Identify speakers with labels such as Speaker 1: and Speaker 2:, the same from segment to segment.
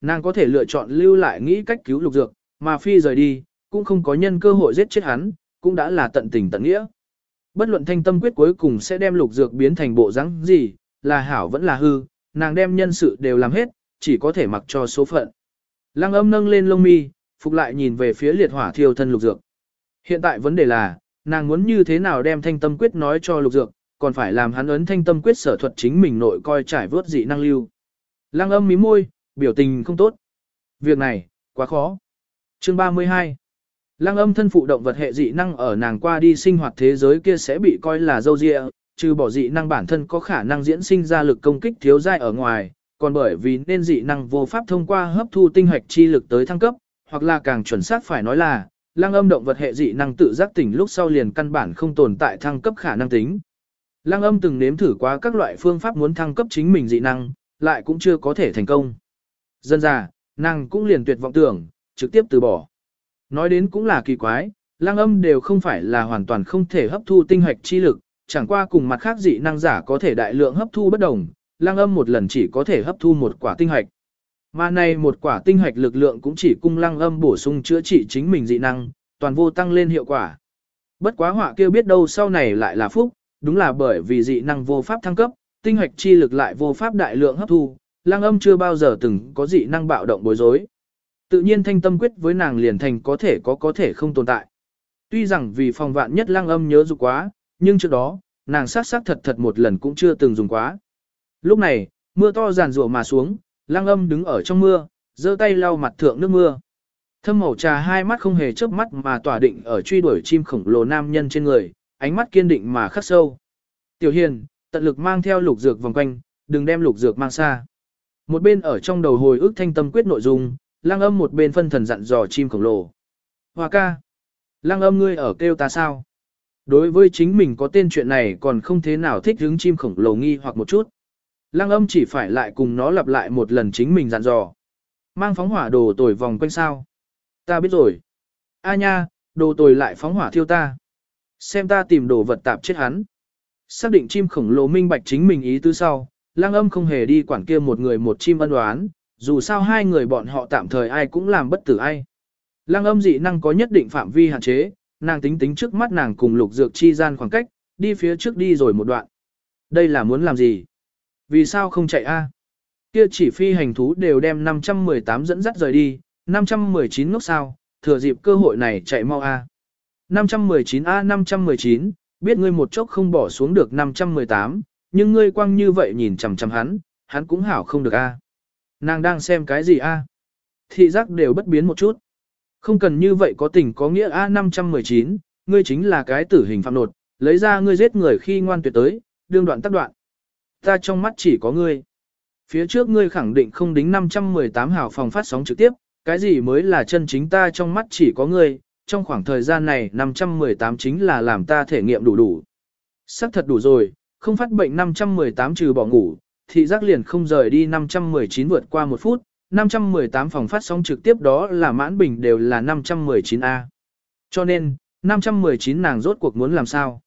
Speaker 1: nàng có thể lựa chọn lưu lại nghĩ cách cứu lục dược, mà phi rời đi, cũng không có nhân cơ hội giết chết hắn, cũng đã là tận tình tận nghĩa. Bất luận thanh tâm quyết cuối cùng sẽ đem lục dược biến thành bộ dáng gì, là hảo vẫn là hư, nàng đem nhân sự đều làm hết, chỉ có thể mặc cho số phận. Lăng âm nâng lên lông mi, phục lại nhìn về phía liệt hỏa thiêu thân lục dược. Hiện tại vấn đề là, nàng muốn như thế nào đem thanh tâm quyết nói cho lục dược, còn phải làm hắn ấn thanh tâm quyết sở thuật chính mình nội coi trải vớt dị năng lưu. Lăng âm mí môi, biểu tình không tốt. Việc này, quá khó. Chương 32 Lăng âm thân phụ động vật hệ dị năng ở nàng qua đi sinh hoạt thế giới kia sẽ bị coi là dâu dịa, trừ bỏ dị năng bản thân có khả năng diễn sinh ra lực công kích thiếu dai ở ngoài, còn bởi vì nên dị năng vô pháp thông qua hấp thu tinh hoạch chi lực tới thăng cấp, hoặc là càng chuẩn xác phải nói là, lăng âm động vật hệ dị năng tự giác tỉnh lúc sau liền căn bản không tồn tại thăng cấp khả năng tính. Lăng âm từng nếm thử qua các loại phương pháp muốn thăng cấp chính mình dị năng, lại cũng chưa có thể thành công. Dân già, nàng cũng liền tuyệt vọng tưởng, trực tiếp từ bỏ. Nói đến cũng là kỳ quái, lang âm đều không phải là hoàn toàn không thể hấp thu tinh hoạch chi lực, chẳng qua cùng mặt khác dị năng giả có thể đại lượng hấp thu bất đồng, lang âm một lần chỉ có thể hấp thu một quả tinh hoạch. Mà này một quả tinh hoạch lực lượng cũng chỉ cung lang âm bổ sung chữa trị chính mình dị năng, toàn vô tăng lên hiệu quả. Bất quá họa kêu biết đâu sau này lại là phúc, đúng là bởi vì dị năng vô pháp thăng cấp, tinh hoạch chi lực lại vô pháp đại lượng hấp thu, Lang âm chưa bao giờ từng có dị năng bạo động bối rối. Tự nhiên thanh tâm quyết với nàng liền thành có thể có có thể không tồn tại. Tuy rằng vì phòng vạn nhất Lang âm nhớ dục quá, nhưng trước đó, nàng sát sát thật thật một lần cũng chưa từng dùng quá. Lúc này, mưa to giàn rủa mà xuống, Lang âm đứng ở trong mưa, giơ tay lau mặt thượng nước mưa. Thâm màu trà hai mắt không hề chớp mắt mà tỏa định ở truy đuổi chim khổng lồ nam nhân trên người, ánh mắt kiên định mà khắc sâu. Tiểu hiền, tận lực mang theo lục dược vòng quanh, đừng đem lục dược mang xa. Một bên ở trong đầu hồi ức thanh tâm quyết nội dung, lang âm một bên phân thần dặn dò chim khổng lồ. Hoa ca, lang âm ngươi ở kêu ta sao? Đối với chính mình có tên chuyện này còn không thế nào thích hứng chim khổng lồ nghi hoặc một chút. Lang âm chỉ phải lại cùng nó lặp lại một lần chính mình dặn dò. Mang phóng hỏa đồ tồi vòng quanh sao. Ta biết rồi. A nha, đồ tồi lại phóng hỏa thiêu ta. Xem ta tìm đồ vật tạp chết hắn. Xác định chim khổng lồ minh bạch chính mình ý tứ sau, lang âm không hề đi quản kia một người một chim ân đoán, dù sao hai người bọn họ tạm thời ai cũng làm bất tử ai. Lang âm dị năng có nhất định phạm vi hạn chế, nàng tính tính trước mắt nàng cùng lục dược chi gian khoảng cách, đi phía trước đi rồi một đoạn. Đây là muốn làm gì? Vì sao không chạy a? Kia chỉ phi hành thú đều đem 518 dẫn dắt rời đi, 519 ngốc sao, thừa dịp cơ hội này chạy mau a. 519A 519, biết ngươi một chốc không bỏ xuống được 518, nhưng ngươi quăng như vậy nhìn chằm chằm hắn, hắn cũng hảo không được a. Nàng đang xem cái gì a? Thị giác đều bất biến một chút. Không cần như vậy có tình có nghĩa a 519, ngươi chính là cái tử hình phạm nột, lấy ra ngươi giết người khi ngoan tuyệt tới, đương đoạn tắc đoạn. Ta trong mắt chỉ có ngươi. Phía trước ngươi khẳng định không đính 518 hào phòng phát sóng trực tiếp, cái gì mới là chân chính ta trong mắt chỉ có ngươi, trong khoảng thời gian này 518 chính là làm ta thể nghiệm đủ đủ. Sắc thật đủ rồi, không phát bệnh 518 trừ bỏ ngủ, thị giác liền không rời đi 519 vượt qua một phút, 518 phòng phát sóng trực tiếp đó là mãn bình đều là 519A. Cho nên, 519 nàng rốt cuộc muốn làm sao?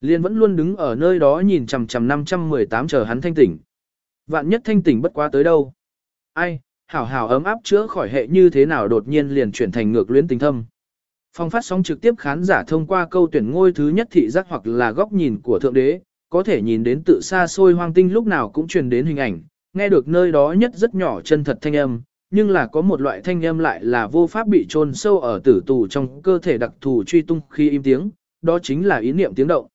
Speaker 1: Liên vẫn luôn đứng ở nơi đó nhìn chằm chằm 518 chờ hắn thanh tỉnh. Vạn nhất thanh tỉnh bất quá tới đâu? Ai, hảo hảo ấm áp chữa khỏi hệ như thế nào đột nhiên liền chuyển thành ngược luyến tình thâm. Phong phát sóng trực tiếp khán giả thông qua câu tuyển ngôi thứ nhất thị giác hoặc là góc nhìn của Thượng Đế, có thể nhìn đến tự xa xôi hoang tinh lúc nào cũng truyền đến hình ảnh, nghe được nơi đó nhất rất nhỏ chân thật thanh âm, nhưng là có một loại thanh âm lại là vô pháp bị chôn sâu ở tử tù trong cơ thể đặc thù truy tung khi im tiếng, đó chính là ý niệm tiếng động.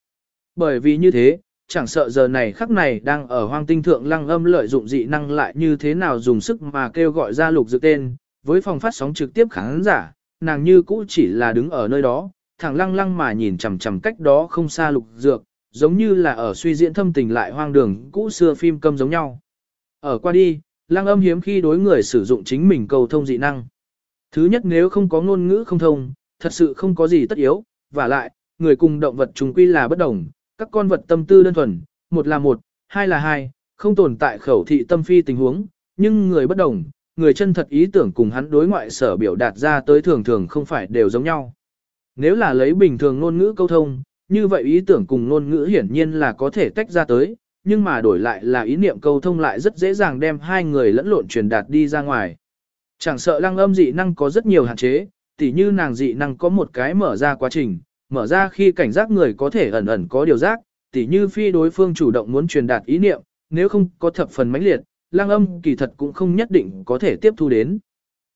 Speaker 1: Bởi vì như thế, chẳng sợ giờ này khắc này đang ở hoang tinh thượng lăng âm lợi dụng dị năng lại như thế nào dùng sức mà kêu gọi ra lục dự tên, với phòng phát sóng trực tiếp khán giả, nàng như cũ chỉ là đứng ở nơi đó, thẳng lăng lăng mà nhìn chằm chằm cách đó không xa lục dược, giống như là ở suy diễn thâm tình lại hoang đường cũ xưa phim câm giống nhau. Ở qua đi, lăng âm hiếm khi đối người sử dụng chính mình cầu thông dị năng. Thứ nhất nếu không có ngôn ngữ không thông, thật sự không có gì tất yếu, và lại, người cùng động vật trùng quy là bất đồng, các con vật tâm tư đơn thuần, một là một, hai là hai, không tồn tại khẩu thị tâm phi tình huống, nhưng người bất đồng, người chân thật ý tưởng cùng hắn đối ngoại sở biểu đạt ra tới thường thường không phải đều giống nhau. Nếu là lấy bình thường ngôn ngữ câu thông, như vậy ý tưởng cùng ngôn ngữ hiển nhiên là có thể tách ra tới, nhưng mà đổi lại là ý niệm câu thông lại rất dễ dàng đem hai người lẫn lộn truyền đạt đi ra ngoài. Chẳng sợ lăng âm dị năng có rất nhiều hạn chế, tỉ như nàng dị năng có một cái mở ra quá trình, mở ra khi cảnh giác người có thể ẩn ẩn có điều giác, tỉ như phi đối phương chủ động muốn truyền đạt ý niệm, nếu không có thập phần mãnh liệt, lăng âm kỳ thật cũng không nhất định có thể tiếp thu đến.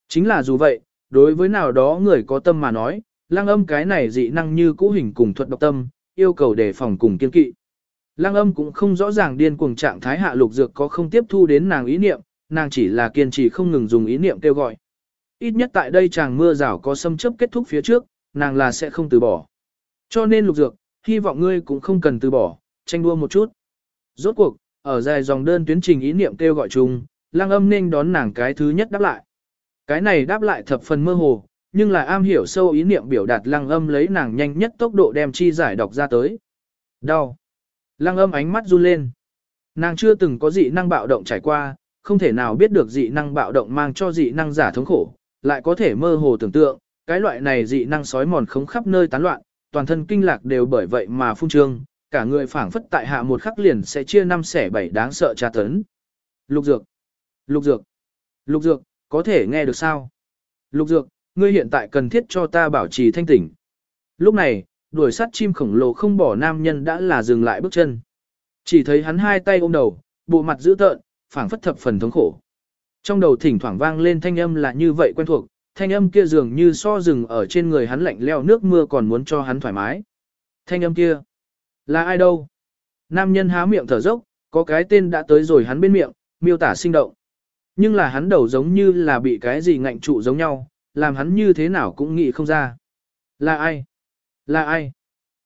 Speaker 1: Chính là dù vậy, đối với nào đó người có tâm mà nói, lăng âm cái này dị năng như cũ hình cùng thuật độc tâm, yêu cầu đề phòng cùng kiên kỵ. Lăng âm cũng không rõ ràng điên cuồng trạng thái hạ lục dược có không tiếp thu đến nàng ý niệm, nàng chỉ là kiên trì không ngừng dùng ý niệm kêu gọi. Ít nhất tại đây chàng mưa rào có xâm chấp kết thúc phía trước, nàng là sẽ không từ bỏ. Cho nên lục dược, hy vọng ngươi cũng không cần từ bỏ, tranh đua một chút. Rốt cuộc, ở dài dòng đơn tuyến trình ý niệm kêu gọi chung, lăng âm nên đón nàng cái thứ nhất đáp lại. Cái này đáp lại thập phần mơ hồ, nhưng là am hiểu sâu ý niệm biểu đạt lăng âm lấy nàng nhanh nhất tốc độ đem chi giải đọc ra tới. Đau. Lăng âm ánh mắt run lên. Nàng chưa từng có dị năng bạo động trải qua, không thể nào biết được dị năng bạo động mang cho dị năng giả thống khổ, lại có thể mơ hồ tưởng tượng, cái loại này dị năng sói mòn khống khắp nơi tán loạn, toàn thân kinh lạc đều bởi vậy mà phun trương, cả người phảng phất tại hạ một khắc liền sẽ chia năm xẻ bảy đáng sợ tra tấn. Lục dược, lục dược, lục dược, có thể nghe được sao? Lục dược, ngươi hiện tại cần thiết cho ta bảo trì thanh tỉnh. Lúc này, đuổi sát chim khổng lồ không bỏ nam nhân đã là dừng lại bước chân. Chỉ thấy hắn hai tay ôm đầu, bộ mặt dữ tợn, phảng phất thập phần thống khổ. Trong đầu thỉnh thoảng vang lên thanh âm là như vậy quen thuộc, thanh âm kia dường như so rừng ở trên người hắn lạnh leo nước mưa còn muốn cho hắn thoải mái. Thanh âm kia, là ai đâu? Nam nhân há miệng thở dốc, có cái tên đã tới rồi hắn bên miệng, miêu tả sinh động. Nhưng là hắn đầu giống như là bị cái gì ngạnh trụ giống nhau, làm hắn như thế nào cũng nghĩ không ra. Là ai? Là ai?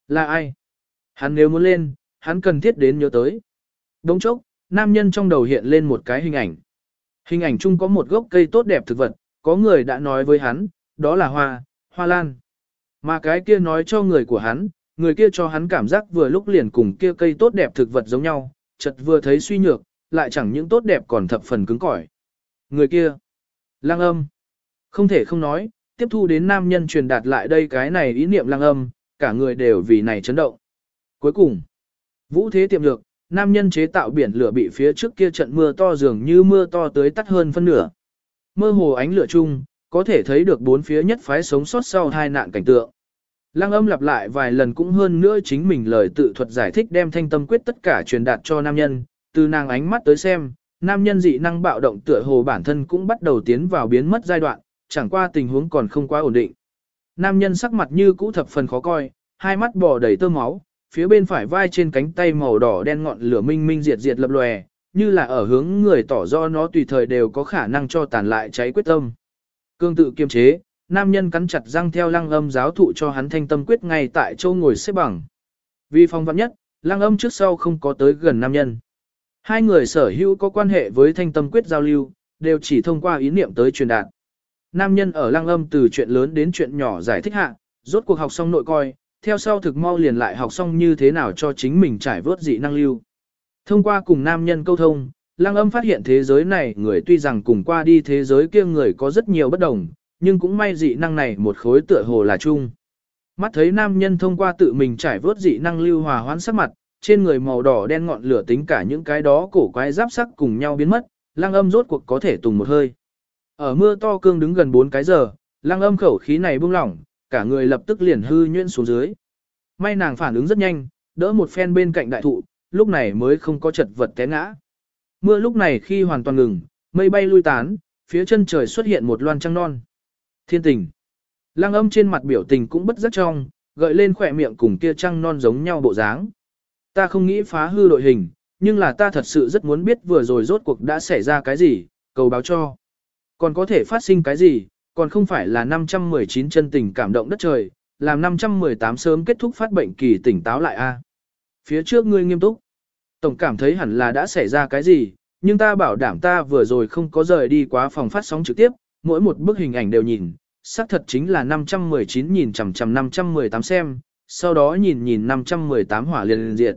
Speaker 1: Là ai? Hắn nếu muốn lên, hắn cần thiết đến nhớ tới. Đống chốc, nam nhân trong đầu hiện lên một cái hình ảnh. Hình ảnh chung có một gốc cây tốt đẹp thực vật, có người đã nói với hắn, đó là hoa, hoa lan. Mà cái kia nói cho người của hắn, người kia cho hắn cảm giác vừa lúc liền cùng kia cây tốt đẹp thực vật giống nhau, chợt vừa thấy suy nhược, lại chẳng những tốt đẹp còn thập phần cứng cỏi. Người kia, lang âm, không thể không nói, tiếp thu đến nam nhân truyền đạt lại đây cái này ý niệm lang âm, cả người đều vì này chấn động. Cuối cùng, vũ thế tiệm lược, nam nhân chế tạo biển lửa bị phía trước kia trận mưa to dường như mưa to tới tắt hơn phân nửa. Mơ hồ ánh lửa chung, có thể thấy được bốn phía nhất phái sống sót sau hai nạn cảnh tượng. Lăng âm lặp lại vài lần cũng hơn nữa chính mình lời tự thuật giải thích đem thanh tâm quyết tất cả truyền đạt cho nam nhân, từ nàng ánh mắt tới xem, nam nhân dị năng bạo động tựa hồ bản thân cũng bắt đầu tiến vào biến mất giai đoạn, chẳng qua tình huống còn không quá ổn định. Nam nhân sắc mặt như cũ thập phần khó coi, hai mắt bò đầy tơ máu, phía bên phải vai trên cánh tay màu đỏ đen ngọn lửa minh minh diệt diệt lập lòe, như là ở hướng người tỏ do nó tùy thời đều có khả năng cho tàn lại cháy quyết tâm. Cương tự kiềm chế, nam nhân cắn chặt răng theo lăng âm giáo thụ cho hắn thanh tâm quyết ngay tại châu ngồi xếp bằng. Vì phong vắn nhất, lăng âm trước sau không có tới gần nam nhân. Hai người sở hữu có quan hệ với thanh tâm quyết giao lưu, đều chỉ thông qua ý niệm tới truyền đạt. Nam nhân ở lăng âm từ chuyện lớn đến chuyện nhỏ giải thích hạ, rốt cuộc học xong nội coi, theo sau thực mau liền lại học xong như thế nào cho chính mình trải vớt dị năng lưu. Thông qua cùng nam nhân câu thông, lăng âm phát hiện thế giới này người tuy rằng cùng qua đi thế giới kia người có rất nhiều bất đồng, nhưng cũng may dị năng này một khối tựa hồ là chung. Mắt thấy nam nhân thông qua tự mình trải vớt dị năng lưu hòa hoãn sắc mặt, trên người màu đỏ đen ngọn lửa tính cả những cái đó cổ quái giáp sắc cùng nhau biến mất, lăng âm rốt cuộc có thể tùng một hơi. Ở mưa to cương đứng gần 4 cái giờ, lăng âm khẩu khí này buông lỏng, cả người lập tức liền hư nhuyễn xuống dưới. May nàng phản ứng rất nhanh, đỡ một phen bên cạnh đại thụ, lúc này mới không có chật vật té ngã. Mưa lúc này khi hoàn toàn ngừng, mây bay lui tán, phía chân trời xuất hiện một loan trăng non. Thiên tình. Lăng âm trên mặt biểu tình cũng bất giác trong, gợi lên khỏe miệng cùng kia trăng non giống nhau bộ dáng. Ta không nghĩ phá hư đội hình, nhưng là ta thật sự rất muốn biết vừa rồi rốt cuộc đã xảy ra cái gì, cầu báo cho. Còn có thể phát sinh cái gì, còn không phải là 519 chân tình cảm động đất trời, làm 518 sớm kết thúc phát bệnh kỳ tỉnh táo lại a. Phía trước ngươi nghiêm túc. Tổng cảm thấy hẳn là đã xảy ra cái gì, nhưng ta bảo đảm ta vừa rồi không có rời đi quá phòng phát sóng trực tiếp, mỗi một bức hình ảnh đều nhìn, xác thật chính là 519 nhìn chằm chằm 518 xem, sau đó nhìn nhìn 518 hỏa liền liền diệt.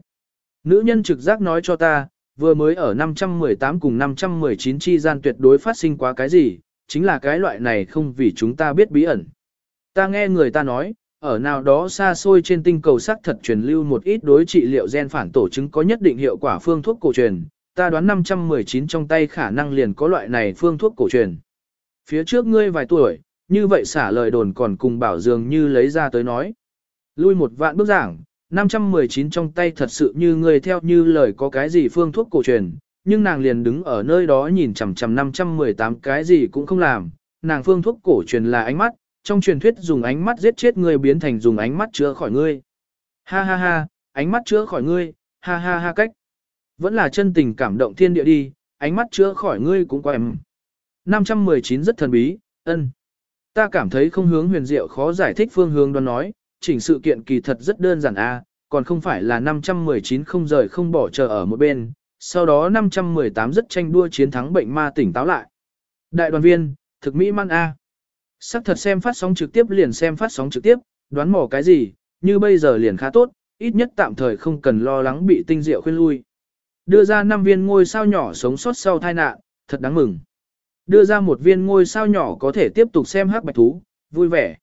Speaker 1: Nữ nhân trực giác nói cho ta, vừa mới ở 518 cùng 519 chi gian tuyệt đối phát sinh quá cái gì, chính là cái loại này không vì chúng ta biết bí ẩn. Ta nghe người ta nói, ở nào đó xa xôi trên tinh cầu sắc thật truyền lưu một ít đối trị liệu gen phản tổ chứng có nhất định hiệu quả phương thuốc cổ truyền, ta đoán 519 trong tay khả năng liền có loại này phương thuốc cổ truyền. Phía trước ngươi vài tuổi, như vậy xả lời đồn còn cùng bảo dường như lấy ra tới nói. Lui một vạn bước giảng, 519 trong tay thật sự như người theo như lời có cái gì phương thuốc cổ truyền, nhưng nàng liền đứng ở nơi đó nhìn chằm chằm 518 cái gì cũng không làm, nàng phương thuốc cổ truyền là ánh mắt, trong truyền thuyết dùng ánh mắt giết chết ngươi biến thành dùng ánh mắt chữa khỏi ngươi. Ha ha ha, ánh mắt chữa khỏi ngươi, ha ha ha cách. Vẫn là chân tình cảm động thiên địa đi, ánh mắt chữa khỏi ngươi cũng quá em. 519 rất thần bí, ân. Ta cảm thấy không hướng huyền diệu khó giải thích phương hướng đoán nói, chỉnh sự kiện kỳ thật rất đơn giản a, còn không phải là 519 không rời không bỏ chờ ở một bên, sau đó 518 rất tranh đua chiến thắng bệnh ma tỉnh táo lại. Đại đoàn viên, thực mỹ man a. Sắc thật xem phát sóng trực tiếp liền xem phát sóng trực tiếp, đoán mò cái gì, như bây giờ liền khá tốt, ít nhất tạm thời không cần lo lắng bị tinh diệu khuyên lui. Đưa ra 5 viên ngôi sao nhỏ sống sót sau tai nạn, thật đáng mừng. Đưa ra một viên ngôi sao nhỏ có thể tiếp tục xem hắc bạch thú, vui vẻ.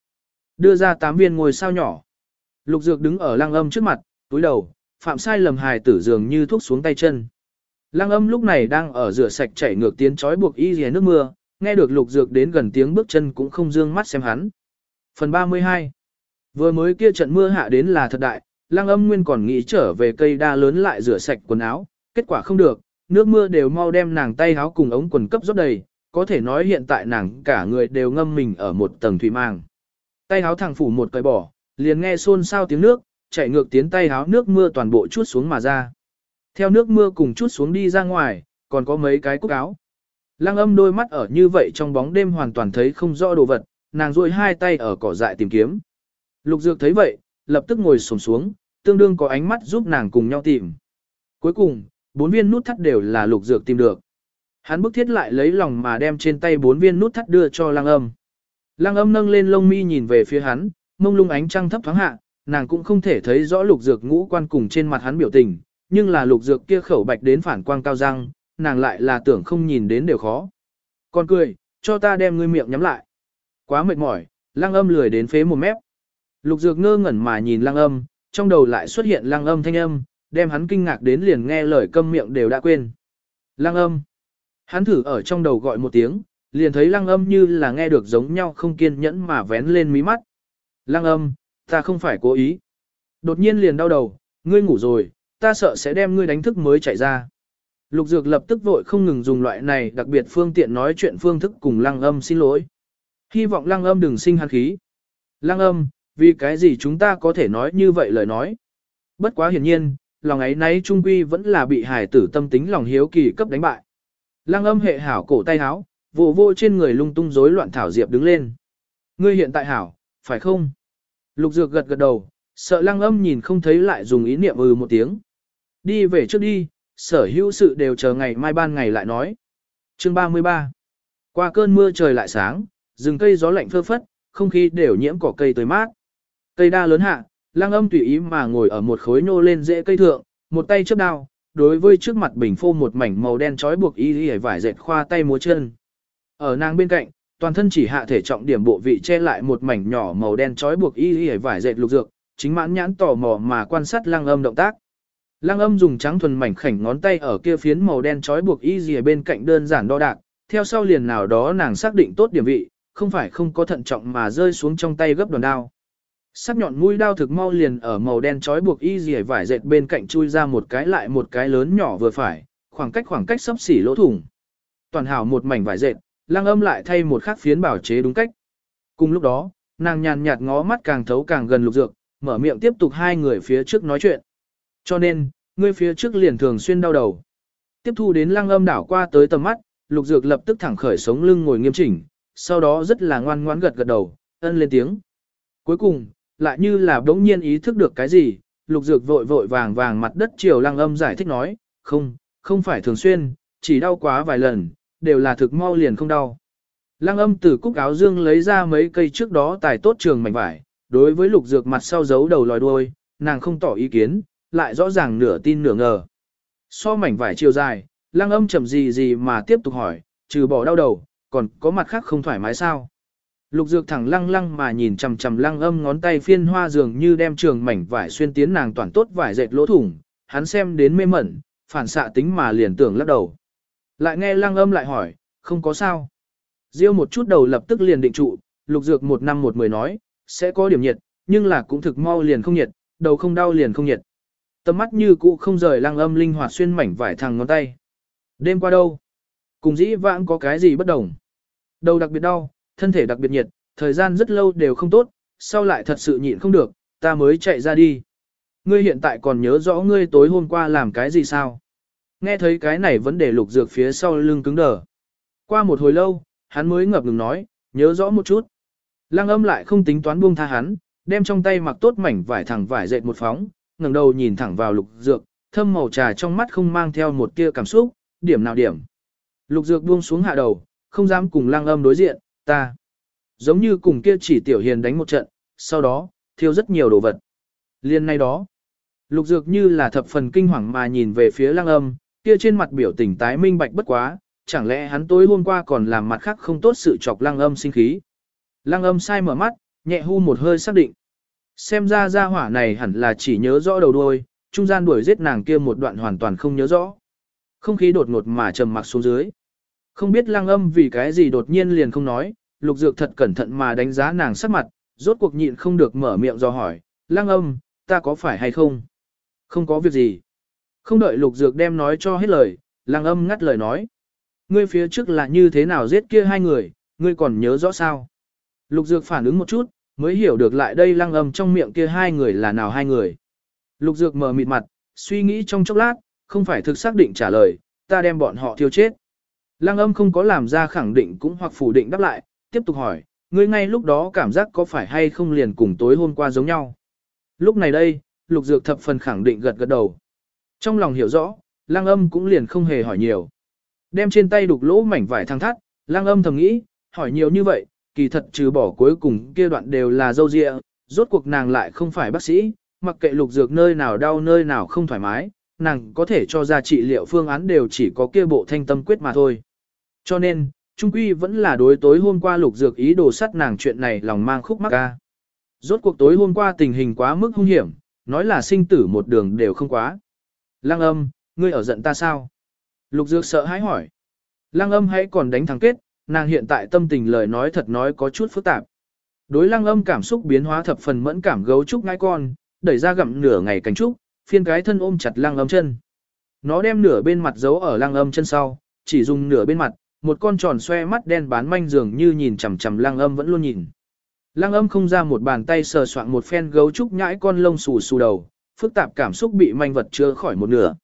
Speaker 1: Đưa ra tám viên ngôi sao nhỏ. Lục Dược đứng ở lăng âm trước mặt, túi đầu, phạm sai lầm hài tử dường như thuốc xuống tay chân. Lăng âm lúc này đang ở rửa sạch chảy ngược tiến trói buộc y rìa nước mưa, nghe được Lục Dược đến gần tiếng bước chân cũng không dương mắt xem hắn. Phần 32 Vừa mới kia trận mưa hạ đến là thật đại, lăng âm nguyên còn nghĩ trở về cây đa lớn lại rửa sạch quần áo, kết quả không được, nước mưa đều mau đem nàng tay áo cùng ống quần cấp rót đầy, có thể nói hiện tại nàng cả người đều ngâm mình ở một tầng thủy mang. Tay háo thẳng phủ một cởi bỏ, liền nghe xôn xao tiếng nước, chạy ngược tiến tay háo nước mưa toàn bộ chút xuống mà ra. Theo nước mưa cùng chút xuống đi ra ngoài, còn có mấy cái cúc áo. Lăng âm đôi mắt ở như vậy trong bóng đêm hoàn toàn thấy không rõ đồ vật, nàng duỗi hai tay ở cỏ dại tìm kiếm. Lục dược thấy vậy, lập tức ngồi sổm xuống, tương đương có ánh mắt giúp nàng cùng nhau tìm. Cuối cùng, bốn viên nút thắt đều là lục dược tìm được. Hắn bức thiết lại lấy lòng mà đem trên tay bốn viên nút thắt đưa cho lăng âm. Lăng âm nâng lên lông mi nhìn về phía hắn, mông lung ánh trăng thấp thoáng hạ, nàng cũng không thể thấy rõ lục dược ngũ quan cùng trên mặt hắn biểu tình, nhưng là lục dược kia khẩu bạch đến phản quang cao răng, nàng lại là tưởng không nhìn đến đều khó. Còn cười, cho ta đem ngươi miệng nhắm lại. Quá mệt mỏi, lăng âm lười đến phế một mép. Lục dược ngơ ngẩn mà nhìn lăng âm, trong đầu lại xuất hiện lăng âm thanh âm, đem hắn kinh ngạc đến liền nghe lời câm miệng đều đã quên. Lăng âm. Hắn thử ở trong đầu gọi một tiếng, liền thấy lăng âm như là nghe được giống nhau không kiên nhẫn mà vén lên mí mắt. Lăng âm, ta không phải cố ý. Đột nhiên liền đau đầu, ngươi ngủ rồi, ta sợ sẽ đem ngươi đánh thức mới chạy ra. Lục Dược lập tức vội không ngừng dùng loại này đặc biệt phương tiện nói chuyện phương thức cùng lăng âm xin lỗi. Hy vọng lăng âm đừng sinh hàn khí. Lăng âm, vì cái gì chúng ta có thể nói như vậy lời nói. Bất quá hiển nhiên, lòng ấy nấy trung quy vẫn là bị hải tử tâm tính lòng hiếu kỳ cấp đánh bại. Lăng âm hệ hảo cổ tay háo, vô vô trên người lung tung rối loạn thảo diệp đứng lên. Ngươi hiện tại hảo, phải không? Lục dược gật gật đầu, sợ lăng âm nhìn không thấy lại dùng ý niệm ừ một tiếng. Đi về trước đi, sở hữu sự đều chờ ngày mai ban ngày lại nói. Chương 33 Qua cơn mưa trời lại sáng, rừng cây gió lạnh phơ phất, không khí đều nhiễm cỏ cây tới mát. Cây đa lớn hạ, lăng âm tùy ý mà ngồi ở một khối nô lên rễ cây thượng, một tay chấp đao, đối với trước mặt bình phô một mảnh màu đen trói buộc y y vải dệt khoa tay múa chân. Ở nàng bên cạnh, toàn thân chỉ hạ thể trọng điểm bộ vị che lại một mảnh nhỏ màu đen trói buộc y y vải dệt lục dược, chính mãn nhãn tò mò mà quan sát lăng âm động tác. Lăng âm dùng trắng thuần mảnh khảnh ngón tay ở kia phiến màu đen trói buộc y y bên cạnh đơn giản đo đạc, theo sau liền nào đó nàng xác định tốt điểm vị, không phải không có thận trọng mà rơi xuống trong tay gấp đòn đao. Sắc nhọn mũi đao thực mau liền ở màu đen trói buộc y dì vải dệt bên cạnh chui ra một cái lại một cái lớn nhỏ vừa phải, khoảng cách khoảng cách sắp xỉ lỗ thủng. Toàn hảo một mảnh vải dệt, lăng âm lại thay một khắc phiến bảo chế đúng cách. Cùng lúc đó, nàng nhàn nhạt ngó mắt càng thấu càng gần lục dược, mở miệng tiếp tục hai người phía trước nói chuyện. Cho nên, người phía trước liền thường xuyên đau đầu. Tiếp thu đến lăng âm đảo qua tới tầm mắt, lục dược lập tức thẳng khởi sống lưng ngồi nghiêm chỉnh, sau đó rất là ngoan ngoãn gật gật đầu, ân lên tiếng. Cuối cùng, lại như là đống nhiên ý thức được cái gì, lục dược vội vội vàng vàng mặt đất chiều lăng âm giải thích nói, không, không phải thường xuyên, chỉ đau quá vài lần, đều là thực mau liền không đau. Lăng âm từ cúc áo dương lấy ra mấy cây trước đó tài tốt trường mảnh vải, đối với lục dược mặt sau giấu đầu lòi đuôi, nàng không tỏ ý kiến, lại rõ ràng nửa tin nửa ngờ. So mảnh vải chiều dài, lăng âm chậm gì gì mà tiếp tục hỏi, trừ bỏ đau đầu, còn có mặt khác không thoải mái sao? Lục dược thẳng lăng lăng mà nhìn chằm chằm lăng âm ngón tay phiên hoa dường như đem trường mảnh vải xuyên tiến nàng toàn tốt vải dệt lỗ thủng, hắn xem đến mê mẩn, phản xạ tính mà liền tưởng lắc đầu. Lại nghe lăng âm lại hỏi, không có sao. Diêu một chút đầu lập tức liền định trụ, lục dược một năm một mười nói, sẽ có điểm nhiệt, nhưng là cũng thực mau liền không nhiệt, đầu không đau liền không nhiệt. Tầm mắt như cũ không rời lăng âm linh hoạt xuyên mảnh vải thằng ngón tay. Đêm qua đâu? Cùng dĩ vãng có cái gì bất đồng? Đầu đặc biệt đau, thân thể đặc biệt nhiệt, thời gian rất lâu đều không tốt, sau lại thật sự nhịn không được, ta mới chạy ra đi. Ngươi hiện tại còn nhớ rõ ngươi tối hôm qua làm cái gì sao? Nghe thấy cái này vấn đề lục dược phía sau lưng cứng đờ. Qua một hồi lâu, hắn mới ngập ngừng nói, nhớ rõ một chút. Lăng âm lại không tính toán buông tha hắn, đem trong tay mặc tốt mảnh vải thẳng vải dệt một phóng, ngẩng đầu nhìn thẳng vào lục dược, thâm màu trà trong mắt không mang theo một tia cảm xúc, điểm nào điểm. Lục dược buông xuống hạ đầu, không dám cùng lăng âm đối diện, ta. Giống như cùng kia chỉ tiểu hiền đánh một trận, sau đó, thiêu rất nhiều đồ vật. Liên nay đó, lục dược như là thập phần kinh hoàng mà nhìn về phía lăng âm, kia trên mặt biểu tình tái minh bạch bất quá, chẳng lẽ hắn tối hôm qua còn làm mặt khác không tốt sự chọc lăng âm sinh khí. Lăng âm sai mở mắt, nhẹ hu một hơi xác định. Xem ra gia hỏa này hẳn là chỉ nhớ rõ đầu đuôi, trung gian đuổi giết nàng kia một đoạn hoàn toàn không nhớ rõ. Không khí đột ngột mà trầm mặc xuống dưới. Không biết lăng âm vì cái gì đột nhiên liền không nói, lục dược thật cẩn thận mà đánh giá nàng sắc mặt, rốt cuộc nhịn không được mở miệng do hỏi, lăng âm, ta có phải hay không? Không có việc gì. Không đợi lục dược đem nói cho hết lời, lăng âm ngắt lời nói. Ngươi phía trước là như thế nào giết kia hai người, ngươi còn nhớ rõ sao? Lục dược phản ứng một chút, mới hiểu được lại đây lăng âm trong miệng kia hai người là nào hai người. Lục dược mở mịt mặt, suy nghĩ trong chốc lát, không phải thực xác định trả lời, ta đem bọn họ thiêu chết. Lăng âm không có làm ra khẳng định cũng hoặc phủ định đáp lại, tiếp tục hỏi, ngươi ngay lúc đó cảm giác có phải hay không liền cùng tối hôm qua giống nhau. Lúc này đây, lục dược thập phần khẳng định gật gật đầu. Trong lòng hiểu rõ, lang âm cũng liền không hề hỏi nhiều. Đem trên tay đục lỗ mảnh vải thăng thắt, lang âm thầm nghĩ, hỏi nhiều như vậy, kỳ thật trừ bỏ cuối cùng kia đoạn đều là dâu dịa, rốt cuộc nàng lại không phải bác sĩ, mặc kệ lục dược nơi nào đau nơi nào không thoải mái, nàng có thể cho ra trị liệu phương án đều chỉ có kia bộ thanh tâm quyết mà thôi. Cho nên, Trung Quy vẫn là đối tối hôm qua lục dược ý đồ sát nàng chuyện này lòng mang khúc mắc ca. Rốt cuộc tối hôm qua tình hình quá mức hung hiểm, nói là sinh tử một đường đều không quá. Lăng âm, ngươi ở giận ta sao? Lục dược sợ hãi hỏi. Lăng âm hãy còn đánh thắng kết, nàng hiện tại tâm tình lời nói thật nói có chút phức tạp. Đối lăng âm cảm xúc biến hóa thập phần mẫn cảm gấu trúc ngai con, đẩy ra gặm nửa ngày cánh trúc, phiên cái thân ôm chặt lăng âm chân. Nó đem nửa bên mặt giấu ở lăng âm chân sau, chỉ dùng nửa bên mặt, một con tròn xoe mắt đen bán manh dường như nhìn chằm chằm lăng âm vẫn luôn nhìn. Lăng âm không ra một bàn tay sờ soạn một phen gấu trúc nhãi con lông xù xù đầu, phức tạp cảm xúc bị manh vật chưa khỏi một nửa.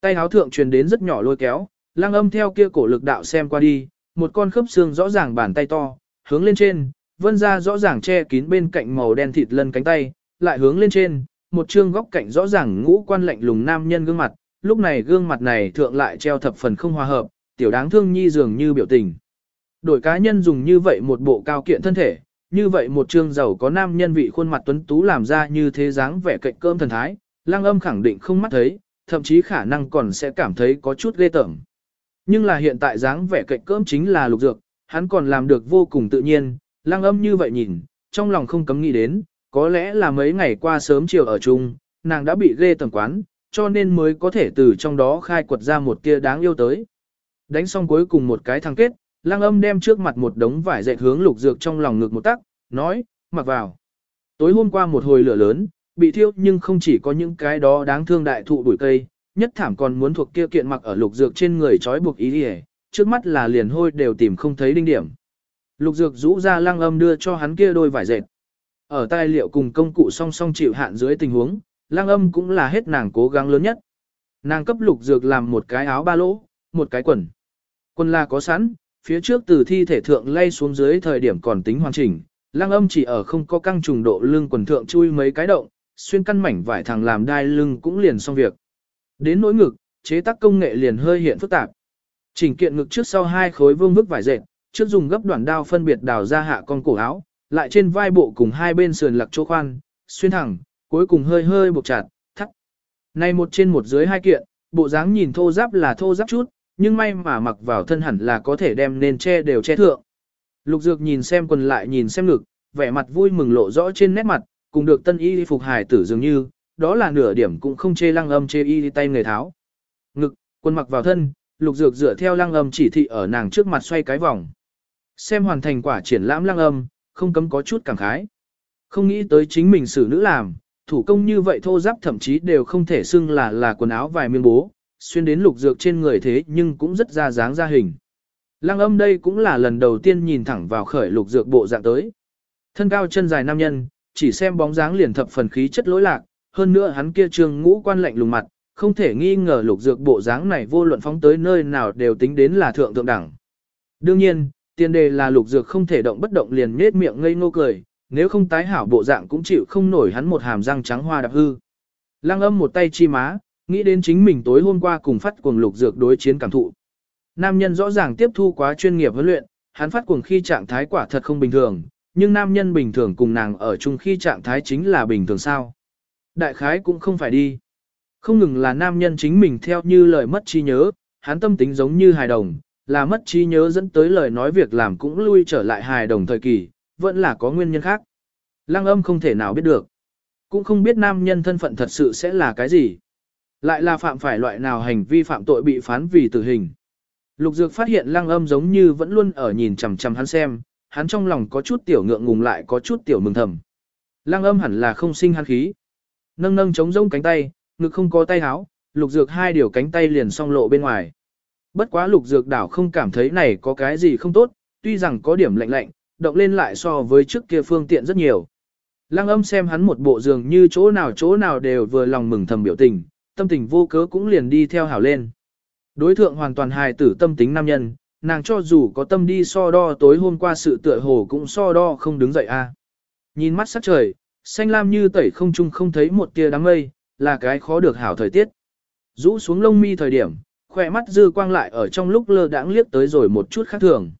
Speaker 1: Tay háo thượng truyền đến rất nhỏ lôi kéo, lăng âm theo kia cổ lực đạo xem qua đi, một con khớp xương rõ ràng bàn tay to, hướng lên trên, vân ra rõ ràng che kín bên cạnh màu đen thịt lân cánh tay, lại hướng lên trên, một trương góc cạnh rõ ràng ngũ quan lạnh lùng nam nhân gương mặt, lúc này gương mặt này thượng lại treo thập phần không hòa hợp, tiểu đáng thương nhi dường như biểu tình. Đổi cá nhân dùng như vậy một bộ cao kiện thân thể, như vậy một trương giàu có nam nhân vị khuôn mặt tuấn tú làm ra như thế dáng vẻ cạnh cơm thần thái, lang âm khẳng định không mắt thấy, thậm chí khả năng còn sẽ cảm thấy có chút ghê tởm. Nhưng là hiện tại dáng vẻ cạnh cơm chính là lục dược, hắn còn làm được vô cùng tự nhiên, lang âm như vậy nhìn, trong lòng không cấm nghĩ đến, có lẽ là mấy ngày qua sớm chiều ở chung, nàng đã bị ghê tởm quán, cho nên mới có thể từ trong đó khai quật ra một kia đáng yêu tới. Đánh xong cuối cùng một cái thăng kết, lang âm đem trước mặt một đống vải dệt hướng lục dược trong lòng ngực một tắc, nói, mặc vào. Tối hôm qua một hồi lửa lớn, bị thiêu nhưng không chỉ có những cái đó đáng thương đại thụ đuổi cây, nhất thảm còn muốn thuộc kia kiện mặc ở lục dược trên người trói buộc ý hề, trước mắt là liền hôi đều tìm không thấy đinh điểm. Lục dược rũ ra lang âm đưa cho hắn kia đôi vải dệt. Ở tài liệu cùng công cụ song song chịu hạn dưới tình huống, lang âm cũng là hết nàng cố gắng lớn nhất. Nàng cấp lục dược làm một cái áo ba lỗ, một cái quần. Quần là có sẵn, phía trước từ thi thể thượng lay xuống dưới thời điểm còn tính hoàn chỉnh, lang âm chỉ ở không có căng trùng độ lưng quần thượng chui mấy cái động, xuyên căn mảnh vải thằng làm đai lưng cũng liền xong việc. Đến nỗi ngực, chế tác công nghệ liền hơi hiện phức tạp. Chỉnh kiện ngực trước sau hai khối vương vức vải dệt, trước dùng gấp đoạn đao phân biệt đào ra hạ con cổ áo, lại trên vai bộ cùng hai bên sườn lặc chỗ khoan, xuyên thẳng, cuối cùng hơi hơi buộc chặt, thắt. Này một trên một dưới hai kiện, bộ dáng nhìn thô giáp là thô giáp chút, nhưng may mà mặc vào thân hẳn là có thể đem nên che đều che thượng. Lục Dược nhìn xem quần lại nhìn xem ngực, vẻ mặt vui mừng lộ rõ trên nét mặt, cùng được tân y phục hài tử dường như, đó là nửa điểm cũng không chê lăng âm chê y tay người tháo. Ngực, quần mặc vào thân, Lục Dược dựa theo lăng âm chỉ thị ở nàng trước mặt xoay cái vòng. Xem hoàn thành quả triển lãm lăng âm, không cấm có chút cảm khái. Không nghĩ tới chính mình xử nữ làm, thủ công như vậy thô giáp thậm chí đều không thể xưng là là quần áo vài miếng bố, xuyên đến lục dược trên người thế nhưng cũng rất ra dáng ra hình. Lăng âm đây cũng là lần đầu tiên nhìn thẳng vào khởi lục dược bộ dạng tới. Thân cao chân dài nam nhân, chỉ xem bóng dáng liền thập phần khí chất lỗi lạc, hơn nữa hắn kia trương ngũ quan lạnh lùng mặt, không thể nghi ngờ lục dược bộ dáng này vô luận phóng tới nơi nào đều tính đến là thượng thượng đẳng. Đương nhiên, tiền đề là lục dược không thể động bất động liền nết miệng ngây ngô cười, nếu không tái hảo bộ dạng cũng chịu không nổi hắn một hàm răng trắng hoa đạp hư. Lăng âm một tay chi má, nghĩ đến chính mình tối hôm qua cùng phát cuồng lục dược đối chiến cảm thụ. Nam nhân rõ ràng tiếp thu quá chuyên nghiệp huấn luyện, hắn phát cuồng khi trạng thái quả thật không bình thường, nhưng nam nhân bình thường cùng nàng ở chung khi trạng thái chính là bình thường sao. Đại khái cũng không phải đi. Không ngừng là nam nhân chính mình theo như lời mất trí nhớ, hắn tâm tính giống như hài đồng, là mất trí nhớ dẫn tới lời nói việc làm cũng lui trở lại hài đồng thời kỳ, vẫn là có nguyên nhân khác. Lăng âm không thể nào biết được. Cũng không biết nam nhân thân phận thật sự sẽ là cái gì. Lại là phạm phải loại nào hành vi phạm tội bị phán vì tử hình. Lục Dược phát hiện lăng âm giống như vẫn luôn ở nhìn chằm chằm hắn xem, hắn trong lòng có chút tiểu ngượng ngùng lại có chút tiểu mừng thầm. Lăng âm hẳn là không sinh hắn khí. Nâng nâng chống rông cánh tay, ngực không có tay háo, lục dược hai điều cánh tay liền song lộ bên ngoài. Bất quá lục dược đảo không cảm thấy này có cái gì không tốt, tuy rằng có điểm lạnh lạnh, động lên lại so với trước kia phương tiện rất nhiều. Lăng âm xem hắn một bộ giường như chỗ nào chỗ nào đều vừa lòng mừng thầm biểu tình, tâm tình vô cớ cũng liền đi theo hảo lên. Đối thượng hoàn toàn hài tử tâm tính nam nhân, nàng cho dù có tâm đi so đo tối hôm qua sự tựa hồ cũng so đo không đứng dậy a. Nhìn mắt sắc trời, xanh lam như tẩy không trung không thấy một tia đám mây, là cái khó được hảo thời tiết. Rũ xuống lông mi thời điểm, khỏe mắt dư quang lại ở trong lúc lơ đãng liếc tới rồi một chút khác thường.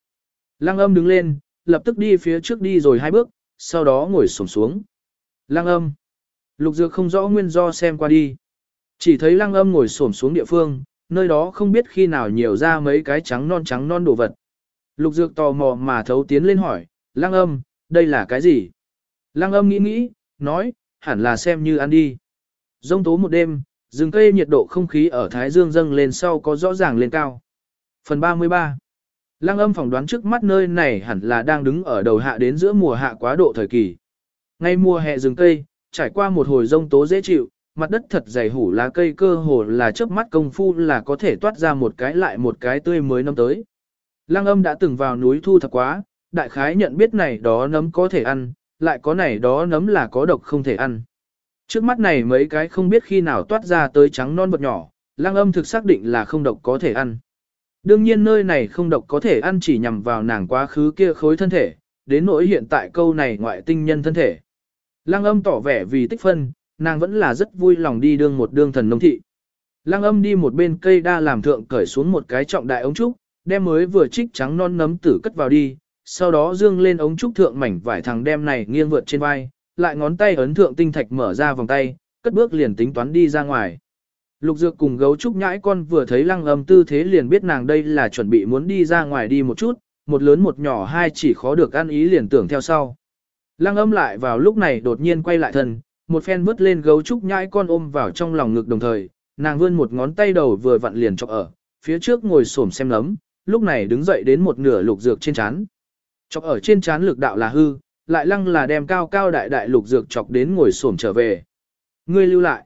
Speaker 1: Lăng âm đứng lên, lập tức đi phía trước đi rồi hai bước, sau đó ngồi xổm xuống. Lăng âm. Lục dược không rõ nguyên do xem qua đi. Chỉ thấy lăng âm ngồi xổm xuống địa phương, nơi đó không biết khi nào nhiều ra mấy cái trắng non trắng non đồ vật. Lục dược tò mò mà thấu tiến lên hỏi, lăng âm, đây là cái gì? Lăng âm nghĩ nghĩ, nói, hẳn là xem như ăn đi. Rông tố một đêm, rừng cây nhiệt độ không khí ở Thái Dương dâng lên sau có rõ ràng lên cao. Phần 33 Lăng âm phỏng đoán trước mắt nơi này hẳn là đang đứng ở đầu hạ đến giữa mùa hạ quá độ thời kỳ. Ngay mùa hè rừng cây, trải qua một hồi rông tố dễ chịu, mặt đất thật dày hủ lá cây cơ hồ là chớp mắt công phu là có thể toát ra một cái lại một cái tươi mới năm tới. Lăng âm đã từng vào núi thu thập quá, đại khái nhận biết này đó nấm có thể ăn, lại có này đó nấm là có độc không thể ăn. Trước mắt này mấy cái không biết khi nào toát ra tới trắng non bột nhỏ, lăng âm thực xác định là không độc có thể ăn. Đương nhiên nơi này không độc có thể ăn chỉ nhằm vào nàng quá khứ kia khối thân thể, đến nỗi hiện tại câu này ngoại tinh nhân thân thể. Lăng âm tỏ vẻ vì tích phân, nàng vẫn là rất vui lòng đi đương một đương thần nông thị. Lăng âm đi một bên cây đa làm thượng cởi xuống một cái trọng đại ống trúc, đem mới vừa trích trắng non nấm tử cất vào đi, sau đó dương lên ống trúc thượng mảnh vải thằng đem này nghiêng vượt trên vai, lại ngón tay ấn thượng tinh thạch mở ra vòng tay, cất bước liền tính toán đi ra ngoài. Lục Dược cùng gấu trúc nhãi con vừa thấy lăng âm tư thế liền biết nàng đây là chuẩn bị muốn đi ra ngoài đi một chút, một lớn một nhỏ hai chỉ khó được ăn ý liền tưởng theo sau. Lăng âm lại vào lúc này đột nhiên quay lại thân, một phen vứt lên gấu trúc nhãi con ôm vào trong lòng ngực đồng thời, nàng vươn một ngón tay đầu vừa vặn liền chọc ở, phía trước ngồi xổm xem lấm. lúc này đứng dậy đến một nửa lục dược trên chán. Chọc ở trên chán lực đạo là hư, lại lăng là đem cao cao đại đại lục dược chọc đến ngồi xổm trở về. Ngươi lưu lại.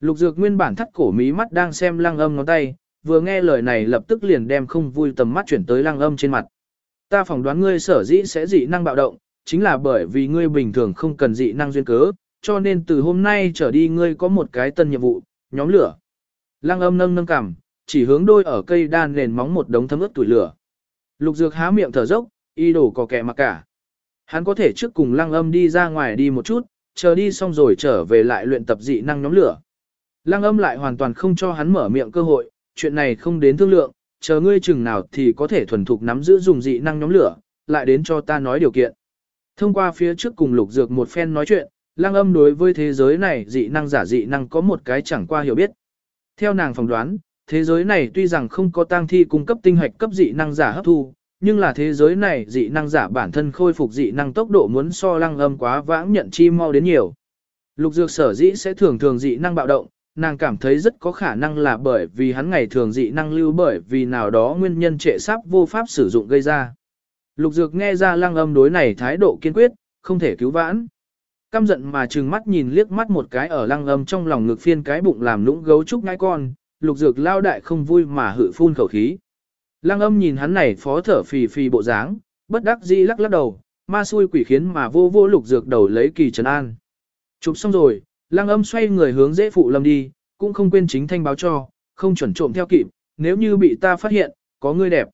Speaker 1: Lục dược nguyên bản thắt cổ mí mắt đang xem lăng âm ngón tay, vừa nghe lời này lập tức liền đem không vui tầm mắt chuyển tới lăng âm trên mặt. Ta phỏng đoán ngươi sở dĩ sẽ dị năng bạo động, chính là bởi vì ngươi bình thường không cần dị năng duyên cớ, cho nên từ hôm nay trở đi ngươi có một cái tân nhiệm vụ, nhóm lửa. Lăng âm nâng nâng cằm, chỉ hướng đôi ở cây đan nền móng một đống thấm ướt tuổi lửa. Lục dược há miệng thở dốc, y đổ có kẻ mặc cả. Hắn có thể trước cùng lăng âm đi ra ngoài đi một chút, chờ đi xong rồi trở về lại luyện tập dị năng nhóm lửa. Lăng âm lại hoàn toàn không cho hắn mở miệng cơ hội, chuyện này không đến thương lượng, chờ ngươi chừng nào thì có thể thuần thục nắm giữ dùng dị năng nhóm lửa, lại đến cho ta nói điều kiện. Thông qua phía trước cùng lục dược một phen nói chuyện, lăng âm đối với thế giới này dị năng giả dị năng có một cái chẳng qua hiểu biết. Theo nàng phỏng đoán, thế giới này tuy rằng không có tang thi cung cấp tinh hoạch cấp dị năng giả hấp thu, nhưng là thế giới này dị năng giả bản thân khôi phục dị năng tốc độ muốn so lăng âm quá vãng nhận chi mau đến nhiều. Lục dược sở dĩ sẽ thường thường dị năng bạo động, nàng cảm thấy rất có khả năng là bởi vì hắn ngày thường dị năng lưu bởi vì nào đó nguyên nhân trệ sắp vô pháp sử dụng gây ra. Lục dược nghe ra lăng âm đối này thái độ kiên quyết, không thể cứu vãn. Căm giận mà trừng mắt nhìn liếc mắt một cái ở lăng âm trong lòng ngực phiên cái bụng làm lũng gấu trúc ngai con, lục dược lao đại không vui mà hự phun khẩu khí. Lăng âm nhìn hắn này phó thở phì phì bộ dáng, bất đắc dĩ lắc lắc đầu, ma xui quỷ khiến mà vô vô lục dược đầu lấy kỳ trấn an. Chụp xong rồi, lăng âm xoay người hướng dễ phụ lâm đi, cũng không quên chính thanh báo cho, không chuẩn trộm theo kịp, nếu như bị ta phát hiện, có người đẹp.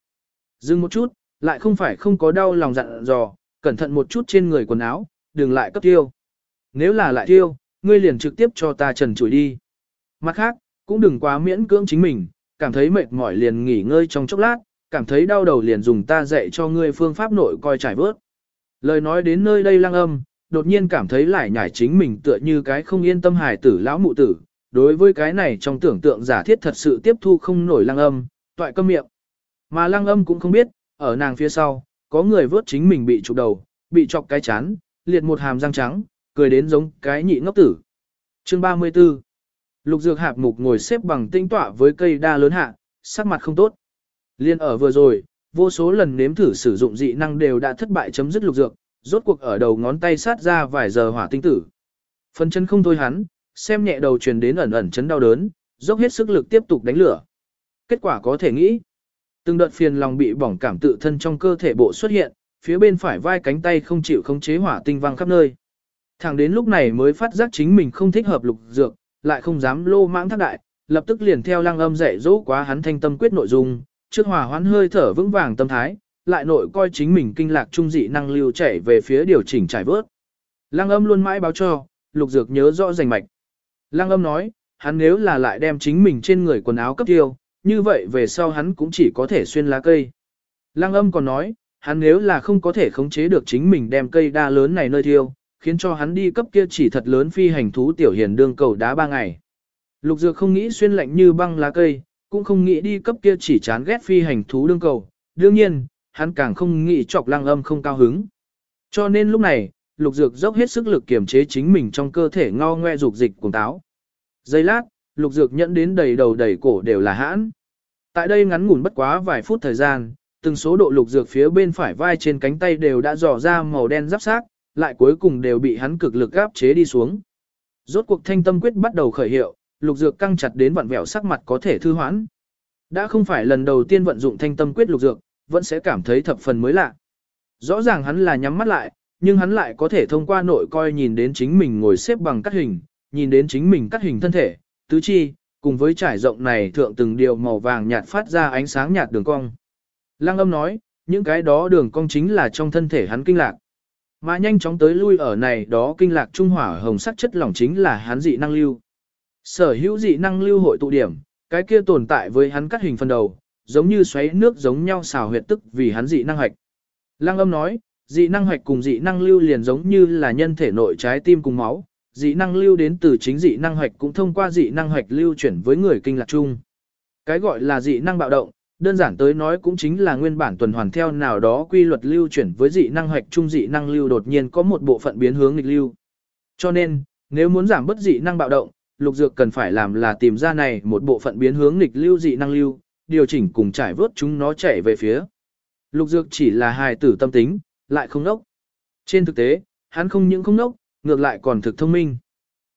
Speaker 1: Dừng một chút, lại không phải không có đau lòng dặn dò, cẩn thận một chút trên người quần áo, đừng lại cấp tiêu. Nếu là lại tiêu, ngươi liền trực tiếp cho ta trần trụi đi. Mặt khác, cũng đừng quá miễn cưỡng chính mình, cảm thấy mệt mỏi liền nghỉ ngơi trong chốc lát, cảm thấy đau đầu liền dùng ta dạy cho ngươi phương pháp nội coi trải vớt. Lời nói đến nơi đây lăng âm, đột nhiên cảm thấy lại nhảy chính mình tựa như cái không yên tâm hài tử lão mụ tử. Đối với cái này trong tưởng tượng giả thiết thật sự tiếp thu không nổi lăng âm, toại câm miệng. Mà lăng âm cũng không biết, ở nàng phía sau, có người vớt chính mình bị chụp đầu, bị chọc cái chán, liệt một hàm răng trắng, cười đến giống cái nhị ngốc tử. Chương 34 Lục dược hạp mục ngồi xếp bằng tinh tọa với cây đa lớn hạ, sắc mặt không tốt. Liên ở vừa rồi, vô số lần nếm thử sử dụng dị năng đều đã thất bại chấm dứt lục dược, rốt cuộc ở đầu ngón tay sát ra vài giờ hỏa tinh tử. Phân chân không thôi hắn, xem nhẹ đầu truyền đến ẩn ẩn chấn đau đớn, dốc hết sức lực tiếp tục đánh lửa. Kết quả có thể nghĩ, từng đợt phiền lòng bị bỏng cảm tự thân trong cơ thể bộ xuất hiện, phía bên phải vai cánh tay không chịu khống chế hỏa tinh văng khắp nơi. Thẳng đến lúc này mới phát giác chính mình không thích hợp lục dược, lại không dám lô mãng thác đại, lập tức liền theo lăng âm dạy dỗ quá hắn thanh tâm quyết nội dung, trước hòa hoãn hơi thở vững vàng tâm thái, lại nội coi chính mình kinh lạc trung dị năng lưu chảy về phía điều chỉnh trải vớt. Lăng âm luôn mãi báo cho, lục dược nhớ rõ rành mạch. Lăng âm nói, hắn nếu là lại đem chính mình trên người quần áo cấp tiêu, như vậy về sau hắn cũng chỉ có thể xuyên lá cây. Lăng âm còn nói, hắn nếu là không có thể khống chế được chính mình đem cây đa lớn này nơi thiêu, khiến cho hắn đi cấp kia chỉ thật lớn phi hành thú tiểu hiền đương cầu đá ba ngày. Lục dược không nghĩ xuyên lạnh như băng lá cây, cũng không nghĩ đi cấp kia chỉ chán ghét phi hành thú đương cầu, đương nhiên, hắn càng không nghĩ chọc lăng âm không cao hứng. Cho nên lúc này, lục dược dốc hết sức lực kiềm chế chính mình trong cơ thể ngao ngoe dục dịch cùng táo. Giây lát, lục dược nhẫn đến đầy đầu đầy cổ đều là hãn. Tại đây ngắn ngủn bất quá vài phút thời gian, từng số độ lục dược phía bên phải vai trên cánh tay đều đã dò ra màu đen giáp xác, lại cuối cùng đều bị hắn cực lực áp chế đi xuống. Rốt cuộc thanh tâm quyết bắt đầu khởi hiệu, lục dược căng chặt đến vặn vẹo sắc mặt có thể thư hoãn. Đã không phải lần đầu tiên vận dụng thanh tâm quyết lục dược, vẫn sẽ cảm thấy thập phần mới lạ. Rõ ràng hắn là nhắm mắt lại, nhưng hắn lại có thể thông qua nội coi nhìn đến chính mình ngồi xếp bằng cắt hình, nhìn đến chính mình cắt hình thân thể, tứ chi, cùng với trải rộng này thượng từng điều màu vàng nhạt phát ra ánh sáng nhạt đường cong. Lăng âm nói, những cái đó đường cong chính là trong thân thể hắn kinh lạc. Mà nhanh chóng tới lui ở này đó kinh lạc trung hỏa hồng sắc chất lỏng chính là hắn dị năng lưu. Sở hữu dị năng lưu hội tụ điểm, cái kia tồn tại với hắn cắt hình phần đầu, giống như xoáy nước giống nhau xào huyệt tức vì hắn dị năng hạch. Lăng âm nói, dị năng hạch cùng dị năng lưu liền giống như là nhân thể nội trái tim cùng máu, dị năng lưu đến từ chính dị năng hạch cũng thông qua dị năng hạch lưu chuyển với người kinh lạc chung. Cái gọi là dị năng bạo động, đơn giản tới nói cũng chính là nguyên bản tuần hoàn theo nào đó quy luật lưu chuyển với dị năng hạch trung dị năng lưu đột nhiên có một bộ phận biến hướng nghịch lưu. Cho nên, nếu muốn giảm bất dị năng bạo động, lục dược cần phải làm là tìm ra này một bộ phận biến hướng nghịch lưu dị năng lưu, điều chỉnh cùng trải vớt chúng nó chạy về phía. Lục dược chỉ là hài tử tâm tính, lại không nốc. Trên thực tế, hắn không những không nốc, ngược lại còn thực thông minh.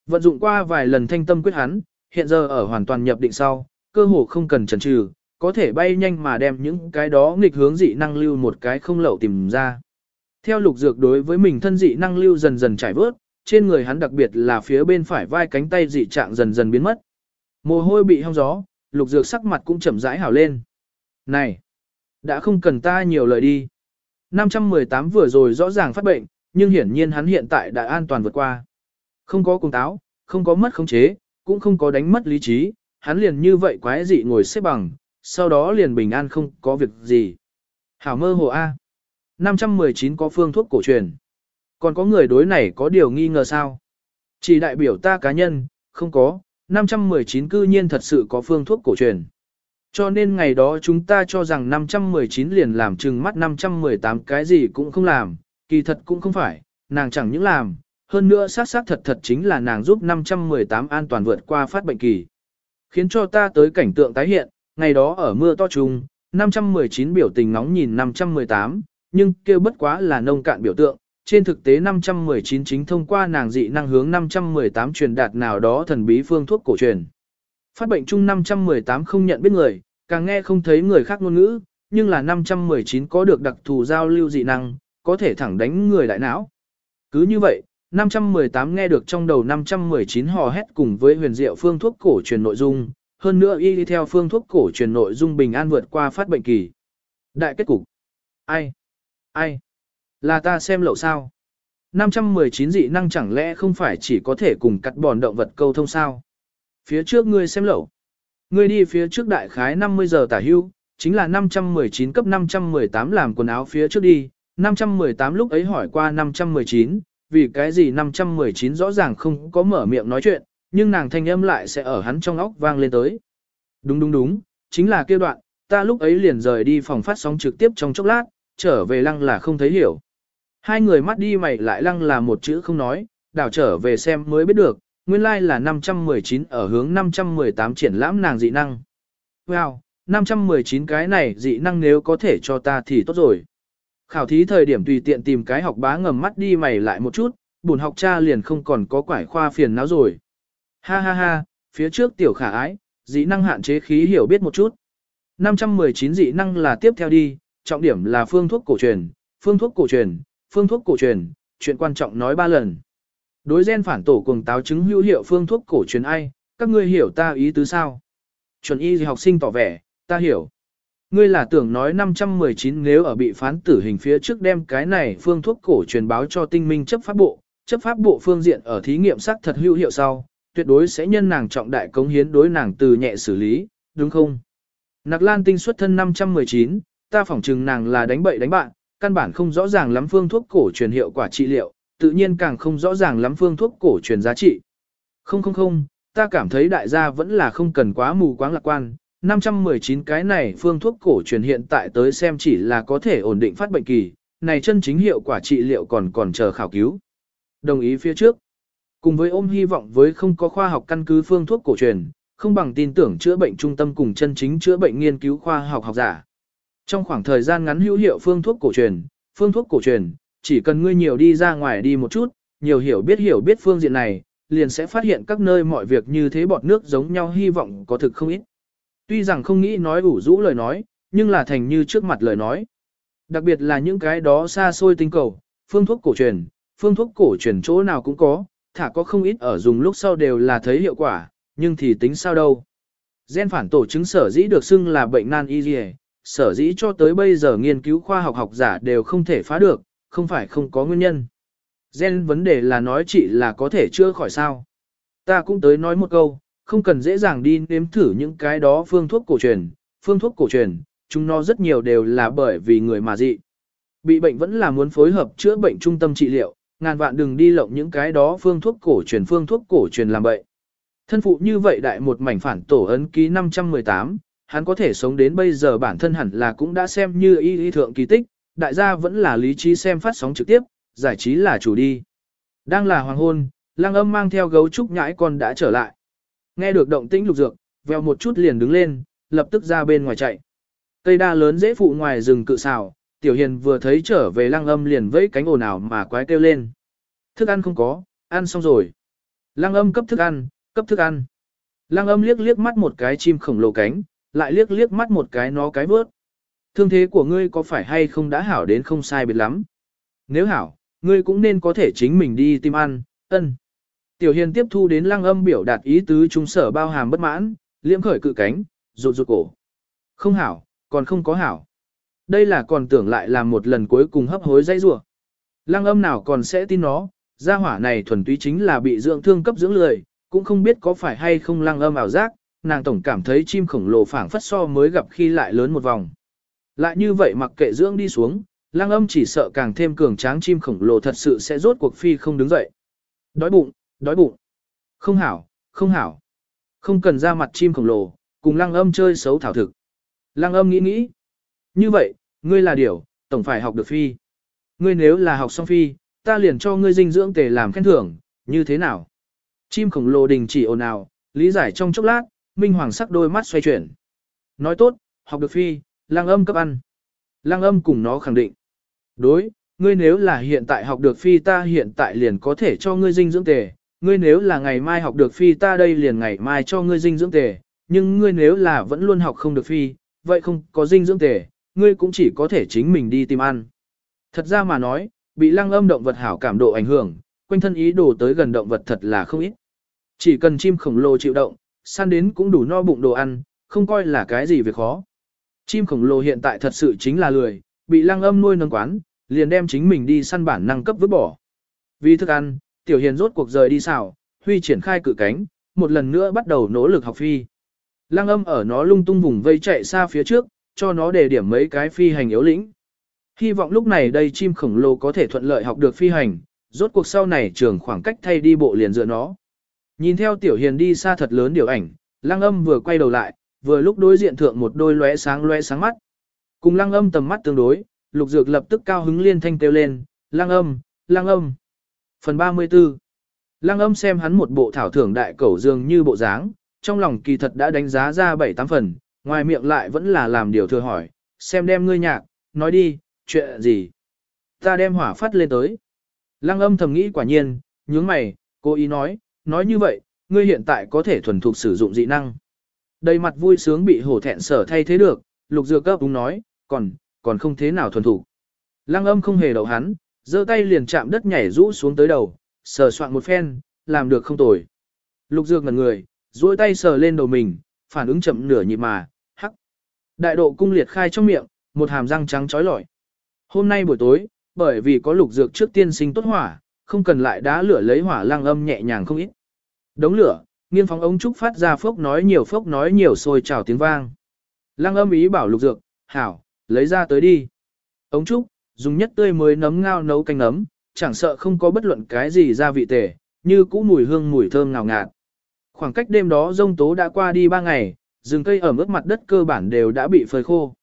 Speaker 1: Vận dụng qua vài lần thanh tâm quyết hắn, hiện giờ ở hoàn toàn nhập định sau, cơ hồ không cần chần chừ, có thể bay nhanh mà đem những cái đó nghịch hướng dị năng lưu một cái không lậu tìm ra. Theo lục dược đối với mình thân dị năng lưu dần dần trải vớt, trên người hắn đặc biệt là phía bên phải vai cánh tay dị trạng dần dần biến mất. Mồ hôi bị hong gió, lục dược sắc mặt cũng chậm rãi hảo lên. Này, đã không cần ta nhiều lời đi. 518 vừa rồi rõ ràng phát bệnh, nhưng hiển nhiên hắn hiện tại đã an toàn vượt qua. Không có cung táo, không có mất khống chế, cũng không có đánh mất lý trí, hắn liền như vậy quái dị ngồi xếp bằng, sau đó liền bình an không có việc gì. Hảo mơ hồ A. 519 có phương thuốc cổ truyền. Còn có người đối này có điều nghi ngờ sao? Chỉ đại biểu ta cá nhân, không có, 519 cư nhiên thật sự có phương thuốc cổ truyền. Cho nên ngày đó chúng ta cho rằng 519 liền làm chừng mắt 518 cái gì cũng không làm, kỳ thật cũng không phải, nàng chẳng những làm, hơn nữa xác xác thật thật chính là nàng giúp 518 an toàn vượt qua phát bệnh kỳ. Khiến cho ta tới cảnh tượng tái hiện, ngày đó ở mưa to trùng, 519 biểu tình nóng nhìn 518, nhưng kêu bất quá là nông cạn biểu tượng, trên thực tế 519 chính thông qua nàng dị năng hướng 518 truyền đạt nào đó thần bí phương thuốc cổ truyền. Phát bệnh chung 518 không nhận biết người, càng nghe không thấy người khác ngôn ngữ, nhưng là 519 có được đặc thù giao lưu dị năng, có thể thẳng đánh người đại não. Cứ như vậy, 518 nghe được trong đầu 519 hò hét cùng với huyền diệu phương thuốc cổ truyền nội dung, hơn nữa y đi theo phương thuốc cổ truyền nội dung bình an vượt qua phát bệnh kỳ. Đại kết cục. Ai? Ai? Là ta xem lậu sao? 519 dị năng chẳng lẽ không phải chỉ có thể cùng cắt bòn động vật câu thông sao? Phía trước ngươi xem lậu. Ngươi đi phía trước đại khái 50 giờ tả hưu, chính là 519 cấp 518 làm quần áo phía trước đi. 518 lúc ấy hỏi qua 519, vì cái gì 519 rõ ràng không có mở miệng nói chuyện, nhưng nàng thanh âm lại sẽ ở hắn trong óc vang lên tới. Đúng đúng đúng, chính là kia đoạn, ta lúc ấy liền rời đi phòng phát sóng trực tiếp trong chốc lát, trở về lăng là không thấy hiểu. Hai người mắt đi mày lại lăng là một chữ không nói, đảo trở về xem mới biết được, nguyên lai like là 519 ở hướng 518 triển lãm nàng dị năng. Wow, 519 cái này dị năng nếu có thể cho ta thì tốt rồi. Khảo thí thời điểm tùy tiện tìm cái học bá ngầm mắt đi mày lại một chút, buồn học cha liền không còn có quải khoa phiền não rồi. Ha ha ha, phía trước tiểu khả ái, dị năng hạn chế khí hiểu biết một chút. 519 dị năng là tiếp theo đi, trọng điểm là phương thuốc cổ truyền, phương thuốc cổ truyền, phương thuốc cổ truyền, chuyện quan trọng nói ba lần. Đối gen phản tổ cùng táo chứng hữu hiệu phương thuốc cổ truyền ai, các ngươi hiểu ta ý tứ sao? Chuẩn y gì học sinh tỏ vẻ, ta hiểu. Ngươi là tưởng nói 519 nếu ở bị phán tử hình phía trước đem cái này phương thuốc cổ truyền báo cho tinh minh chấp pháp bộ, chấp pháp bộ phương diện ở thí nghiệm xác thật hữu hiệu sau, tuyệt đối sẽ nhân nàng trọng đại cống hiến đối nàng từ nhẹ xử lý, đúng không? Nặc Lan tinh xuất thân 519, ta phỏng chừng nàng là đánh bậy đánh bạn, căn bản không rõ ràng lắm phương thuốc cổ truyền hiệu quả trị liệu, tự nhiên càng không rõ ràng lắm phương thuốc cổ truyền giá trị. Không không không, ta cảm thấy đại gia vẫn là không cần quá mù quáng lạc quan, 519 cái này phương thuốc cổ truyền hiện tại tới xem chỉ là có thể ổn định phát bệnh kỳ, này chân chính hiệu quả trị liệu còn còn chờ khảo cứu. Đồng ý phía trước. Cùng với ôm hy vọng với không có khoa học căn cứ phương thuốc cổ truyền, không bằng tin tưởng chữa bệnh trung tâm cùng chân chính chữa bệnh nghiên cứu khoa học học giả. Trong khoảng thời gian ngắn hữu hiệu phương thuốc cổ truyền, phương thuốc cổ truyền, chỉ cần ngươi nhiều đi ra ngoài đi một chút, nhiều hiểu biết hiểu biết phương diện này, liền sẽ phát hiện các nơi mọi việc như thế bọt nước giống nhau hy vọng có thực không ít. Tuy rằng không nghĩ nói ủ rũ lời nói, nhưng là thành như trước mặt lời nói. Đặc biệt là những cái đó xa xôi tinh cầu, phương thuốc cổ truyền, phương thuốc cổ truyền chỗ nào cũng có, thả có không ít ở dùng lúc sau đều là thấy hiệu quả, nhưng thì tính sao đâu. Gen phản tổ chứng sở dĩ được xưng là bệnh nan y dì sở dĩ cho tới bây giờ nghiên cứu khoa học học giả đều không thể phá được, không phải không có nguyên nhân. Gen vấn đề là nói chỉ là có thể chưa khỏi sao. Ta cũng tới nói một câu, không cần dễ dàng đi nếm thử những cái đó phương thuốc cổ truyền, phương thuốc cổ truyền, chúng nó rất nhiều đều là bởi vì người mà dị. Bị bệnh vẫn là muốn phối hợp chữa bệnh trung tâm trị liệu, ngàn vạn đừng đi lộng những cái đó phương thuốc cổ truyền phương thuốc cổ truyền làm bệnh. Thân phụ như vậy đại một mảnh phản tổ ấn ký 518, hắn có thể sống đến bây giờ bản thân hẳn là cũng đã xem như y y thượng kỳ tích, đại gia vẫn là lý trí xem phát sóng trực tiếp, giải trí là chủ đi. Đang là hoàng hôn, lang âm mang theo gấu trúc nhãi con đã trở lại. Nghe được động tĩnh lục dược, veo một chút liền đứng lên, lập tức ra bên ngoài chạy. Cây đa lớn dễ phụ ngoài rừng cự xào, tiểu hiền vừa thấy trở về lăng âm liền vẫy cánh ồn ào mà quái kêu lên. Thức ăn không có, ăn xong rồi. Lăng âm cấp thức ăn, cấp thức ăn. Lăng âm liếc liếc mắt một cái chim khổng lồ cánh, lại liếc liếc mắt một cái nó cái vớt. Thương thế của ngươi có phải hay không đã hảo đến không sai biệt lắm? Nếu hảo, ngươi cũng nên có thể chính mình đi tìm ăn, ân. Tiểu hiền tiếp thu đến lăng âm biểu đạt ý tứ trung sở bao hàm bất mãn, liễm khởi cự cánh, rụt rụt cổ. Không hảo, còn không có hảo. Đây là còn tưởng lại làm một lần cuối cùng hấp hối dây rủa. Lăng âm nào còn sẽ tin nó, gia hỏa này thuần túy chính là bị dưỡng thương cấp dưỡng lười, cũng không biết có phải hay không lăng âm ảo giác, nàng tổng cảm thấy chim khổng lồ phảng phất so mới gặp khi lại lớn một vòng. Lại như vậy mặc kệ dưỡng đi xuống, lăng âm chỉ sợ càng thêm cường tráng chim khổng lồ thật sự sẽ rốt cuộc phi không đứng dậy. Đói bụng, đói bụng. Không hảo, không hảo. Không cần ra mặt chim khổng lồ, cùng lăng âm chơi xấu thảo thực. Lăng âm nghĩ nghĩ. Như vậy, ngươi là điểu, tổng phải học được phi. Ngươi nếu là học xong phi, ta liền cho ngươi dinh dưỡng tề làm khen thưởng, như thế nào? Chim khổng lồ đình chỉ ồn ào, lý giải trong chốc lát, minh hoàng sắc đôi mắt xoay chuyển. Nói tốt, học được phi, lang âm cấp ăn. Lang âm cùng nó khẳng định. Đối, ngươi nếu là hiện tại học được phi ta hiện tại liền có thể cho ngươi dinh dưỡng tề, ngươi nếu là ngày mai học được phi ta đây liền ngày mai cho ngươi dinh dưỡng tề, nhưng ngươi nếu là vẫn luôn học không được phi, vậy không có dinh dưỡng tề, ngươi cũng chỉ có thể chính mình đi tìm ăn. Thật ra mà nói, bị lăng âm động vật hảo cảm độ ảnh hưởng, quanh thân ý đồ tới gần động vật thật là không ít. Chỉ cần chim khổng lồ chịu động, săn đến cũng đủ no bụng đồ ăn, không coi là cái gì việc khó. Chim khổng lồ hiện tại thật sự chính là lười, bị lăng âm nuôi nâng quán, liền đem chính mình đi săn bản năng cấp vứt bỏ. Vì thức ăn, tiểu hiền rốt cuộc rời đi xảo, huy triển khai cự cánh, một lần nữa bắt đầu nỗ lực học phi. Lăng âm ở nó lung tung vùng vây chạy xa phía trước, cho nó để điểm mấy cái phi hành yếu lĩnh. Hy vọng lúc này đây chim khổng lồ có thể thuận lợi học được phi hành, rốt cuộc sau này trường khoảng cách thay đi bộ liền dựa nó. Nhìn theo tiểu hiền đi xa thật lớn điều ảnh, lăng âm vừa quay đầu lại, vừa lúc đối diện thượng một đôi lóe sáng lóe sáng mắt. Cùng lăng âm tầm mắt tương đối, lục dược lập tức cao hứng liên thanh kêu lên, lăng âm, lăng âm. Phần 34 Lăng âm xem hắn một bộ thảo thưởng đại cẩu dường như bộ dáng, trong lòng kỳ thật đã đánh giá ra 7-8 phần, ngoài miệng lại vẫn là làm điều thừa hỏi, xem đem ngươi nhạc, nói đi, chuyện gì. Ta đem hỏa phát lên tới. Lăng âm thầm nghĩ quả nhiên, nhướng mày, cố ý nói, nói như vậy, ngươi hiện tại có thể thuần thục sử dụng dị năng. Đầy mặt vui sướng bị hổ thẹn sở thay thế được, lục dược cấp đúng nói, còn, còn không thế nào thuần thục. Lăng âm không hề đậu hắn, giơ tay liền chạm đất nhảy rũ xuống tới đầu, sờ soạn một phen, làm được không tồi. Lục dược ngẩn người, duỗi tay sờ lên đầu mình, phản ứng chậm nửa nhịp mà. Đại độ cung liệt khai trong miệng, một hàm răng trắng trói lọi. Hôm nay buổi tối, bởi vì có lục dược trước tiên sinh tốt hỏa, không cần lại đá lửa lấy hỏa lăng âm nhẹ nhàng không ít. Đống lửa, nghiên phóng ống trúc phát ra phốc nói nhiều phốc nói nhiều sôi trào tiếng vang. Lăng âm ý bảo lục dược, hảo, lấy ra tới đi. Ống trúc, dùng nhất tươi mới nấm ngao nấu canh nấm, chẳng sợ không có bất luận cái gì ra vị tể, như cũ mùi hương mùi thơm ngào ngạt. Khoảng cách đêm đó rông tố đã qua đi ba ngày, rừng cây ở mức mặt đất cơ bản đều đã bị phơi khô.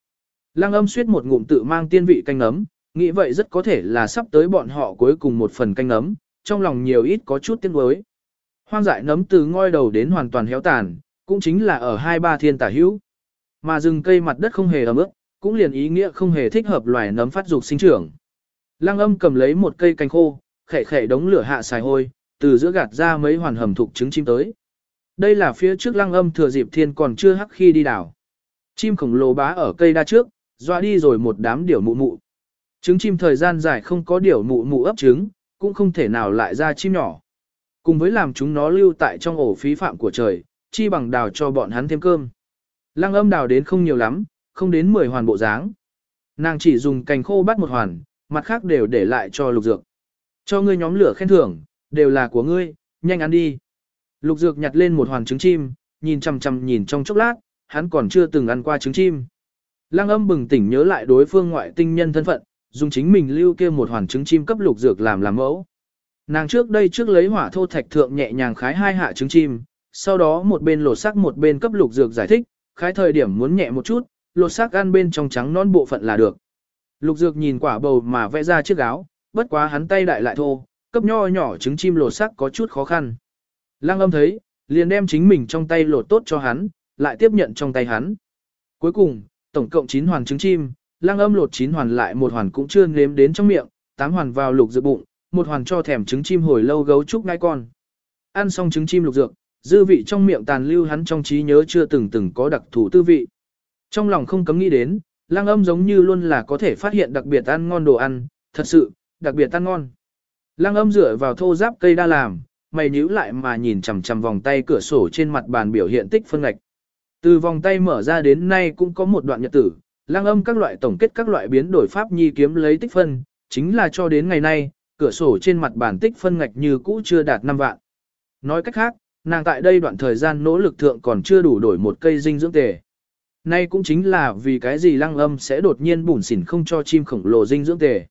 Speaker 1: Lăng âm suyết một ngụm tự mang tiên vị canh nấm, nghĩ vậy rất có thể là sắp tới bọn họ cuối cùng một phần canh nấm, trong lòng nhiều ít có chút tiếng đối. Hoang dại nấm từ ngôi đầu đến hoàn toàn héo tàn, cũng chính là ở hai ba thiên tả hữu. Mà rừng cây mặt đất không hề ấm ướt, cũng liền ý nghĩa không hề thích hợp loài nấm phát dục sinh trưởng. Lăng âm cầm lấy một cây canh khô, khẽ khẽ đống lửa hạ xài hôi, từ giữa gạt ra mấy hoàn hầm thục trứng chim tới. Đây là phía trước lăng âm thừa dịp thiên còn chưa hắc khi đi đảo. Chim khổng lồ bá ở cây đa trước, dọa đi rồi một đám điểu mụ mụ. Trứng chim thời gian dài không có điểu mụ mụ ấp trứng, cũng không thể nào lại ra chim nhỏ. Cùng với làm chúng nó lưu tại trong ổ phí phạm của trời, chi bằng đào cho bọn hắn thêm cơm. Lăng âm đào đến không nhiều lắm, không đến 10 hoàn bộ dáng. Nàng chỉ dùng cành khô bắt một hoàn, mặt khác đều để lại cho lục dược. Cho ngươi nhóm lửa khen thưởng, đều là của ngươi, nhanh ăn đi. Lục dược nhặt lên một hoàn trứng chim, nhìn chằm chằm nhìn trong chốc lát, hắn còn chưa từng ăn qua trứng chim. Lăng âm bừng tỉnh nhớ lại đối phương ngoại tinh nhân thân phận, dùng chính mình lưu kia một hoàn trứng chim cấp lục dược làm làm mẫu. Nàng trước đây trước lấy hỏa thô thạch thượng nhẹ nhàng khái hai hạ trứng chim, sau đó một bên lột xác một bên cấp lục dược giải thích, khái thời điểm muốn nhẹ một chút, lột xác ăn bên trong trắng non bộ phận là được. Lục dược nhìn quả bầu mà vẽ ra chiếc áo, bất quá hắn tay đại lại thô, cấp nho nhỏ trứng chim lột xác có chút khó khăn. Lăng âm thấy, liền đem chính mình trong tay lột tốt cho hắn, lại tiếp nhận trong tay hắn. Cuối cùng, tổng cộng 9 hoàn trứng chim, lăng âm lột 9 hoàn lại một hoàn cũng chưa nếm đến trong miệng, 8 hoàn vào lục dược bụng, một hoàn cho thèm trứng chim hồi lâu gấu trúc ngai con. Ăn xong trứng chim lục dược, dư vị trong miệng tàn lưu hắn trong trí nhớ chưa từng từng có đặc thù tư vị. Trong lòng không cấm nghĩ đến, lang âm giống như luôn là có thể phát hiện đặc biệt ăn ngon đồ ăn, thật sự, đặc biệt ăn ngon. Lang âm dựa vào thô giáp cây đa làm, mày nhíu lại mà nhìn chằm chằm vòng tay cửa sổ trên mặt bàn biểu hiện tích phân ngạch. Từ vòng tay mở ra đến nay cũng có một đoạn nhật tử, lang âm các loại tổng kết các loại biến đổi pháp nhi kiếm lấy tích phân, chính là cho đến ngày nay, cửa sổ trên mặt bàn tích phân ngạch như cũ chưa đạt 5 vạn. Nói cách khác, nàng tại đây đoạn thời gian nỗ lực thượng còn chưa đủ đổi một cây dinh dưỡng tề. Nay cũng chính là vì cái gì lăng âm sẽ đột nhiên bủn xỉn không cho chim khổng lồ dinh dưỡng tề.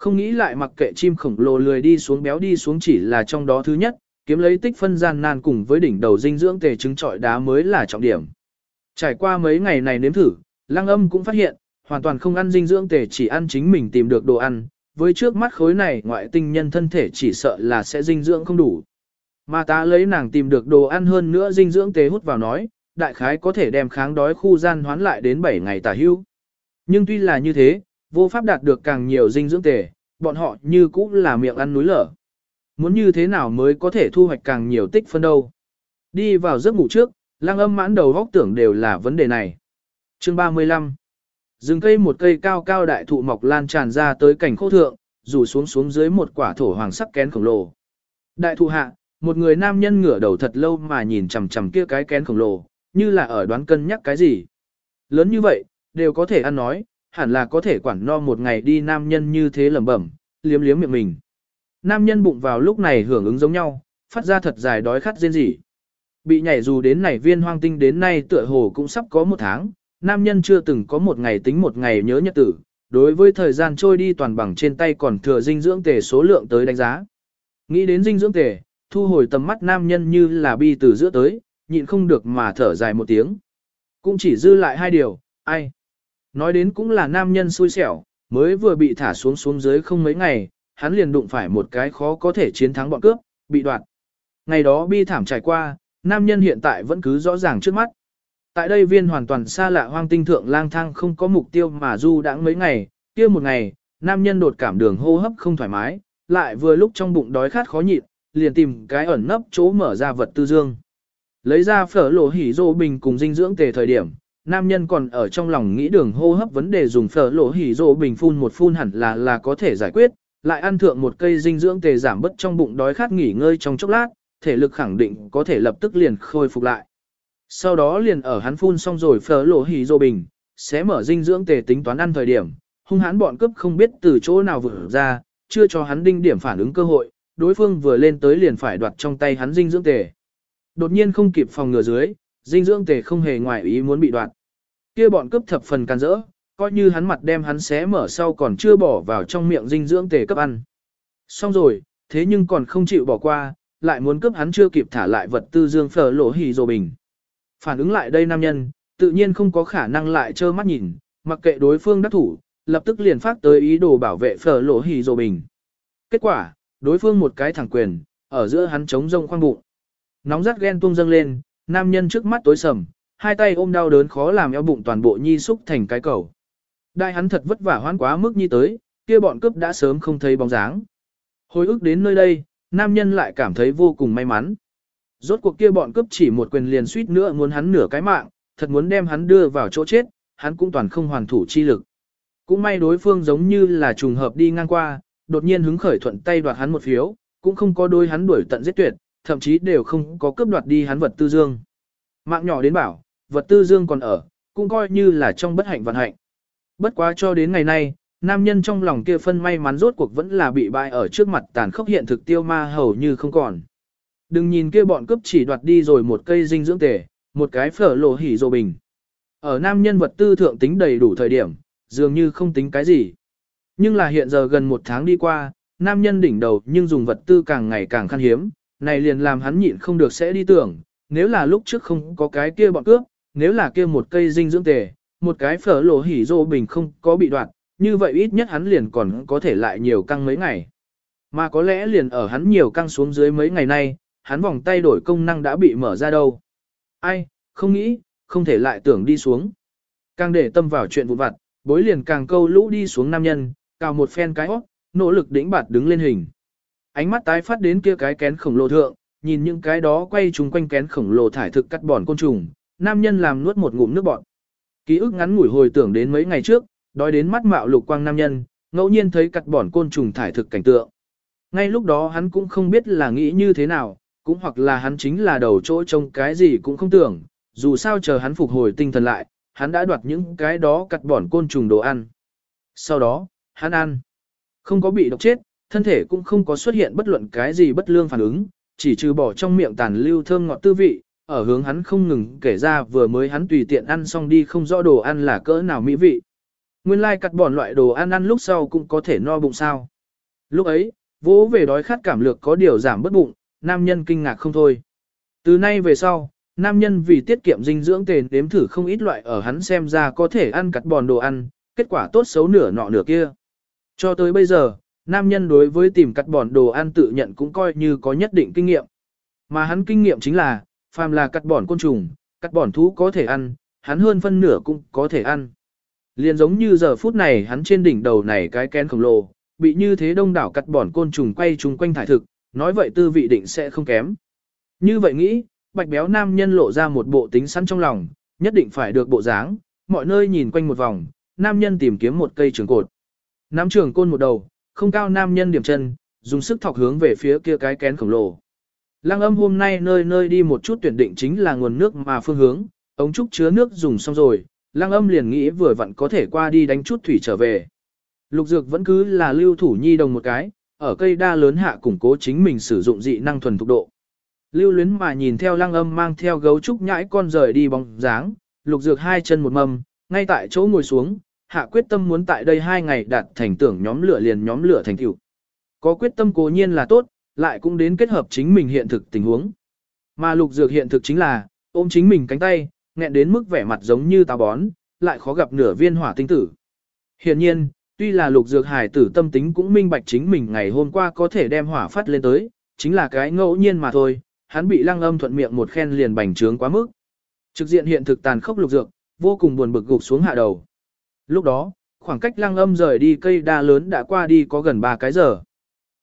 Speaker 1: Không nghĩ lại mặc kệ chim khổng lồ lười đi xuống béo đi xuống chỉ là trong đó thứ nhất, kiếm lấy tích phân gian nan cùng với đỉnh đầu dinh dưỡng tề trứng trọi đá mới là trọng điểm. Trải qua mấy ngày này nếm thử, lăng âm cũng phát hiện, hoàn toàn không ăn dinh dưỡng tề chỉ ăn chính mình tìm được đồ ăn, với trước mắt khối này ngoại tinh nhân thân thể chỉ sợ là sẽ dinh dưỡng không đủ. Mà ta lấy nàng tìm được đồ ăn hơn nữa dinh dưỡng tề hút vào nói, đại khái có thể đem kháng đói khu gian hoán lại đến 7 ngày tả hưu. Nhưng tuy là như thế, vô pháp đạt được càng nhiều dinh dưỡng tề, bọn họ như cũng là miệng ăn núi lở. Muốn như thế nào mới có thể thu hoạch càng nhiều tích phân đâu. Đi vào giấc ngủ trước, lang âm mãn đầu góc tưởng đều là vấn đề này. Chương 35 Rừng cây một cây cao cao đại thụ mọc lan tràn ra tới cảnh khô thượng, rủ xuống xuống dưới một quả thổ hoàng sắc kén khổng lồ. Đại thụ hạ, một người nam nhân ngửa đầu thật lâu mà nhìn chằm chằm kia cái kén khổng lồ, như là ở đoán cân nhắc cái gì. Lớn như vậy, đều có thể ăn nói, hẳn là có thể quản no một ngày đi nam nhân như thế lẩm bẩm, liếm liếm miệng mình. Nam nhân bụng vào lúc này hưởng ứng giống nhau, phát ra thật dài đói khát rên rỉ. Bị nhảy dù đến này viên hoang tinh đến nay tựa hồ cũng sắp có một tháng, nam nhân chưa từng có một ngày tính một ngày nhớ nhật tử, đối với thời gian trôi đi toàn bằng trên tay còn thừa dinh dưỡng tề số lượng tới đánh giá. Nghĩ đến dinh dưỡng tề, thu hồi tầm mắt nam nhân như là bi từ giữa tới, nhịn không được mà thở dài một tiếng. Cũng chỉ dư lại hai điều, ai? Nói đến cũng là nam nhân xui xẻo, mới vừa bị thả xuống xuống dưới không mấy ngày, hắn liền đụng phải một cái khó có thể chiến thắng bọn cướp, bị đoạt. Ngày đó bi thảm trải qua, nam nhân hiện tại vẫn cứ rõ ràng trước mắt. Tại đây viên hoàn toàn xa lạ hoang tinh thượng lang thang không có mục tiêu mà du đã mấy ngày, kia một ngày, nam nhân đột cảm đường hô hấp không thoải mái, lại vừa lúc trong bụng đói khát khó nhịn, liền tìm cái ẩn nấp chỗ mở ra vật tư dương. Lấy ra phở lộ hỉ rô bình cùng dinh dưỡng tề thời điểm, nam nhân còn ở trong lòng nghĩ đường hô hấp vấn đề dùng phở lỗ hỉ rô bình phun một phun hẳn là là có thể giải quyết, lại ăn thượng một cây dinh dưỡng tề giảm bớt trong bụng đói khát nghỉ ngơi trong chốc lát, thể lực khẳng định có thể lập tức liền khôi phục lại. Sau đó liền ở hắn phun xong rồi phở lỗ hỉ rô bình, sẽ mở dinh dưỡng tề tính toán ăn thời điểm, hung hãn bọn cướp không biết từ chỗ nào vừa ra, chưa cho hắn đinh điểm phản ứng cơ hội, đối phương vừa lên tới liền phải đoạt trong tay hắn dinh dưỡng tề. Đột nhiên không kịp phòng ngừa dưới, dinh dưỡng tề không hề ngoài ý muốn bị đoạt. Kia bọn cướp thập phần can rỡ, coi như hắn mặt đem hắn xé mở sau còn chưa bỏ vào trong miệng dinh dưỡng tề cấp ăn. Xong rồi, thế nhưng còn không chịu bỏ qua, lại muốn cướp hắn chưa kịp thả lại vật tư dương phở lỗ hì rồ bình. Phản ứng lại đây nam nhân, tự nhiên không có khả năng lại trơ mắt nhìn, mặc kệ đối phương đắc thủ, lập tức liền phát tới ý đồ bảo vệ phở lỗ hì rồ bình. Kết quả, đối phương một cái thẳng quyền, ở giữa hắn chống rông khoang bụng. Nóng rát ghen tuông dâng lên, nam nhân trước mắt tối sầm, hai tay ôm đau đớn khó làm eo bụng toàn bộ nhi xúc thành cái cầu. Đại hắn thật vất vả hoan quá mức nhi tới, kia bọn cướp đã sớm không thấy bóng dáng. Hồi ức đến nơi đây, nam nhân lại cảm thấy vô cùng may mắn. Rốt cuộc kia bọn cướp chỉ một quyền liền suýt nữa muốn hắn nửa cái mạng, thật muốn đem hắn đưa vào chỗ chết, hắn cũng toàn không hoàn thủ chi lực. Cũng may đối phương giống như là trùng hợp đi ngang qua, đột nhiên hứng khởi thuận tay đoạt hắn một phiếu, cũng không có đôi hắn đuổi tận giết tuyệt, thậm chí đều không có cướp đoạt đi hắn vật tư dương. Mạng nhỏ đến bảo, vật tư dương còn ở, cũng coi như là trong bất hạnh vận hạnh. Bất quá cho đến ngày nay, nam nhân trong lòng kia phân may mắn rốt cuộc vẫn là bị bại ở trước mặt tàn khốc hiện thực tiêu ma hầu như không còn. Đừng nhìn kia bọn cướp chỉ đoạt đi rồi một cây dinh dưỡng tề, một cái phở lộ hỉ rồ bình. Ở nam nhân vật tư thượng tính đầy đủ thời điểm, dường như không tính cái gì. Nhưng là hiện giờ gần một tháng đi qua, nam nhân đỉnh đầu nhưng dùng vật tư càng ngày càng khan hiếm, này liền làm hắn nhịn không được sẽ đi tưởng, nếu là lúc trước không có cái kia bọn cướp, nếu là kia một cây dinh dưỡng tề, một cái phở lộ hỉ rô bình không có bị đoạt, như vậy ít nhất hắn liền còn có thể lại nhiều căng mấy ngày. Mà có lẽ liền ở hắn nhiều căng xuống dưới mấy ngày nay, hắn vòng tay đổi công năng đã bị mở ra đâu. Ai, không nghĩ, không thể lại tưởng đi xuống. Càng để tâm vào chuyện vụn vặt, bối liền càng câu lũ đi xuống nam nhân, cào một phen cái hót, nỗ lực đỉnh bạt đứng lên hình. Ánh mắt tái phát đến kia cái kén khổng lồ thượng, nhìn những cái đó quay chúng quanh kén khổng lồ thải thực cắt bòn côn trùng, nam nhân làm nuốt một ngụm nước bọt. Ký ức ngắn ngủi hồi tưởng đến mấy ngày trước, đói đến mắt mạo lục quang nam nhân, ngẫu nhiên thấy cặt bòn côn trùng thải thực cảnh tượng. Ngay lúc đó hắn cũng không biết là nghĩ như thế nào, cũng hoặc là hắn chính là đầu chỗ trông cái gì cũng không tưởng, dù sao chờ hắn phục hồi tinh thần lại, hắn đã đoạt những cái đó cặt bòn côn trùng đồ ăn. Sau đó, hắn ăn. Không có bị độc chết, thân thể cũng không có xuất hiện bất luận cái gì bất lương phản ứng, chỉ trừ bỏ trong miệng tàn lưu thơm ngọt tư vị, ở hướng hắn không ngừng kể ra vừa mới hắn tùy tiện ăn xong đi không rõ đồ ăn là cỡ nào mỹ vị. Nguyên lai like cắt bòn loại đồ ăn ăn lúc sau cũng có thể no bụng sao. Lúc ấy, vỗ về đói khát cảm lược có điều giảm bất bụng, nam nhân kinh ngạc không thôi. Từ nay về sau, nam nhân vì tiết kiệm dinh dưỡng tiền đếm thử không ít loại ở hắn xem ra có thể ăn cắt bòn đồ ăn, kết quả tốt xấu nửa nọ nửa kia. Cho tới bây giờ, nam nhân đối với tìm cắt bòn đồ ăn tự nhận cũng coi như có nhất định kinh nghiệm. Mà hắn kinh nghiệm chính là, phàm là cắt bỏn côn trùng, cắt bỏn thú có thể ăn, hắn hơn phân nửa cũng có thể ăn. Liền giống như giờ phút này hắn trên đỉnh đầu này cái kén khổng lồ, bị như thế đông đảo cắt bỏn côn trùng quay chung quanh thải thực, nói vậy tư vị định sẽ không kém. Như vậy nghĩ, bạch béo nam nhân lộ ra một bộ tính sẵn trong lòng, nhất định phải được bộ dáng, mọi nơi nhìn quanh một vòng, nam nhân tìm kiếm một cây trường cột. Nắm trường côn một đầu, không cao nam nhân điểm chân, dùng sức thọc hướng về phía kia cái kén khổng lồ. Lăng âm hôm nay nơi nơi đi một chút tuyển định chính là nguồn nước mà phương hướng, ống trúc chứa nước dùng xong rồi, lăng âm liền nghĩ vừa vặn có thể qua đi đánh chút thủy trở về. Lục dược vẫn cứ là lưu thủ nhi đồng một cái, ở cây đa lớn hạ củng cố chính mình sử dụng dị năng thuần thục độ. Lưu luyến mà nhìn theo lăng âm mang theo gấu trúc nhãi con rời đi bóng dáng, lục dược hai chân một mầm, ngay tại chỗ ngồi xuống, hạ quyết tâm muốn tại đây hai ngày đạt thành tưởng nhóm lửa liền nhóm lửa thành tiểu. Có quyết tâm cố nhiên là tốt, lại cũng đến kết hợp chính mình hiện thực tình huống. Mà lục dược hiện thực chính là, ôm chính mình cánh tay, nghẹn đến mức vẻ mặt giống như táo bón, lại khó gặp nửa viên hỏa tinh tử. Hiện nhiên, tuy là lục dược hải tử tâm tính cũng minh bạch chính mình ngày hôm qua có thể đem hỏa phát lên tới, chính là cái ngẫu nhiên mà thôi, hắn bị lăng âm thuận miệng một khen liền bành trướng quá mức. Trực diện hiện thực tàn khốc lục dược, vô cùng buồn bực gục xuống hạ đầu. Lúc đó, khoảng cách lăng âm rời đi cây đa lớn đã qua đi có gần 3 cái giờ.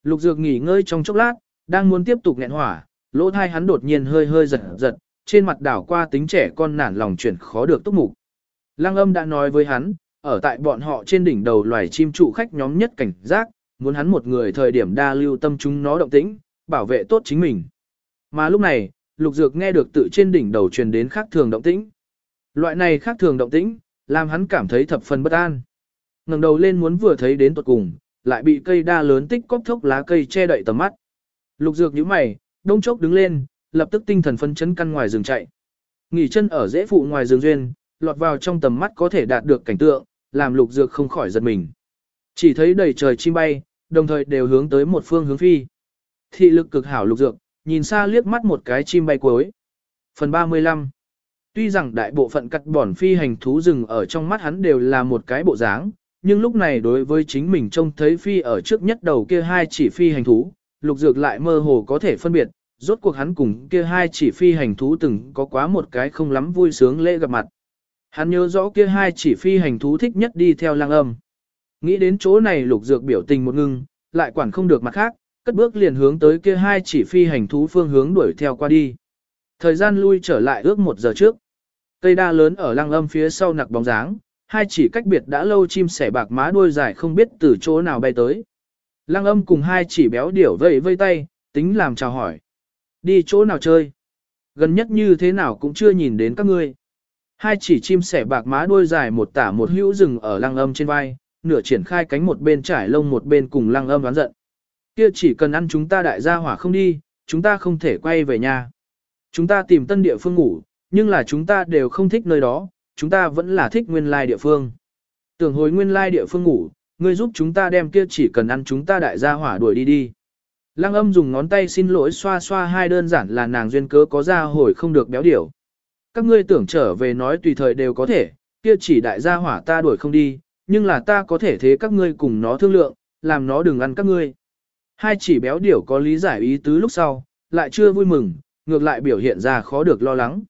Speaker 1: Lục dược nghỉ ngơi trong chốc lát, đang muốn tiếp tục nghẹn hỏa, lỗ thai hắn đột nhiên hơi hơi giật giật, trên mặt đảo qua tính trẻ con nản lòng chuyển khó được túc mục. Lăng âm đã nói với hắn, ở tại bọn họ trên đỉnh đầu loài chim trụ khách nhóm nhất cảnh giác, muốn hắn một người thời điểm đa lưu tâm chúng nó động tĩnh, bảo vệ tốt chính mình. Mà lúc này, lục dược nghe được tự trên đỉnh đầu truyền đến khác thường động tĩnh. Loại này khác thường động tĩnh, làm hắn cảm thấy thập phần bất an. ngẩng đầu lên muốn vừa thấy đến tuột cùng, lại bị cây đa lớn tích cốc thốc lá cây che đậy tầm mắt. Lục dược nhíu mày, đông chốc đứng lên, lập tức tinh thần phân chấn căn ngoài rừng chạy. Nghỉ chân ở dễ phụ ngoài rừng duyên, lọt vào trong tầm mắt có thể đạt được cảnh tượng, làm lục dược không khỏi giật mình. Chỉ thấy đầy trời chim bay, đồng thời đều hướng tới một phương hướng phi. Thị lực cực hảo lục dược, nhìn xa liếc mắt một cái chim bay cuối. Phần 35 Tuy rằng đại bộ phận cắt bỏn phi hành thú rừng ở trong mắt hắn đều là một cái bộ dáng, nhưng lúc này đối với chính mình trông thấy phi ở trước nhất đầu kia hai chỉ phi hành thú, lục dược lại mơ hồ có thể phân biệt, rốt cuộc hắn cùng kia hai chỉ phi hành thú từng có quá một cái không lắm vui sướng lễ gặp mặt. Hắn nhớ rõ kia hai chỉ phi hành thú thích nhất đi theo lang âm. Nghĩ đến chỗ này lục dược biểu tình một ngưng, lại quản không được mặt khác, cất bước liền hướng tới kia hai chỉ phi hành thú phương hướng đuổi theo qua đi. Thời gian lui trở lại ước một giờ trước. Cây đa lớn ở lang âm phía sau nặc bóng dáng, hai chỉ cách biệt đã lâu chim sẻ bạc má đuôi dài không biết từ chỗ nào bay tới. Lăng âm cùng hai chỉ béo điểu vây vây tay, tính làm chào hỏi. Đi chỗ nào chơi? Gần nhất như thế nào cũng chưa nhìn đến các ngươi. Hai chỉ chim sẻ bạc má đuôi dài một tả một hữu rừng ở lăng âm trên vai, nửa triển khai cánh một bên trải lông một bên cùng lăng âm đoán giận. Kia chỉ cần ăn chúng ta đại gia hỏa không đi, chúng ta không thể quay về nhà. Chúng ta tìm tân địa phương ngủ, nhưng là chúng ta đều không thích nơi đó, chúng ta vẫn là thích nguyên lai địa phương. Tưởng hồi nguyên lai địa phương ngủ, ngươi giúp chúng ta đem kia chỉ cần ăn chúng ta đại gia hỏa đuổi đi đi. Lăng âm dùng ngón tay xin lỗi xoa xoa hai đơn giản là nàng duyên cớ có ra hồi không được béo điểu. Các ngươi tưởng trở về nói tùy thời đều có thể, kia chỉ đại gia hỏa ta đuổi không đi, nhưng là ta có thể thế các ngươi cùng nó thương lượng, làm nó đừng ăn các ngươi. Hai chỉ béo điểu có lý giải ý tứ lúc sau, lại chưa vui mừng, ngược lại biểu hiện ra khó được lo lắng.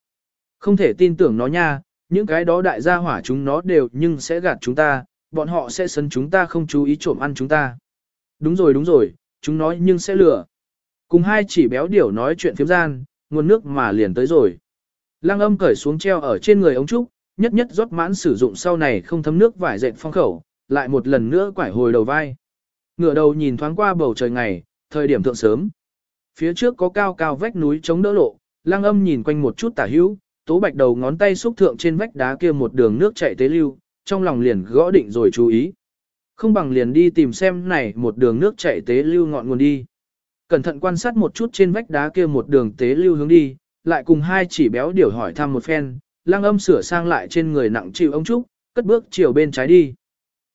Speaker 1: Không thể tin tưởng nó nha, những cái đó đại gia hỏa chúng nó đều nhưng sẽ gạt chúng ta, bọn họ sẽ sân chúng ta không chú ý trộm ăn chúng ta. Đúng rồi đúng rồi, chúng nói nhưng sẽ lừa. Cùng hai chỉ béo điểu nói chuyện phiếm gian, nguồn nước mà liền tới rồi. Lăng âm cởi xuống treo ở trên người ống trúc, nhất nhất rót mãn sử dụng sau này không thấm nước vải dệt phong khẩu, lại một lần nữa quải hồi đầu vai. Ngửa đầu nhìn thoáng qua bầu trời ngày, thời điểm thượng sớm. Phía trước có cao cao vách núi chống đỡ lộ, lăng âm nhìn quanh một chút tả hữu, tố bạch đầu ngón tay xúc thượng trên vách đá kia một đường nước chảy tế lưu, trong lòng liền gõ định rồi chú ý. Không bằng liền đi tìm xem này một đường nước chảy tế lưu ngọn nguồn đi. Cẩn thận quan sát một chút trên vách đá kia một đường tế lưu hướng đi, lại cùng hai chỉ béo điểu hỏi thăm một phen, lang âm sửa sang lại trên người nặng chịu ông Trúc, cất bước chiều bên trái đi.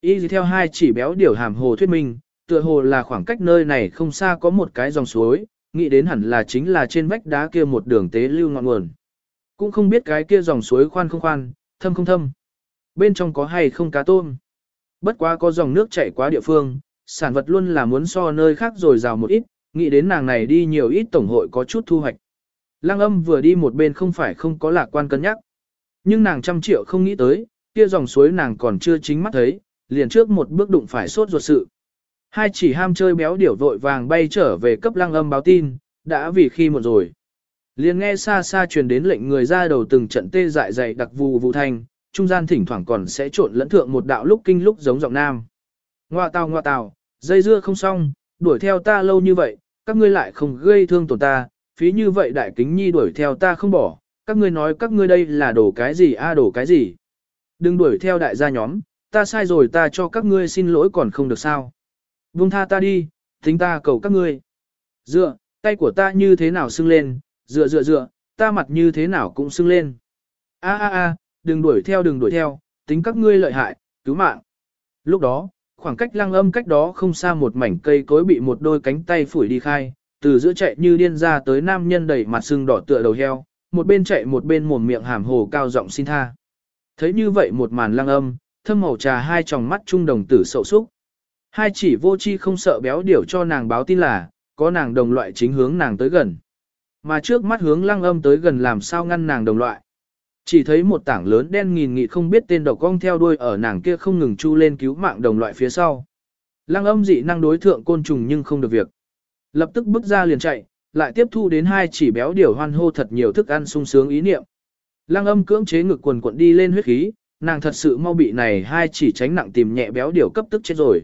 Speaker 1: Y theo hai chỉ béo điểu hàm hồ thuyết minh, tựa hồ là khoảng cách nơi này không xa có một cái dòng suối, nghĩ đến hẳn là chính là trên vách đá kia một đường tế lưu ngọn nguồn. Cũng không biết cái kia dòng suối khoan không khoan, thâm không thâm. Bên trong có hay không cá tôm. Bất quá có dòng nước chảy qua địa phương, sản vật luôn là muốn so nơi khác rồi rào một ít, nghĩ đến nàng này đi nhiều ít tổng hội có chút thu hoạch. Lăng âm vừa đi một bên không phải không có lạc quan cân nhắc. Nhưng nàng trăm triệu không nghĩ tới, kia dòng suối nàng còn chưa chính mắt thấy, liền trước một bước đụng phải sốt ruột sự. Hai chỉ ham chơi béo điểu vội vàng bay trở về cấp lăng âm báo tin, đã vì khi một rồi. Liền nghe xa xa truyền đến lệnh người ra đầu từng trận tê dại dày đặc vù vù thanh, trung gian thỉnh thoảng còn sẽ trộn lẫn thượng một đạo lúc kinh lúc giống giọng nam. Ngoa tào ngoa tào, dây dưa không xong, đuổi theo ta lâu như vậy, các ngươi lại không gây thương tổn ta, phí như vậy đại kính nhi đuổi theo ta không bỏ, các ngươi nói các ngươi đây là đổ cái gì a à, đổ cái gì. Đừng đuổi theo đại gia nhóm, ta sai rồi ta cho các ngươi xin lỗi còn không được sao. Vung tha ta đi, tính ta cầu các ngươi. Dựa, tay của ta như thế nào sưng lên, dựa dựa dựa, ta mặt như thế nào cũng sưng lên. A a a, đừng đuổi theo đừng đuổi theo, tính các ngươi lợi hại, cứu mạng. Lúc đó, khoảng cách lăng âm cách đó không xa một mảnh cây cối bị một đôi cánh tay phủi đi khai, từ giữa chạy như điên ra tới nam nhân đẩy mặt sưng đỏ tựa đầu heo, một bên chạy một bên mồm miệng hàm hồ cao giọng xin tha. Thấy như vậy một màn lăng âm, thâm màu trà hai tròng mắt trung đồng tử sậu súc. Hai chỉ vô chi không sợ béo điểu cho nàng báo tin là, có nàng đồng loại chính hướng nàng tới gần. Mà trước mắt hướng lăng âm tới gần làm sao ngăn nàng đồng loại. Chỉ thấy một tảng lớn đen nghìn nghị không biết tên độc cong theo đuôi ở nàng kia không ngừng chu lên cứu mạng đồng loại phía sau. Lăng âm dị năng đối thượng côn trùng nhưng không được việc. Lập tức bước ra liền chạy, lại tiếp thu đến hai chỉ béo điều hoan hô thật nhiều thức ăn sung sướng ý niệm. Lăng âm cưỡng chế ngực quần quận đi lên huyết khí, nàng thật sự mau bị này hai chỉ tránh nặng tìm nhẹ béo điều cấp tức chết rồi.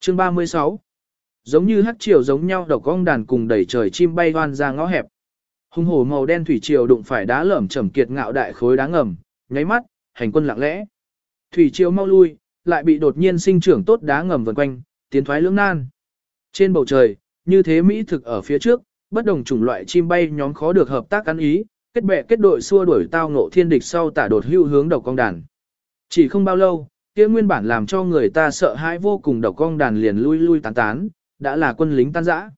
Speaker 1: Chương 36 Giống như hắc triều giống nhau độc cong đàn cùng đẩy trời chim bay hoan ra ngõ hẹp. Hung hổ màu đen thủy triều đụng phải đá lởm chầm kiệt ngạo đại khối đá ngầm, nháy mắt, hành quân lặng lẽ. Thủy triều mau lui, lại bị đột nhiên sinh trưởng tốt đá ngầm vần quanh, tiến thoái lưỡng nan. Trên bầu trời, như thế Mỹ thực ở phía trước, bất đồng chủng loại chim bay nhóm khó được hợp tác ăn ý, kết bè kết đội xua đuổi tao ngộ thiên địch sau tả đột hưu hướng đầu cong đàn. Chỉ không bao lâu, kia nguyên bản làm cho người ta sợ hãi vô cùng đầu cong đàn liền lui lui tán tán, đã là quân lính tan rã.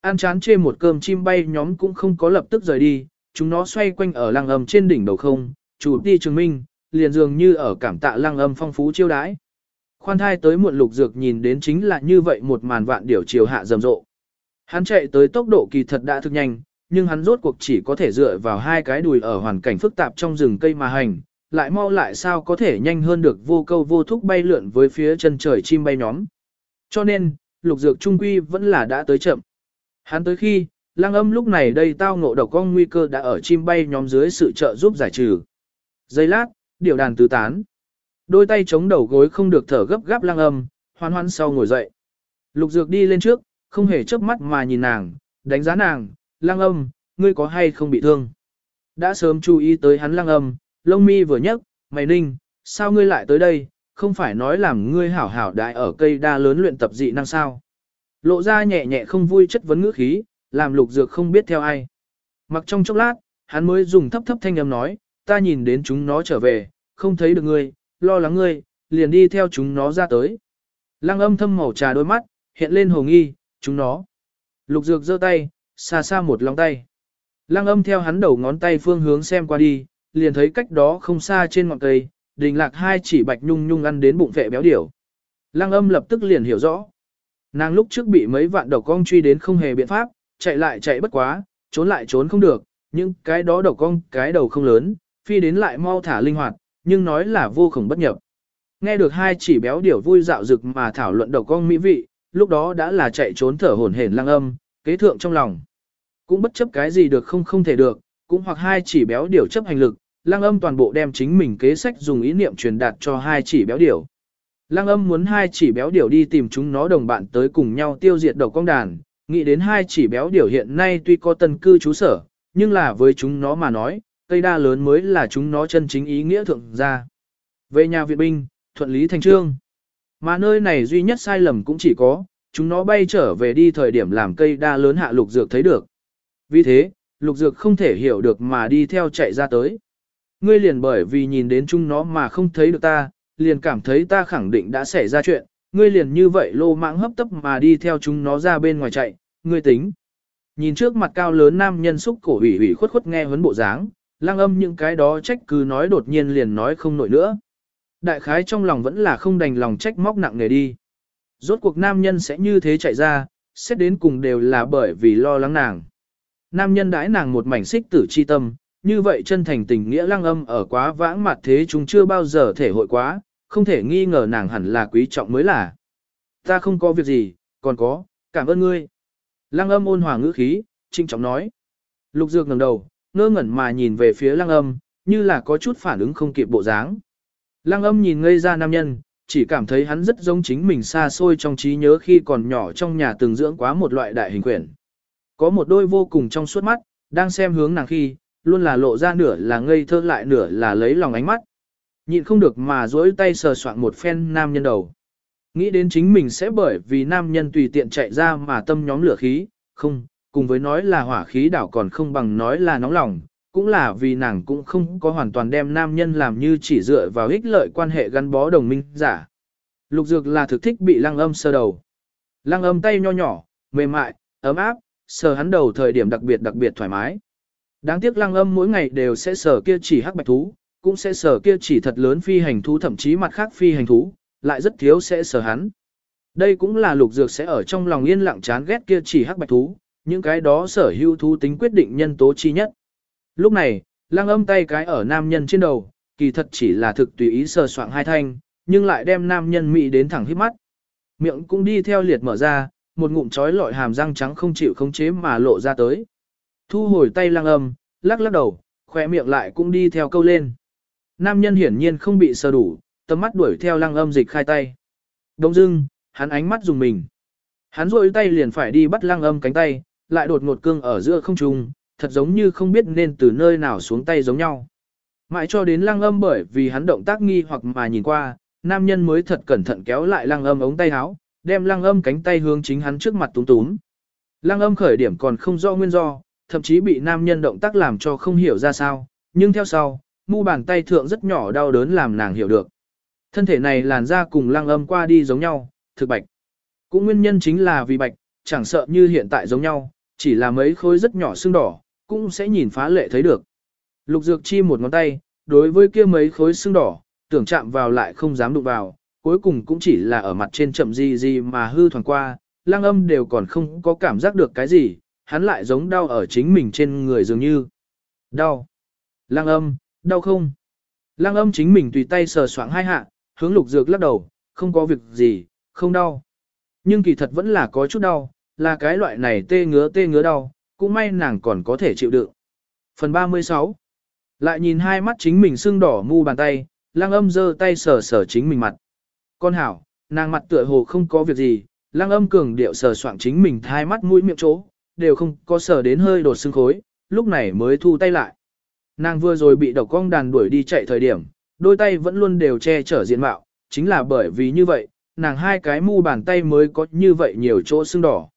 Speaker 1: Ăn chán chê một cơm chim bay nhóm cũng không có lập tức rời đi, chúng nó xoay quanh ở lăng âm trên đỉnh đầu không, chủ đi chứng minh, liền dường như ở cảm tạ lăng âm phong phú chiêu đãi. Khoan thai tới muộn lục dược nhìn đến chính là như vậy một màn vạn điểu chiều hạ rầm rộ. Hắn chạy tới tốc độ kỳ thật đã thực nhanh, nhưng hắn rốt cuộc chỉ có thể dựa vào hai cái đùi ở hoàn cảnh phức tạp trong rừng cây mà hành, lại mau lại sao có thể nhanh hơn được vô câu vô thúc bay lượn với phía chân trời chim bay nhóm. Cho nên, lục dược trung quy vẫn là đã tới chậm. Hắn tới khi, lang âm lúc này đây tao ngộ độc con nguy cơ đã ở chim bay nhóm dưới sự trợ giúp giải trừ. Giây lát, điều đàn tứ tán. Đôi tay chống đầu gối không được thở gấp gáp lang âm, hoan hoan sau ngồi dậy. Lục dược đi lên trước, không hề chớp mắt mà nhìn nàng, đánh giá nàng, lang âm, ngươi có hay không bị thương. Đã sớm chú ý tới hắn lang âm, lông mi vừa nhấc, mày ninh, sao ngươi lại tới đây, không phải nói làm ngươi hảo hảo đại ở cây đa lớn luyện tập dị năng sao. Lộ ra nhẹ nhẹ không vui chất vấn ngữ khí, làm lục dược không biết theo ai. Mặc trong chốc lát, hắn mới dùng thấp thấp thanh âm nói, ta nhìn đến chúng nó trở về, không thấy được ngươi, lo lắng ngươi, liền đi theo chúng nó ra tới. Lăng âm thâm màu trà đôi mắt, hiện lên hồ nghi, chúng nó. Lục dược giơ tay, xa xa một lòng tay. Lăng âm theo hắn đầu ngón tay phương hướng xem qua đi, liền thấy cách đó không xa trên ngọn cây, đình lạc hai chỉ bạch nhung nhung ăn đến bụng vệ béo điểu. Lăng âm lập tức liền hiểu rõ. Nàng lúc trước bị mấy vạn độc cong truy đến không hề biện pháp, chạy lại chạy bất quá, trốn lại trốn không được, nhưng cái đó độc cong cái đầu không lớn, phi đến lại mau thả linh hoạt, nhưng nói là vô cùng bất nhập. Nghe được hai chỉ béo điểu vui dạo rực mà thảo luận độc cong mỹ vị, lúc đó đã là chạy trốn thở hổn hển lăng âm, kế thượng trong lòng. Cũng bất chấp cái gì được không không thể được, cũng hoặc hai chỉ béo điểu chấp hành lực, lăng âm toàn bộ đem chính mình kế sách dùng ý niệm truyền đạt cho hai chỉ béo điểu. Lăng âm muốn hai chỉ béo điểu đi tìm chúng nó đồng bạn tới cùng nhau tiêu diệt độc công đàn, nghĩ đến hai chỉ béo điểu hiện nay tuy có tân cư trú sở, nhưng là với chúng nó mà nói, cây đa lớn mới là chúng nó chân chính ý nghĩa thượng gia. Về nhà viện binh, thuận lý thành trương. Mà nơi này duy nhất sai lầm cũng chỉ có, chúng nó bay trở về đi thời điểm làm cây đa lớn hạ lục dược thấy được. Vì thế, lục dược không thể hiểu được mà đi theo chạy ra tới. Ngươi liền bởi vì nhìn đến chúng nó mà không thấy được ta, liền cảm thấy ta khẳng định đã xảy ra chuyện, ngươi liền như vậy lô mãng hấp tấp mà đi theo chúng nó ra bên ngoài chạy, ngươi tính. Nhìn trước mặt cao lớn nam nhân xúc cổ ủy ủy khuất khuất nghe huấn bộ dáng, lang âm những cái đó trách cứ nói đột nhiên liền nói không nổi nữa. Đại khái trong lòng vẫn là không đành lòng trách móc nặng nề đi. Rốt cuộc nam nhân sẽ như thế chạy ra, xét đến cùng đều là bởi vì lo lắng nàng. Nam nhân đãi nàng một mảnh xích tử chi tâm, như vậy chân thành tình nghĩa lăng âm ở quá vãng mặt thế chúng chưa bao giờ thể hội quá, không thể nghi ngờ nàng hẳn là quý trọng mới là. Ta không có việc gì, còn có, cảm ơn ngươi. Lăng âm ôn hòa ngữ khí, trinh trọng nói. Lục dược ngẩng đầu, ngơ ngẩn mà nhìn về phía lăng âm, như là có chút phản ứng không kịp bộ dáng. Lăng âm nhìn ngây ra nam nhân, chỉ cảm thấy hắn rất giống chính mình xa xôi trong trí nhớ khi còn nhỏ trong nhà từng dưỡng quá một loại đại hình quyển. Có một đôi vô cùng trong suốt mắt, đang xem hướng nàng khi, luôn là lộ ra nửa là ngây thơ lại nửa là lấy lòng ánh mắt. Nhịn không được mà dối tay sờ soạn một phen nam nhân đầu. Nghĩ đến chính mình sẽ bởi vì nam nhân tùy tiện chạy ra mà tâm nhóm lửa khí, không, cùng với nói là hỏa khí đảo còn không bằng nói là nóng lòng, cũng là vì nàng cũng không có hoàn toàn đem nam nhân làm như chỉ dựa vào ích lợi quan hệ gắn bó đồng minh giả. Lục dược là thực thích bị lăng âm sơ đầu. Lăng âm tay nho nhỏ, mềm mại, ấm áp, sờ hắn đầu thời điểm đặc biệt đặc biệt thoải mái. Đáng tiếc lăng âm mỗi ngày đều sẽ sờ kia chỉ hắc bạch thú, cũng sẽ sở kia chỉ thật lớn phi hành thú thậm chí mặt khác phi hành thú, lại rất thiếu sẽ sở hắn. Đây cũng là lục dược sẽ ở trong lòng yên lặng chán ghét kia chỉ hắc bạch thú, những cái đó sở hữu thú tính quyết định nhân tố chi nhất. Lúc này, lăng âm tay cái ở nam nhân trên đầu, kỳ thật chỉ là thực tùy ý sờ soạng hai thanh, nhưng lại đem nam nhân mị đến thẳng hít mắt. Miệng cũng đi theo liệt mở ra, một ngụm chói lọi hàm răng trắng không chịu khống chế mà lộ ra tới. Thu hồi tay lăng âm, lắc lắc đầu, khỏe miệng lại cũng đi theo câu lên. Nam nhân hiển nhiên không bị sờ đủ, tầm mắt đuổi theo lăng âm dịch khai tay. Đông dưng, hắn ánh mắt dùng mình. Hắn rôi tay liền phải đi bắt lăng âm cánh tay, lại đột ngột cương ở giữa không trung, thật giống như không biết nên từ nơi nào xuống tay giống nhau. Mãi cho đến lăng âm bởi vì hắn động tác nghi hoặc mà nhìn qua, nam nhân mới thật cẩn thận kéo lại lăng âm ống tay áo, đem lăng âm cánh tay hướng chính hắn trước mặt túm túm. Lăng âm khởi điểm còn không rõ nguyên do, thậm chí bị nam nhân động tác làm cho không hiểu ra sao, nhưng theo sau, mu bàn tay thượng rất nhỏ đau đớn làm nàng hiểu được. Thân thể này làn da cùng lăng âm qua đi giống nhau, thực bạch. Cũng nguyên nhân chính là vì bạch, chẳng sợ như hiện tại giống nhau, chỉ là mấy khối rất nhỏ xương đỏ, cũng sẽ nhìn phá lệ thấy được. Lục dược chi một ngón tay, đối với kia mấy khối xương đỏ, tưởng chạm vào lại không dám đụng vào, cuối cùng cũng chỉ là ở mặt trên chậm gì gì mà hư thoảng qua, lang âm đều còn không có cảm giác được cái gì, hắn lại giống đau ở chính mình trên người dường như. Đau. Lang âm, đau không? Lang âm chính mình tùy tay sờ soạng hai hạ, hướng lục dược lắc đầu, không có việc gì, không đau. Nhưng kỳ thật vẫn là có chút đau, là cái loại này tê ngứa tê ngứa đau, cũng may nàng còn có thể chịu đựng. Phần 36 Lại nhìn hai mắt chính mình sưng đỏ mu bàn tay, lang âm giơ tay sờ sờ chính mình mặt. Con hảo, nàng mặt tựa hồ không có việc gì, lang âm cường điệu sờ soạng chính mình hai mắt mũi miệng chỗ, đều không có sờ đến hơi đột xương khối, lúc này mới thu tay lại. Nàng vừa rồi bị độc cong đàn đuổi đi chạy thời điểm, đôi tay vẫn luôn đều che chở diện mạo, chính là bởi vì như vậy, nàng hai cái mu bàn tay mới có như vậy nhiều chỗ sưng đỏ.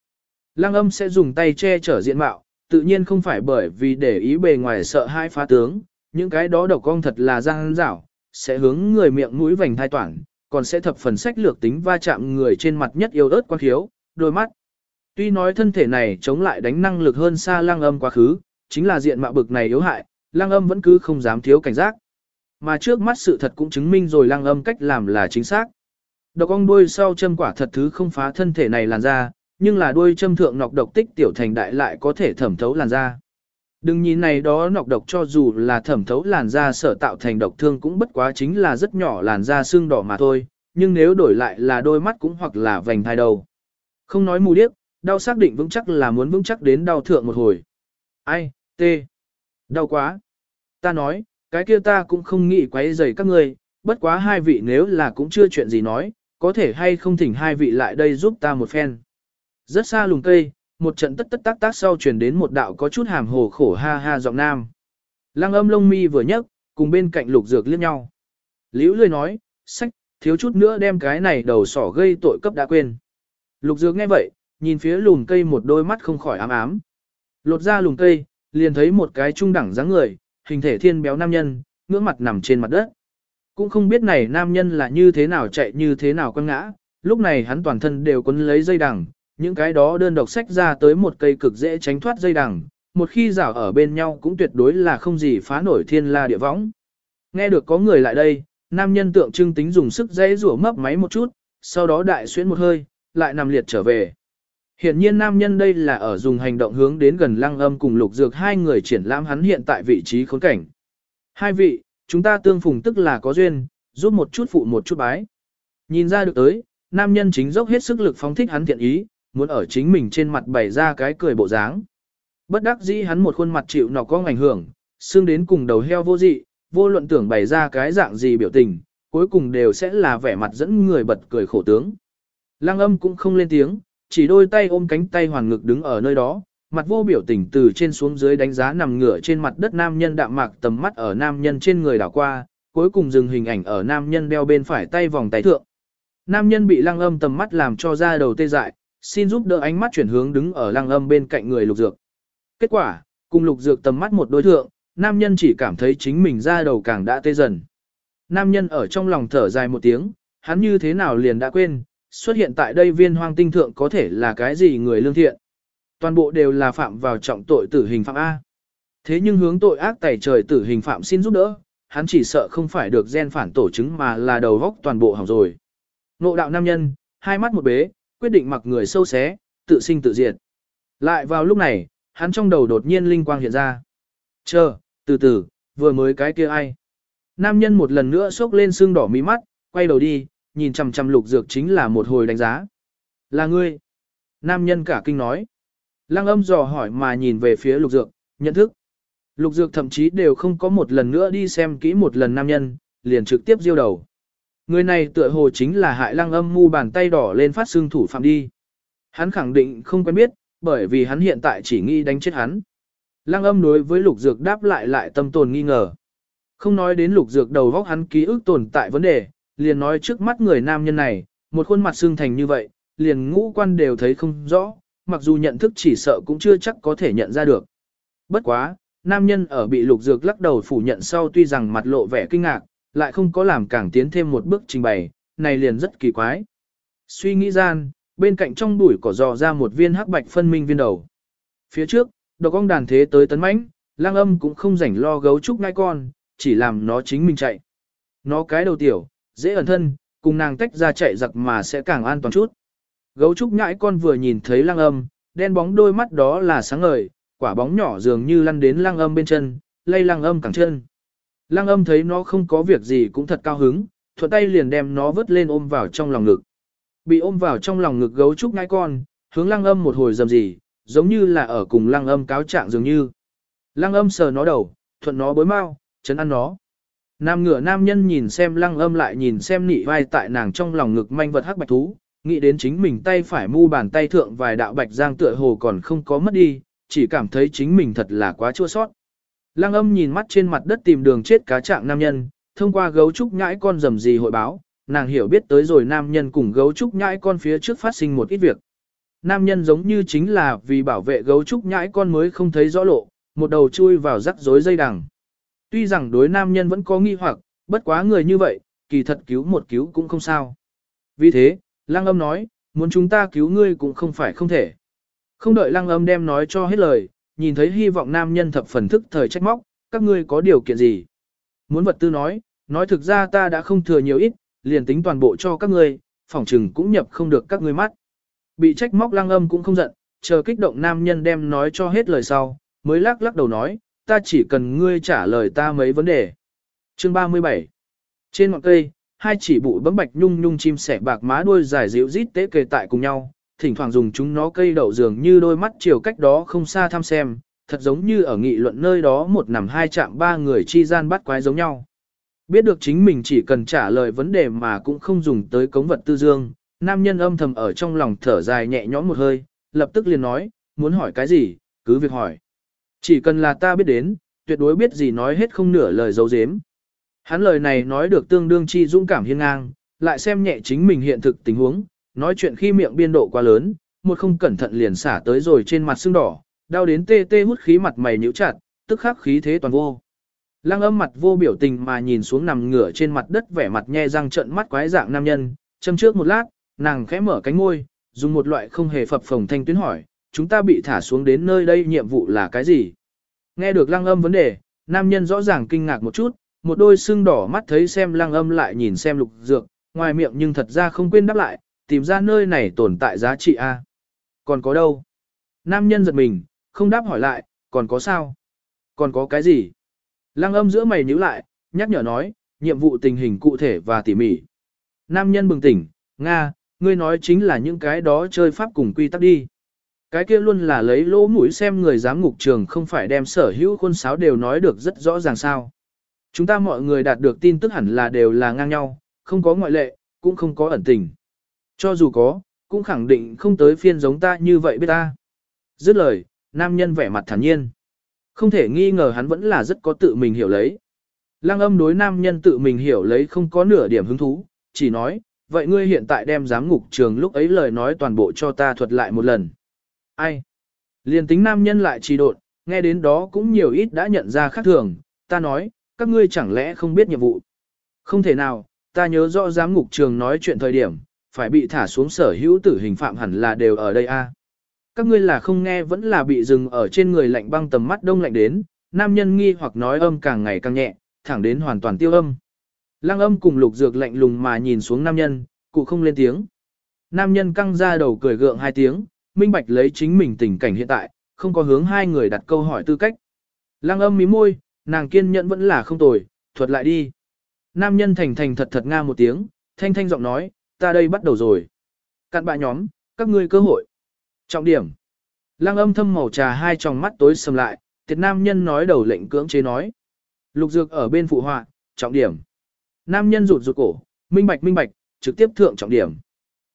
Speaker 1: Lăng âm sẽ dùng tay che chở diện mạo, tự nhiên không phải bởi vì để ý bề ngoài sợ hai phá tướng, những cái đó độc cong thật là giang rảo, sẽ hướng người miệng mũi vành thai toản, còn sẽ thập phần sách lược tính va chạm người trên mặt nhất yêu ớt quan khiếu, đôi mắt. Tuy nói thân thể này chống lại đánh năng lực hơn xa lăng âm quá khứ, chính là diện mạo bực này yếu hại, lăng âm vẫn cứ không dám thiếu cảnh giác. Mà trước mắt sự thật cũng chứng minh rồi lăng âm cách làm là chính xác. Độc ong đuôi sau châm quả thật thứ không phá thân thể này làn da, nhưng là đuôi châm thượng nọc độc tích tiểu thành đại lại có thể thẩm thấu làn da. Đừng nhìn này đó nọc độc cho dù là thẩm thấu làn da sở tạo thành độc thương cũng bất quá chính là rất nhỏ làn da xương đỏ mà thôi, nhưng nếu đổi lại là đôi mắt cũng hoặc là vành thai đầu. Không nói mù điếc, đau xác định vững chắc là muốn vững chắc đến đau thượng một hồi. Ai, tê, đau quá. Ta nói, cái kia ta cũng không nghĩ quấy rầy các ngươi, bất quá hai vị nếu là cũng chưa chuyện gì nói, có thể hay không thỉnh hai vị lại đây giúp ta một phen. Rất xa lùng cây, một trận tất tất tác tác sau truyền đến một đạo có chút hàm hồ khổ ha ha giọng nam. Lăng âm lông mi vừa nhấc, cùng bên cạnh lục dược liếc nhau. Liễu lười nói, sách, thiếu chút nữa đem cái này đầu sỏ gây tội cấp đã quên. Lục dược nghe vậy, nhìn phía lùm cây một đôi mắt không khỏi ám ám. Lột ra lùm cây, liền thấy một cái trung đẳng dáng người, hình thể thiên béo nam nhân, ngưỡng mặt nằm trên mặt đất. Cũng không biết này nam nhân là như thế nào chạy như thế nào quăng ngã, lúc này hắn toàn thân đều quấn lấy dây đằng, những cái đó đơn độc sách ra tới một cây cực dễ tránh thoát dây đằng, một khi rảo ở bên nhau cũng tuyệt đối là không gì phá nổi thiên la địa võng. Nghe được có người lại đây, nam nhân tượng trưng tính dùng sức dây rủa mấp máy một chút, sau đó đại xuyên một hơi, lại nằm liệt trở về. Hiện nhiên nam nhân đây là ở dùng hành động hướng đến gần lăng âm cùng lục dược hai người triển lãm hắn hiện tại vị trí khốn cảnh. Hai vị, chúng ta tương phùng tức là có duyên, giúp một chút phụ một chút bái. Nhìn ra được tới, nam nhân chính dốc hết sức lực phóng thích hắn thiện ý, muốn ở chính mình trên mặt bày ra cái cười bộ dáng. Bất đắc dĩ hắn một khuôn mặt chịu nọ có ảnh hưởng, xương đến cùng đầu heo vô dị, vô luận tưởng bày ra cái dạng gì biểu tình, cuối cùng đều sẽ là vẻ mặt dẫn người bật cười khổ tướng. Lăng âm cũng không lên tiếng, chỉ đôi tay ôm cánh tay hoàn ngực đứng ở nơi đó, mặt vô biểu tình từ trên xuống dưới đánh giá nằm ngửa trên mặt đất nam nhân đạm mạc tầm mắt ở nam nhân trên người đảo qua, cuối cùng dừng hình ảnh ở nam nhân đeo bên phải tay vòng tay thượng. Nam nhân bị lăng âm tầm mắt làm cho ra đầu tê dại, xin giúp đỡ ánh mắt chuyển hướng đứng ở lăng âm bên cạnh người lục dược. Kết quả, cùng lục dược tầm mắt một đối thượng, nam nhân chỉ cảm thấy chính mình ra đầu càng đã tê dần. Nam nhân ở trong lòng thở dài một tiếng, hắn như thế nào liền đã quên, xuất hiện tại đây viên hoang tinh thượng có thể là cái gì người lương thiện. Toàn bộ đều là phạm vào trọng tội tử hình phạm A. Thế nhưng hướng tội ác tẩy trời tử hình phạm xin giúp đỡ, hắn chỉ sợ không phải được gen phản tổ chứng mà là đầu góc toàn bộ hỏng rồi. Nộ đạo nam nhân, hai mắt một bế, quyết định mặc người sâu xé, tự sinh tự diệt. Lại vào lúc này, hắn trong đầu đột nhiên linh quang hiện ra. Chờ, từ từ, vừa mới cái kia ai. Nam nhân một lần nữa sốc lên xương đỏ mí mắt, quay đầu đi, nhìn chằm chằm lục dược chính là một hồi đánh giá. Là ngươi. Nam nhân cả kinh nói. Lăng âm dò hỏi mà nhìn về phía lục dược, nhận thức. Lục dược thậm chí đều không có một lần nữa đi xem kỹ một lần nam nhân, liền trực tiếp diêu đầu. Người này tựa hồ chính là hại lăng âm mu bàn tay đỏ lên phát xương thủ phạm đi. Hắn khẳng định không quen biết, bởi vì hắn hiện tại chỉ nghĩ đánh chết hắn. Lăng âm đối với lục dược đáp lại lại tâm tồn nghi ngờ. Không nói đến lục dược đầu góc hắn ký ức tồn tại vấn đề, liền nói trước mắt người nam nhân này, một khuôn mặt xương thành như vậy, liền ngũ quan đều thấy không rõ, mặc dù nhận thức chỉ sợ cũng chưa chắc có thể nhận ra được. Bất quá, nam nhân ở bị lục dược lắc đầu phủ nhận sau tuy rằng mặt lộ vẻ kinh ngạc, lại không có làm càng tiến thêm một bước trình bày, này liền rất kỳ quái. Suy nghĩ gian, bên cạnh trong bụi cỏ dò ra một viên hắc bạch phân minh viên đầu. Phía trước, độc ong đàn thế tới tấn mãnh, lang âm cũng không rảnh lo gấu trúc ngai con, chỉ làm nó chính mình chạy. Nó cái đầu tiểu, dễ ẩn thân, cùng nàng tách ra chạy giặc mà sẽ càng an toàn chút. Gấu trúc nhãi con vừa nhìn thấy lăng âm, đen bóng đôi mắt đó là sáng ngời, quả bóng nhỏ dường như lăn đến lăng âm bên chân, lay lăng âm cẳng chân. Lăng âm thấy nó không có việc gì cũng thật cao hứng, thuận tay liền đem nó vớt lên ôm vào trong lòng ngực. Bị ôm vào trong lòng ngực gấu trúc nhãi con, hướng lăng âm một hồi dầm gì, giống như là ở cùng lăng âm cáo trạng dường như. Lăng âm sờ nó đầu, thuận nó bối mau, chấn ăn nó. Nam ngựa nam nhân nhìn xem lăng âm lại nhìn xem nị vai tại nàng trong lòng ngực manh vật hắc bạch thú, nghĩ đến chính mình tay phải mu bàn tay thượng vài đạo bạch giang tựa hồ còn không có mất đi, chỉ cảm thấy chính mình thật là quá chua sót. Lăng âm nhìn mắt trên mặt đất tìm đường chết cá trạng nam nhân, thông qua gấu trúc nhãi con rầm gì hội báo, nàng hiểu biết tới rồi nam nhân cùng gấu trúc nhãi con phía trước phát sinh một ít việc. Nam nhân giống như chính là vì bảo vệ gấu trúc nhãi con mới không thấy rõ lộ, một đầu chui vào rắc rối dây đằng. Tuy rằng đối nam nhân vẫn có nghi hoặc, bất quá người như vậy, kỳ thật cứu một cứu cũng không sao. Vì thế, lăng âm nói, muốn chúng ta cứu ngươi cũng không phải không thể. Không đợi lăng âm đem nói cho hết lời, nhìn thấy hy vọng nam nhân thập phần thức thời trách móc, các ngươi có điều kiện gì. Muốn vật tư nói, nói thực ra ta đã không thừa nhiều ít, liền tính toàn bộ cho các ngươi, phỏng trừng cũng nhập không được các ngươi mắt. Bị trách móc lăng âm cũng không giận, chờ kích động nam nhân đem nói cho hết lời sau, mới lắc lắc đầu nói, ta chỉ cần ngươi trả lời ta mấy vấn đề. Chương 37 Trên ngọn cây, hai chỉ bụi bấm bạch nhung nhung chim sẻ bạc má đuôi dài dịu rít tế kề tại cùng nhau, thỉnh thoảng dùng chúng nó cây đậu dường như đôi mắt chiều cách đó không xa thăm xem, thật giống như ở nghị luận nơi đó một nằm hai chạm ba người chi gian bắt quái giống nhau. Biết được chính mình chỉ cần trả lời vấn đề mà cũng không dùng tới cống vật tư dương, nam nhân âm thầm ở trong lòng thở dài nhẹ nhõm một hơi, lập tức liền nói, muốn hỏi cái gì, cứ việc hỏi. Chỉ cần là ta biết đến, tuyệt đối biết gì nói hết không nửa lời dấu dếm. Hắn lời này nói được tương đương chi dũng cảm hiên ngang, lại xem nhẹ chính mình hiện thực tình huống, nói chuyện khi miệng biên độ quá lớn, một không cẩn thận liền xả tới rồi trên mặt sưng đỏ, đau đến tê tê hút khí mặt mày nhíu chặt, tức khắc khí thế toàn vô. Lăng âm mặt vô biểu tình mà nhìn xuống nằm ngửa trên mặt đất vẻ mặt nhe răng trợn mắt quái dạng nam nhân, châm trước một lát, nàng khẽ mở cánh môi, dùng một loại không hề phập phồng thanh tuyến hỏi, chúng ta bị thả xuống đến nơi đây nhiệm vụ là cái gì? Nghe được lăng âm vấn đề, nam nhân rõ ràng kinh ngạc một chút, một đôi sưng đỏ mắt thấy xem lăng âm lại nhìn xem lục dược, ngoài miệng nhưng thật ra không quên đáp lại, tìm ra nơi này tồn tại giá trị A. Còn có đâu? Nam nhân giật mình, không đáp hỏi lại, còn có sao? Còn có cái gì? Lăng âm giữa mày nhíu lại, nhắc nhở nói, nhiệm vụ tình hình cụ thể và tỉ mỉ. Nam nhân bừng tỉnh, Nga, ngươi nói chính là những cái đó chơi pháp cùng quy tắc đi. Cái kia luôn là lấy lỗ mũi xem người giám ngục trường không phải đem sở hữu khuôn sáo đều nói được rất rõ ràng sao. Chúng ta mọi người đạt được tin tức hẳn là đều là ngang nhau, không có ngoại lệ, cũng không có ẩn tình. Cho dù có, cũng khẳng định không tới phiên giống ta như vậy biết ta. Dứt lời, nam nhân vẻ mặt thản nhiên. Không thể nghi ngờ hắn vẫn là rất có tự mình hiểu lấy. Lăng âm đối nam nhân tự mình hiểu lấy không có nửa điểm hứng thú, chỉ nói, vậy ngươi hiện tại đem giám ngục trường lúc ấy lời nói toàn bộ cho ta thuật lại một lần. Ai? Liên tính nam nhân lại trì độn, nghe đến đó cũng nhiều ít đã nhận ra khác thường, ta nói, các ngươi chẳng lẽ không biết nhiệm vụ. Không thể nào, ta nhớ rõ giám ngục trường nói chuyện thời điểm, phải bị thả xuống sở hữu tử hình phạm hẳn là đều ở đây a. Các ngươi là không nghe vẫn là bị dừng ở trên người lạnh băng tầm mắt đông lạnh đến, nam nhân nghi hoặc nói âm càng ngày càng nhẹ, thẳng đến hoàn toàn tiêu âm. Lăng âm cùng lục dược lạnh lùng mà nhìn xuống nam nhân, cụ không lên tiếng. Nam nhân căng ra đầu cười gượng hai tiếng, minh bạch lấy chính mình tình cảnh hiện tại, không có hướng hai người đặt câu hỏi tư cách. Lăng âm mí môi, nàng kiên nhẫn vẫn là không tồi, thuật lại đi. Nam nhân thành thành thật thật nga một tiếng, thanh thanh giọng nói, ta đây bắt đầu rồi. Cạn bạ nhóm, các ngươi cơ hội. Trọng điểm. Lăng âm thâm màu trà hai tròng mắt tối sầm lại, tiệt nam nhân nói đầu lệnh cưỡng chế nói. Lục dược ở bên phụ họa, trọng điểm. Nam nhân rụt rụt cổ, minh bạch minh bạch, trực tiếp thượng trọng điểm.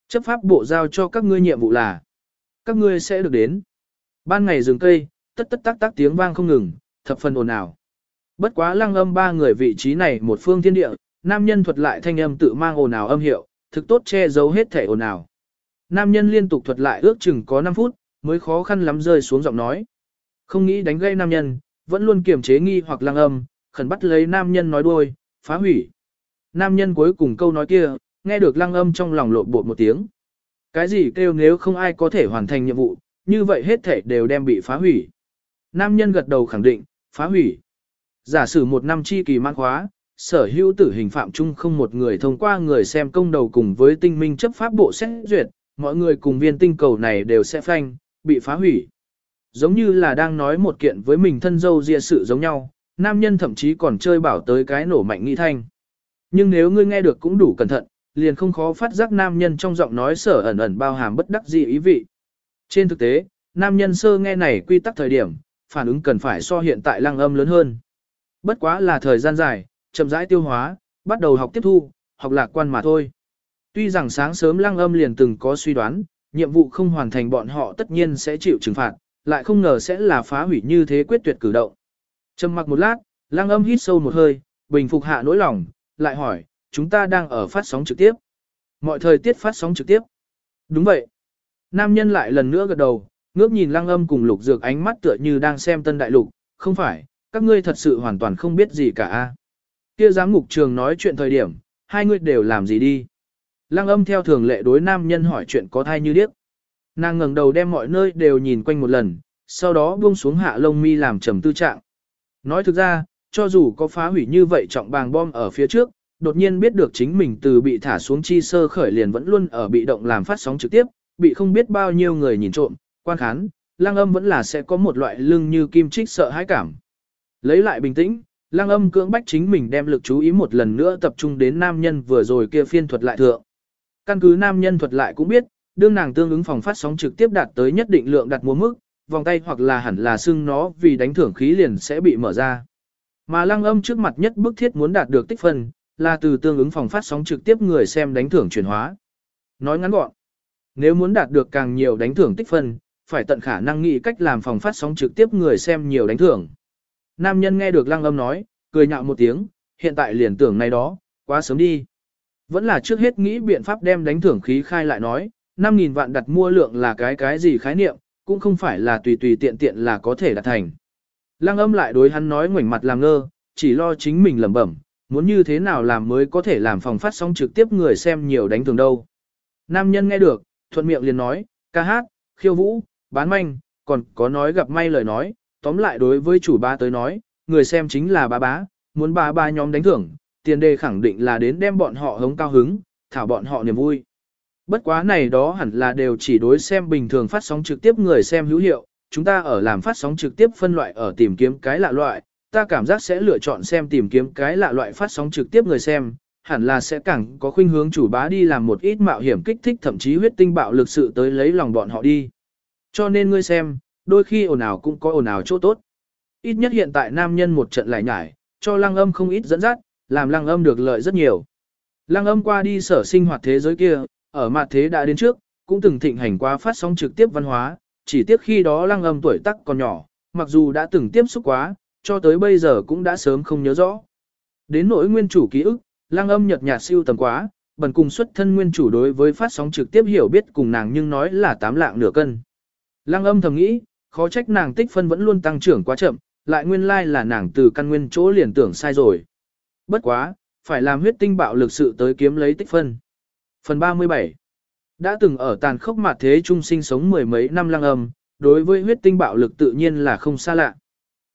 Speaker 1: Chấp pháp bộ giao cho các ngươi nhiệm vụ là. Các ngươi sẽ được đến. Ban ngày rừng cây, tất tất tác tác tiếng vang không ngừng, thập phần ồn ào. Bất quá lăng âm ba người vị trí này một phương thiên địa, nam nhân thuật lại thanh âm tự mang ồn ào âm hiệu, thực tốt che giấu hết thể ồn ào. Nam nhân liên tục thuật lại ước chừng có 5 phút, mới khó khăn lắm rơi xuống giọng nói. Không nghĩ đánh gây nam nhân, vẫn luôn kiềm chế nghi hoặc lăng âm, khẩn bắt lấy nam nhân nói đuôi, phá hủy. Nam nhân cuối cùng câu nói kia, nghe được lăng âm trong lòng lộn bột một tiếng. Cái gì kêu nếu không ai có thể hoàn thành nhiệm vụ, như vậy hết thể đều đem bị phá hủy. Nam nhân gật đầu khẳng định, phá hủy. Giả sử một năm chi kỳ mãn khóa, sở hữu tử hình phạm chung không một người thông qua người xem công đầu cùng với tinh minh chấp pháp bộ xét duyệt, mọi người cùng viên tinh cầu này đều sẽ phanh, bị phá hủy. Giống như là đang nói một kiện với mình thân dâu ria sự giống nhau, nam nhân thậm chí còn chơi bảo tới cái nổ mạnh nghi thanh. Nhưng nếu ngươi nghe được cũng đủ cẩn thận, liền không khó phát giác nam nhân trong giọng nói sở ẩn ẩn bao hàm bất đắc dĩ ý vị. Trên thực tế, nam nhân sơ nghe này quy tắc thời điểm, phản ứng cần phải so hiện tại lăng âm lớn hơn. Bất quá là thời gian dài, chậm rãi tiêu hóa, bắt đầu học tiếp thu, học lạc quan mà thôi. Tuy rằng sáng sớm lăng âm liền từng có suy đoán, nhiệm vụ không hoàn thành bọn họ tất nhiên sẽ chịu trừng phạt, lại không ngờ sẽ là phá hủy như thế quyết tuyệt cử động. Trầm mặc một lát, lăng âm hít sâu một hơi, bình phục hạ nỗi lòng, lại hỏi, chúng ta đang ở phát sóng trực tiếp. Mọi thời tiết phát sóng trực tiếp. Đúng vậy. Nam nhân lại lần nữa gật đầu, ngước nhìn lăng âm cùng lục dược ánh mắt tựa như đang xem tân đại lục, không phải, các ngươi thật sự hoàn toàn không biết gì cả a. Kia giám ngục trường nói chuyện thời điểm, hai người đều làm gì đi. Lăng âm theo thường lệ đối nam nhân hỏi chuyện có thai như điếc. Nàng ngẩng đầu đem mọi nơi đều nhìn quanh một lần, sau đó buông xuống hạ lông mi làm trầm tư trạng. Nói thực ra, cho dù có phá hủy như vậy trọng bàng bom ở phía trước, đột nhiên biết được chính mình từ bị thả xuống chi sơ khởi liền vẫn luôn ở bị động làm phát sóng trực tiếp, bị không biết bao nhiêu người nhìn trộm, quan khán, lang âm vẫn là sẽ có một loại lưng như kim trích sợ hãi cảm. Lấy lại bình tĩnh, lang âm cưỡng bách chính mình đem lực chú ý một lần nữa tập trung đến nam nhân vừa rồi kia phiên thuật lại thượng. Căn cứ nam nhân thuật lại cũng biết, đương nàng tương ứng phòng phát sóng trực tiếp đạt tới nhất định lượng đặt mua mức, vòng tay hoặc là hẳn là xưng nó vì đánh thưởng khí liền sẽ bị mở ra. Mà lăng âm trước mặt nhất bức thiết muốn đạt được tích phân, là từ tương ứng phòng phát sóng trực tiếp người xem đánh thưởng chuyển hóa. Nói ngắn gọn, nếu muốn đạt được càng nhiều đánh thưởng tích phân, phải tận khả năng nghĩ cách làm phòng phát sóng trực tiếp người xem nhiều đánh thưởng. Nam nhân nghe được lăng âm nói, cười nhạo một tiếng, hiện tại liền tưởng này đó, quá sớm đi. Vẫn là trước hết nghĩ biện pháp đem đánh thưởng khí khai lại nói, 5.000 vạn đặt mua lượng là cái cái gì khái niệm, cũng không phải là tùy tùy tiện tiện là có thể đạt thành. Lăng âm lại đối hắn nói ngoảnh mặt làm ngơ, chỉ lo chính mình lẩm bẩm, muốn như thế nào làm mới có thể làm phòng phát sóng trực tiếp người xem nhiều đánh thường đâu. Nam nhân nghe được, thuận miệng liền nói, ca hát, khiêu vũ, bán manh, còn có nói gặp may lời nói, tóm lại đối với chủ ba tới nói, người xem chính là ba bá, muốn ba ba nhóm đánh thưởng, tiền đề khẳng định là đến đem bọn họ hống cao hứng, thảo bọn họ niềm vui. Bất quá này đó hẳn là đều chỉ đối xem bình thường phát sóng trực tiếp người xem hữu hiệu, chúng ta ở làm phát sóng trực tiếp phân loại ở tìm kiếm cái lạ loại, ta cảm giác sẽ lựa chọn xem tìm kiếm cái lạ loại phát sóng trực tiếp người xem, hẳn là sẽ càng có khuynh hướng chủ bá đi làm một ít mạo hiểm kích thích thậm chí huyết tinh bạo lực sự tới lấy lòng bọn họ đi. Cho nên ngươi xem, đôi khi ồn ào cũng có ồn ào chỗ tốt. Ít nhất hiện tại nam nhân một trận lại nhải, cho lăng âm không ít dẫn dắt, làm lăng âm được lợi rất nhiều. Lăng âm qua đi sở sinh hoạt thế giới kia, ở mặt thế đã đến trước, cũng từng thịnh hành qua phát sóng trực tiếp văn hóa, chỉ tiếc khi đó lăng âm tuổi tác còn nhỏ, mặc dù đã từng tiếp xúc quá, cho tới bây giờ cũng đã sớm không nhớ rõ. Đến nỗi nguyên chủ ký ức, lăng âm nhật nhạt siêu tầm quá, bần cùng xuất thân nguyên chủ đối với phát sóng trực tiếp hiểu biết cùng nàng nhưng nói là tám lạng nửa cân. Lăng âm thầm nghĩ, khó trách nàng tích phân vẫn luôn tăng trưởng quá chậm, lại nguyên lai là nàng từ căn nguyên chỗ liền tưởng sai rồi. Bất quá, phải làm huyết tinh bạo lực sự tới kiếm lấy tích phân. Phần 37 Đã từng ở tàn khốc mặt thế trung sinh sống mười mấy năm lăng âm, đối với huyết tinh bạo lực tự nhiên là không xa lạ.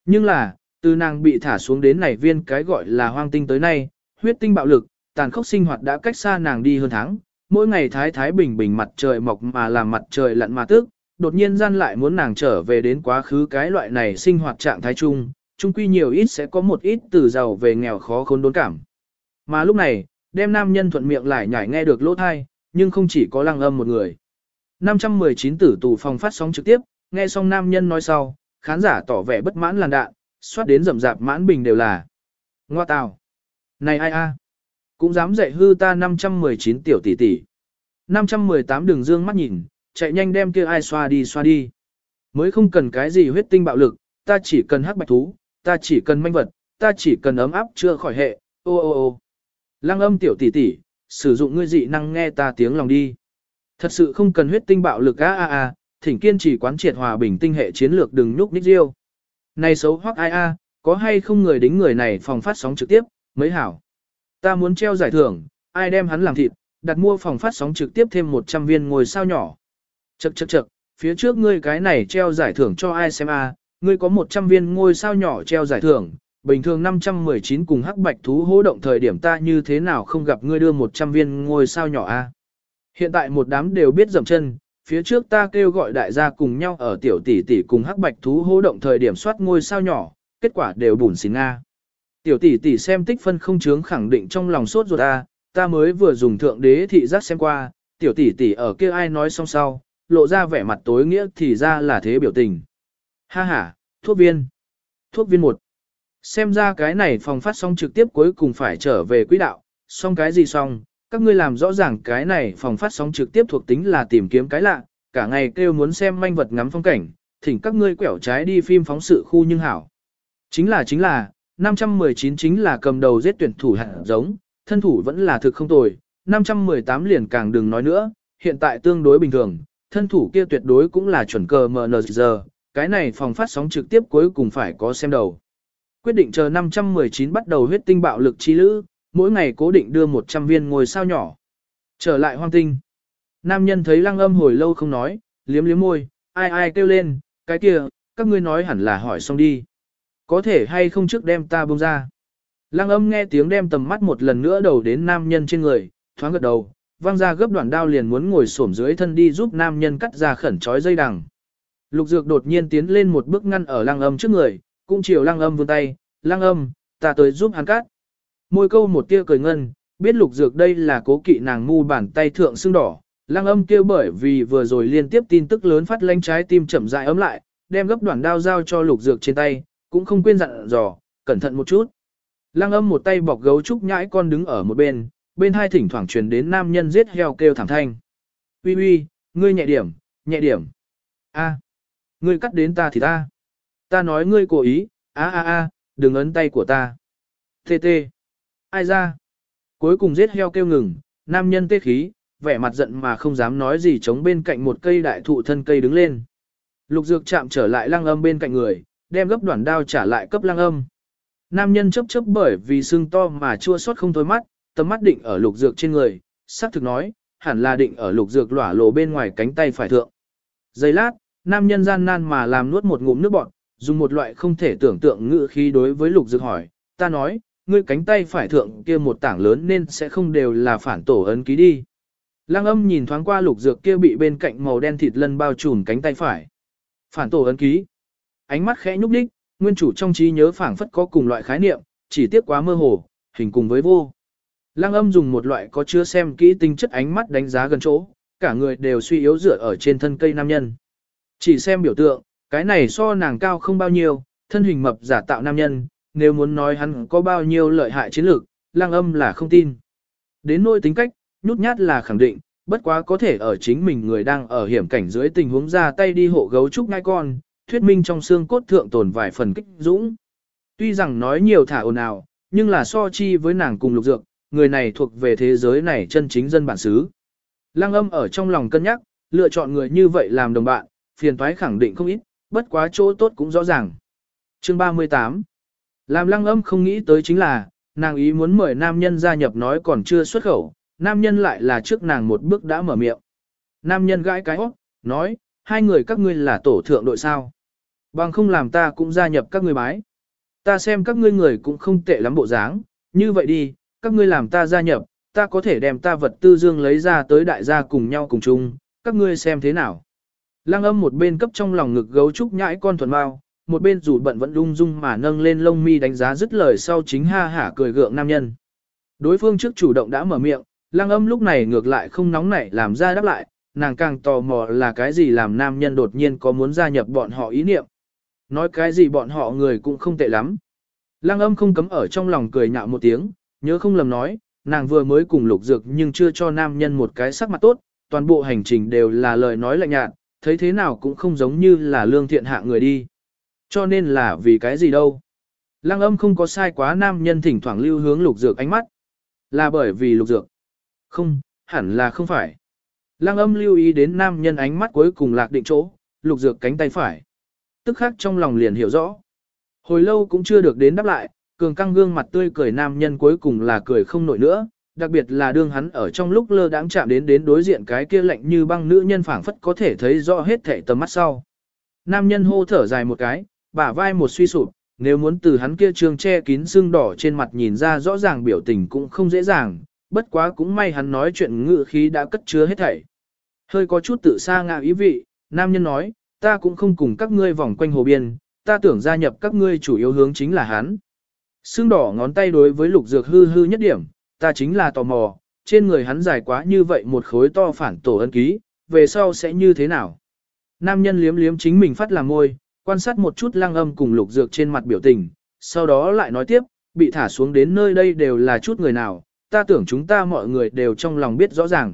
Speaker 1: Nhưng là, từ nàng bị thả xuống đến này viên cái gọi là hoang tinh tới nay, huyết tinh bạo lực, tàn khốc sinh hoạt đã cách xa nàng đi hơn tháng, mỗi ngày thái thái bình bình mặt trời mọc mà làm mặt trời lặn mà tức, đột nhiên gian lại muốn nàng trở về đến quá khứ cái loại này sinh hoạt trạng thái chung, chung quy nhiều ít sẽ có một ít từ giàu về nghèo khó khốn đốn cảm. Mà lúc này, đem nam nhân thuận miệng lại nhảy nghe được lỗ thai, nhưng không chỉ có lăng âm một người. 519 tử tù phòng phát sóng trực tiếp, nghe xong nam nhân nói sau, khán giả tỏ vẻ bất mãn làn đạn, xoát đến rậm rạp mãn bình đều là. Ngoa tào. Này ai a? Cũng dám dạy hư ta 519 tiểu tỷ tỷ. 518 đường dương mắt nhìn, chạy nhanh đem kia ai xoa đi xoa đi. Mới không cần cái gì huyết tinh bạo lực, ta chỉ cần hắc bạch thú, ta chỉ cần manh vật, ta chỉ cần ấm áp chưa khỏi hệ, ô ô ô. Lăng âm tiểu tỷ tỷ, sử dụng ngươi dị năng nghe ta tiếng lòng đi. Thật sự không cần huyết tinh bạo lực a a a, thỉnh kiên trì quán triệt hòa bình tinh hệ chiến lược đừng nhúc nhích riêu. Này xấu hoắc ai a, có hay không người đính người này phòng phát sóng trực tiếp, mấy hảo. Ta muốn treo giải thưởng, ai đem hắn làm thịt, đặt mua phòng phát sóng trực tiếp thêm 100 viên ngôi sao nhỏ. Chậc chậc chậc, phía trước ngươi cái này treo giải thưởng cho ai xem a, ngươi có 100 viên ngôi sao nhỏ treo giải thưởng, bình thường 519 cùng hắc bạch thú hỗ động thời điểm ta như thế nào không gặp ngươi đưa 100 viên ngôi sao nhỏ a. Hiện tại một đám đều biết dậm chân, phía trước ta kêu gọi đại gia cùng nhau ở tiểu tỷ tỷ cùng hắc bạch thú hô động thời điểm soát ngôi sao nhỏ, kết quả đều bùn xỉn nga. Tiểu tỷ tỷ xem tích phân không chướng khẳng định trong lòng sốt ruột a, ta mới vừa dùng thượng đế thị giác xem qua, tiểu tỷ tỷ ở kia ai nói xong sau, lộ ra vẻ mặt tối nghĩa thì ra là thế biểu tình. Ha ha, thuốc viên. Thuốc viên một. Xem ra cái này phòng phát xong trực tiếp cuối cùng phải trở về quỹ đạo, xong cái gì xong, các ngươi làm rõ ràng cái này phòng phát sóng trực tiếp thuộc tính là tìm kiếm cái lạ, cả ngày kêu muốn xem manh vật ngắm phong cảnh, thỉnh các ngươi quẹo trái đi phim phóng sự khu nhưng hảo. Chính là chính là, 519 chính là cầm đầu giết tuyển thủ hạng giống, thân thủ vẫn là thực không tồi, 518 liền càng đừng nói nữa, hiện tại tương đối bình thường, thân thủ kia tuyệt đối cũng là chuẩn cờ MNZ, cái này phòng phát sóng trực tiếp cuối cùng phải có xem đầu. Quyết định chờ 519 bắt đầu huyết tinh bạo lực chi lữ, mỗi ngày cố định đưa 100 viên ngôi sao nhỏ. Trở lại hoang tinh. Nam nhân thấy lăng âm hồi lâu không nói, liếm liếm môi, ai ai kêu lên, cái kia, các ngươi nói hẳn là hỏi xong đi. Có thể hay không trước đem ta buông ra. Lăng âm nghe tiếng đem tầm mắt một lần nữa đầu đến nam nhân trên người, thoáng gật đầu, văng ra gấp đoạn đao liền muốn ngồi xổm dưới thân đi giúp nam nhân cắt ra khẩn trói dây đằng. Lục dược đột nhiên tiến lên một bước ngăn ở lăng âm trước người, cũng chiều lăng âm vươn tay, lăng âm, ta tới giúp hắn cắt. Môi câu một tia cười ngân, biết lục dược đây là cố kỵ nàng ngu bàn tay thượng xương đỏ, lăng âm kêu bởi vì vừa rồi liên tiếp tin tức lớn phát lanh trái tim chậm rãi ấm lại, đem gấp đoạn đao giao cho lục dược trên tay, cũng không quên dặn dò, cẩn thận một chút. Lăng âm một tay bọc gấu trúc nhãi con đứng ở một bên, bên hai thỉnh thoảng truyền đến nam nhân giết heo kêu thảm thanh. Uy uy, ngươi nhẹ điểm, nhẹ điểm. A, ngươi cắt đến ta thì ta. Ta nói ngươi cố ý, a a a, đừng ấn tay của ta. Tê tê. Ai ra? Cuối cùng giết heo kêu ngừng, nam nhân tê khí, vẻ mặt giận mà không dám nói gì chống bên cạnh một cây đại thụ thân cây đứng lên. Lục dược chạm trở lại lăng âm bên cạnh người, đem gấp đoạn đao trả lại cấp lăng âm. Nam nhân chấp chấp bởi vì sưng to mà chua xót không thôi mắt, tầm mắt định ở lục dược trên người, sắc thực nói, hẳn là định ở lục dược lỏa lộ bên ngoài cánh tay phải thượng. Giây lát, nam nhân gian nan mà làm nuốt một ngụm nước bọt, dùng một loại không thể tưởng tượng ngữ khí đối với lục dược hỏi, ta nói, ngươi cánh tay phải thượng kia một tảng lớn nên sẽ không đều là phản tổ ấn ký đi. Lăng âm nhìn thoáng qua lục dược kia bị bên cạnh màu đen thịt lân bao trùm cánh tay phải. Phản tổ ấn ký. Ánh mắt khẽ nhúc đích, nguyên chủ trong trí nhớ phảng phất có cùng loại khái niệm, chỉ tiếc quá mơ hồ, hình cùng với vô. Lăng âm dùng một loại có chứa xem kỹ tinh chất ánh mắt đánh giá gần chỗ, cả người đều suy yếu dựa ở trên thân cây nam nhân. Chỉ xem biểu tượng, cái này so nàng cao không bao nhiêu, thân hình mập giả tạo nam nhân, nếu muốn nói hắn có bao nhiêu lợi hại chiến lược, Lang âm là không tin. Đến nỗi tính cách, nhút nhát là khẳng định, bất quá có thể ở chính mình người đang ở hiểm cảnh dưới tình huống ra tay đi hộ gấu trúc ngai con, thuyết minh trong xương cốt thượng tồn vài phần kích dũng. Tuy rằng nói nhiều thả ồn ào, nhưng là so chi với nàng cùng lục dược, người này thuộc về thế giới này chân chính dân bản xứ. Lăng âm ở trong lòng cân nhắc, lựa chọn người như vậy làm đồng bạn, phiền toái khẳng định không ít, bất quá chỗ tốt cũng rõ ràng. Chương 38 làm lăng âm không nghĩ tới chính là, nàng ý muốn mời nam nhân gia nhập nói còn chưa xuất khẩu, nam nhân lại là trước nàng một bước đã mở miệng. Nam nhân gãi cái hót, nói, hai người các ngươi là tổ thượng đội sao. Bằng không làm ta cũng gia nhập các ngươi bái. Ta xem các ngươi người cũng không tệ lắm bộ dáng, như vậy đi, các ngươi làm ta gia nhập, ta có thể đem ta vật tư dương lấy ra tới đại gia cùng nhau cùng chung, các ngươi xem thế nào. Lăng âm một bên cấp trong lòng ngực gấu trúc nhãi con thuần mao một bên dù bận vẫn lung dung mà nâng lên lông mi đánh giá dứt lời sau chính ha hả cười gượng nam nhân. Đối phương trước chủ động đã mở miệng, lăng âm lúc này ngược lại không nóng nảy làm ra đáp lại, nàng càng tò mò là cái gì làm nam nhân đột nhiên có muốn gia nhập bọn họ ý niệm. Nói cái gì bọn họ người cũng không tệ lắm. Lăng âm không cấm ở trong lòng cười nhạo một tiếng, nhớ không lầm nói, nàng vừa mới cùng lục dược nhưng chưa cho nam nhân một cái sắc mặt tốt, toàn bộ hành trình đều là lời nói lạnh nhạt, thấy thế nào cũng không giống như là lương thiện hạ người đi. Cho nên là vì cái gì đâu. Lăng âm không có sai quá nam nhân thỉnh thoảng lưu hướng lục dược ánh mắt. Là bởi vì lục dược. Không, hẳn là không phải. Lăng âm lưu ý đến nam nhân ánh mắt cuối cùng lạc định chỗ, lục dược cánh tay phải. Tức khắc trong lòng liền hiểu rõ. Hồi lâu cũng chưa được đến đáp lại, cường căng gương mặt tươi cười nam nhân cuối cùng là cười không nổi nữa, đặc biệt là đương hắn ở trong lúc lơ đãng chạm đến đến đối diện cái kia lạnh như băng nữ nhân phảng phất có thể thấy rõ hết thể tầm mắt sau. Nam nhân hô thở dài một cái, bả vai một suy sụp, nếu muốn từ hắn kia trường che kín xương đỏ trên mặt nhìn ra rõ ràng biểu tình cũng không dễ dàng, bất quá cũng may hắn nói chuyện ngự khí đã cất chứa hết thảy. Hơi có chút tự xa ngạo ý vị, nam nhân nói, ta cũng không cùng các ngươi vòng quanh hồ biên, ta tưởng gia nhập các ngươi chủ yếu hướng chính là hắn. Xương đỏ ngón tay đối với lục dược hư hư nhất điểm, ta chính là tò mò, trên người hắn dài quá như vậy một khối to phản tổ ân ký, về sau sẽ như thế nào? Nam nhân liếm liếm chính mình phát làm môi, quan sát một chút lăng âm cùng lục dược trên mặt biểu tình, sau đó lại nói tiếp, bị thả xuống đến nơi đây đều là chút người nào, ta tưởng chúng ta mọi người đều trong lòng biết rõ ràng.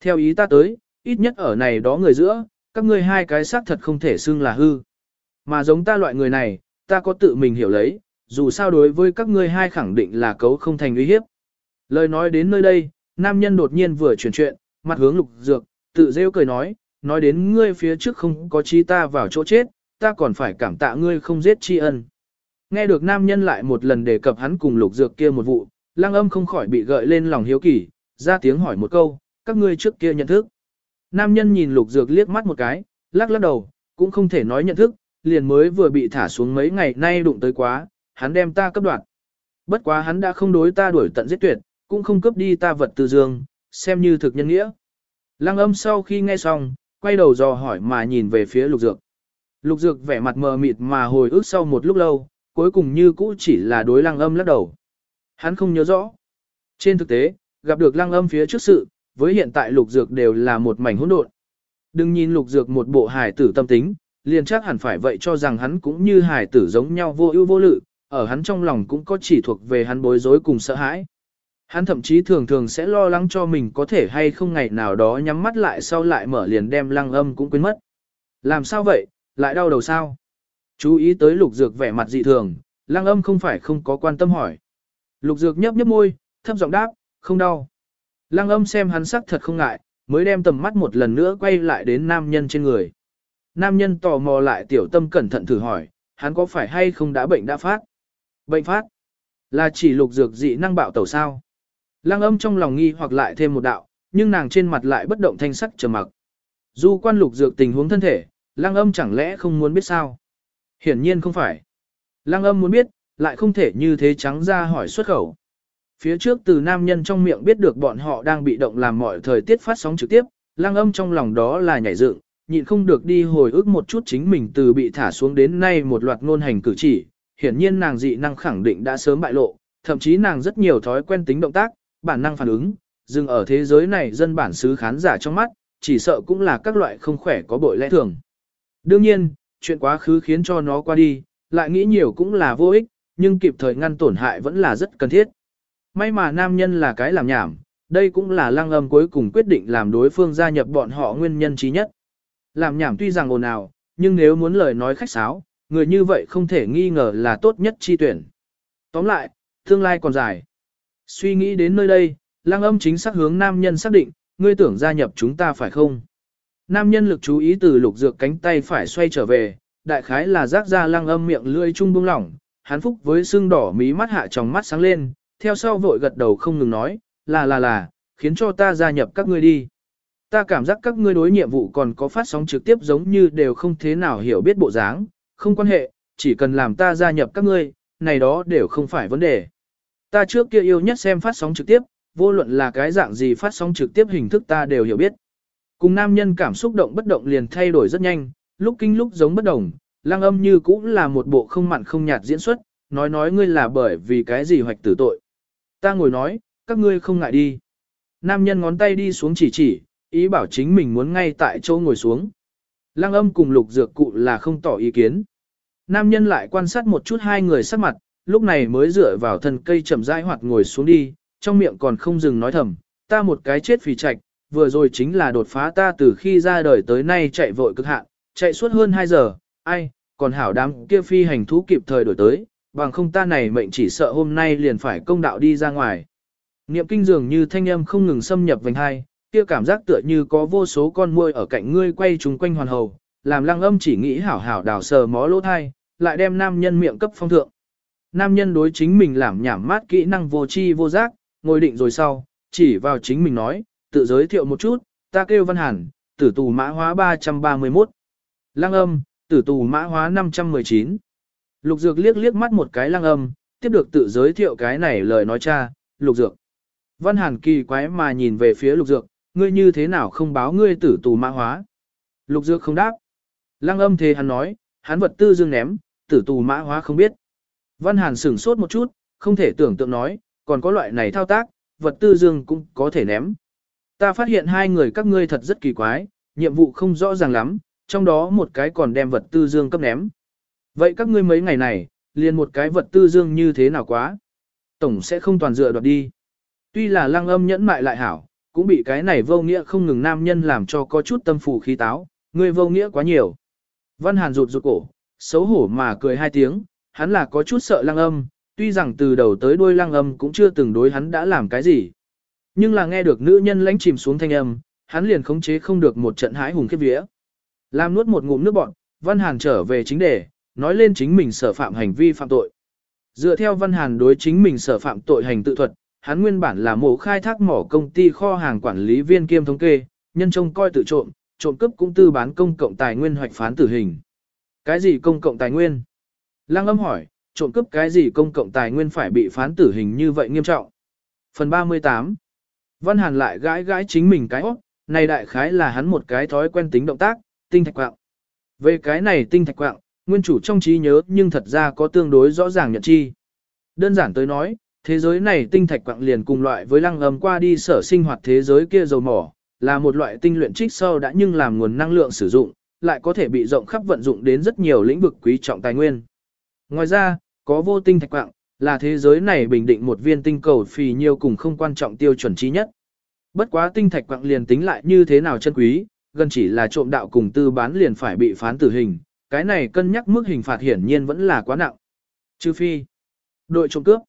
Speaker 1: Theo ý ta tới, ít nhất ở này đó người giữa, các ngươi hai cái xác thật không thể xưng là hư. Mà giống ta loại người này, ta có tự mình hiểu lấy, dù sao đối với các ngươi hai khẳng định là cấu không thành uy hiếp. Lời nói đến nơi đây, nam nhân đột nhiên vừa chuyển chuyện, mặt hướng lục dược, tự rêu cười nói, nói đến ngươi phía trước không có chi ta vào chỗ chết, ta còn phải cảm tạ ngươi không giết tri ân. Nghe được nam nhân lại một lần đề cập hắn cùng lục dược kia một vụ, lang âm không khỏi bị gợi lên lòng hiếu kỳ, ra tiếng hỏi một câu, các ngươi trước kia nhận thức. Nam nhân nhìn lục dược liếc mắt một cái, lắc lắc đầu, cũng không thể nói nhận thức, liền mới vừa bị thả xuống mấy ngày nay đụng tới quá, hắn đem ta cấp đoạn. Bất quá hắn đã không đối ta đuổi tận giết tuyệt, cũng không cướp đi ta vật từ dương, xem như thực nhân nghĩa. Lăng âm sau khi nghe xong, quay đầu dò hỏi mà nhìn về phía lục dược. Lục dược vẻ mặt mờ mịt mà hồi ức sau một lúc lâu, cuối cùng như cũ chỉ là đối lăng âm lắc đầu. Hắn không nhớ rõ. Trên thực tế, gặp được lăng âm phía trước sự, với hiện tại lục dược đều là một mảnh hỗn độn. Đừng nhìn lục dược một bộ hài tử tâm tính, liền chắc hẳn phải vậy cho rằng hắn cũng như hài tử giống nhau vô ưu vô lự, ở hắn trong lòng cũng có chỉ thuộc về hắn bối rối cùng sợ hãi. Hắn thậm chí thường thường sẽ lo lắng cho mình có thể hay không ngày nào đó nhắm mắt lại sau lại mở liền đem lăng âm cũng quên mất. Làm sao vậy, lại đau đầu sao? Chú ý tới lục dược vẻ mặt dị thường, lăng âm không phải không có quan tâm hỏi. Lục dược nhấp nhấp môi, thấp giọng đáp, không đau. Lăng âm xem hắn sắc thật không ngại, mới đem tầm mắt một lần nữa quay lại đến nam nhân trên người. Nam nhân tò mò lại tiểu tâm cẩn thận thử hỏi, hắn có phải hay không đã bệnh đã phát? Bệnh phát? Là chỉ lục dược dị năng bạo tẩu sao? Lăng âm trong lòng nghi hoặc lại thêm một đạo, nhưng nàng trên mặt lại bất động thanh sắc trầm mặc. Du quan lục dược tình huống thân thể, lăng âm chẳng lẽ không muốn biết sao? Hiển nhiên không phải. Lăng âm muốn biết, lại không thể như thế trắng ra hỏi xuất khẩu. Phía trước từ nam nhân trong miệng biết được bọn họ đang bị động làm mọi thời tiết phát sóng trực tiếp, lang âm trong lòng đó là nhảy dựng, nhịn không được đi hồi ức một chút chính mình từ bị thả xuống đến nay một loạt ngôn hành cử chỉ, hiển nhiên nàng dị năng khẳng định đã sớm bại lộ, thậm chí nàng rất nhiều thói quen tính động tác, bản năng phản ứng, dừng ở thế giới này dân bản xứ khán giả trong mắt, chỉ sợ cũng là các loại không khỏe có bội lẽ thường. Đương nhiên, chuyện quá khứ khiến cho nó qua đi, lại nghĩ nhiều cũng là vô ích, nhưng kịp thời ngăn tổn hại vẫn là rất cần thiết. May mà nam nhân là cái làm nhảm, đây cũng là lăng âm cuối cùng quyết định làm đối phương gia nhập bọn họ nguyên nhân trí nhất. Làm nhảm tuy rằng ồn ào, nhưng nếu muốn lời nói khách sáo, người như vậy không thể nghi ngờ là tốt nhất chi tuyển. Tóm lại, tương lai còn dài. Suy nghĩ đến nơi đây, lăng âm chính xác hướng nam nhân xác định, ngươi tưởng gia nhập chúng ta phải không? Nam nhân lực chú ý từ lục dược cánh tay phải xoay trở về, đại khái là rác ra lăng âm miệng lưỡi trung bung lỏng, hắn phúc với xương đỏ mí mắt hạ trong mắt sáng lên, theo sau vội gật đầu không ngừng nói, là là là, khiến cho ta gia nhập các ngươi đi. Ta cảm giác các ngươi đối nhiệm vụ còn có phát sóng trực tiếp giống như đều không thế nào hiểu biết bộ dáng, không quan hệ, chỉ cần làm ta gia nhập các ngươi, này đó đều không phải vấn đề. Ta trước kia yêu nhất xem phát sóng trực tiếp, vô luận là cái dạng gì phát sóng trực tiếp hình thức ta đều hiểu biết. Cùng nam nhân cảm xúc động bất động liền thay đổi rất nhanh, lúc kinh lúc giống bất đồng, lang âm như cũng là một bộ không mặn không nhạt diễn xuất, nói nói ngươi là bởi vì cái gì hoạch tử tội. Ta ngồi nói, các ngươi không ngại đi. Nam nhân ngón tay đi xuống chỉ chỉ, ý bảo chính mình muốn ngay tại chỗ ngồi xuống. Lăng âm cùng lục dược cụ là không tỏ ý kiến. Nam nhân lại quan sát một chút hai người sắc mặt, lúc này mới dựa vào thân cây chậm rãi hoạt ngồi xuống đi, trong miệng còn không dừng nói thầm, ta một cái chết phì trạch, vừa rồi chính là đột phá ta từ khi ra đời tới nay chạy vội cực hạn, chạy suốt hơn 2 giờ, ai, còn hảo đám kia phi hành thú kịp thời đổi tới, bằng không ta này mệnh chỉ sợ hôm nay liền phải công đạo đi ra ngoài. Niệm kinh dường như thanh âm không ngừng xâm nhập vành hai, kia cảm giác tựa như có vô số con muôi ở cạnh ngươi quay trúng quanh hoàn hầu, làm lăng âm chỉ nghĩ hảo hảo đào sờ mó lỗ thai, lại đem nam nhân miệng cấp phong thượng. Nam nhân đối chính mình làm nhảm mát kỹ năng vô chi vô giác, ngồi định rồi sau, chỉ vào chính mình nói, tự giới thiệu một chút, ta kêu Văn Hàn, tử tù mã hóa 331. Lăng âm, tử tù mã hóa 519. Lục Dược liếc liếc mắt một cái lăng âm, tiếp được tự giới thiệu cái này lời nói cha, Lục Dược. Văn Hàn kỳ quái mà nhìn về phía Lục Dược, ngươi như thế nào không báo ngươi tử tù mã hóa. Lục Dược không đáp. Lăng âm thế hắn nói, hắn vật tư dương ném, tử tù mã hóa không biết. Văn Hàn sửng sốt một chút, không thể tưởng tượng nói, còn có loại này thao tác, vật tư dương cũng có thể ném. Ta phát hiện hai người các ngươi thật rất kỳ quái, nhiệm vụ không rõ ràng lắm, trong đó một cái còn đem vật tư dương cấp ném. Vậy các ngươi mấy ngày này, liền một cái vật tư dương như thế nào quá? Tổng sẽ không toàn dựa đoạt đi. Tuy là lăng âm nhẫn mại lại hảo, cũng bị cái này vô nghĩa không ngừng nam nhân làm cho có chút tâm phù khí táo, người vô nghĩa quá nhiều. Văn Hàn rụt rụt cổ, xấu hổ mà cười hai tiếng, hắn là có chút sợ lăng âm, tuy rằng từ đầu tới đuôi lăng âm cũng chưa từng đối hắn đã làm cái gì. Nhưng là nghe được nữ nhân lãnh chìm xuống thanh âm, hắn liền khống chế không được một trận hái hùng khiếp vía. Làm nuốt một ngụm nước bọn, Văn Hàn trở về chính đề, nói lên chính mình sở phạm hành vi phạm tội. Dựa theo Văn Hàn đối chính mình sở phạm tội hành tự thuật, hắn nguyên bản là mổ khai thác mỏ công ty kho hàng quản lý viên kiêm thống kê, nhân trông coi tự trộm, trộm cướp cũng tư bán công cộng tài nguyên hoạch phán tử hình. Cái gì công cộng tài nguyên? Lăng âm hỏi, trộm cướp cái gì công cộng tài nguyên phải bị phán tử hình như vậy nghiêm trọng? Phần 38 Văn Hàn lại gãi gãi chính mình cái óc, này đại khái là hắn một cái thói quen tính động tác, tinh thạch quạng. Về cái này tinh thạch quạng, nguyên chủ trong trí nhớ nhưng thật ra có tương đối rõ ràng nhận chi. Đơn giản tới nói, thế giới này tinh thạch quạng liền cùng loại với lăng âm qua đi sở sinh hoạt thế giới kia dầu mỏ, là một loại tinh luyện trích sâu đã nhưng làm nguồn năng lượng sử dụng, lại có thể bị rộng khắp vận dụng đến rất nhiều lĩnh vực quý trọng tài nguyên. Ngoài ra, có vô tinh thạch quạng, là thế giới này bình định một viên tinh cầu phì nhiêu cùng không quan trọng tiêu chuẩn trí nhất. Bất quá tinh thạch quạng liền tính lại như thế nào chân quý, gần chỉ là trộm đạo cùng tư bán liền phải bị phán tử hình, cái này cân nhắc mức hình phạt hiển nhiên vẫn là quá nặng. Trừ phi, đội trộm cướp.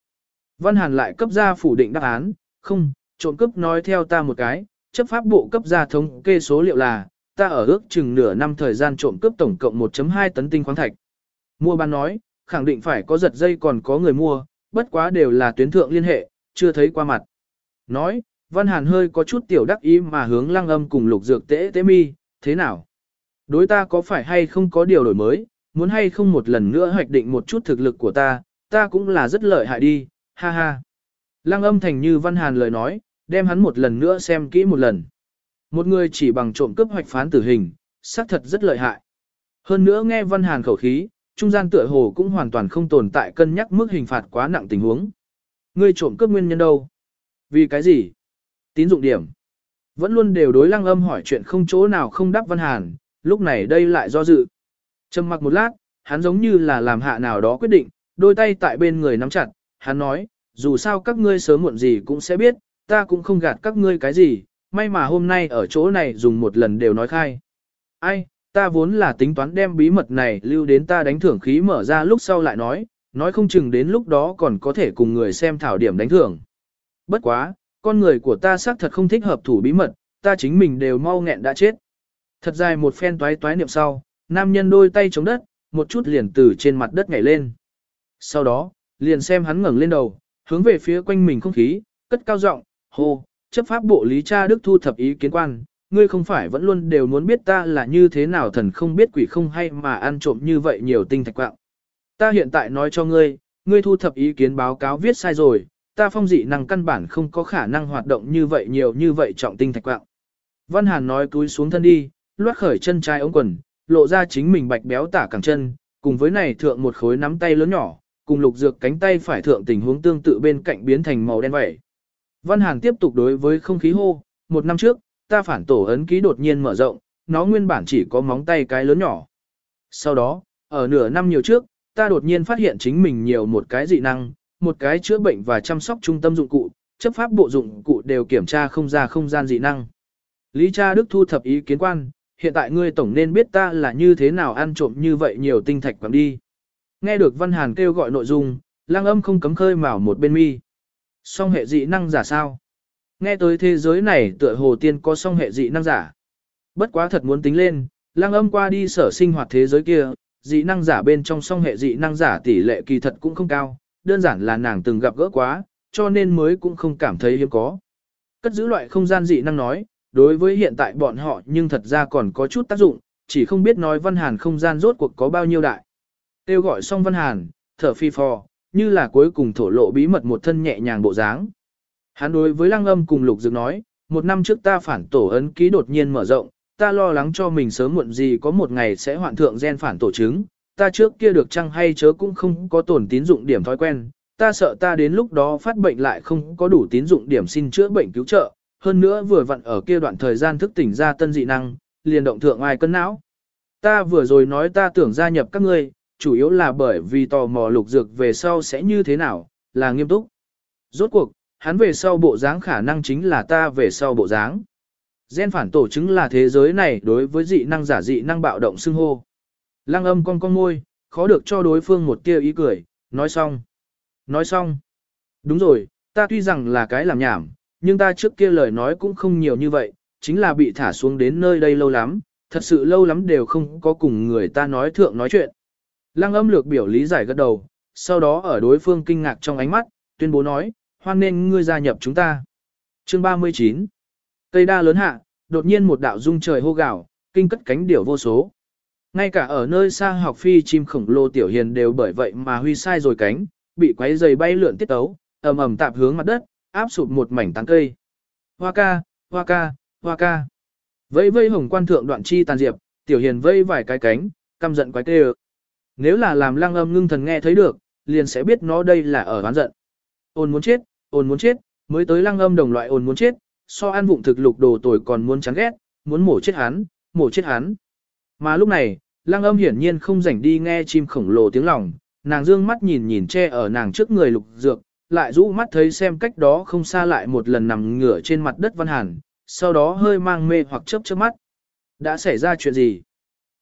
Speaker 1: Văn Hàn lại cấp ra phủ định đáp án, không, trộm cướp nói theo ta một cái, chấp pháp bộ cấp ra thống kê số liệu là, ta ở ước chừng nửa năm thời gian trộm cướp tổng cộng 1.2 tấn tinh khoáng thạch. Mua bán nói, khẳng định phải có giật dây còn có người mua, bất quá đều là tuyến thượng liên hệ, chưa thấy qua mặt. Nói, Văn Hàn hơi có chút tiểu đắc ý mà hướng lăng âm cùng lục dược tế tế mi, thế nào? Đối ta có phải hay không có điều đổi mới, muốn hay không một lần nữa hoạch định một chút thực lực của ta, ta cũng là rất lợi hại đi, ha ha. Lăng âm thành như Văn Hàn lời nói, đem hắn một lần nữa xem kỹ một lần. Một người chỉ bằng trộm cướp hoạch phán tử hình, xác thật rất lợi hại. Hơn nữa nghe Văn Hàn khẩu khí, trung gian tựa hồ cũng hoàn toàn không tồn tại cân nhắc mức hình phạt quá nặng tình huống. Ngươi trộm cướp nguyên nhân đâu? Vì cái gì? Tín dụng điểm. Vẫn luôn đều đối lăng âm hỏi chuyện không chỗ nào không đáp Văn Hàn, lúc này đây lại do dự. Trầm mặc một lát, hắn giống như là làm hạ nào đó quyết định, đôi tay tại bên người nắm chặt, hắn nói, dù sao các ngươi sớm muộn gì cũng sẽ biết, ta cũng không gạt các ngươi cái gì, may mà hôm nay ở chỗ này dùng một lần đều nói khai. Ai, ta vốn là tính toán đem bí mật này lưu đến ta đánh thưởng khí mở ra lúc sau lại nói, nói không chừng đến lúc đó còn có thể cùng người xem thảo điểm đánh thưởng. Bất quá, con người của ta xác thật không thích hợp thủ bí mật, ta chính mình đều mau nghẹn đã chết. Thật dài một phen toái toái niệm sau, nam nhân đôi tay chống đất, một chút liền từ trên mặt đất nhảy lên. Sau đó, liền xem hắn ngẩng lên đầu, hướng về phía quanh mình không khí, cất cao giọng, hô, chấp pháp bộ lý cha đức thu thập ý kiến quan, ngươi không phải vẫn luôn đều muốn biết ta là như thế nào thần không biết quỷ không hay mà ăn trộm như vậy nhiều tinh thạch quạng. Ta hiện tại nói cho ngươi, ngươi thu thập ý kiến báo cáo viết sai rồi, ta phong dị năng căn bản không có khả năng hoạt động như vậy nhiều như vậy trọng tinh thạch quạng. Văn Hàn nói cúi xuống thân đi, loát khởi chân trái ống quần, lộ ra chính mình bạch béo tả cẳng chân, cùng với này thượng một khối nắm tay lớn nhỏ, cùng lục dược cánh tay phải thượng tình huống tương tự bên cạnh biến thành màu đen vậy. Văn Hàn tiếp tục đối với không khí hô, một năm trước, ta phản tổ ấn ký đột nhiên mở rộng, nó nguyên bản chỉ có móng tay cái lớn nhỏ. Sau đó, ở nửa năm nhiều trước, ta đột nhiên phát hiện chính mình nhiều một cái dị năng, một cái chữa bệnh và chăm sóc trung tâm dụng cụ, chấp pháp bộ dụng cụ đều kiểm tra không ra không gian dị năng. Lý cha Đức thu thập ý kiến quan, hiện tại ngươi tổng nên biết ta là như thế nào ăn trộm như vậy nhiều tinh thạch quẳng đi. Nghe được Văn Hàn kêu gọi nội dung, lang âm không cấm khơi mào một bên mi. Song hệ dị năng giả sao? Nghe tới thế giới này tựa hồ tiên có song hệ dị năng giả. Bất quá thật muốn tính lên, lang âm qua đi sở sinh hoạt thế giới kia, dị năng giả bên trong song hệ dị năng giả tỷ lệ kỳ thật cũng không cao, đơn giản là nàng từng gặp gỡ quá, cho nên mới cũng không cảm thấy hiếm có. Cất giữ loại không gian dị năng nói, đối với hiện tại bọn họ nhưng thật ra còn có chút tác dụng, chỉ không biết nói Văn Hàn không gian rốt cuộc có bao nhiêu đại. Tiêu gọi xong Văn Hàn, thở phi phò, như là cuối cùng thổ lộ bí mật một thân nhẹ nhàng bộ dáng. Hắn đối với lăng âm cùng lục dược nói, một năm trước ta phản tổ ấn ký đột nhiên mở rộng, ta lo lắng cho mình sớm muộn gì có một ngày sẽ hoạn thượng gen phản tổ chứng, ta trước kia được chăng hay chớ cũng không có tổn tín dụng điểm thói quen, ta sợ ta đến lúc đó phát bệnh lại không có đủ tín dụng điểm xin chữa bệnh cứu trợ, hơn nữa vừa vặn ở kia đoạn thời gian thức tỉnh ra tân dị năng, liền động thượng ai cân não. Ta vừa rồi nói ta tưởng gia nhập các ngươi, chủ yếu là bởi vì tò mò lục dược về sau sẽ như thế nào, là nghiêm túc. Rốt cuộc, hắn về sau bộ dáng khả năng chính là ta về sau bộ dáng. Gen phản tổ chứng là thế giới này đối với dị năng giả dị năng bạo động xưng hô. Lăng âm con con môi, khó được cho đối phương một tia ý cười, nói xong. Nói xong. Đúng rồi, ta tuy rằng là cái làm nhảm, nhưng ta trước kia lời nói cũng không nhiều như vậy, chính là bị thả xuống đến nơi đây lâu lắm, thật sự lâu lắm đều không có cùng người ta nói thượng nói chuyện. Lăng âm lược biểu lý giải gật đầu, sau đó ở đối phương kinh ngạc trong ánh mắt, tuyên bố nói, hoan nên ngươi gia nhập chúng ta. Chương 39 Cây đa lớn hạ, đột nhiên một đạo dung trời hô gạo, kinh cất cánh điểu vô số. Ngay cả ở nơi xa học phi chim khổng lồ tiểu hiền đều bởi vậy mà huy sai rồi cánh, bị quấy dày bay lượn tiết tấu, ầm ầm tạp hướng mặt đất, áp sụt một mảnh tán cây. Hoa ca, hoa ca, hoa ca. Vây vây hồng quan thượng đoạn chi tàn diệp, tiểu hiền vây vài cái cánh, căm giận quái tê Nếu là làm lăng âm ngưng thần nghe thấy được, liền sẽ biết nó đây là ở oán giận. Ôn muốn chết, ôn muốn chết, mới tới lăng âm đồng loại ôn muốn chết, so ăn vụng thực lục đồ tồi còn muốn chán ghét, muốn mổ chết hắn, mổ chết hắn. Mà lúc này, lăng âm hiển nhiên không rảnh đi nghe chim khổng lồ tiếng lòng, nàng dương mắt nhìn nhìn che ở nàng trước người lục dược, lại rũ mắt thấy xem cách đó không xa lại một lần nằm ngửa trên mặt đất văn hàn, sau đó hơi mang mê hoặc chớp chớp mắt. Đã xảy ra chuyện gì?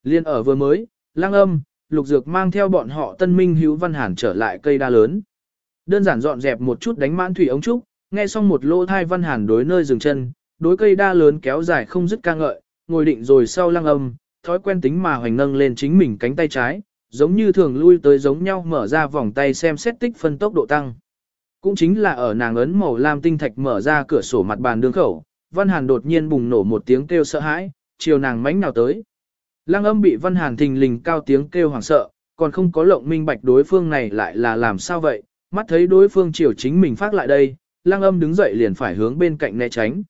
Speaker 1: Liên ở vừa mới, lăng âm, lục dược mang theo bọn họ tân minh hữu văn hàn trở lại cây đa lớn. Đơn giản dọn dẹp một chút đánh mãn thủy ống trúc, nghe xong một lô thai văn hàn đối nơi dừng chân, đối cây đa lớn kéo dài không dứt ca ngợi, ngồi định rồi sau lăng âm, thói quen tính mà hoành nâng lên chính mình cánh tay trái, giống như thường lui tới giống nhau mở ra vòng tay xem xét tích phân tốc độ tăng. Cũng chính là ở nàng ấn màu lam tinh thạch mở ra cửa sổ mặt bàn đường khẩu, Văn Hàn đột nhiên bùng nổ một tiếng kêu sợ hãi, chiều nàng mánh nào tới. Lăng âm bị Văn Hàn thình lình cao tiếng kêu hoảng sợ, còn không có lộng minh bạch đối phương này lại là làm sao vậy, mắt thấy đối phương chiều chính mình phát lại đây, Lang âm đứng dậy liền phải hướng bên cạnh né tránh.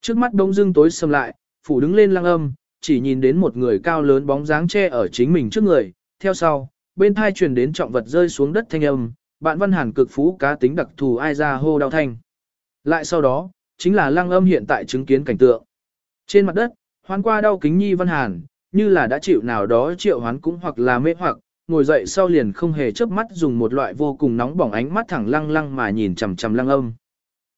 Speaker 1: Trước mắt đông dưng tối sầm lại, phủ đứng lên Lang âm, chỉ nhìn đến một người cao lớn bóng dáng che ở chính mình trước người, theo sau, bên thai truyền đến trọng vật rơi xuống đất thanh âm, bạn văn hàn cực phú cá tính đặc thù ai ra hô đau thanh. Lại sau đó, chính là Lang âm hiện tại chứng kiến cảnh tượng. Trên mặt đất, hoán qua đau kính nhi văn hàn, như là đã chịu nào đó triệu hoán cũng hoặc là mê hoặc, ngồi dậy sau liền không hề chớp mắt dùng một loại vô cùng nóng bỏng ánh mắt thẳng lăng lăng mà nhìn chằm chằm lăng âm.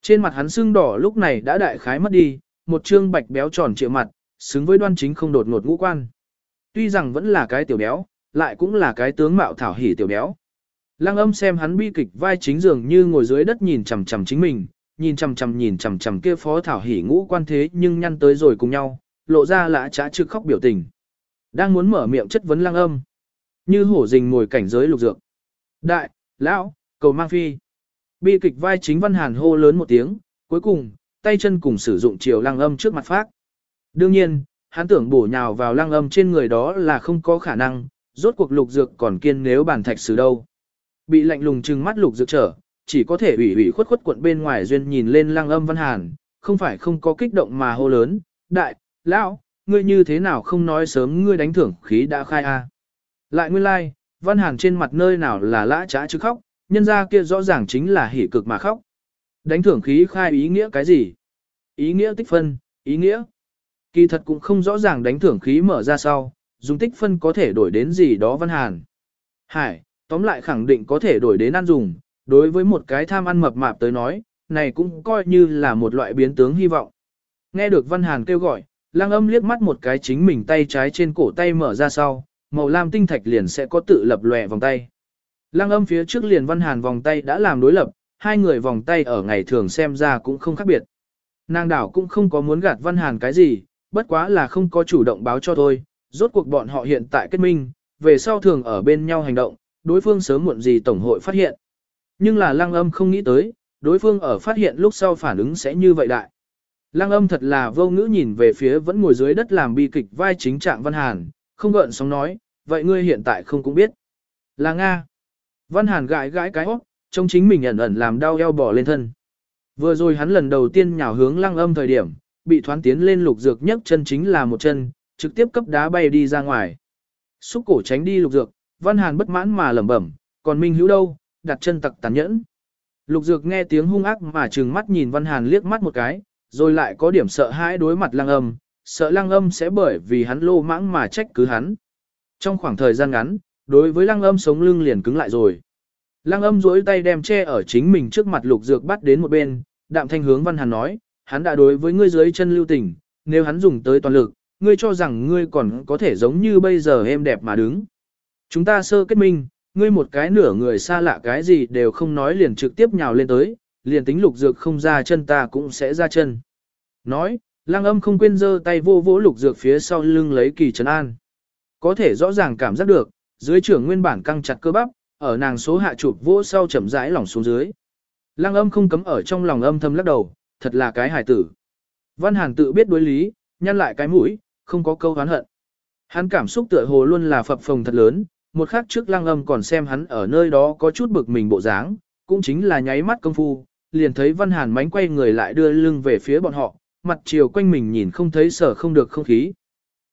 Speaker 1: Trên mặt hắn sưng đỏ lúc này đã đại khái mất đi, một trương bạch béo tròn trịa mặt, xứng với đoan chính không đột ngột ngũ quan. Tuy rằng vẫn là cái tiểu béo, lại cũng là cái tướng mạo thảo hỉ tiểu béo. Lăng âm xem hắn bi kịch vai chính dường như ngồi dưới đất nhìn chằm chằm chính mình, nhìn chằm chằm nhìn chằm chằm kia phó thảo hỉ ngũ quan thế nhưng nhăn tới rồi cùng nhau, lộ ra lã trá trực khóc biểu tình. Đang muốn mở miệng chất vấn lăng âm. Như hổ rình ngồi cảnh giới lục dược. Đại, lão, cầu mang phi. Bi kịch vai chính văn hàn hô lớn một tiếng, cuối cùng, tay chân cùng sử dụng chiều lăng âm trước mặt phát. Đương nhiên, hắn tưởng bổ nhào vào lăng âm trên người đó là không có khả năng, rốt cuộc lục dược còn kiên nếu bản thạch sử đâu. Bị lạnh lùng trừng mắt lục dược trở, chỉ có thể ủy ủy khuất khuất quận bên ngoài duyên nhìn lên lăng âm văn hàn, không phải không có kích động mà hô lớn, đại, lão, ngươi như thế nào không nói sớm ngươi đánh thưởng khí đã khai a lại nguyên lai, like, văn hàn trên mặt nơi nào là lã trá chứ khóc, nhân ra kia rõ ràng chính là hỉ cực mà khóc. Đánh thưởng khí khai ý nghĩa cái gì? Ý nghĩa tích phân, ý nghĩa. Kỳ thật cũng không rõ ràng đánh thưởng khí mở ra sau, dùng tích phân có thể đổi đến gì đó văn hàn. Hải, tóm lại khẳng định có thể đổi đến ăn dùng, đối với một cái tham ăn mập mạp tới nói, này cũng coi như là một loại biến tướng hy vọng. Nghe được văn hàn kêu gọi, lang âm liếc mắt một cái chính mình tay trái trên cổ tay mở ra sau, màu lam tinh thạch liền sẽ có tự lập lòe vòng tay. Lang âm phía trước liền văn hàn vòng tay đã làm đối lập, hai người vòng tay ở ngày thường xem ra cũng không khác biệt. Nàng đảo cũng không có muốn gạt văn hàn cái gì, bất quá là không có chủ động báo cho thôi, rốt cuộc bọn họ hiện tại kết minh, về sau thường ở bên nhau hành động, đối phương sớm muộn gì tổng hội phát hiện. Nhưng là lăng âm không nghĩ tới, đối phương ở phát hiện lúc sau phản ứng sẽ như vậy đại. Lăng âm thật là vô ngữ nhìn về phía vẫn ngồi dưới đất làm bi kịch vai chính trạng Văn Hàn, không gợn sóng nói, vậy ngươi hiện tại không cũng biết. Là Nga. Văn Hàn gãi gãi cái hót, trông chính mình ẩn ẩn làm đau eo bỏ lên thân. Vừa rồi hắn lần đầu tiên nhào hướng lăng âm thời điểm, bị thoán tiến lên lục dược nhấc chân chính là một chân, trực tiếp cấp đá bay đi ra ngoài. Xúc cổ tránh đi lục dược, Văn Hàn bất mãn mà lẩm bẩm, còn Minh Hữu đâu, đặt chân tặc tàn nhẫn. Lục dược nghe tiếng hung ác mà trừng mắt nhìn Văn Hàn liếc mắt một cái, rồi lại có điểm sợ hãi đối mặt lăng âm, sợ lăng âm sẽ bởi vì hắn lô mãng mà trách cứ hắn. Trong khoảng thời gian ngắn, đối với lăng âm sống lưng liền cứng lại rồi. Lăng âm duỗi tay đem che ở chính mình trước mặt lục dược bắt đến một bên, đạm thanh hướng Văn Hàn nói, hắn đã đối với ngươi dưới chân lưu tình, nếu hắn dùng tới toàn lực, ngươi cho rằng ngươi còn có thể giống như bây giờ em đẹp mà đứng. Chúng ta sơ kết minh, ngươi một cái nửa người xa lạ cái gì đều không nói liền trực tiếp nhào lên tới, liền tính lục dược không ra chân ta cũng sẽ ra chân. Nói, lang âm không quên giơ tay vô vỗ lục dược phía sau lưng lấy kỳ trấn an. Có thể rõ ràng cảm giác được, dưới trưởng nguyên bản căng chặt cơ bắp, ở nàng số hạ chụp vỗ sau chậm rãi lỏng xuống dưới. Lang âm không cấm ở trong lòng âm thầm lắc đầu, thật là cái hài tử. Văn Hàn tự biết đối lý, nhăn lại cái mũi, không có câu hán hận. Hắn cảm xúc tựa hồ luôn là phập phồng thật lớn, một khắc trước lăng âm còn xem hắn ở nơi đó có chút bực mình bộ dáng, cũng chính là nháy mắt công phu, liền thấy Văn Hàn mánh quay người lại đưa lưng về phía bọn họ, mặt chiều quanh mình nhìn không thấy sở không được không khí.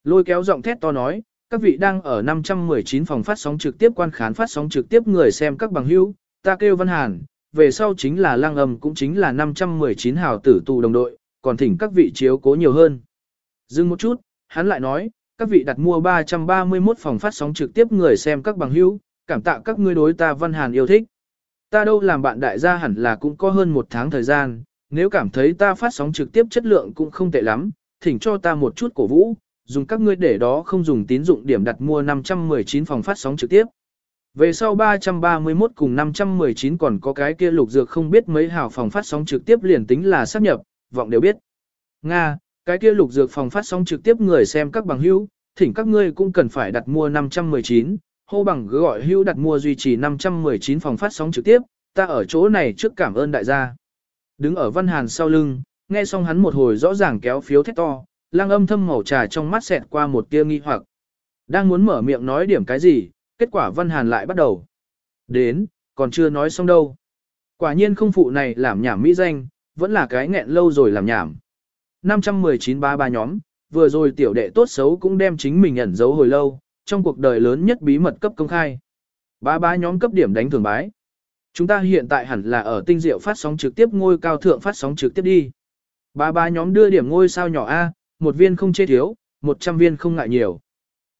Speaker 1: Lôi kéo giọng thét to nói, các vị đang ở 519 phòng phát sóng trực tiếp quan khán phát sóng trực tiếp người xem các bằng hữu, ta kêu Văn Hàn, về sau chính là lang âm cũng chính là 519 hào tử tù đồng đội, còn thỉnh các vị chiếu cố nhiều hơn. Dừng một chút, hắn lại nói, các vị đặt mua 331 phòng phát sóng trực tiếp người xem các bằng hữu, cảm tạ các ngươi đối ta Văn Hàn yêu thích. Ta đâu làm bạn đại gia hẳn là cũng có hơn một tháng thời gian, nếu cảm thấy ta phát sóng trực tiếp chất lượng cũng không tệ lắm, thỉnh cho ta một chút cổ vũ, dùng các ngươi để đó không dùng tín dụng điểm đặt mua 519 phòng phát sóng trực tiếp. Về sau 331 cùng 519 còn có cái kia lục dược không biết mấy hào phòng phát sóng trực tiếp liền tính là sắp nhập, vọng đều biết. Nga, cái kia lục dược phòng phát sóng trực tiếp người xem các bằng hữu, thỉnh các ngươi cũng cần phải đặt mua 519, hô bằng gọi hữu đặt mua duy trì 519 phòng phát sóng trực tiếp, ta ở chỗ này trước cảm ơn đại gia. Đứng ở văn hàn sau lưng, nghe xong hắn một hồi rõ ràng kéo phiếu thét to, lang âm thâm màu trà trong mắt xẹt qua một tia nghi hoặc. Đang muốn mở miệng nói điểm cái gì, kết quả văn hàn lại bắt đầu. Đến, còn chưa nói xong đâu. Quả nhiên không phụ này làm nhảm mỹ danh, vẫn là cái nghẹn lâu rồi làm nhảm. 519 ba ba nhóm, vừa rồi tiểu đệ tốt xấu cũng đem chính mình ẩn giấu hồi lâu, trong cuộc đời lớn nhất bí mật cấp công khai. Ba ba nhóm cấp điểm đánh thường bái. Chúng ta hiện tại hẳn là ở tinh diệu phát sóng trực tiếp ngôi cao thượng phát sóng trực tiếp đi. Ba ba nhóm đưa điểm ngôi sao nhỏ A, một viên không chê thiếu, một trăm viên không ngại nhiều.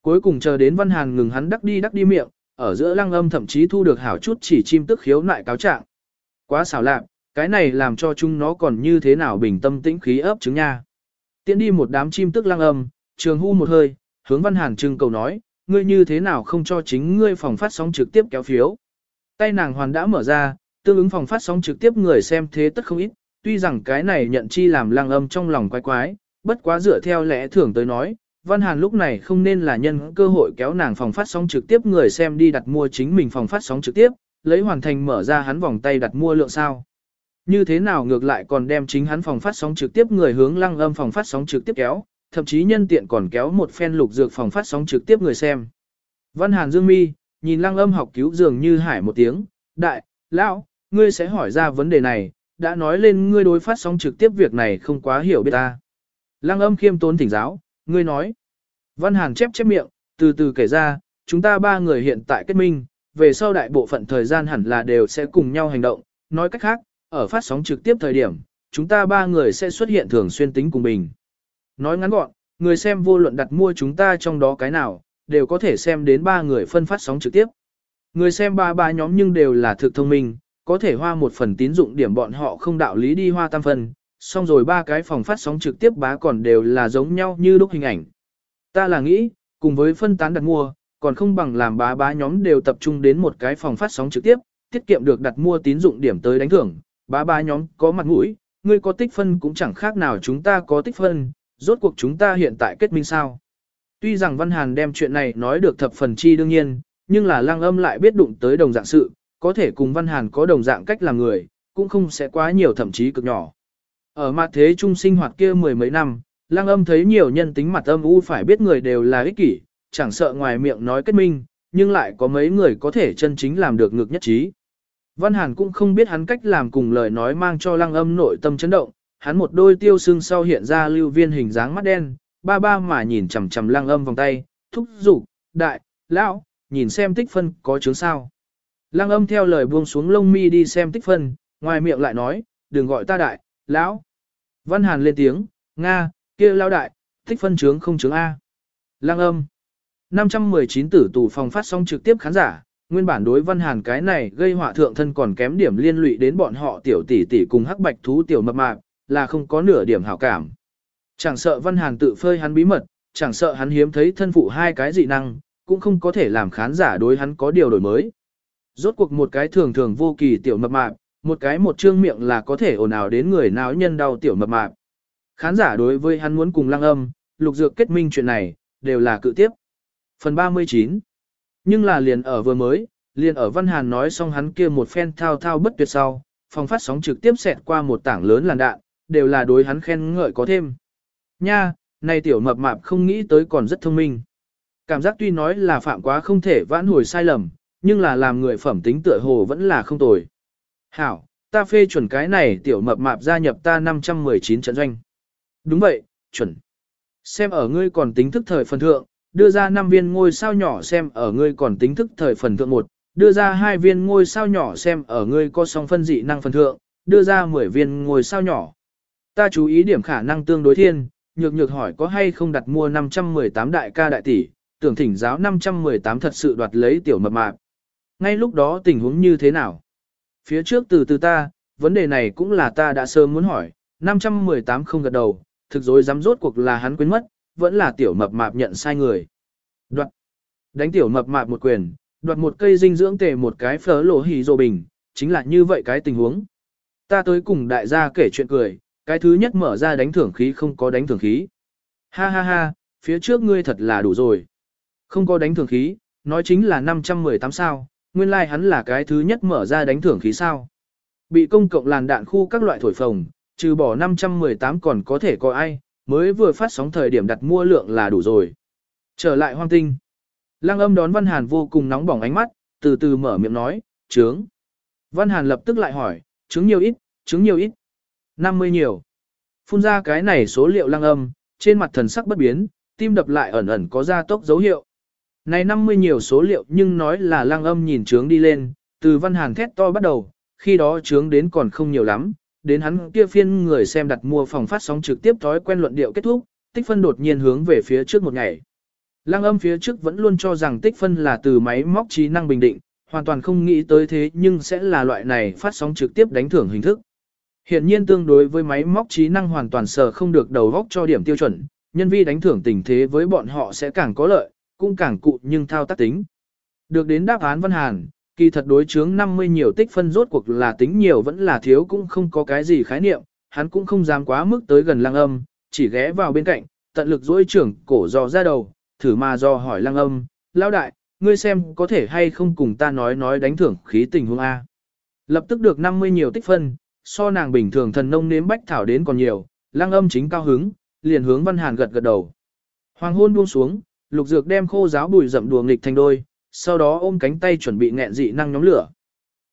Speaker 1: Cuối cùng chờ đến Văn Hàn ngừng hắn đắc đi đắc đi miệng, ở giữa lăng âm thậm chí thu được hảo chút chỉ chim tức khiếu nại cáo trạng. Quá xảo lạc, cái này làm cho chúng nó còn như thế nào bình tâm tĩnh khí ấp trứng nha. Tiến đi một đám chim tức lăng âm, trường hu một hơi, hướng Văn Hàn trưng cầu nói, ngươi như thế nào không cho chính ngươi phòng phát sóng trực tiếp kéo phiếu. Tay nàng hoàn đã mở ra, tương ứng phòng phát sóng trực tiếp người xem thế tất không ít, tuy rằng cái này nhận chi làm lăng âm trong lòng quái quái, bất quá dựa theo lẽ thường tới nói, Văn Hàn lúc này không nên là nhân cơ hội kéo nàng phòng phát sóng trực tiếp người xem đi đặt mua chính mình phòng phát sóng trực tiếp, lấy hoàn thành mở ra hắn vòng tay đặt mua lượng sao. Như thế nào ngược lại còn đem chính hắn phòng phát sóng trực tiếp người hướng lăng âm phòng phát sóng trực tiếp kéo, thậm chí nhân tiện còn kéo một phen lục dược phòng phát sóng trực tiếp người xem. Văn Hàn Dương Mi, nhìn lăng âm học cứu dường như hải một tiếng, đại, lão, ngươi sẽ hỏi ra vấn đề này, đã nói lên ngươi đối phát sóng trực tiếp việc này không quá hiểu biết ta. Lăng âm khiêm tốn thỉnh giáo, ngươi nói. Văn Hàn chép chép miệng, từ từ kể ra, chúng ta ba người hiện tại kết minh, về sau đại bộ phận thời gian hẳn là đều sẽ cùng nhau hành động, nói cách khác, ở phát sóng trực tiếp thời điểm, chúng ta ba người sẽ xuất hiện thường xuyên tính cùng mình. Nói ngắn gọn, người xem vô luận đặt mua chúng ta trong đó cái nào, đều có thể xem đến ba người phân phát sóng trực tiếp. Người xem ba ba nhóm nhưng đều là thực thông minh, có thể hoa một phần tín dụng điểm bọn họ không đạo lý đi hoa tam phần, xong rồi ba cái phòng phát sóng trực tiếp bá còn đều là giống nhau như lúc hình ảnh. Ta là nghĩ, cùng với phân tán đặt mua, còn không bằng làm bá bá nhóm đều tập trung đến một cái phòng phát sóng trực tiếp, tiết kiệm được đặt mua tín dụng điểm tới đánh thưởng, bá bá nhóm có mặt mũi, ngươi có tích phân cũng chẳng khác nào chúng ta có tích phân, rốt cuộc chúng ta hiện tại kết minh sao. Tuy rằng Văn Hàn đem chuyện này nói được thập phần chi đương nhiên, nhưng là lăng âm lại biết đụng tới đồng dạng sự, có thể cùng Văn Hàn có đồng dạng cách làm người, cũng không sẽ quá nhiều thậm chí cực nhỏ. Ở mặt thế trung sinh hoạt kia mười mấy năm, lăng âm thấy nhiều nhân tính mặt âm u phải biết người đều là ích kỷ, chẳng sợ ngoài miệng nói kết minh, nhưng lại có mấy người có thể chân chính làm được ngược nhất trí. Văn Hàn cũng không biết hắn cách làm cùng lời nói mang cho lăng âm nội tâm chấn động, hắn một đôi tiêu sưng sau hiện ra lưu viên hình dáng mắt đen, ba ba mà nhìn chằm chằm lăng âm vòng tay, thúc giục, đại, lão, nhìn xem tích phân có chướng sao. Lăng âm theo lời buông xuống lông mi đi xem tích phân, ngoài miệng lại nói, đừng gọi ta đại, lão. Văn Hàn lên tiếng, Nga, kia lao đại, tích phân chướng không chướng A. Lăng âm. 519 tử tù phòng phát sóng trực tiếp khán giả, nguyên bản đối Văn Hàn cái này gây họa thượng thân còn kém điểm liên lụy đến bọn họ tiểu tỷ tỷ cùng hắc bạch thú tiểu mập mạp, là không có nửa điểm hảo cảm. Chẳng sợ Văn Hàn tự phơi hắn bí mật, chẳng sợ hắn hiếm thấy thân phụ hai cái dị năng, cũng không có thể làm khán giả đối hắn có điều đổi mới. Rốt cuộc một cái thường thường vô kỳ tiểu mập mạp, một cái một trương miệng là có thể ồn ào đến người nào nhân đau tiểu mập mạp. Khán giả đối với hắn muốn cùng lăng âm, lục dược kết minh chuyện này, đều là cự tiếp. Phần 39 Nhưng là liền ở vừa mới, liền ở Văn Hàn nói xong hắn kia một phen thao thao bất tuyệt sau, phòng phát sóng trực tiếp xẹt qua một tảng lớn làn đạn, đều là đối hắn khen ngợi có thêm. Nha, này tiểu mập mạp không nghĩ tới còn rất thông minh. Cảm giác tuy nói là phạm quá không thể vãn hồi sai lầm, nhưng là làm người phẩm tính tựa hồ vẫn là không tồi. Hảo, ta phê chuẩn cái này tiểu mập mạp gia nhập ta 519 trận doanh. Đúng vậy, chuẩn. Xem ở ngươi còn tính thức thời phần thượng, đưa ra 5 viên ngôi sao nhỏ xem ở ngươi còn tính thức thời phần thượng 1, đưa ra 2 viên ngôi sao nhỏ xem ở ngươi có song phân dị năng phần thượng, đưa ra 10 viên ngôi sao nhỏ. Ta chú ý điểm khả năng tương đối thiên, nhược nhược hỏi có hay không đặt mua 518 đại ca đại tỷ, tưởng thỉnh giáo 518 thật sự đoạt lấy tiểu mập mạp. Ngay lúc đó tình huống như thế nào? Phía trước từ từ ta, vấn đề này cũng là ta đã sớm muốn hỏi, 518 không gật đầu, thực dối dám rốt cuộc là hắn quên mất, vẫn là tiểu mập mạp nhận sai người. Đoạt. Đánh tiểu mập mạp một quyền, đoạt một cây dinh dưỡng tề một cái phở lộ hì rồ bình, chính là như vậy cái tình huống. Ta tới cùng đại gia kể chuyện cười, cái thứ nhất mở ra đánh thưởng khí không có đánh thưởng khí. Ha ha ha, phía trước ngươi thật là đủ rồi. Không có đánh thưởng khí, nói chính là 518 sao, nguyên lai like hắn là cái thứ nhất mở ra đánh thưởng khí sao. Bị công cộng làn đạn khu các loại thổi phồng, trừ bỏ 518 còn có thể có ai, mới vừa phát sóng thời điểm đặt mua lượng là đủ rồi. Trở lại hoang tinh. Lăng âm đón Văn Hàn vô cùng nóng bỏng ánh mắt, từ từ mở miệng nói, trướng. Văn Hàn lập tức lại hỏi, trứng nhiều ít, trứng nhiều ít. 50 nhiều. Phun ra cái này số liệu lăng âm, trên mặt thần sắc bất biến, tim đập lại ẩn ẩn có ra tốc dấu hiệu. Này 50 nhiều số liệu nhưng nói là lăng âm nhìn trướng đi lên, từ văn hàn thét to bắt đầu, khi đó trướng đến còn không nhiều lắm, đến hắn kia phiên người xem đặt mua phòng phát sóng trực tiếp thói quen luận điệu kết thúc, tích phân đột nhiên hướng về phía trước một ngày. Lăng âm phía trước vẫn luôn cho rằng tích phân là từ máy móc trí năng bình định, hoàn toàn không nghĩ tới thế nhưng sẽ là loại này phát sóng trực tiếp đánh thưởng hình thức. Hiện nhiên tương đối với máy móc trí năng hoàn toàn sở không được đầu góc cho điểm tiêu chuẩn, nhân vi đánh thưởng tình thế với bọn họ sẽ càng có lợi, cũng càng cụ nhưng thao tác tính. Được đến đáp án Văn Hàn, kỳ thật đối chướng 50 nhiều tích phân rốt cuộc là tính nhiều vẫn là thiếu cũng không có cái gì khái niệm, hắn cũng không dám quá mức tới gần lăng âm, chỉ ghé vào bên cạnh, tận lực dối trưởng cổ dò ra đầu, thử mà dò hỏi lăng âm, lão đại, ngươi xem có thể hay không cùng ta nói nói đánh thưởng khí tình huống A. Lập tức được 50 nhiều tích phân, so nàng bình thường thần nông nếm bách thảo đến còn nhiều, lăng âm chính cao hứng, liền hướng văn hàn gật gật đầu. Hoàng hôn buông xuống, lục dược đem khô giáo bùi rậm đùa nghịch thành đôi, sau đó ôm cánh tay chuẩn bị nghẹn dị năng nhóm lửa.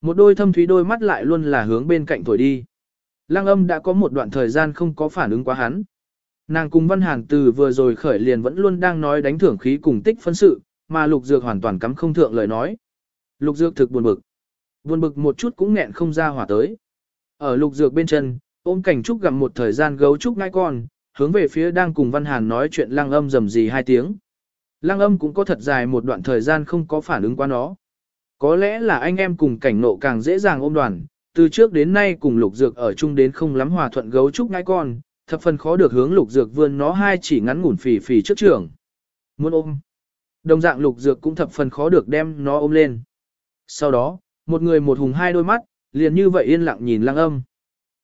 Speaker 1: Một đôi thâm thúy đôi mắt lại luôn là hướng bên cạnh thổi đi. Lăng âm đã có một đoạn thời gian không có phản ứng quá hắn. Nàng cùng Văn Hàn từ vừa rồi khởi liền vẫn luôn đang nói đánh thưởng khí cùng tích phân sự, mà lục dược hoàn toàn cắm không thượng lời nói. Lục dược thực buồn bực. Buồn bực một chút cũng nghẹn không ra hỏa tới. Ở lục dược bên chân, ôm cảnh trúc gặm một thời gian gấu trúc ngai con, hướng về phía đang cùng Văn Hàn nói chuyện lăng âm rầm gì hai tiếng. Lăng âm cũng có thật dài một đoạn thời gian không có phản ứng qua nó. Có lẽ là anh em cùng cảnh nộ càng dễ dàng ôm đoàn, từ trước đến nay cùng lục dược ở chung đến không lắm hòa thuận gấu trúc ngai con, thập phần khó được hướng lục dược vươn nó hai chỉ ngắn ngủn phì phì trước trường. Muốn ôm. Đồng dạng lục dược cũng thập phần khó được đem nó ôm lên. Sau đó, một người một hùng hai đôi mắt, liền như vậy yên lặng nhìn lăng âm.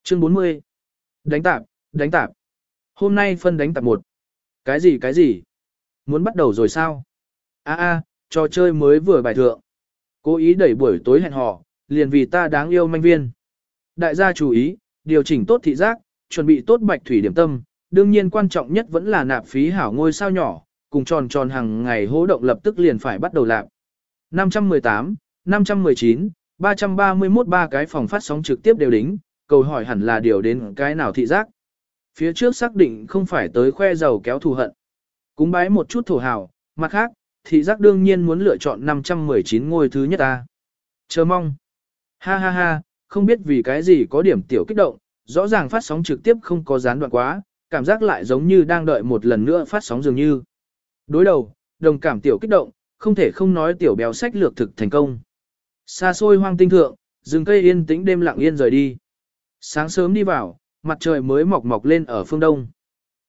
Speaker 1: Chương 40. Đánh tạp, đánh tạp. Hôm nay phân đánh tạp một. Cái gì cái gì? Muốn bắt đầu rồi sao? A a, trò chơi mới vừa bài thượng. Cố ý đẩy buổi tối hẹn hò, liền vì ta đáng yêu manh viên. Đại gia chú ý, điều chỉnh tốt thị giác, chuẩn bị tốt bạch thủy điểm tâm, đương nhiên quan trọng nhất vẫn là nạp phí hảo ngôi sao nhỏ, cùng tròn tròn hàng ngày hố động lập tức liền phải bắt đầu lạp. 518, 519, 331 ba cái phòng phát sóng trực tiếp đều đính, cầu hỏi hẳn là điều đến cái nào thị giác. Phía trước xác định không phải tới khoe giàu kéo thù hận. Cúng bái một chút thổ hào, mặt khác, thị giác đương nhiên muốn lựa chọn 519 ngôi thứ nhất ta. Chờ mong. Ha ha ha, không biết vì cái gì có điểm tiểu kích động, rõ ràng phát sóng trực tiếp không có gián đoạn quá, cảm giác lại giống như đang đợi một lần nữa phát sóng dường như. Đối đầu, đồng cảm tiểu kích động, không thể không nói tiểu béo sách lược thực thành công. Xa xôi hoang tinh thượng, rừng cây yên tĩnh đêm lặng yên rời đi. Sáng sớm đi vào, mặt trời mới mọc mọc lên ở phương đông.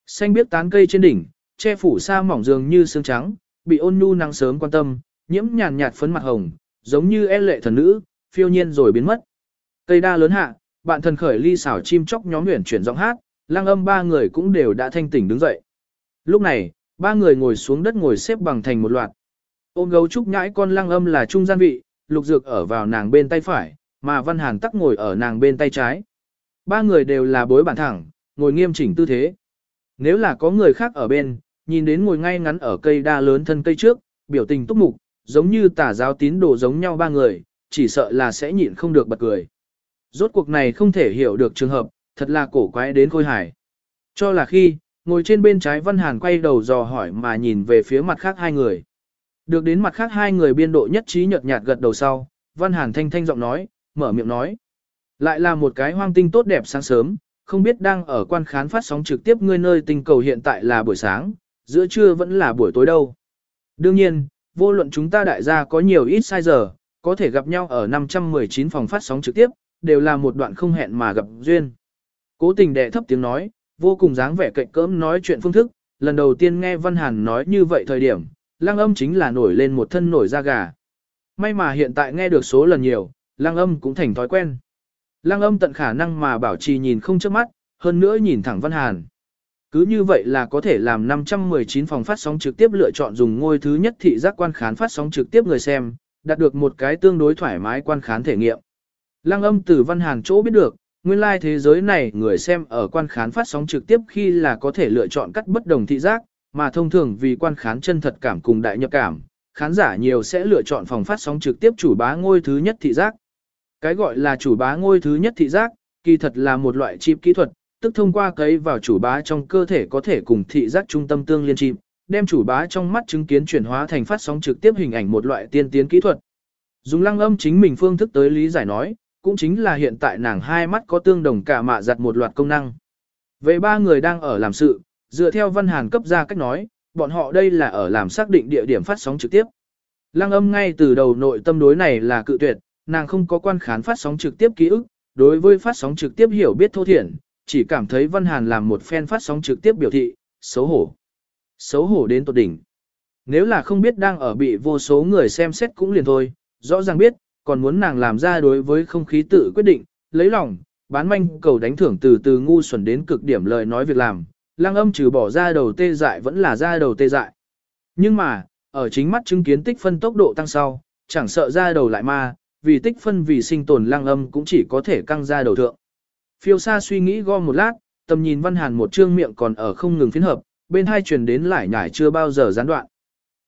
Speaker 1: Xanh biết tán cây trên đỉnh, che phủ sa mỏng dường như xương trắng, bị ôn nhu nắng sớm quan tâm, nhiễm nhàn nhạt phấn mặt hồng, giống như e lệ thần nữ, phiêu nhiên rồi biến mất. Cây đa lớn hạ, bạn thần khởi ly xảo chim chóc nhóm huyền chuyển giọng hát, lang âm ba người cũng đều đã thanh tỉnh đứng dậy. Lúc này, ba người ngồi xuống đất ngồi xếp bằng thành một loạt. Ôm gấu trúc nhãi con lang âm là trung gian vị, lục dược ở vào nàng bên tay phải, mà văn hàn tắc ngồi ở nàng bên tay trái. Ba người đều là bối bản thẳng, ngồi nghiêm chỉnh tư thế. Nếu là có người khác ở bên, nhìn đến ngồi ngay ngắn ở cây đa lớn thân cây trước, biểu tình túc mục, giống như tả giáo tín đồ giống nhau ba người, chỉ sợ là sẽ nhịn không được bật cười. Rốt cuộc này không thể hiểu được trường hợp, thật là cổ quái đến khôi hài. Cho là khi, ngồi trên bên trái Văn Hàn quay đầu dò hỏi mà nhìn về phía mặt khác hai người. Được đến mặt khác hai người biên độ nhất trí nhợt nhạt gật đầu sau, Văn Hàn thanh thanh giọng nói, mở miệng nói. Lại là một cái hoang tinh tốt đẹp sáng sớm, không biết đang ở quan khán phát sóng trực tiếp ngươi nơi tinh cầu hiện tại là buổi sáng, giữa trưa vẫn là buổi tối đâu. Đương nhiên, vô luận chúng ta đại gia có nhiều ít sai giờ, có thể gặp nhau ở 519 phòng phát sóng trực tiếp, đều là một đoạn không hẹn mà gặp duyên. Cố tình đệ thấp tiếng nói, vô cùng dáng vẻ cạnh cỡm nói chuyện phương thức, lần đầu tiên nghe Văn Hàn nói như vậy thời điểm, lăng âm chính là nổi lên một thân nổi da gà. May mà hiện tại nghe được số lần nhiều, lăng âm cũng thành thói quen. Lăng âm tận khả năng mà bảo trì nhìn không trước mắt, hơn nữa nhìn thẳng Văn Hàn. Cứ như vậy là có thể làm 519 phòng phát sóng trực tiếp lựa chọn dùng ngôi thứ nhất thị giác quan khán phát sóng trực tiếp người xem, đạt được một cái tương đối thoải mái quan khán thể nghiệm. Lăng âm từ Văn Hàn chỗ biết được, nguyên lai thế giới này người xem ở quan khán phát sóng trực tiếp khi là có thể lựa chọn cắt bất đồng thị giác, mà thông thường vì quan khán chân thật cảm cùng đại nhập cảm, khán giả nhiều sẽ lựa chọn phòng phát sóng trực tiếp chủ bá ngôi thứ nhất thị giác. Cái gọi là chủ bá ngôi thứ nhất thị giác, kỳ thật là một loại chip kỹ thuật, tức thông qua cấy vào chủ bá trong cơ thể có thể cùng thị giác trung tâm tương liên chip, đem chủ bá trong mắt chứng kiến chuyển hóa thành phát sóng trực tiếp hình ảnh một loại tiên tiến kỹ thuật. Dùng lăng âm chính mình phương thức tới lý giải nói, cũng chính là hiện tại nàng hai mắt có tương đồng cả mạ giặt một loạt công năng. Về ba người đang ở làm sự, dựa theo văn hàn cấp ra cách nói, bọn họ đây là ở làm xác định địa điểm phát sóng trực tiếp. Lăng âm ngay từ đầu nội tâm đối này là cự tuyệt, nàng không có quan khán phát sóng trực tiếp ký ức, đối với phát sóng trực tiếp hiểu biết thô thiển, chỉ cảm thấy Văn Hàn làm một fan phát sóng trực tiếp biểu thị, xấu hổ. Xấu hổ đến tột đỉnh. Nếu là không biết đang ở bị vô số người xem xét cũng liền thôi, rõ ràng biết, còn muốn nàng làm ra đối với không khí tự quyết định, lấy lòng, bán manh cầu đánh thưởng từ từ ngu xuẩn đến cực điểm lời nói việc làm, lăng âm trừ bỏ ra đầu tê dại vẫn là ra đầu tê dại. Nhưng mà, ở chính mắt chứng kiến tích phân tốc độ tăng sau, chẳng sợ ra đầu lại ma, vì tích phân vì sinh tồn lăng âm cũng chỉ có thể căng ra đầu thượng. Phiêu xa suy nghĩ gom một lát, tầm nhìn văn hàn một trương miệng còn ở không ngừng phiến hợp, bên hai truyền đến lại nhải chưa bao giờ gián đoạn.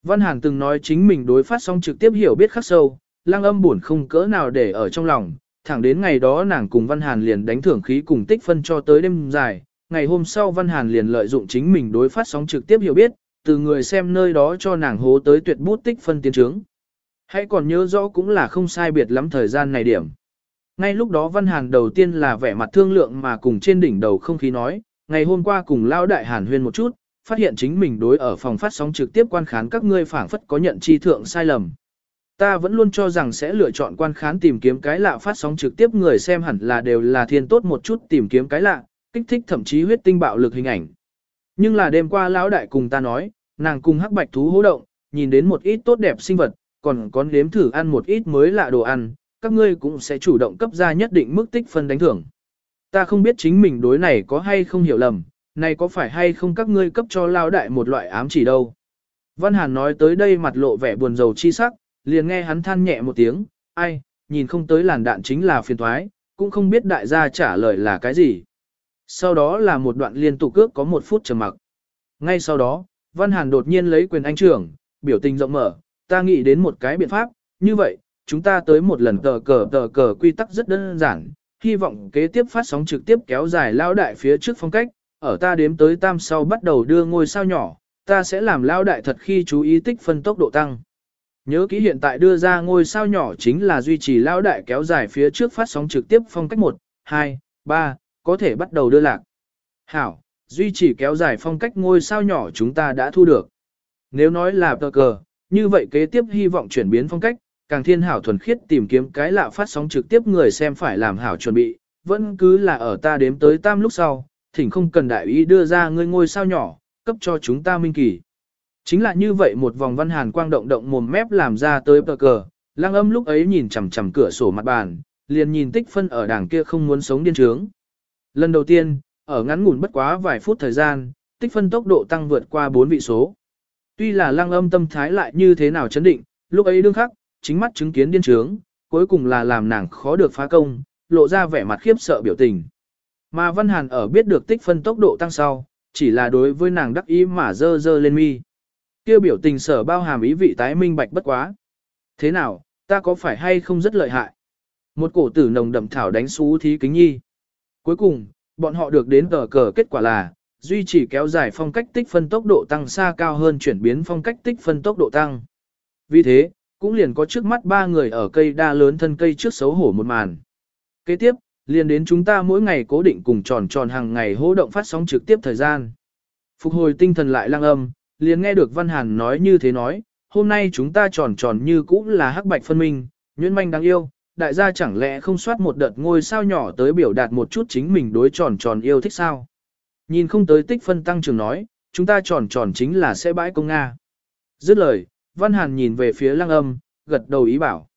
Speaker 1: Văn hàn từng nói chính mình đối phát sóng trực tiếp hiểu biết khắc sâu, lăng âm buồn không cỡ nào để ở trong lòng, thẳng đến ngày đó nàng cùng văn hàn liền đánh thưởng khí cùng tích phân cho tới đêm dài, ngày hôm sau văn hàn liền lợi dụng chính mình đối phát sóng trực tiếp hiểu biết, từ người xem nơi đó cho nàng hố tới tuyệt bút tích phân tiến trướng. Hãy còn nhớ rõ cũng là không sai biệt lắm thời gian này điểm. Ngay lúc đó Văn Hàn đầu tiên là vẻ mặt thương lượng mà cùng trên đỉnh đầu không khí nói, ngày hôm qua cùng Lao Đại Hàn huyên một chút, phát hiện chính mình đối ở phòng phát sóng trực tiếp quan khán các ngươi phảng phất có nhận chi thượng sai lầm. Ta vẫn luôn cho rằng sẽ lựa chọn quan khán tìm kiếm cái lạ phát sóng trực tiếp người xem hẳn là đều là thiên tốt một chút tìm kiếm cái lạ, kích thích thậm chí huyết tinh bạo lực hình ảnh. Nhưng là đêm qua lão đại cùng ta nói, nàng cùng hắc bạch thú hỗ động, nhìn đến một ít tốt đẹp sinh vật, còn có nếm thử ăn một ít mới lạ đồ ăn, các ngươi cũng sẽ chủ động cấp ra nhất định mức tích phân đánh thưởng. Ta không biết chính mình đối này có hay không hiểu lầm, này có phải hay không các ngươi cấp cho lao đại một loại ám chỉ đâu. Văn Hàn nói tới đây mặt lộ vẻ buồn rầu chi sắc, liền nghe hắn than nhẹ một tiếng, ai, nhìn không tới làn đạn chính là phiền thoái, cũng không biết đại gia trả lời là cái gì. Sau đó là một đoạn liên tục cước có một phút trầm mặc. Ngay sau đó, Văn Hàn đột nhiên lấy quyền anh trưởng, biểu tình rộng mở, ta nghĩ đến một cái biện pháp, như vậy, chúng ta tới một lần tờ cờ tờ cờ quy tắc rất đơn giản, hy vọng kế tiếp phát sóng trực tiếp kéo dài lao đại phía trước phong cách, ở ta đếm tới tam sau bắt đầu đưa ngôi sao nhỏ, ta sẽ làm lao đại thật khi chú ý tích phân tốc độ tăng. Nhớ kỹ hiện tại đưa ra ngôi sao nhỏ chính là duy trì lao đại kéo dài phía trước phát sóng trực tiếp phong cách 1, 2, 3, có thể bắt đầu đưa lạc. Hảo, duy trì kéo dài phong cách ngôi sao nhỏ chúng ta đã thu được. Nếu nói là tờ cờ, như vậy kế tiếp hy vọng chuyển biến phong cách, càng thiên hảo thuần khiết tìm kiếm cái lạ phát sóng trực tiếp người xem phải làm hảo chuẩn bị, vẫn cứ là ở ta đếm tới tam lúc sau, thỉnh không cần đại ý đưa ra ngươi ngôi sao nhỏ, cấp cho chúng ta minh kỳ. Chính là như vậy một vòng văn hàn quang động động mồm mép làm ra tới bờ cờ, lang âm lúc ấy nhìn chằm chằm cửa sổ mặt bàn, liền nhìn tích phân ở đảng kia không muốn sống điên trướng. Lần đầu tiên, ở ngắn ngủn bất quá vài phút thời gian, tích phân tốc độ tăng vượt qua 4 vị số. Tuy là lăng âm tâm thái lại như thế nào chấn định, lúc ấy đương khắc, chính mắt chứng kiến điên trướng, cuối cùng là làm nàng khó được phá công, lộ ra vẻ mặt khiếp sợ biểu tình. Mà Văn Hàn ở biết được tích phân tốc độ tăng sau, chỉ là đối với nàng đắc ý mà dơ dơ lên mi. Kêu biểu tình sở bao hàm ý vị tái minh bạch bất quá. Thế nào, ta có phải hay không rất lợi hại? Một cổ tử nồng đậm thảo đánh xú thí kính nhi. Cuối cùng, bọn họ được đến tờ cờ kết quả là, duy trì kéo dài phong cách tích phân tốc độ tăng xa cao hơn chuyển biến phong cách tích phân tốc độ tăng. Vì thế, cũng liền có trước mắt ba người ở cây đa lớn thân cây trước xấu hổ một màn. Kế tiếp, liền đến chúng ta mỗi ngày cố định cùng tròn tròn hàng ngày hô động phát sóng trực tiếp thời gian. Phục hồi tinh thần lại lang âm, liền nghe được Văn Hàn nói như thế nói, hôm nay chúng ta tròn tròn như cũ là hắc bạch phân minh, nhuyễn manh đáng yêu, đại gia chẳng lẽ không soát một đợt ngôi sao nhỏ tới biểu đạt một chút chính mình đối tròn tròn yêu thích sao. Nhìn không tới tích phân tăng trưởng nói, chúng ta tròn tròn chính là sẽ bãi công Nga. Dứt lời, Văn Hàn nhìn về phía lăng âm, gật đầu ý bảo.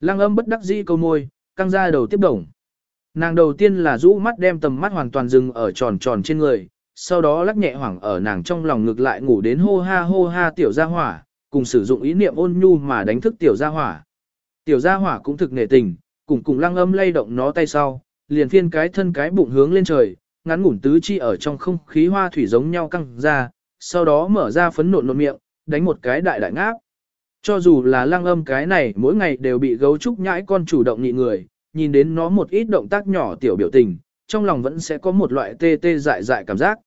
Speaker 1: Lăng âm bất đắc dĩ câu môi, căng ra đầu tiếp đồng. Nàng đầu tiên là rũ mắt đem tầm mắt hoàn toàn dừng ở tròn tròn trên người, sau đó lắc nhẹ hoảng ở nàng trong lòng ngực lại ngủ đến hô ha hô ha tiểu gia hỏa, cùng sử dụng ý niệm ôn nhu mà đánh thức tiểu gia hỏa. Tiểu gia hỏa cũng thực nể tình, cùng cùng lăng âm lay động nó tay sau, liền phiên cái thân cái bụng hướng lên trời, ngắn ngủn tứ chi ở trong không khí hoa thủy giống nhau căng ra, sau đó mở ra phấn nộn nộn miệng, đánh một cái đại đại ngáp. Cho dù là lăng âm cái này mỗi ngày đều bị gấu trúc nhãi con chủ động nhị người, nhìn đến nó một ít động tác nhỏ tiểu biểu tình, trong lòng vẫn sẽ có một loại tê tê dại dại cảm giác.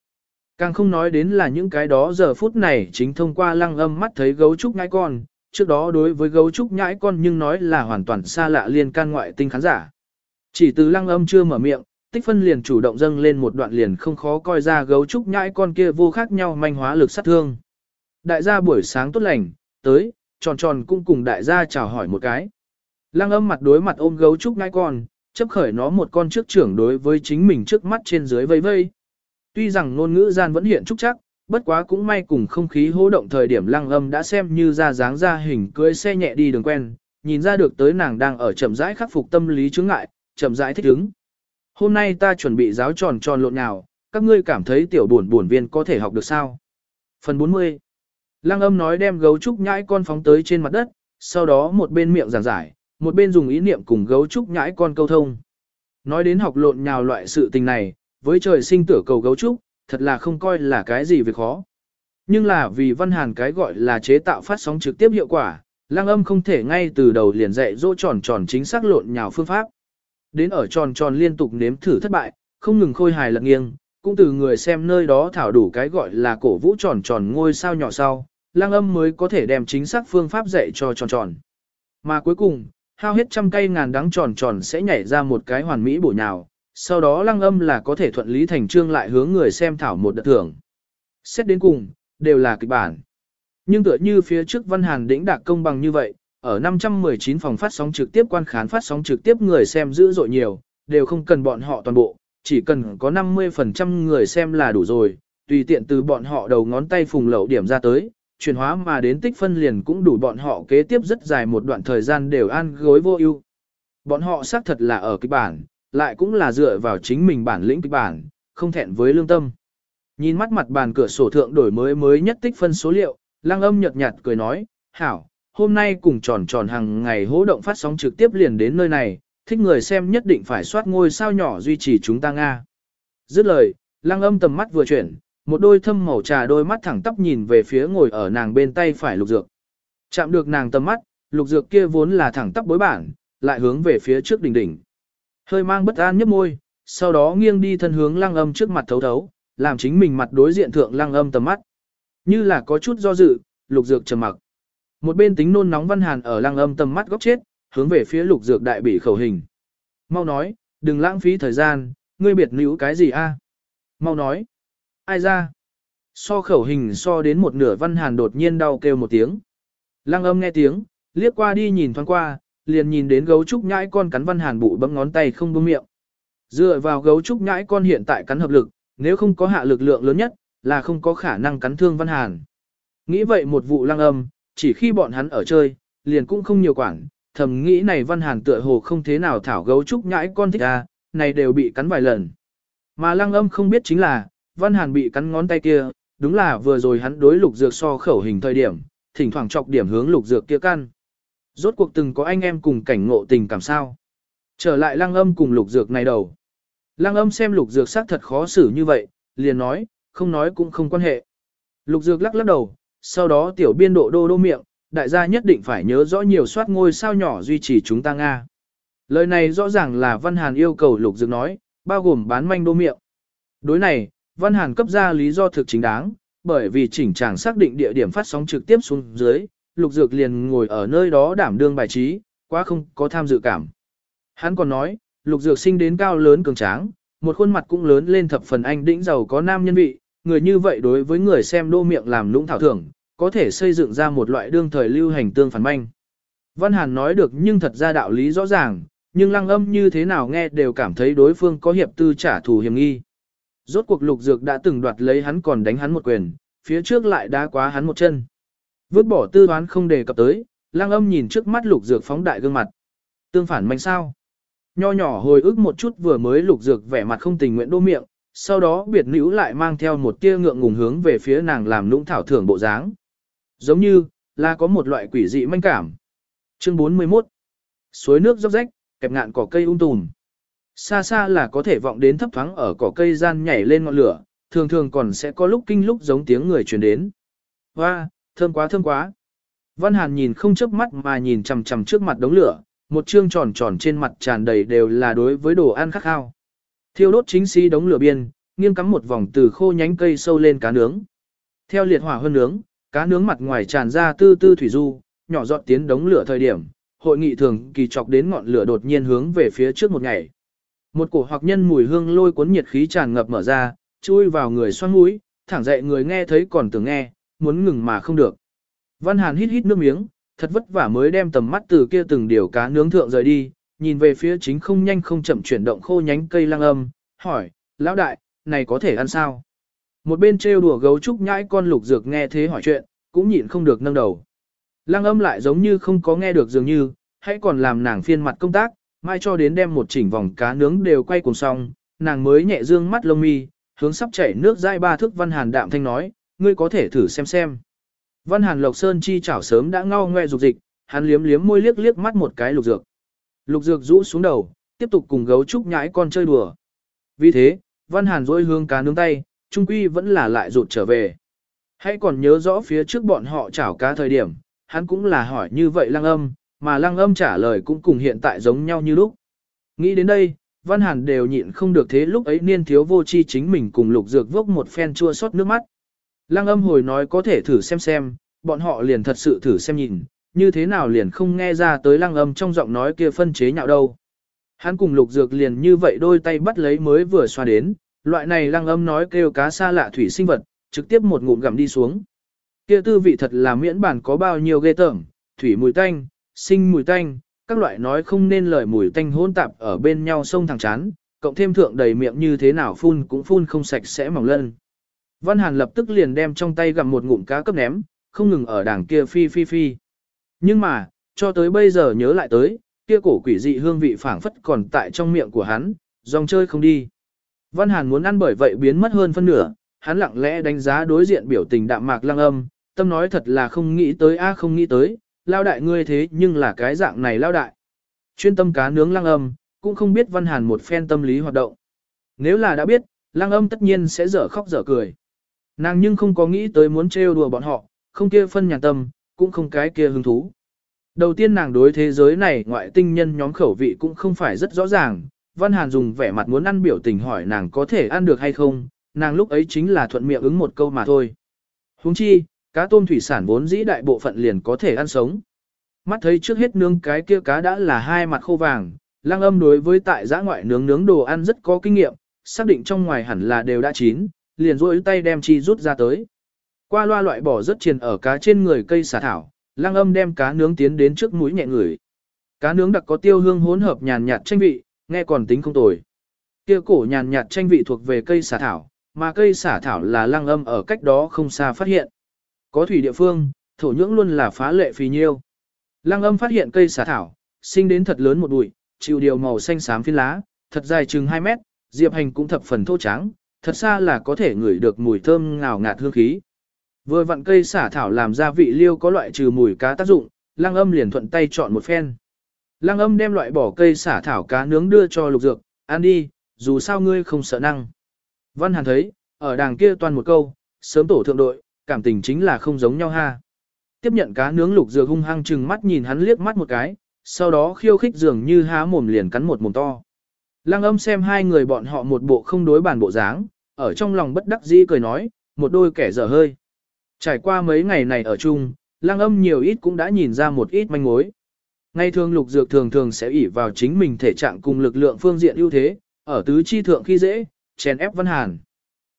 Speaker 1: Càng không nói đến là những cái đó giờ phút này chính thông qua lăng âm mắt thấy gấu trúc nhãi con, trước đó đối với gấu trúc nhãi con nhưng nói là hoàn toàn xa lạ liên can ngoại tinh khán giả. Chỉ từ lăng âm chưa mở miệng, tích phân liền chủ động dâng lên một đoạn liền không khó coi ra gấu trúc nhãi con kia vô khác nhau manh hóa lực sát thương. Đại gia buổi sáng tốt lành, tới, tròn tròn cũng cùng đại gia chào hỏi một cái. Lăng âm mặt đối mặt ôm gấu trúc nhãi con, chấp khởi nó một con trước trưởng đối với chính mình trước mắt trên dưới vây vây. Tuy rằng ngôn ngữ gian vẫn hiện trúc chắc, bất quá cũng may cùng không khí hô động thời điểm lăng âm đã xem như ra dáng ra hình cưới xe nhẹ đi đường quen, nhìn ra được tới nàng đang ở chậm rãi khắc phục tâm lý chướng ngại, chậm rãi thích ứng. Hôm nay ta chuẩn bị giáo tròn tròn lộn nhào, các ngươi cảm thấy tiểu buồn buồn viên có thể học được sao? Phần 40 Lăng âm nói đem gấu trúc nhãi con phóng tới trên mặt đất, sau đó một bên miệng giảng giải, một bên dùng ý niệm cùng gấu trúc nhãi con câu thông. Nói đến học lộn nhào loại sự tình này, với trời sinh tử cầu gấu trúc, thật là không coi là cái gì việc khó. Nhưng là vì văn hàn cái gọi là chế tạo phát sóng trực tiếp hiệu quả, lang âm không thể ngay từ đầu liền dạy dỗ tròn tròn chính xác lộn nhào phương pháp. Đến ở tròn tròn liên tục nếm thử thất bại, không ngừng khôi hài lật nghiêng, cũng từ người xem nơi đó thảo đủ cái gọi là cổ vũ tròn tròn ngôi sao nhỏ sau, lang âm mới có thể đem chính xác phương pháp dạy cho tròn tròn. Mà cuối cùng, hao hết trăm cây ngàn đắng tròn tròn sẽ nhảy ra một cái hoàn mỹ bổ nhào, sau đó lăng âm là có thể thuận lý thành trương lại hướng người xem thảo một đợt thưởng. Xét đến cùng, đều là kịch bản. Nhưng tựa như phía trước Văn Hàn đỉnh đạc công bằng như vậy, ở 519 phòng phát sóng trực tiếp quan khán phát sóng trực tiếp người xem dữ dội nhiều, đều không cần bọn họ toàn bộ, chỉ cần có 50% người xem là đủ rồi, tùy tiện từ bọn họ đầu ngón tay phùng lậu điểm ra tới, chuyển hóa mà đến tích phân liền cũng đủ bọn họ kế tiếp rất dài một đoạn thời gian đều an gối vô ưu. Bọn họ xác thật là ở kịch bản, lại cũng là dựa vào chính mình bản lĩnh kịch bản, không thẹn với lương tâm. Nhìn mắt mặt bàn cửa sổ thượng đổi mới mới nhất tích phân số liệu, lăng âm nhợt nhạt cười nói, hảo, hôm nay cùng tròn tròn hàng ngày hỗ động phát sóng trực tiếp liền đến nơi này, thích người xem nhất định phải soát ngôi sao nhỏ duy trì chúng ta Nga. Dứt lời, lăng âm tầm mắt vừa chuyển, một đôi thâm màu trà đôi mắt thẳng tắp nhìn về phía ngồi ở nàng bên tay phải lục dược. Chạm được nàng tầm mắt, lục dược kia vốn là thẳng tắp bối bản, lại hướng về phía trước đỉnh đỉnh. Hơi mang bất an nhấp môi, sau đó nghiêng đi thân hướng lăng âm trước mặt thấu thấu, làm chính mình mặt đối diện thượng lăng âm tầm mắt. Như là có chút do dự, lục dược trầm mặc. Một bên tính nôn nóng văn hàn ở lăng âm tầm mắt góc chết, hướng về phía lục dược đại bị khẩu hình. Mau nói, đừng lãng phí thời gian, ngươi biệt nữ cái gì a? Mau nói. Ai ra? So khẩu hình so đến một nửa văn hàn đột nhiên đau kêu một tiếng. Lăng âm nghe tiếng, liếc qua đi nhìn thoáng qua, liền nhìn đến gấu trúc nhãi con cắn văn hàn bụ bấm ngón tay không buông miệng. Dựa vào gấu trúc nhãi con hiện tại cắn hợp lực, nếu không có hạ lực lượng lớn nhất, là không có khả năng cắn thương văn hàn. Nghĩ vậy một vụ lăng âm, chỉ khi bọn hắn ở chơi, liền cũng không nhiều quản, thầm nghĩ này văn hàn tựa hồ không thế nào thảo gấu trúc nhãi con thích à, này đều bị cắn vài lần. Mà lăng âm không biết chính là, văn hàn bị cắn ngón tay kia, đúng là vừa rồi hắn đối lục dược so khẩu hình thời điểm, thỉnh thoảng chọc điểm hướng lục dược kia căn. Rốt cuộc từng có anh em cùng cảnh ngộ tình cảm sao. Trở lại lăng âm cùng lục dược này đầu. Lăng âm xem lục dược xác thật khó xử như vậy, liền nói, không nói cũng không quan hệ. Lục dược lắc lắc đầu, sau đó tiểu biên độ đô đô miệng, đại gia nhất định phải nhớ rõ nhiều soát ngôi sao nhỏ duy trì chúng ta Nga. Lời này rõ ràng là Văn Hàn yêu cầu lục dược nói, bao gồm bán manh đô miệng. Đối này, Văn Hàn cấp ra lý do thực chính đáng, bởi vì chỉnh tràng xác định địa điểm phát sóng trực tiếp xuống dưới, lục dược liền ngồi ở nơi đó đảm đương bài trí, quá không có tham dự cảm. Hắn còn nói, lục dược sinh đến cao lớn cường tráng, một khuôn mặt cũng lớn lên thập phần anh đĩnh giàu có nam nhân vị, người như vậy đối với người xem đô miệng làm lũng thảo thưởng, có thể xây dựng ra một loại đương thời lưu hành tương phản manh. Văn Hàn nói được nhưng thật ra đạo lý rõ ràng, nhưng lăng âm như thế nào nghe đều cảm thấy đối phương có hiệp tư trả thù hiểm nghi. Rốt cuộc lục dược đã từng đoạt lấy hắn còn đánh hắn một quyền, phía trước lại đá quá hắn một chân. Vứt bỏ tư toán không đề cập tới, lang âm nhìn trước mắt lục dược phóng đại gương mặt. Tương phản mạnh sao? Nho nhỏ hồi ức một chút vừa mới lục dược vẻ mặt không tình nguyện đô miệng, sau đó biệt nữ lại mang theo một tia ngượng ngùng hướng về phía nàng làm lũng thảo thưởng bộ dáng. Giống như, là có một loại quỷ dị manh cảm. Chương 41 Suối nước dốc rách, kẹp ngạn cỏ cây ung um tùm. Xa xa là có thể vọng đến thấp thoáng ở cỏ cây gian nhảy lên ngọn lửa, thường thường còn sẽ có lúc kinh lúc giống tiếng người truyền đến. Hoa, thơm quá thơm quá. Văn Hàn nhìn không chớp mắt mà nhìn chằm chằm trước mặt đống lửa, một chương tròn tròn trên mặt tràn đầy đều là đối với đồ ăn khắc khao. Thiêu đốt chính xí đống lửa biên, nghiêng cắm một vòng từ khô nhánh cây sâu lên cá nướng. Theo liệt hỏa hơn nướng, cá nướng mặt ngoài tràn ra tư tư thủy du, nhỏ giọt tiến đống lửa thời điểm, hội nghị thường kỳ chọc đến ngọn lửa đột nhiên hướng về phía trước một ngày. Một cổ hoặc nhân mùi hương lôi cuốn nhiệt khí tràn ngập mở ra, chui vào người xoan mũi, thẳng dậy người nghe thấy còn tưởng nghe, muốn ngừng mà không được. Văn Hàn hít hít nước miếng, thật vất vả mới đem tầm mắt từ kia từng điều cá nướng thượng rời đi, nhìn về phía chính không nhanh không chậm chuyển động khô nhánh cây lang âm, hỏi, lão đại, này có thể ăn sao? Một bên trêu đùa gấu trúc nhãi con lục dược nghe thế hỏi chuyện, cũng nhịn không được nâng đầu. Lang âm lại giống như không có nghe được dường như, hãy còn làm nàng phiên mặt công tác, mai cho đến đem một chỉnh vòng cá nướng đều quay cùng xong, nàng mới nhẹ dương mắt lông mi, hướng sắp chảy nước dai ba thước văn hàn đạm thanh nói, ngươi có thể thử xem xem. Văn hàn lộc sơn chi chảo sớm đã ngao ngoe dục dịch, hắn liếm liếm môi liếc liếc mắt một cái lục dược. Lục dược rũ xuống đầu, tiếp tục cùng gấu trúc nhãi con chơi đùa. Vì thế, văn hàn dối hương cá nướng tay, trung quy vẫn là lại rụt trở về. Hãy còn nhớ rõ phía trước bọn họ chảo cá thời điểm, hắn cũng là hỏi như vậy lăng âm, mà lăng âm trả lời cũng cùng hiện tại giống nhau như lúc. Nghĩ đến đây, Văn Hàn đều nhịn không được thế lúc ấy niên thiếu vô chi chính mình cùng lục dược vốc một phen chua xót nước mắt. Lăng âm hồi nói có thể thử xem xem, bọn họ liền thật sự thử xem nhìn, như thế nào liền không nghe ra tới lăng âm trong giọng nói kia phân chế nhạo đâu. Hắn cùng lục dược liền như vậy đôi tay bắt lấy mới vừa xoa đến, loại này lăng âm nói kêu cá xa lạ thủy sinh vật, trực tiếp một ngụm gặm đi xuống. Kia tư vị thật là miễn bản có bao nhiêu ghê tởm, thủy mùi tanh, sinh mùi tanh, các loại nói không nên lời mùi tanh hỗn tạp ở bên nhau sông thẳng chán, cộng thêm thượng đầy miệng như thế nào phun cũng phun không sạch sẽ mỏng lân. Văn Hàn lập tức liền đem trong tay gặm một ngụm cá cấp ném, không ngừng ở đảng kia phi phi phi. Nhưng mà, cho tới bây giờ nhớ lại tới, kia cổ quỷ dị hương vị phảng phất còn tại trong miệng của hắn, dòng chơi không đi. Văn Hàn muốn ăn bởi vậy biến mất hơn phân nửa, hắn lặng lẽ đánh giá đối diện biểu tình đạm mạc lăng âm, tâm nói thật là không nghĩ tới a không nghĩ tới, lao đại ngươi thế nhưng là cái dạng này lao đại. Chuyên tâm cá nướng lăng âm, cũng không biết Văn Hàn một phen tâm lý hoạt động. Nếu là đã biết, lăng âm tất nhiên sẽ dở khóc dở cười. Nàng nhưng không có nghĩ tới muốn trêu đùa bọn họ, không kia phân nhàn tâm, cũng không cái kia hứng thú. Đầu tiên nàng đối thế giới này ngoại tinh nhân nhóm khẩu vị cũng không phải rất rõ ràng, Văn Hàn dùng vẻ mặt muốn ăn biểu tình hỏi nàng có thể ăn được hay không, nàng lúc ấy chính là thuận miệng ứng một câu mà thôi. Huống chi, cá tôm thủy sản vốn dĩ đại bộ phận liền có thể ăn sống. Mắt thấy trước hết nướng cái kia cá đã là hai mặt khô vàng, lang âm đối với tại giã ngoại nướng nướng đồ ăn rất có kinh nghiệm, xác định trong ngoài hẳn là đều đã chín, liền rôi tay đem chi rút ra tới. Qua loa loại bỏ rất triền ở cá trên người cây xả thảo, lăng âm đem cá nướng tiến đến trước mũi nhẹ người. Cá nướng đặc có tiêu hương hỗn hợp nhàn nhạt tranh vị, nghe còn tính không tồi. Kia cổ nhàn nhạt tranh vị thuộc về cây xả thảo, mà cây xả thảo là lăng âm ở cách đó không xa phát hiện. Có thủy địa phương, thổ nhưỡng luôn là phá lệ phì nhiêu. Lăng âm phát hiện cây xả thảo, sinh đến thật lớn một bụi, chịu điều màu xanh xám phiến lá, thật dài chừng 2 mét, diệp hành cũng thập phần thô trắng, thật xa là có thể ngửi được mùi thơm ngào ngạt hương khí. Vừa vặn cây xả thảo làm gia vị liêu có loại trừ mùi cá tác dụng, lăng âm liền thuận tay chọn một phen. Lăng âm đem loại bỏ cây xả thảo cá nướng đưa cho lục dược, ăn đi, dù sao ngươi không sợ năng. Văn Hàn thấy, ở đàng kia toàn một câu, sớm tổ thượng đội, cảm tình chính là không giống nhau ha. Tiếp nhận cá nướng lục dược hung hăng chừng mắt nhìn hắn liếc mắt một cái, sau đó khiêu khích dường như há mồm liền cắn một mồm to. Lăng âm xem hai người bọn họ một bộ không đối bản bộ dáng, ở trong lòng bất đắc dĩ cười nói, một đôi kẻ dở hơi. Trải qua mấy ngày này ở chung, lăng âm nhiều ít cũng đã nhìn ra một ít manh mối. Ngay thường lục dược thường thường sẽ ỷ vào chính mình thể trạng cùng lực lượng phương diện ưu thế, ở tứ chi thượng khi dễ, chèn ép Văn Hàn.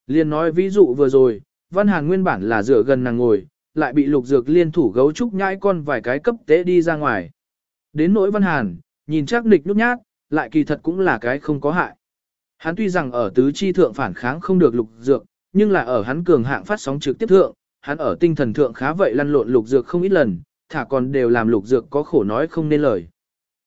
Speaker 1: Liên nói ví dụ vừa rồi, Văn Hàn nguyên bản là dựa gần nàng ngồi, lại bị lục dược liên thủ gấu trúc nhãi con vài cái cấp tế đi ra ngoài. Đến nỗi Văn Hàn, nhìn chắc nịch nhút nhát, lại kỳ thật cũng là cái không có hại. Hắn tuy rằng ở tứ chi thượng phản kháng không được lục dược, nhưng là ở hắn cường hạng phát sóng trực tiếp thượng, hắn ở tinh thần thượng khá vậy lăn lộn lục dược không ít lần, thả còn đều làm lục dược có khổ nói không nên lời.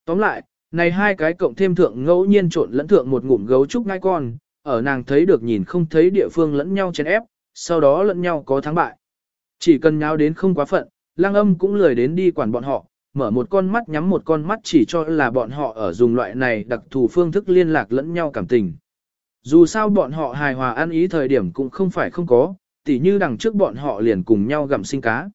Speaker 1: Tóm lại, này hai cái cộng thêm thượng ngẫu nhiên trộn lẫn thượng một ngụm gấu trúc ngai con, ở nàng thấy được nhìn không thấy địa phương lẫn nhau chèn ép, sau đó lẫn nhau có thắng bại. Chỉ cần nháo đến không quá phận, lang âm cũng lười đến đi quản bọn họ, mở một con mắt nhắm một con mắt chỉ cho là bọn họ ở dùng loại này đặc thù phương thức liên lạc lẫn nhau cảm tình. Dù sao bọn họ hài hòa ăn ý thời điểm cũng không phải không có, tỉ như đằng trước bọn họ liền cùng nhau gặm sinh cá.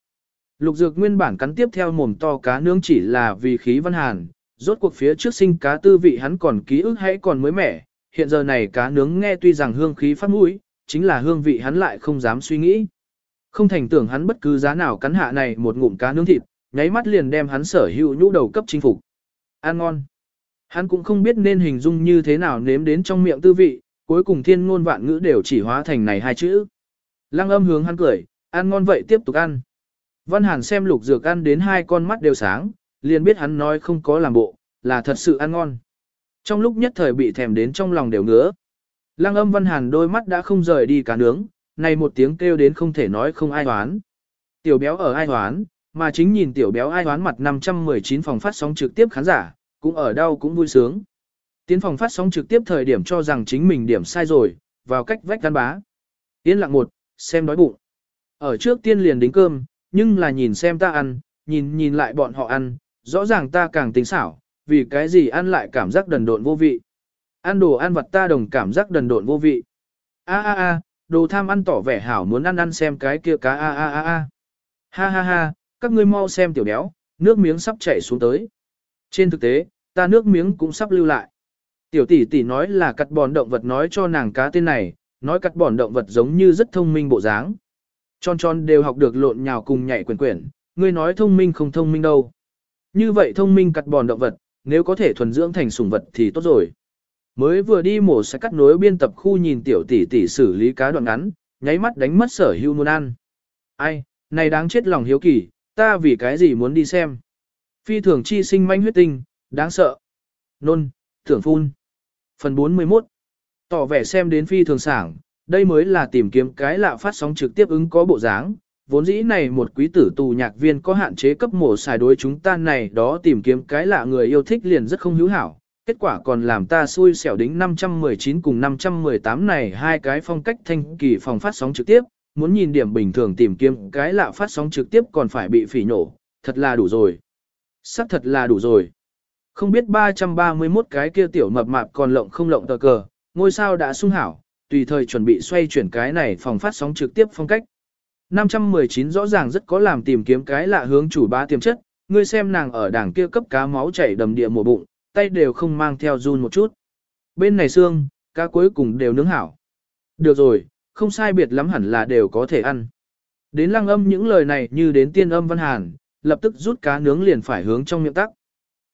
Speaker 1: Lục dược nguyên bản cắn tiếp theo mồm to cá nướng chỉ là vì khí văn hàn, Rốt cuộc phía trước sinh cá tư vị hắn còn ký ức hãy còn mới mẻ, hiện giờ này cá nướng nghe tuy rằng hương khí phát mũi, chính là hương vị hắn lại không dám suy nghĩ. Không thành tưởng hắn bất cứ giá nào cắn hạ này một ngụm cá nướng thịt, nháy mắt liền đem hắn sở hữu nhũ đầu cấp chinh phục. Ăn ngon. Hắn cũng không biết nên hình dung như thế nào nếm đến trong miệng tư vị, cuối cùng thiên ngôn vạn ngữ đều chỉ hóa thành này hai chữ. Lăng âm hướng hắn cười, ăn ngon vậy tiếp tục ăn. Văn Hàn xem lục dược ăn đến hai con mắt đều sáng, liền biết hắn nói không có làm bộ, là thật sự ăn ngon. Trong lúc nhất thời bị thèm đến trong lòng đều ngứa. Lăng âm Văn Hàn đôi mắt đã không rời đi cả nướng, này một tiếng kêu đến không thể nói không ai hoán. Tiểu béo ở ai hoán, mà chính nhìn tiểu béo ai hoán mặt 519 phòng phát sóng trực tiếp khán giả, cũng ở đâu cũng vui sướng. Tiến phòng phát sóng trực tiếp thời điểm cho rằng chính mình điểm sai rồi, vào cách vách căn bá. Tiến lặng một, xem đói bụng. Ở trước tiên liền đính cơm, nhưng là nhìn xem ta ăn, nhìn nhìn lại bọn họ ăn, rõ ràng ta càng tính xảo, vì cái gì ăn lại cảm giác đần độn vô vị. Ăn đồ ăn vật ta đồng cảm giác đần độn vô vị. A a a, đồ tham ăn tỏ vẻ hảo muốn ăn ăn xem cái kia cá a a a a. Ha ha ha, các ngươi mau xem tiểu béo, nước miếng sắp chảy xuống tới. Trên thực tế, ta nước miếng cũng sắp lưu lại. Tiểu tỷ tỷ nói là cắt bòn động vật nói cho nàng cá tên này, nói cắt bòn động vật giống như rất thông minh bộ dáng. Tròn tròn đều học được lộn nhào cùng nhảy quyển quyển, ngươi nói thông minh không thông minh đâu. Như vậy thông minh cắt bòn động vật, nếu có thể thuần dưỡng thành sủng vật thì tốt rồi. Mới vừa đi mổ sẽ cắt nối biên tập khu nhìn tiểu tỷ tỷ xử lý cá đoạn ngắn, nháy mắt đánh mất sở hưu muốn ăn. Ai, này đáng chết lòng hiếu kỳ, ta vì cái gì muốn đi xem. Phi thường chi sinh manh huyết tinh, đáng sợ. Nôn, thưởng phun. Phần 41. Tỏ vẻ xem đến phi thường sảng, đây mới là tìm kiếm cái lạ phát sóng trực tiếp ứng có bộ dáng. Vốn dĩ này một quý tử tù nhạc viên có hạn chế cấp mổ xài đối chúng ta này đó tìm kiếm cái lạ người yêu thích liền rất không hữu hảo. Kết quả còn làm ta xui xẻo đính 519 cùng 518 này hai cái phong cách thanh kỳ phòng phát sóng trực tiếp, muốn nhìn điểm bình thường tìm kiếm cái lạ phát sóng trực tiếp còn phải bị phỉ nổ, thật là đủ rồi. Sắc thật là đủ rồi. Không biết 331 cái kia tiểu mập mạp còn lộng không lộng tờ cờ, ngôi sao đã sung hảo, tùy thời chuẩn bị xoay chuyển cái này phòng phát sóng trực tiếp phong cách. 519 rõ ràng rất có làm tìm kiếm cái lạ hướng chủ ba tiềm chất, ngươi xem nàng ở đảng kia cấp cá máu chảy đầm địa mùa bụng, tay đều không mang theo run một chút. Bên này xương, cá cuối cùng đều nướng hảo. Được rồi, không sai biệt lắm hẳn là đều có thể ăn. Đến lăng âm những lời này như đến tiên âm văn hàn, lập tức rút cá nướng liền phải hướng trong miệng tắc.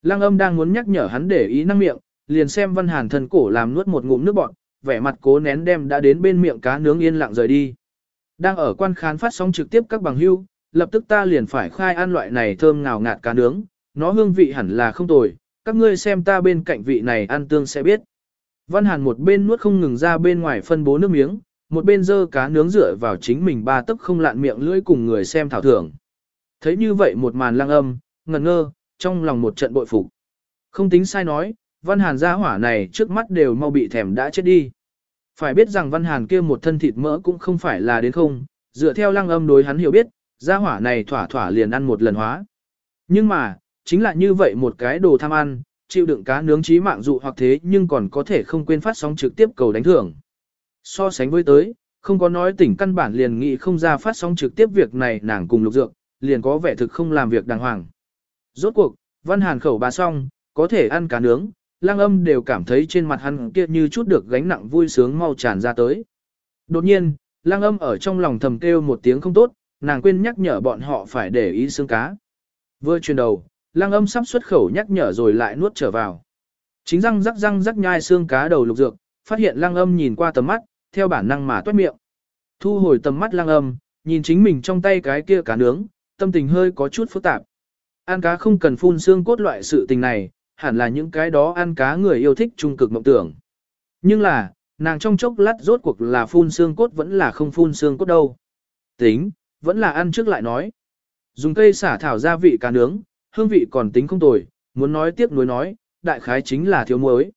Speaker 1: Lăng âm đang muốn nhắc nhở hắn để ý năng miệng, liền xem văn hàn thần cổ làm nuốt một ngụm nước bọt, vẻ mặt cố nén đem đã đến bên miệng cá nướng yên lặng rời đi. Đang ở quan khán phát sóng trực tiếp các bằng hưu, lập tức ta liền phải khai ăn loại này thơm ngào ngạt cá nướng, nó hương vị hẳn là không tồi, các ngươi xem ta bên cạnh vị này ăn tương sẽ biết. Văn Hàn một bên nuốt không ngừng ra bên ngoài phân bố nước miếng, một bên dơ cá nướng rửa vào chính mình ba tấc không lạn miệng lưỡi cùng người xem thảo thưởng. Thấy như vậy một màn lăng âm, ngẩn ngơ, trong lòng một trận bội phục. Không tính sai nói, Văn Hàn gia hỏa này trước mắt đều mau bị thèm đã chết đi. Phải biết rằng Văn Hàn kia một thân thịt mỡ cũng không phải là đến không, dựa theo lăng âm đối hắn hiểu biết, gia hỏa này thỏa thỏa liền ăn một lần hóa. Nhưng mà, chính là như vậy một cái đồ tham ăn, chịu đựng cá nướng trí mạng dụ hoặc thế nhưng còn có thể không quên phát sóng trực tiếp cầu đánh thưởng. So sánh với tới, không có nói tỉnh căn bản liền nghĩ không ra phát sóng trực tiếp việc này nàng cùng lục dược, liền có vẻ thực không làm việc đàng hoàng. Rốt cuộc, văn hàn khẩu bà xong, có thể ăn cá nướng, lang âm đều cảm thấy trên mặt hắn kia như chút được gánh nặng vui sướng mau tràn ra tới. Đột nhiên, lang âm ở trong lòng thầm kêu một tiếng không tốt, nàng quên nhắc nhở bọn họ phải để ý xương cá. Vừa chuyển đầu, lang âm sắp xuất khẩu nhắc nhở rồi lại nuốt trở vào. Chính răng rắc răng rắc nhai xương cá đầu lục dược, phát hiện lang âm nhìn qua tầm mắt, theo bản năng mà toát miệng. Thu hồi tầm mắt lang âm, nhìn chính mình trong tay cái kia cá nướng, tâm tình hơi có chút phức tạp. Ăn cá không cần phun xương cốt loại sự tình này, hẳn là những cái đó ăn cá người yêu thích trung cực mộng tưởng. Nhưng là, nàng trong chốc lát rốt cuộc là phun xương cốt vẫn là không phun xương cốt đâu. Tính, vẫn là ăn trước lại nói. Dùng cây xả thảo gia vị cá nướng, hương vị còn tính không tồi, muốn nói tiếp nối nói, đại khái chính là thiếu muối.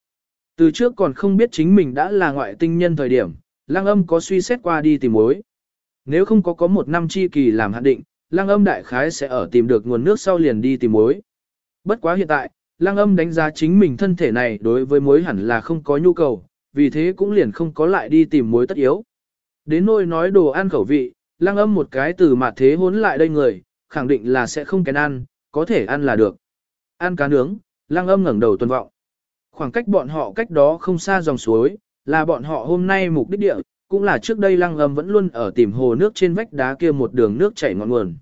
Speaker 1: Từ trước còn không biết chính mình đã là ngoại tinh nhân thời điểm, lang âm có suy xét qua đi tìm muối. Nếu không có có một năm chi kỳ làm hạn định, lang âm đại khái sẽ ở tìm được nguồn nước sau liền đi tìm muối. Bất quá hiện tại, lang âm đánh giá chính mình thân thể này đối với muối hẳn là không có nhu cầu, vì thế cũng liền không có lại đi tìm muối tất yếu. Đến nôi nói đồ ăn khẩu vị, lang âm một cái từ mà thế hốn lại đây người, khẳng định là sẽ không kén ăn, có thể ăn là được. Ăn cá nướng, lăng âm ngẩng đầu tuần vọng. Khoảng cách bọn họ cách đó không xa dòng suối, là bọn họ hôm nay mục đích địa, cũng là trước đây lăng âm vẫn luôn ở tìm hồ nước trên vách đá kia một đường nước chảy ngọn nguồn.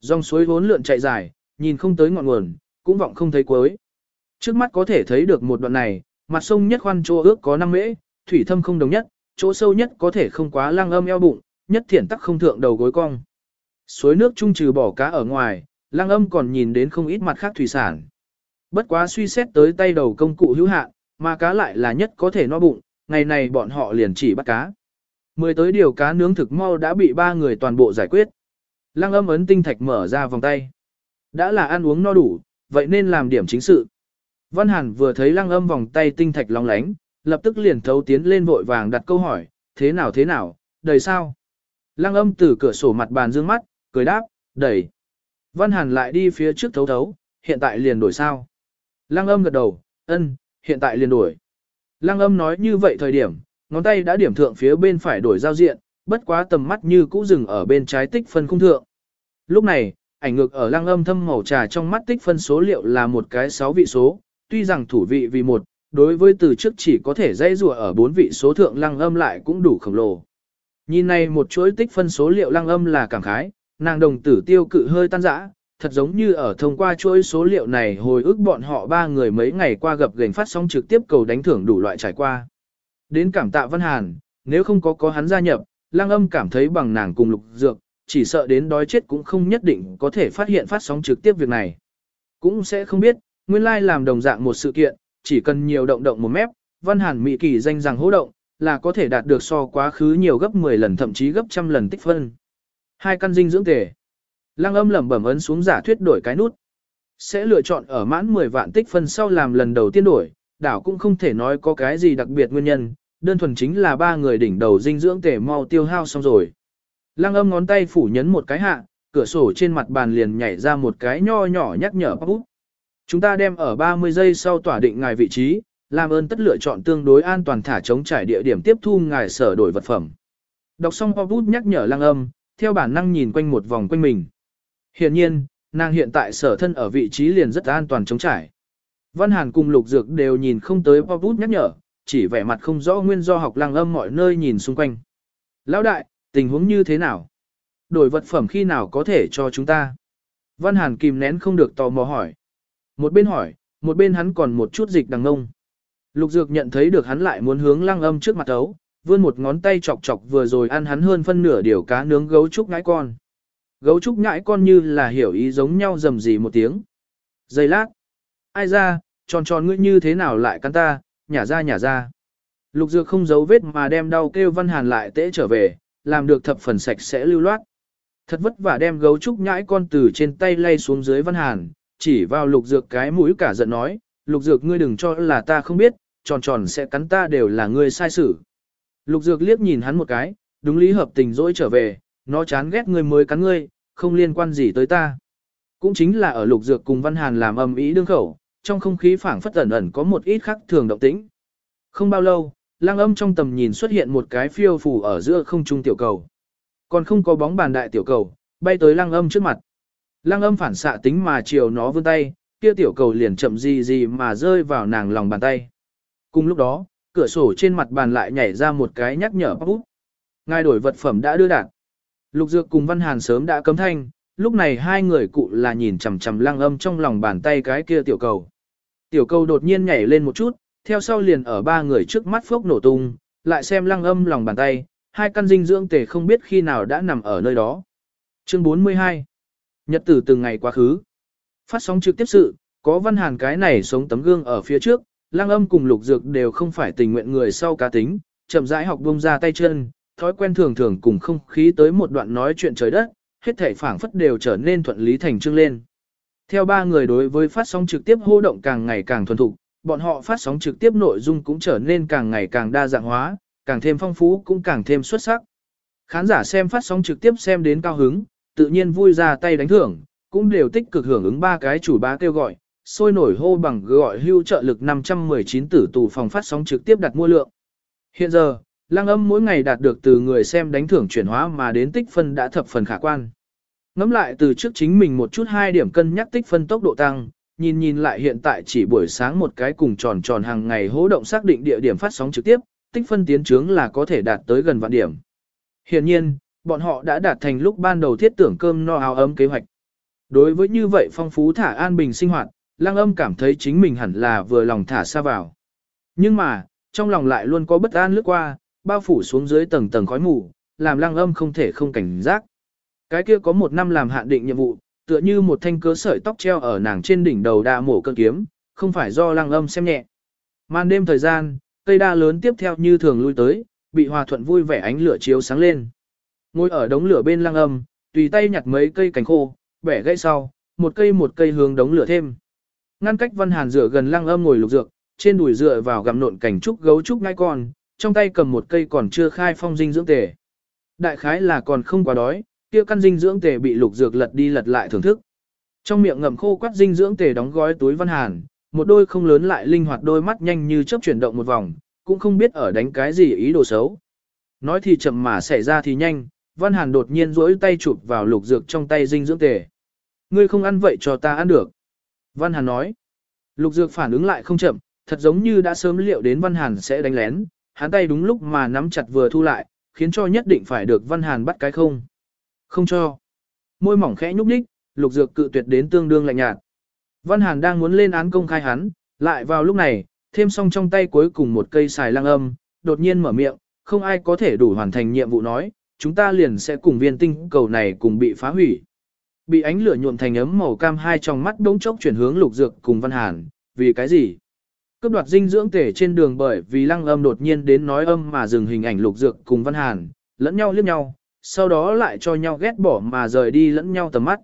Speaker 1: Dòng suối vốn lượn chạy dài, nhìn không tới ngọn nguồn, cũng vọng không thấy cuối. Trước mắt có thể thấy được một đoạn này, mặt sông nhất khoan chỗ ước có 5 mễ, thủy thâm không đồng nhất, chỗ sâu nhất có thể không quá lăng âm eo bụng, nhất thiển tắc không thượng đầu gối cong. Suối nước trung trừ bỏ cá ở ngoài, lăng âm còn nhìn đến không ít mặt khác thủy sản. Bất quá suy xét tới tay đầu công cụ hữu hạn, mà cá lại là nhất có thể no bụng, ngày này bọn họ liền chỉ bắt cá. Mười tới điều cá nướng thực mau đã bị ba người toàn bộ giải quyết. Lăng âm ấn tinh thạch mở ra vòng tay. Đã là ăn uống no đủ, vậy nên làm điểm chính sự. Văn Hàn vừa thấy lăng âm vòng tay tinh thạch long lánh, lập tức liền thấu tiến lên vội vàng đặt câu hỏi, thế nào thế nào, đầy sao? Lăng âm từ cửa sổ mặt bàn dương mắt, cười đáp, đầy. Văn Hàn lại đi phía trước thấu thấu, hiện tại liền đổi sao? Lăng âm gật đầu, ân, hiện tại liền đổi. Lăng âm nói như vậy thời điểm, ngón tay đã điểm thượng phía bên phải đổi giao diện, bất quá tầm mắt như cũ dừng ở bên trái tích phân khung thượng. Lúc này, ảnh ngược ở lăng âm thâm màu trà trong mắt tích phân số liệu là một cái 6 vị số, tuy rằng thủ vị vì một, đối với từ trước chỉ có thể dây rùa ở 4 vị số thượng lăng âm lại cũng đủ khổng lồ. Nhìn này một chuỗi tích phân số liệu lăng âm là cảm khái, nàng đồng tử tiêu cự hơi tan rã, thật giống như ở thông qua chuỗi số liệu này hồi ức bọn họ ba người mấy ngày qua gặp gành phát sóng trực tiếp cầu đánh thưởng đủ loại trải qua. Đến cảm tạ Văn Hàn, nếu không có có hắn gia nhập, Lăng Âm cảm thấy bằng nàng cùng Lục Dược, chỉ sợ đến đói chết cũng không nhất định có thể phát hiện phát sóng trực tiếp việc này. Cũng sẽ không biết, nguyên lai like làm đồng dạng một sự kiện, chỉ cần nhiều động động một mép, Văn Hàn Mỹ kỳ danh rằng hỗ động, là có thể đạt được so quá khứ nhiều gấp 10 lần thậm chí gấp trăm lần tích phân. Hai căn dinh dưỡng thể Lăng âm lẩm bẩm ấn xuống giả thuyết đổi cái nút. Sẽ lựa chọn ở mãn 10 vạn tích phân sau làm lần đầu tiên đổi, đảo cũng không thể nói có cái gì đặc biệt nguyên nhân, đơn thuần chính là ba người đỉnh đầu dinh dưỡng tể mau tiêu hao xong rồi. Lăng âm ngón tay phủ nhấn một cái hạ, cửa sổ trên mặt bàn liền nhảy ra một cái nho nhỏ nhắc nhở bút. Chúng ta đem ở 30 giây sau tỏa định ngài vị trí, làm ơn tất lựa chọn tương đối an toàn thả chống trải địa điểm tiếp thu ngài sở đổi vật phẩm. Đọc xong bút nhắc nhở lăng âm, theo bản năng nhìn quanh một vòng quanh mình. Hiện nhiên, nàng hiện tại sở thân ở vị trí liền rất an toàn chống trải. Văn Hàn cùng Lục Dược đều nhìn không tới pop nhắc nhở, chỉ vẻ mặt không rõ nguyên do học lăng âm mọi nơi nhìn xung quanh. Lão đại, tình huống như thế nào? Đổi vật phẩm khi nào có thể cho chúng ta? Văn Hàn kìm nén không được tò mò hỏi. Một bên hỏi, một bên hắn còn một chút dịch đằng ngông. Lục Dược nhận thấy được hắn lại muốn hướng lăng âm trước mặt ấu, vươn một ngón tay chọc chọc vừa rồi ăn hắn hơn phân nửa điều cá nướng gấu trúc ngãi con. Gấu trúc nhãi con như là hiểu ý giống nhau rầm rì một tiếng. Giây lát. Ai ra, tròn tròn ngươi như thế nào lại cắn ta, nhả ra nhả ra. Lục dược không giấu vết mà đem đau kêu văn hàn lại tễ trở về, làm được thập phần sạch sẽ lưu loát. Thật vất vả đem gấu trúc nhãi con từ trên tay lay xuống dưới văn hàn, chỉ vào lục dược cái mũi cả giận nói, lục dược ngươi đừng cho là ta không biết, tròn tròn sẽ cắn ta đều là ngươi sai xử. Lục dược liếc nhìn hắn một cái, đúng lý hợp tình dỗi trở về, nó chán ghét ngươi mới cắn ngươi, không liên quan gì tới ta. Cũng chính là ở lục dược cùng văn hàn làm âm ý đương khẩu, trong không khí phảng phất ẩn ẩn có một ít khác thường động tĩnh. Không bao lâu, lang âm trong tầm nhìn xuất hiện một cái phiêu phù ở giữa không trung tiểu cầu. Còn không có bóng bàn đại tiểu cầu, bay tới lang âm trước mặt. Lang âm phản xạ tính mà chiều nó vươn tay, kia tiểu cầu liền chậm gì gì mà rơi vào nàng lòng bàn tay. Cùng lúc đó, cửa sổ trên mặt bàn lại nhảy ra một cái nhắc nhở bút. Ngài đổi vật phẩm đã đưa đạt. Lục Dược cùng Văn Hàn sớm đã cấm thanh, lúc này hai người cụ là nhìn chằm chằm lăng âm trong lòng bàn tay cái kia tiểu cầu. Tiểu cầu đột nhiên nhảy lên một chút, theo sau liền ở ba người trước mắt phốc nổ tung, lại xem lăng âm lòng bàn tay, hai căn dinh dưỡng tề không biết khi nào đã nằm ở nơi đó. Chương 42 Nhật tử từng ngày quá khứ. Phát sóng trực tiếp sự, có văn hàn cái này sống tấm gương ở phía trước, lăng âm cùng lục dược đều không phải tình nguyện người sau cá tính, chậm rãi học bông ra tay chân, thói quen thường thường cùng không khí tới một đoạn nói chuyện trời đất, hết thảy phảng phất đều trở nên thuận lý thành trương lên. Theo ba người đối với phát sóng trực tiếp hô động càng ngày càng thuần thục, bọn họ phát sóng trực tiếp nội dung cũng trở nên càng ngày càng đa dạng hóa, càng thêm phong phú cũng càng thêm xuất sắc. Khán giả xem phát sóng trực tiếp xem đến cao hứng, tự nhiên vui ra tay đánh thưởng, cũng đều tích cực hưởng ứng ba cái chủ bá kêu gọi, sôi nổi hô bằng gọi hưu trợ lực 519 tử tù phòng phát sóng trực tiếp đặt mua lượng. Hiện giờ, lang âm mỗi ngày đạt được từ người xem đánh thưởng chuyển hóa mà đến tích phân đã thập phần khả quan. Ngắm lại từ trước chính mình một chút hai điểm cân nhắc tích phân tốc độ tăng, nhìn nhìn lại hiện tại chỉ buổi sáng một cái cùng tròn tròn hàng ngày hỗ động xác định địa điểm phát sóng trực tiếp, tích phân tiến trướng là có thể đạt tới gần vạn điểm. Hiện nhiên, bọn họ đã đạt thành lúc ban đầu thiết tưởng cơm no áo ấm kế hoạch. Đối với như vậy phong phú thả an bình sinh hoạt, Lăng Âm cảm thấy chính mình hẳn là vừa lòng thả xa vào. Nhưng mà, trong lòng lại luôn có bất an lướt qua, bao phủ xuống dưới tầng tầng khói mù, làm Lăng Âm không thể không cảnh giác. Cái kia có một năm làm hạn định nhiệm vụ, tựa như một thanh cớ sợi tóc treo ở nàng trên đỉnh đầu đa mổ cơn kiếm, không phải do Lăng Âm xem nhẹ. Màn đêm thời gian, cây đa lớn tiếp theo như thường lui tới, bị hòa thuận vui vẻ ánh lửa chiếu sáng lên. Ngồi ở đống lửa bên Lăng Âm, tùy tay nhặt mấy cây cành khô, bẻ gãy sau, một cây một cây hướng đống lửa thêm. Ngăn cách Văn Hàn dựa gần lăng âm ngồi lục dược, trên đùi dựa vào gặm nộn cảnh trúc gấu trúc ngai con, trong tay cầm một cây còn chưa khai phong dinh dưỡng tề. Đại khái là còn không quá đói, kia căn dinh dưỡng tề bị lục dược lật đi lật lại thưởng thức. Trong miệng ngậm khô quắt dinh dưỡng tề đóng gói túi Văn Hàn, một đôi không lớn lại linh hoạt đôi mắt nhanh như chớp chuyển động một vòng, cũng không biết ở đánh cái gì ý đồ xấu. Nói thì chậm mà xảy ra thì nhanh, Văn Hàn đột nhiên duỗi tay chụp vào lục dược trong tay dinh dưỡng tề. Ngươi không ăn vậy cho ta ăn được. Văn Hàn nói. Lục dược phản ứng lại không chậm, thật giống như đã sớm liệu đến Văn Hàn sẽ đánh lén, hắn tay đúng lúc mà nắm chặt vừa thu lại, khiến cho nhất định phải được Văn Hàn bắt cái không. Không cho. Môi mỏng khẽ nhúc nhích, lục dược cự tuyệt đến tương đương lạnh nhạt. Văn Hàn đang muốn lên án công khai hắn, lại vào lúc này, thêm xong trong tay cuối cùng một cây xài lăng âm, đột nhiên mở miệng, không ai có thể đủ hoàn thành nhiệm vụ nói, chúng ta liền sẽ cùng viên tinh cầu này cùng bị phá hủy. Bị ánh lửa nhuộm thành ấm màu cam hai trong mắt đống chốc chuyển hướng lục dược cùng văn hàn, vì cái gì? Cấp đoạt dinh dưỡng tể trên đường bởi vì lăng âm đột nhiên đến nói âm mà dừng hình ảnh lục dược cùng văn hàn, lẫn nhau liếc nhau, sau đó lại cho nhau ghét bỏ mà rời đi lẫn nhau tầm mắt.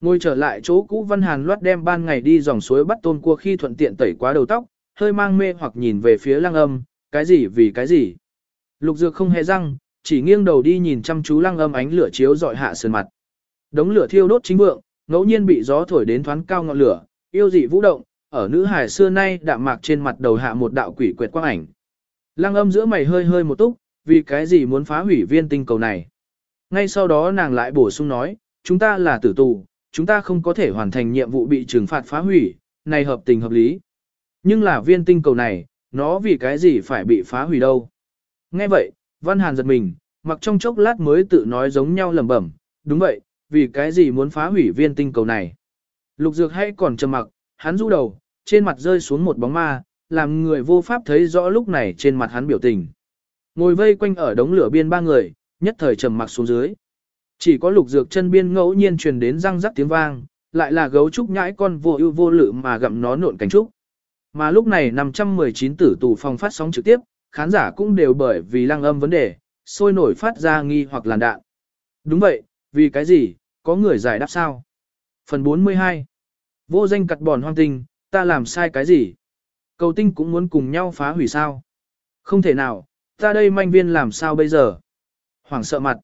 Speaker 1: Ngồi trở lại chỗ cũ văn hàn loát đem ban ngày đi dòng suối bắt tôn cua khi thuận tiện tẩy quá đầu tóc, hơi mang mê hoặc nhìn về phía lăng âm, cái gì vì cái gì? Lục dược không hề răng, chỉ nghiêng đầu đi nhìn chăm chú lăng âm ánh lửa chiếu dọi hạ sườn mặt. Đống lửa thiêu đốt chính vượng, ngẫu nhiên bị gió thổi đến thoáng cao ngọn lửa, yêu dị vũ động, ở nữ hải xưa nay đạm mạc trên mặt đầu hạ một đạo quỷ quyệt quang ảnh. Lăng âm giữa mày hơi hơi một túc, vì cái gì muốn phá hủy viên tinh cầu này. Ngay sau đó nàng lại bổ sung nói, chúng ta là tử tù, chúng ta không có thể hoàn thành nhiệm vụ bị trừng phạt phá hủy, này hợp tình hợp lý. Nhưng là viên tinh cầu này, nó vì cái gì phải bị phá hủy đâu. Nghe vậy, Văn Hàn giật mình, mặc trong chốc lát mới tự nói giống nhau lẩm bẩm, đúng vậy, vì cái gì muốn phá hủy viên tinh cầu này. Lục dược hay còn trầm mặc, hắn rũ đầu, trên mặt rơi xuống một bóng ma, làm người vô pháp thấy rõ lúc này trên mặt hắn biểu tình. Ngồi vây quanh ở đống lửa biên ba người, nhất thời trầm mặc xuống dưới. Chỉ có lục dược chân biên ngẫu nhiên truyền đến răng rắc tiếng vang, lại là gấu trúc nhãi con vô ưu vô lự mà gặm nó nộn cánh trúc. Mà lúc này 519 tử tù phòng phát sóng trực tiếp, khán giả cũng đều bởi vì lăng âm vấn đề, sôi nổi phát ra nghi hoặc làn đạn. Đúng vậy, vì cái gì, có người giải đáp sao? Phần 42 Vô danh cặt bòn hoang tinh, ta làm sai cái gì? Cầu tinh cũng muốn cùng nhau phá hủy sao? Không thể nào, ta đây manh viên làm sao bây giờ? Hoàng sợ mặt.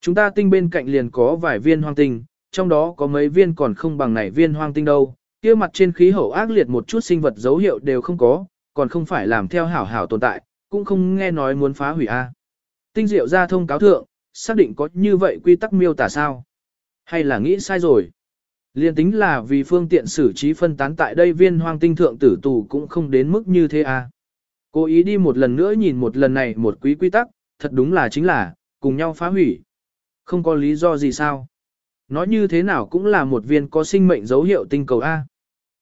Speaker 1: Chúng ta tinh bên cạnh liền có vài viên hoang tinh, trong đó có mấy viên còn không bằng này viên hoang tinh đâu. kia mặt trên khí hậu ác liệt một chút sinh vật dấu hiệu đều không có, còn không phải làm theo hảo hảo tồn tại, cũng không nghe nói muốn phá hủy a. Tinh diệu ra thông cáo thượng, xác định có như vậy quy tắc miêu tả sao? Hay là nghĩ sai rồi? Liên tính là vì phương tiện xử trí phân tán tại đây viên hoang tinh thượng tử tù cũng không đến mức như thế à. Cố ý đi một lần nữa nhìn một lần này một quý quy tắc, thật đúng là chính là, cùng nhau phá hủy. Không có lý do gì sao. Nói như thế nào cũng là một viên có sinh mệnh dấu hiệu tinh cầu A.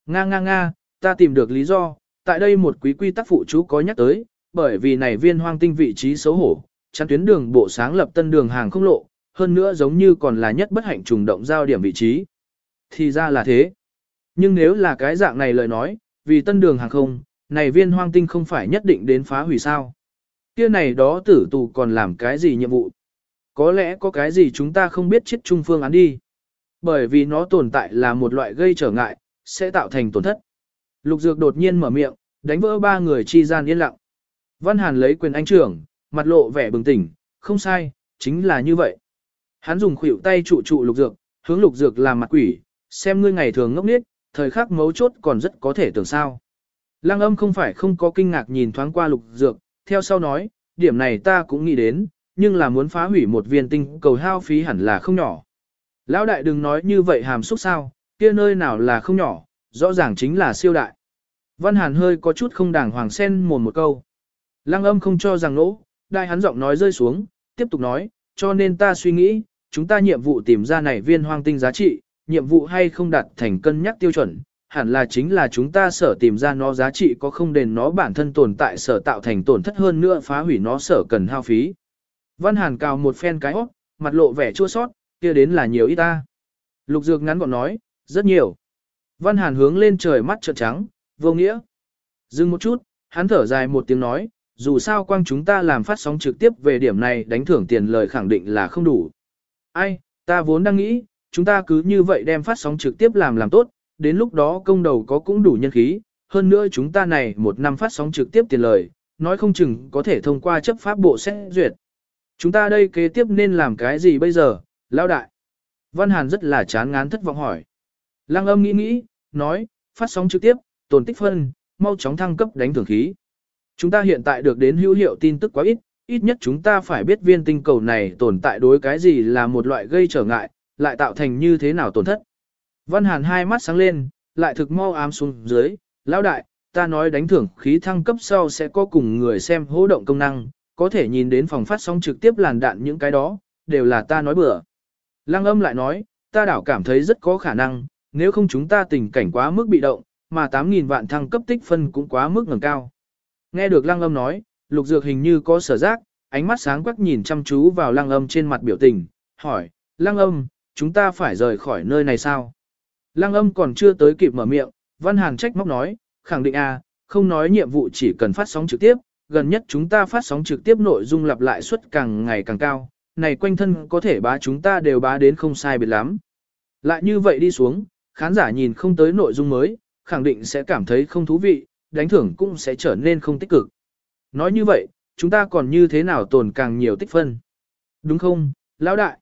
Speaker 1: Nga nga nga, ta tìm được lý do, tại đây một quý quy tắc phụ chú có nhắc tới, bởi vì này viên hoang tinh vị trí xấu hổ, chắn tuyến đường bộ sáng lập tân đường hàng không lộ, hơn nữa giống như còn là nhất bất hạnh trùng động giao điểm vị trí. Thì ra là thế. Nhưng nếu là cái dạng này lời nói, vì tân đường hàng không, này viên hoang tinh không phải nhất định đến phá hủy sao. Kia này đó tử tù còn làm cái gì nhiệm vụ? Có lẽ có cái gì chúng ta không biết chết trung phương án đi. Bởi vì nó tồn tại là một loại gây trở ngại, sẽ tạo thành tổn thất. Lục Dược đột nhiên mở miệng, đánh vỡ ba người chi gian yên lặng. Văn Hàn lấy quyền anh trưởng, mặt lộ vẻ bừng tỉnh, không sai, chính là như vậy. Hắn dùng khuỷu tay trụ trụ lục dược, hướng lục dược làm mặt quỷ, xem ngươi ngày thường ngốc nghếch, thời khắc mấu chốt còn rất có thể tưởng sao. Lăng âm không phải không có kinh ngạc nhìn thoáng qua lục dược, theo sau nói, điểm này ta cũng nghĩ đến, nhưng là muốn phá hủy một viên tinh cầu hao phí hẳn là không nhỏ. Lão đại đừng nói như vậy hàm xúc sao, kia nơi nào là không nhỏ, rõ ràng chính là siêu đại. Văn Hàn hơi có chút không đàng hoàng sen mồm một câu. Lăng âm không cho rằng nỗ, đại hắn giọng nói rơi xuống, tiếp tục nói, cho nên ta suy nghĩ, chúng ta nhiệm vụ tìm ra này viên hoang tinh giá trị, nhiệm vụ hay không đạt thành cân nhắc tiêu chuẩn, hẳn là chính là chúng ta sở tìm ra nó giá trị có không đền nó bản thân tồn tại sở tạo thành tổn thất hơn nữa phá hủy nó sở cần hao phí. Văn Hàn cào một phen cái hót, mặt lộ vẻ chua sót, kia đến là nhiều ít ta. Lục Dược ngắn gọn nói, rất nhiều. Văn Hàn hướng lên trời mắt trợn trắng, vô nghĩa. Dừng một chút, hắn thở dài một tiếng nói, dù sao quang chúng ta làm phát sóng trực tiếp về điểm này đánh thưởng tiền lời khẳng định là không đủ. Ai, ta vốn đang nghĩ, chúng ta cứ như vậy đem phát sóng trực tiếp làm làm tốt, đến lúc đó công đầu có cũng đủ nhân khí, hơn nữa chúng ta này một năm phát sóng trực tiếp tiền lời, nói không chừng có thể thông qua chấp pháp bộ xét duyệt. Chúng ta đây kế tiếp nên làm cái gì bây giờ, lão đại? Văn Hàn rất là chán ngán thất vọng hỏi. Lăng âm nghĩ nghĩ, nói, phát sóng trực tiếp, tồn tích phân, mau chóng thăng cấp đánh thưởng khí. Chúng ta hiện tại được đến hữu hiệu tin tức quá ít, ít nhất chúng ta phải biết viên tinh cầu này tồn tại đối cái gì là một loại gây trở ngại, lại tạo thành như thế nào tổn thất. Văn Hàn hai mắt sáng lên, lại thực mau ám xuống dưới, lão đại, ta nói đánh thưởng khí thăng cấp sau sẽ có cùng người xem hỗ động công năng, có thể nhìn đến phòng phát sóng trực tiếp làn đạn những cái đó, đều là ta nói bừa. Lăng âm lại nói, ta đảo cảm thấy rất có khả năng, nếu không chúng ta tình cảnh quá mức bị động, mà 8.000 vạn thăng cấp tích phân cũng quá mức ngầm cao. Nghe được lăng âm nói, lục dược hình như có sở giác, ánh mắt sáng quắc nhìn chăm chú vào lăng âm trên mặt biểu tình, hỏi, lăng âm, chúng ta phải rời khỏi nơi này sao? Lăng âm còn chưa tới kịp mở miệng, Văn Hàn trách móc nói, khẳng định a, à, không nói nhiệm vụ chỉ cần phát sóng trực tiếp, gần nhất chúng ta phát sóng trực tiếp nội dung lặp lại suất càng ngày càng cao, này quanh thân có thể bá chúng ta đều bá đến không sai biệt lắm. Lại như vậy đi xuống, khán giả nhìn không tới nội dung mới, khẳng định sẽ cảm thấy không thú vị, đánh thưởng cũng sẽ trở nên không tích cực. Nói như vậy, chúng ta còn như thế nào tồn càng nhiều tích phân? Đúng không, lão đại?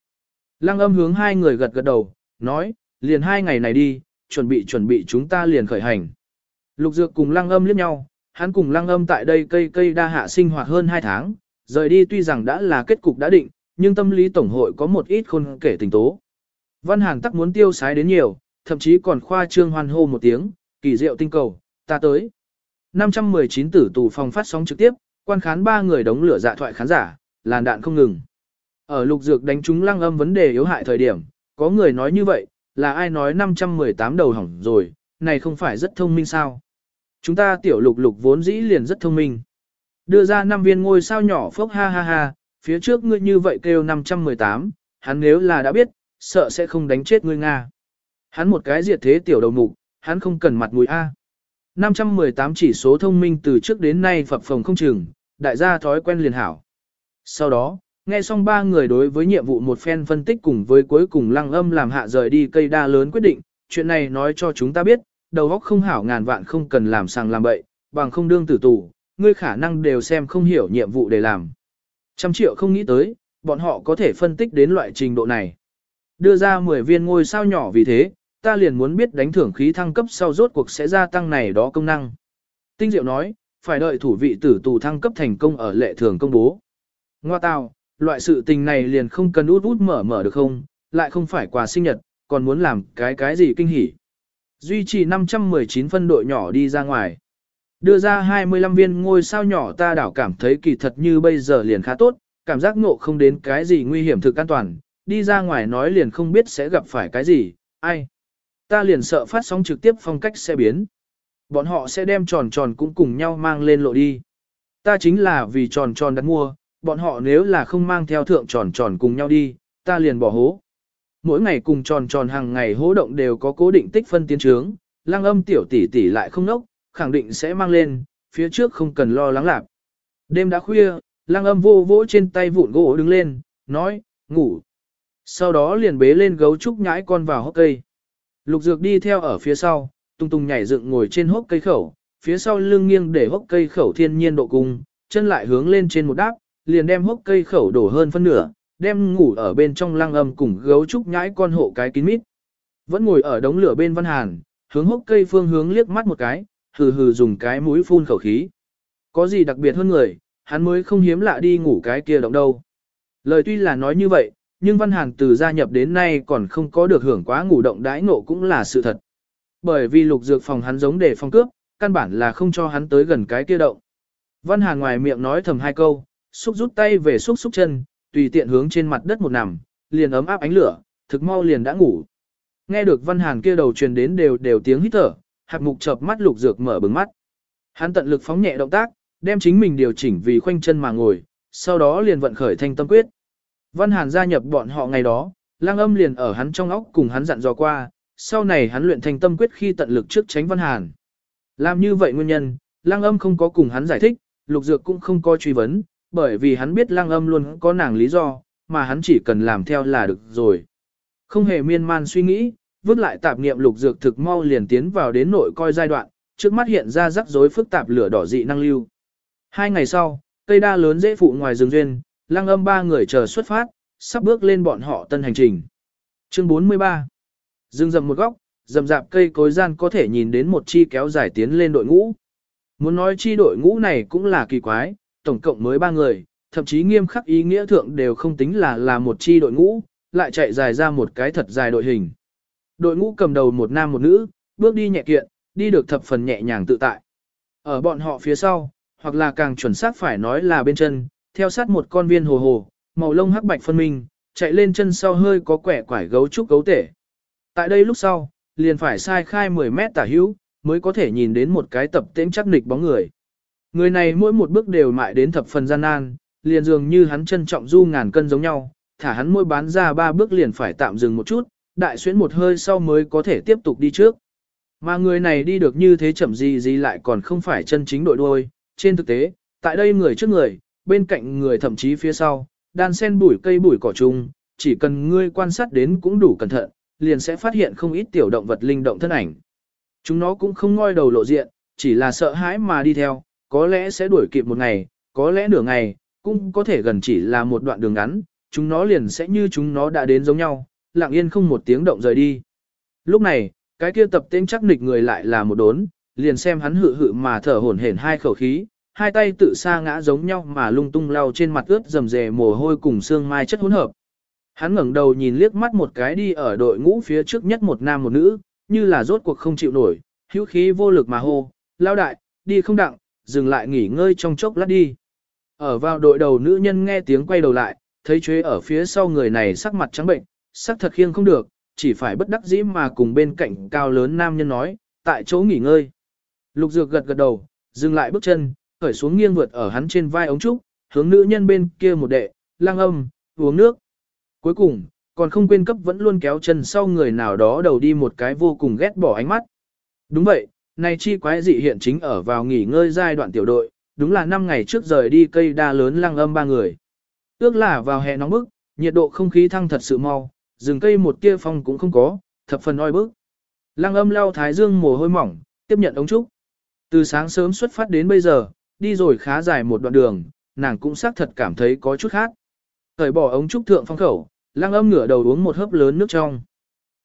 Speaker 1: Lăng âm hướng hai người gật gật đầu, nói, liền hai ngày này đi, chuẩn bị chuẩn bị chúng ta liền khởi hành. Lục dược cùng lăng âm liếc nhau, hắn cùng lăng âm tại đây cây cây đa hạ sinh hoạt hơn hai tháng, rời đi tuy rằng đã là kết cục đã định, nhưng tâm lý tổng hội có một ít khôn kể tình tố. Văn Hàn tắc muốn tiêu sái đến nhiều, thậm chí còn khoa trương hoan hô một tiếng, kỳ diệu tinh cầu, ta tới. 519 tử tù phòng phát sóng trực tiếp, quan khán ba người đống lửa dạ thoại khán giả, làn đạn không ngừng. Ở lục dược đánh trúng lăng âm vấn đề yếu hại thời điểm, có người nói như vậy, là ai nói 518 đầu hỏng rồi, này không phải rất thông minh sao. Chúng ta tiểu lục lục vốn dĩ liền rất thông minh. Đưa ra năm viên ngôi sao nhỏ phốc ha ha ha, phía trước ngươi như vậy kêu 518, hắn nếu là đã biết, sợ sẽ không đánh chết ngươi Nga. Hắn một cái diệt thế tiểu đầu mục, hắn không cần mặt mũi A. 518 chỉ số thông minh từ trước đến nay phập phồng không chừng, đại gia thói quen liền hảo. Sau đó, nghe xong ba người đối với nhiệm vụ một phen phân tích cùng với cuối cùng lăng âm làm hạ rời đi cây đa lớn quyết định, chuyện này nói cho chúng ta biết, đầu óc không hảo ngàn vạn không cần làm sàng làm bậy, bằng không đương tử tù, ngươi khả năng đều xem không hiểu nhiệm vụ để làm. Trăm triệu không nghĩ tới, bọn họ có thể phân tích đến loại trình độ này. Đưa ra 10 viên ngôi sao nhỏ vì thế, ta liền muốn biết đánh thưởng khí thăng cấp sau rốt cuộc sẽ gia tăng này đó công năng. Tinh Diệu nói, phải đợi thủ vị tử tù thăng cấp thành công ở lệ thường công bố. Ngoa tào, loại sự tình này liền không cần út út mở mở được không, lại không phải quà sinh nhật, còn muốn làm cái cái gì kinh hỉ. Duy trì 519 phân đội nhỏ đi ra ngoài. Đưa ra 25 viên ngôi sao nhỏ ta đảo cảm thấy kỳ thật như bây giờ liền khá tốt, cảm giác ngộ không đến cái gì nguy hiểm thực an toàn, đi ra ngoài nói liền không biết sẽ gặp phải cái gì, ai. Ta liền sợ phát sóng trực tiếp phong cách sẽ biến. Bọn họ sẽ đem tròn tròn cũng cùng nhau mang lên lộ đi. Ta chính là vì tròn tròn đặt mua, bọn họ nếu là không mang theo thượng tròn tròn cùng nhau đi, ta liền bỏ hố. Mỗi ngày cùng tròn tròn hàng ngày hố động đều có cố định tích phân tiến trướng, Lang âm tiểu tỷ tỷ lại không nốc, khẳng định sẽ mang lên, phía trước không cần lo lắng lạc. Đêm đã khuya, Lang âm vô vỗ trên tay vụn gỗ đứng lên, nói, ngủ. Sau đó liền bế lên gấu trúc nhãi con vào hốc cây. Lục dược đi theo ở phía sau, tung tung nhảy dựng ngồi trên hốc cây khẩu, phía sau lưng nghiêng để hốc cây khẩu thiên nhiên độ cung, chân lại hướng lên trên một đáp, liền đem hốc cây khẩu đổ hơn phân nửa, đem ngủ ở bên trong lăng âm cùng gấu trúc nhãi con hộ cái kín mít. Vẫn ngồi ở đống lửa bên văn hàn, hướng hốc cây phương hướng liếc mắt một cái, hừ hừ dùng cái mũi phun khẩu khí. Có gì đặc biệt hơn người, hắn mới không hiếm lạ đi ngủ cái kia động đâu. Lời tuy là nói như vậy, nhưng Văn Hàn từ gia nhập đến nay còn không có được hưởng quá ngủ động đãi ngộ cũng là sự thật. Bởi vì lục dược phòng hắn giống để phòng cướp, căn bản là không cho hắn tới gần cái kia động. Văn Hàn ngoài miệng nói thầm hai câu, xúc rút tay về xúc xúc chân, tùy tiện hướng trên mặt đất một nằm, liền ấm áp ánh lửa, thực mau liền đã ngủ. Nghe được Văn Hàn kia đầu truyền đến đều đều tiếng hít thở, hạc mục chợp mắt lục dược mở bừng mắt. Hắn tận lực phóng nhẹ động tác, đem chính mình điều chỉnh vì khoanh chân mà ngồi, sau đó liền vận khởi thanh tâm quyết. Văn Hàn gia nhập bọn họ ngày đó, lang âm liền ở hắn trong óc cùng hắn dặn dò qua, sau này hắn luyện thanh tâm quyết khi tận lực trước tránh Văn Hàn. Làm như vậy nguyên nhân, lang âm không có cùng hắn giải thích, lục dược cũng không có truy vấn, bởi vì hắn biết lang âm luôn có nàng lý do, mà hắn chỉ cần làm theo là được rồi. Không hề miên man suy nghĩ, vứt lại tạp niệm lục dược thực mau liền tiến vào đến nội coi giai đoạn, trước mắt hiện ra rắc rối phức tạp lửa đỏ dị năng lưu. Hai ngày sau, cây đa lớn dễ phụ ngoài rừng duyên, lang âm ba người chờ xuất phát, sắp bước lên bọn họ tân hành trình. Chương 43 Dương dầm một góc, dầm rạp cây cối gian có thể nhìn đến một chi kéo dài tiến lên đội ngũ. Muốn nói chi đội ngũ này cũng là kỳ quái, tổng cộng mới ba người, thậm chí nghiêm khắc ý nghĩa thượng đều không tính là là một chi đội ngũ, lại chạy dài ra một cái thật dài đội hình. Đội ngũ cầm đầu một nam một nữ, bước đi nhẹ kiện, đi được thập phần nhẹ nhàng tự tại. Ở bọn họ phía sau, hoặc là càng chuẩn xác phải nói là bên chân, theo sát một con viên hồ hồ, màu lông hắc bạch phân minh, chạy lên chân sau hơi có quẻ quải gấu trúc gấu tể. Tại đây lúc sau, liền phải sai khai 10 mét tả hữu, mới có thể nhìn đến một cái tập tễnh chắc nịch bóng người. Người này mỗi một bước đều mại đến thập phần gian nan, liền dường như hắn trân trọng du ngàn cân giống nhau, thả hắn mỗi bán ra ba bước liền phải tạm dừng một chút, đại xuyến một hơi sau mới có thể tiếp tục đi trước. Mà người này đi được như thế chậm gì gì lại còn không phải chân chính đội đuôi, trên thực tế, tại đây người trước người, bên cạnh người thậm chí phía sau, đan sen bụi cây bụi cỏ chung, chỉ cần ngươi quan sát đến cũng đủ cẩn thận, liền sẽ phát hiện không ít tiểu động vật linh động thân ảnh. Chúng nó cũng không ngoi đầu lộ diện, chỉ là sợ hãi mà đi theo, có lẽ sẽ đuổi kịp một ngày, có lẽ nửa ngày, cũng có thể gần chỉ là một đoạn đường ngắn, chúng nó liền sẽ như chúng nó đã đến giống nhau, lặng yên không một tiếng động rời đi. Lúc này, cái kia tập tên chắc nịch người lại là một đốn, liền xem hắn hự hự mà thở hổn hển hai khẩu khí, hai tay tự xa ngã giống nhau mà lung tung lau trên mặt ướt rầm rề mồ hôi cùng xương mai chất hỗn hợp. Hắn ngẩng đầu nhìn liếc mắt một cái đi ở đội ngũ phía trước nhất một nam một nữ, như là rốt cuộc không chịu nổi, hữu khí vô lực mà hô, lao đại, đi không đặng, dừng lại nghỉ ngơi trong chốc lát đi. Ở vào đội đầu nữ nhân nghe tiếng quay đầu lại, thấy chế ở phía sau người này sắc mặt trắng bệnh, sắc thật khiêng không được, chỉ phải bất đắc dĩ mà cùng bên cạnh cao lớn nam nhân nói, tại chỗ nghỉ ngơi. Lục dược gật gật đầu, dừng lại bước chân, khởi xuống nghiêng vượt ở hắn trên vai ống trúc, hướng nữ nhân bên kia một đệ, lang âm, uống nước. Cuối cùng, còn không quên cấp vẫn luôn kéo chân sau người nào đó đầu đi một cái vô cùng ghét bỏ ánh mắt. Đúng vậy, này chi quái dị hiện chính ở vào nghỉ ngơi giai đoạn tiểu đội, đúng là 5 ngày trước rời đi cây đa lớn lăng âm ba người. Ước là vào hè nóng bức, nhiệt độ không khí thăng thật sự mau, rừng cây một tia phong cũng không có, thập phần oi bức. Lăng âm lao thái dương mồ hôi mỏng, tiếp nhận ống trúc. Từ sáng sớm xuất phát đến bây giờ, đi rồi khá dài một đoạn đường, nàng cũng xác thật cảm thấy có chút khác. Thời bỏ ống trúc thượng phong khẩu, lăng âm ngửa đầu uống một hớp lớn nước trong.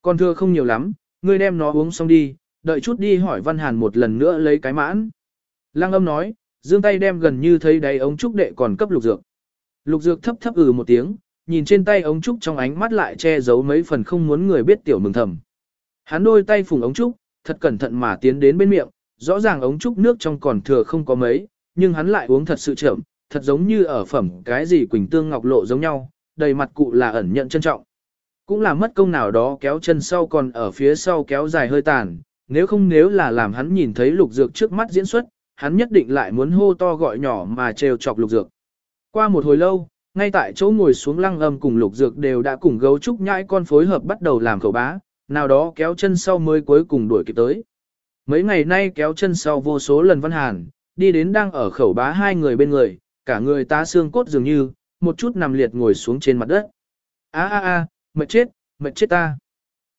Speaker 1: Còn thưa không nhiều lắm, ngươi đem nó uống xong đi, đợi chút đi hỏi Văn Hàn một lần nữa lấy cái mãn. Lăng âm nói, dương tay đem gần như thấy đáy ống trúc đệ còn cấp lục dược. Lục dược thấp thấp ừ một tiếng, nhìn trên tay ống trúc trong ánh mắt lại che giấu mấy phần không muốn người biết tiểu mừng thầm. Hắn đôi tay phùng ống trúc, thật cẩn thận mà tiến đến bên miệng, rõ ràng ống trúc nước trong còn thừa không có mấy, nhưng hắn lại uống thật sự chậm, thật giống như ở phẩm cái gì quỳnh tương ngọc lộ giống nhau, đầy mặt cụ là ẩn nhận trân trọng. Cũng là mất công nào đó kéo chân sau còn ở phía sau kéo dài hơi tàn, nếu không nếu là làm hắn nhìn thấy lục dược trước mắt diễn xuất, hắn nhất định lại muốn hô to gọi nhỏ mà trêu chọc lục dược. Qua một hồi lâu, ngay tại chỗ ngồi xuống lăng âm cùng lục dược đều đã cùng gấu trúc nhãi con phối hợp bắt đầu làm khẩu bá, nào đó kéo chân sau mới cuối cùng đuổi kịp tới. Mấy ngày nay kéo chân sau vô số lần văn hàn, đi đến đang ở khẩu bá hai người bên người, cả người ta xương cốt dường như, một chút nằm liệt ngồi xuống trên mặt đất. a a a mệt chết, mệt chết ta.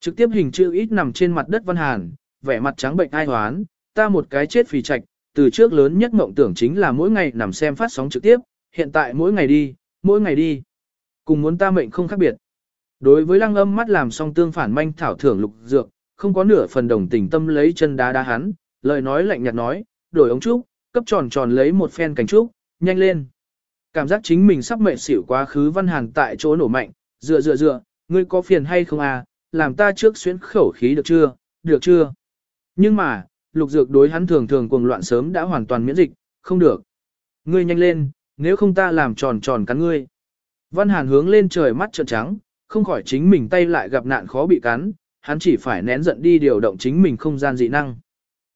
Speaker 1: Trực tiếp hình chữ ít nằm trên mặt đất văn hàn, vẻ mặt trắng bệnh ai hoán, ta một cái chết phì trạch, từ trước lớn nhất mộng tưởng chính là mỗi ngày nằm xem phát sóng trực tiếp, hiện tại mỗi ngày đi, mỗi ngày đi. Cùng muốn ta mệnh không khác biệt. Đối với lăng âm mắt làm song tương phản manh thảo thưởng lục dược, không có nửa phần đồng tình tâm lấy chân đá đá hắn, lời nói lạnh nhạt nói, đổi ống trúc, cấp tròn tròn lấy một phen cảnh trúc, nhanh lên. Cảm giác chính mình sắp mệt xỉu quá khứ văn hàn tại chỗ nổ mạnh, dựa dựa dựa, ngươi có phiền hay không à, làm ta trước xuyến khẩu khí được chưa, được chưa. Nhưng mà, lục dược đối hắn thường thường cuồng loạn sớm đã hoàn toàn miễn dịch, không được. Ngươi nhanh lên, nếu không ta làm tròn tròn cắn ngươi. Văn Hàn hướng lên trời mắt trợn trắng, không khỏi chính mình tay lại gặp nạn khó bị cắn, hắn chỉ phải nén giận đi điều động chính mình không gian dị năng.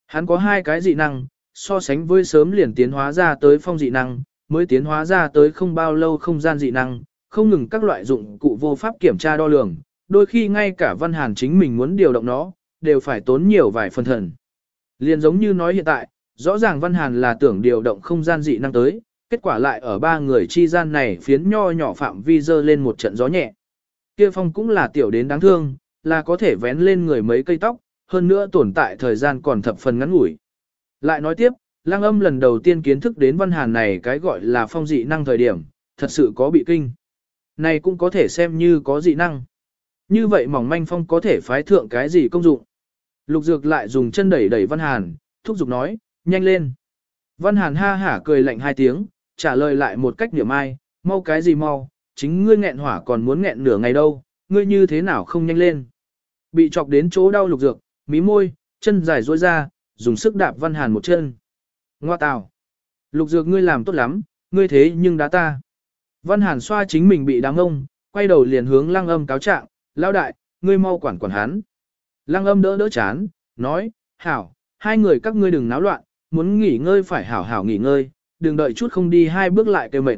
Speaker 1: Hắn có hai cái dị năng, so sánh với sớm liền tiến hóa ra tới phong dị năng, mới tiến hóa ra tới không bao lâu không gian dị năng, không ngừng các loại dụng cụ vô pháp kiểm tra đo lường, đôi khi ngay cả Văn Hàn chính mình muốn điều động nó, đều phải tốn nhiều vài phần thần. Liền giống như nói hiện tại, rõ ràng Văn Hàn là tưởng điều động không gian dị năng tới, kết quả lại ở ba người chi gian này phiến nho nhỏ phạm vi dơ lên một trận gió nhẹ. Kia phong cũng là tiểu đến đáng thương, là có thể vén lên người mấy cây tóc, hơn nữa tồn tại thời gian còn thập phần ngắn ngủi. Lại nói tiếp, Lăng âm lần đầu tiên kiến thức đến văn hàn này cái gọi là phong dị năng thời điểm, thật sự có bị kinh. Này cũng có thể xem như có dị năng. Như vậy mỏng manh phong có thể phái thượng cái gì công dụng. Lục dược lại dùng chân đẩy đẩy văn hàn, thúc giục nói, nhanh lên. Văn hàn ha hả cười lạnh hai tiếng, trả lời lại một cách niệm ai, mau cái gì mau, chính ngươi nghẹn hỏa còn muốn nghẹn nửa ngày đâu, ngươi như thế nào không nhanh lên. Bị chọc đến chỗ đau lục dược, mí môi, chân dài duỗi ra, dùng sức đạp văn hàn một chân. Ngoa tào. Lục dược ngươi làm tốt lắm, ngươi thế nhưng đá ta. Văn hàn xoa chính mình bị đá ngông, quay đầu liền hướng lăng âm cáo trạng, lao đại, ngươi mau quản quản hắn. Lăng âm đỡ đỡ chán, nói, hảo, hai người các ngươi đừng náo loạn, muốn nghỉ ngơi phải hảo hảo nghỉ ngơi, đừng đợi chút không đi hai bước lại kêu mệt.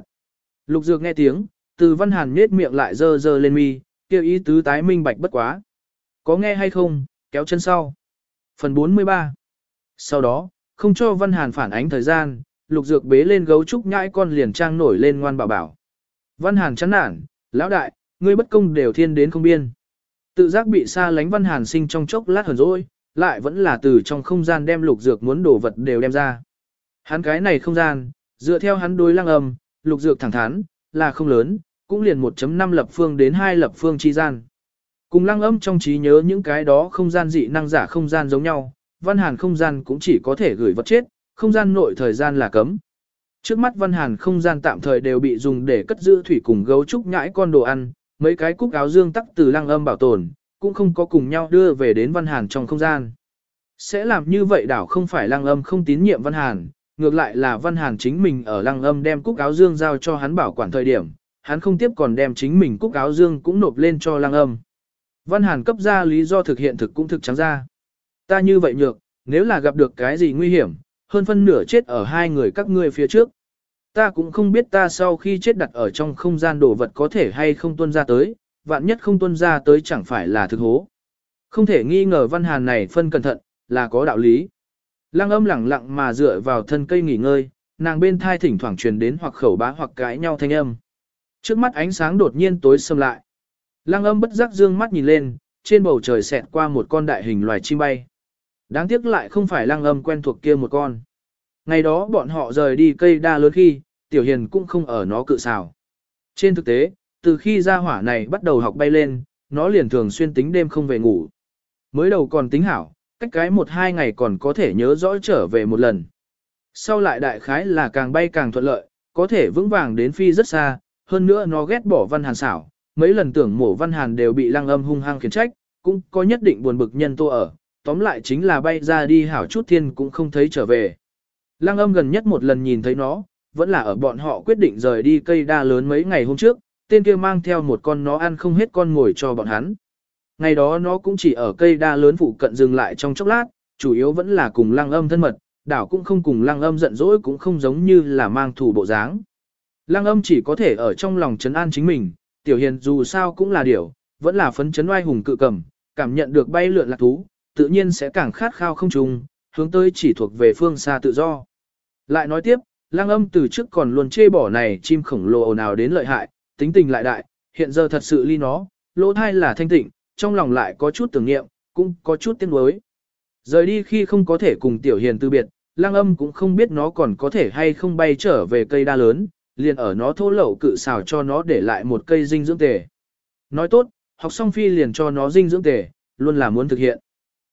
Speaker 1: Lục dược nghe tiếng, từ văn hàn nết miệng lại dơ dơ lên mi, kêu ý tứ tái minh bạch bất quá. Có nghe hay không, kéo chân sau. Phần 43 Sau đó, không cho Văn Hàn phản ánh thời gian, lục dược bế lên gấu trúc nhãi con liền trang nổi lên ngoan bảo bảo. Văn Hàn chán nản, lão đại, ngươi bất công đều thiên đến không biên. Tự giác bị xa lánh Văn Hàn sinh trong chốc lát hờn rồi, lại vẫn là từ trong không gian đem lục dược muốn đổ vật đều đem ra. Hắn cái này không gian, dựa theo hắn đối lăng âm, lục dược thẳng thắn, là không lớn, cũng liền 1.5 lập phương đến 2 lập phương chi gian. Cùng lăng âm trong trí nhớ những cái đó không gian dị năng giả không gian giống nhau, văn hàn không gian cũng chỉ có thể gửi vật chết, không gian nội thời gian là cấm. Trước mắt văn hàn không gian tạm thời đều bị dùng để cất giữ thủy cùng gấu trúc nhãi con đồ ăn, mấy cái cúc áo dương tắc từ lăng âm bảo tồn, cũng không có cùng nhau đưa về đến văn hàn trong không gian. Sẽ làm như vậy đảo không phải lăng âm không tín nhiệm văn hàn, ngược lại là văn hàn chính mình ở lăng âm đem cúc áo dương giao cho hắn bảo quản thời điểm, hắn không tiếp còn đem chính mình cúc áo dương cũng nộp lên cho lăng âm. Văn hàn cấp ra lý do thực hiện thực cũng thực trắng ra. Ta như vậy nhược, nếu là gặp được cái gì nguy hiểm, hơn phân nửa chết ở hai người các ngươi phía trước. Ta cũng không biết ta sau khi chết đặt ở trong không gian đồ vật có thể hay không tuân ra tới, vạn nhất không tuân ra tới chẳng phải là thực hố. Không thể nghi ngờ văn hàn này phân cẩn thận, là có đạo lý. Lăng âm lẳng lặng mà dựa vào thân cây nghỉ ngơi, nàng bên thai thỉnh thoảng truyền đến hoặc khẩu bá hoặc cãi nhau thanh âm. Trước mắt ánh sáng đột nhiên tối xâm lại. Lăng âm bất giác dương mắt nhìn lên, trên bầu trời xẹt qua một con đại hình loài chim bay. Đáng tiếc lại không phải lăng âm quen thuộc kia một con. Ngày đó bọn họ rời đi cây đa lớn khi, tiểu hiền cũng không ở nó cự xào. Trên thực tế, từ khi ra hỏa này bắt đầu học bay lên, nó liền thường xuyên tính đêm không về ngủ. Mới đầu còn tính hảo, cách cái một hai ngày còn có thể nhớ rõ trở về một lần. Sau lại đại khái là càng bay càng thuận lợi, có thể vững vàng đến phi rất xa, hơn nữa nó ghét bỏ văn hàn xảo, mấy lần tưởng mổ văn hàn đều bị lăng âm hung hăng khiển trách, cũng có nhất định buồn bực nhân tô ở, tóm lại chính là bay ra đi hảo chút thiên cũng không thấy trở về. Lăng âm gần nhất một lần nhìn thấy nó, vẫn là ở bọn họ quyết định rời đi cây đa lớn mấy ngày hôm trước, tên kia mang theo một con nó ăn không hết con ngồi cho bọn hắn. Ngày đó nó cũng chỉ ở cây đa lớn phụ cận dừng lại trong chốc lát, chủ yếu vẫn là cùng lăng âm thân mật, đảo cũng không cùng lăng âm giận dỗi cũng không giống như là mang thủ bộ dáng. Lăng âm chỉ có thể ở trong lòng trấn an chính mình, tiểu hiền dù sao cũng là điểu, vẫn là phấn chấn oai hùng cự cầm, cảm nhận được bay lượn lạc thú, tự nhiên sẽ càng khát khao không trùng, hướng tới chỉ thuộc về phương xa tự do. Lại nói tiếp, lang âm từ trước còn luôn chê bỏ này chim khổng lồ nào đến lợi hại, tính tình lại đại, hiện giờ thật sự ly nó, lỗ thai là thanh tịnh, trong lòng lại có chút tưởng niệm, cũng có chút tiếc nuối. Rời đi khi không có thể cùng tiểu hiền từ biệt, lang âm cũng không biết nó còn có thể hay không bay trở về cây đa lớn, liền ở nó thô lậu cự xào cho nó để lại một cây dinh dưỡng tề. Nói tốt, học xong phi liền cho nó dinh dưỡng tề, luôn là muốn thực hiện.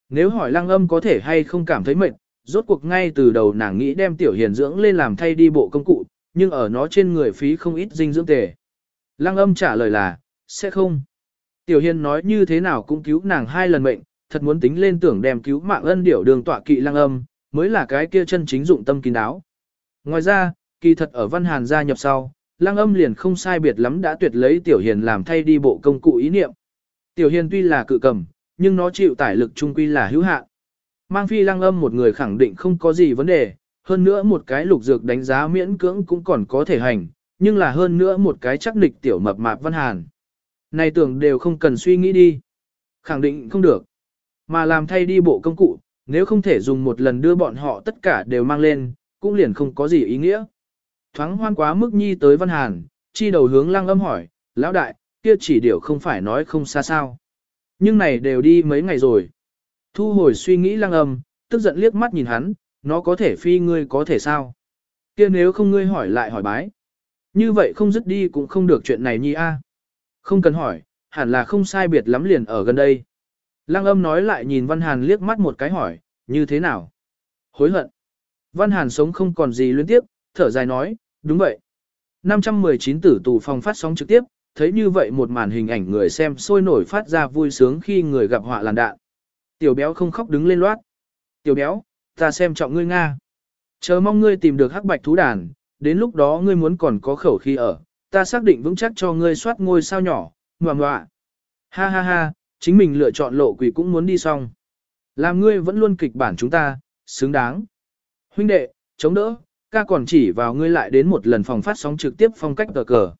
Speaker 1: Nếu hỏi lang âm có thể hay không cảm thấy mệt, rốt cuộc ngay từ đầu nàng nghĩ đem tiểu hiền dưỡng lên làm thay đi bộ công cụ, nhưng ở nó trên người phí không ít dinh dưỡng tề. Lăng âm trả lời là, sẽ không. Tiểu hiền nói như thế nào cũng cứu nàng hai lần mệnh, thật muốn tính lên tưởng đem cứu mạng ân điểu đường tọa kỵ lăng âm, mới là cái kia chân chính dụng tâm kín đáo. Ngoài ra, kỳ thật ở Văn Hàn gia nhập sau, lăng âm liền không sai biệt lắm đã tuyệt lấy Tiểu Hiền làm thay đi bộ công cụ ý niệm. Tiểu Hiền tuy là cự cầm, nhưng nó chịu tải lực trung quy là hữu hạn. Mang phi lăng âm một người khẳng định không có gì vấn đề, hơn nữa một cái lục dược đánh giá miễn cưỡng cũng còn có thể hành, nhưng là hơn nữa một cái chắc nịch tiểu mập mạp văn hàn. Này tưởng đều không cần suy nghĩ đi. Khẳng định không được. Mà làm thay đi bộ công cụ, nếu không thể dùng một lần đưa bọn họ tất cả đều mang lên, cũng liền không có gì ý nghĩa. Thoáng hoan quá mức nhi tới văn hàn, chi đầu hướng lăng âm hỏi, lão đại, kia chỉ điều không phải nói không xa sao. Nhưng này đều đi mấy ngày rồi. Thu hồi suy nghĩ lăng âm, tức giận liếc mắt nhìn hắn, nó có thể phi ngươi có thể sao. kia nếu không ngươi hỏi lại hỏi bái. Như vậy không dứt đi cũng không được chuyện này nhi a. Không cần hỏi, hẳn là không sai biệt lắm liền ở gần đây. Lăng âm nói lại nhìn Văn Hàn liếc mắt một cái hỏi, như thế nào? Hối hận. Văn Hàn sống không còn gì liên tiếp, thở dài nói, đúng vậy. 519 tử tù phòng phát sóng trực tiếp, thấy như vậy một màn hình ảnh người xem sôi nổi phát ra vui sướng khi người gặp họa làn đạn. Tiểu béo không khóc đứng lên loát. Tiểu béo, ta xem trọng ngươi Nga. Chờ mong ngươi tìm được hắc bạch thú đàn, đến lúc đó ngươi muốn còn có khẩu khí ở, ta xác định vững chắc cho ngươi soát ngôi sao nhỏ, ngoà ngoạ. Ha ha ha, chính mình lựa chọn lộ quỷ cũng muốn đi xong. Làm ngươi vẫn luôn kịch bản chúng ta, xứng đáng. Huynh đệ, chống đỡ, ca còn chỉ vào ngươi lại đến một lần phòng phát sóng trực tiếp phong cách cờ cờ.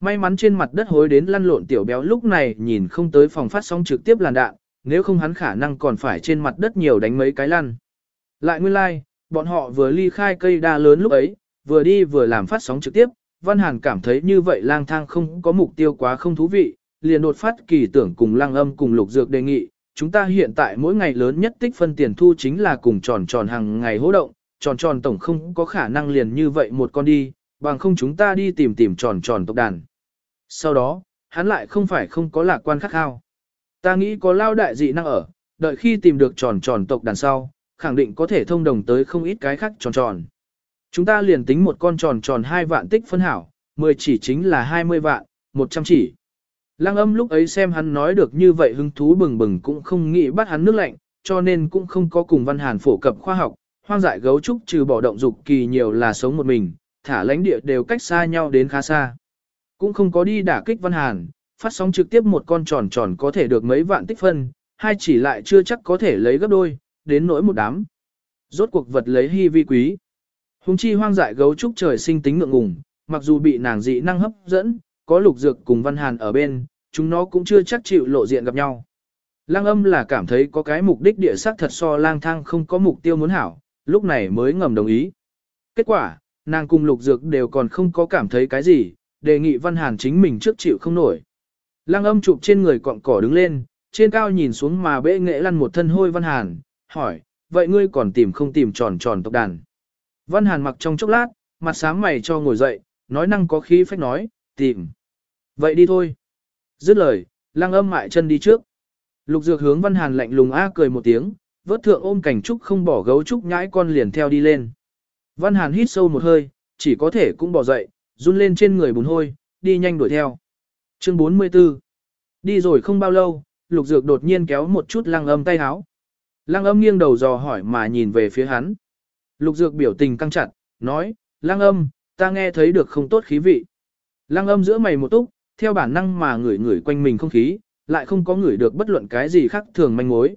Speaker 1: May mắn trên mặt đất hối đến lăn lộn tiểu béo lúc này nhìn không tới phòng phát sóng trực tiếp làn đạn, nếu không hắn khả năng còn phải trên mặt đất nhiều đánh mấy cái lăn. Lại nguyên lai, like, bọn họ vừa ly khai cây đa lớn lúc ấy, vừa đi vừa làm phát sóng trực tiếp, Văn Hàn cảm thấy như vậy lang thang không có mục tiêu quá không thú vị, liền đột phát kỳ tưởng cùng lang âm cùng lục dược đề nghị, chúng ta hiện tại mỗi ngày lớn nhất tích phân tiền thu chính là cùng tròn tròn hàng ngày hỗ động, tròn tròn tổng không có khả năng liền như vậy một con đi, bằng không chúng ta đi tìm tìm tròn tròn tộc đàn. Sau đó, hắn lại không phải không có lạc quan khắc khao. Ta nghĩ có lao đại dị năng ở, đợi khi tìm được tròn tròn tộc đàn sau, khẳng định có thể thông đồng tới không ít cái khác tròn tròn. Chúng ta liền tính một con tròn tròn 2 vạn tích phân hảo, 10 chỉ chính là 20 vạn, 100 chỉ. Lăng âm lúc ấy xem hắn nói được như vậy hứng thú bừng bừng cũng không nghĩ bắt hắn nước lạnh, cho nên cũng không có cùng văn hàn phổ cập khoa học, hoang dại gấu trúc trừ bỏ động dục kỳ nhiều là sống một mình, thả lãnh địa đều cách xa nhau đến khá xa. Cũng không có đi đả kích văn hàn, phát sóng trực tiếp một con tròn tròn có thể được mấy vạn tích phân, hai chỉ lại chưa chắc có thể lấy gấp đôi, đến nỗi một đám. Rốt cuộc vật lấy hy vi quý. Hùng chi hoang dại gấu trúc trời sinh tính ngượng ngùng, mặc dù bị nàng dị năng hấp dẫn, có lục dược cùng văn hàn ở bên, chúng nó cũng chưa chắc chịu lộ diện gặp nhau. Lang âm là cảm thấy có cái mục đích địa sắc thật so lang thang không có mục tiêu muốn hảo, lúc này mới ngầm đồng ý. Kết quả, nàng cùng lục dược đều còn không có cảm thấy cái gì, đề nghị văn hàn chính mình trước chịu không nổi. Lang âm chụp trên người cọng cỏ đứng lên, trên cao nhìn xuống mà bệ nghệ lăn một thân hôi văn hàn, hỏi, vậy ngươi còn tìm không tìm tròn tròn tộc đàn. Văn hàn mặc trong chốc lát, mặt sáng mày cho ngồi dậy, nói năng có khí phách nói, tìm. Vậy đi thôi. Dứt lời, lang âm mại chân đi trước. Lục dược hướng văn hàn lạnh lùng a cười một tiếng, vớt thượng ôm cảnh trúc không bỏ gấu trúc nhãi con liền theo đi lên. Văn hàn hít sâu một hơi, chỉ có thể cũng bỏ dậy, run lên trên người bùn hôi, đi nhanh đuổi theo. Chương 44 Đi rồi không bao lâu, lục dược đột nhiên kéo một chút lăng âm tay háo. Lăng âm nghiêng đầu dò hỏi mà nhìn về phía hắn. Lục dược biểu tình căng chặt, nói, lăng âm, ta nghe thấy được không tốt khí vị. Lăng âm giữa mày một túc, theo bản năng mà ngửi ngửi quanh mình không khí, lại không có ngửi được bất luận cái gì khác thường manh mối.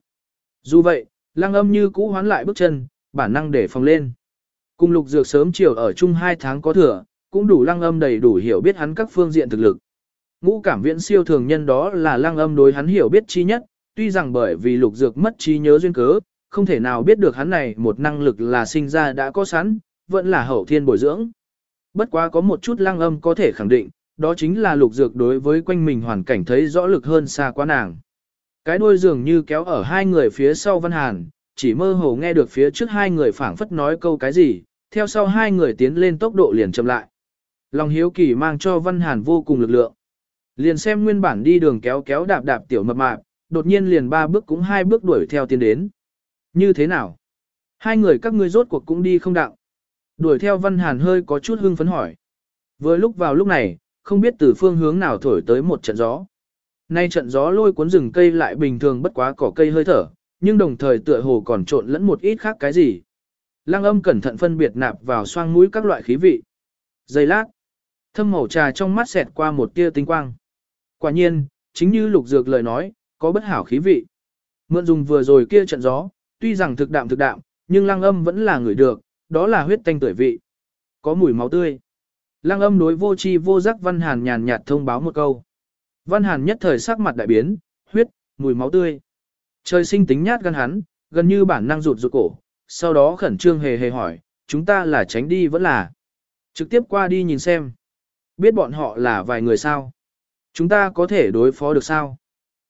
Speaker 1: Dù vậy, lăng âm như cũ hoán lại bước chân, bản năng để phòng lên. Cùng lục dược sớm chiều ở chung hai tháng có thừa, cũng đủ lăng âm đầy đủ hiểu biết hắn các phương diện thực lực. Ngũ cảm viễn siêu thường nhân đó là lăng âm đối hắn hiểu biết chi nhất, tuy rằng bởi vì lục dược mất trí nhớ duyên cớ, không thể nào biết được hắn này một năng lực là sinh ra đã có sẵn, vẫn là hậu thiên bồi dưỡng. Bất quá có một chút lăng âm có thể khẳng định, đó chính là lục dược đối với quanh mình hoàn cảnh thấy rõ lực hơn xa quá nàng. Cái đuôi dường như kéo ở hai người phía sau Văn Hàn, chỉ mơ hồ nghe được phía trước hai người phảng phất nói câu cái gì, theo sau hai người tiến lên tốc độ liền chậm lại. Lòng hiếu kỳ mang cho Văn Hàn vô cùng lực lượng. Liền xem nguyên bản đi đường kéo kéo đạp đạp tiểu mập mạp, đột nhiên liền ba bước cũng hai bước đuổi theo tiến đến. Như thế nào? Hai người các ngươi rốt cuộc cũng đi không đạo. Đuổi theo Văn Hàn hơi có chút hưng phấn hỏi. Vừa lúc vào lúc này, không biết từ phương hướng nào thổi tới một trận gió. Nay trận gió lôi cuốn rừng cây lại bình thường bất quá cỏ cây hơi thở, nhưng đồng thời tựa hồ còn trộn lẫn một ít khác cái gì. Lăng âm cẩn thận phân biệt nạp vào xoang mũi các loại khí vị. Giây lát, thâm màu trà trong mắt xẹt qua một tia tinh quang. Quả nhiên, chính như lục dược lời nói, có bất hảo khí vị. Mượn dùng vừa rồi kia trận gió, tuy rằng thực đạm thực đạm, nhưng lăng âm vẫn là người được, đó là huyết tanh tuổi vị. Có mùi máu tươi. Lăng âm đối vô chi vô giác Văn Hàn nhàn nhạt thông báo một câu. Văn Hàn nhất thời sắc mặt đại biến, huyết, mùi máu tươi. Trời sinh tính nhát gan hắn, gần như bản năng rụt rụt cổ, sau đó khẩn trương hề hề hỏi, chúng ta là tránh đi vẫn là. Trực tiếp qua đi nhìn xem. Biết bọn họ là vài người sao. Chúng ta có thể đối phó được sao.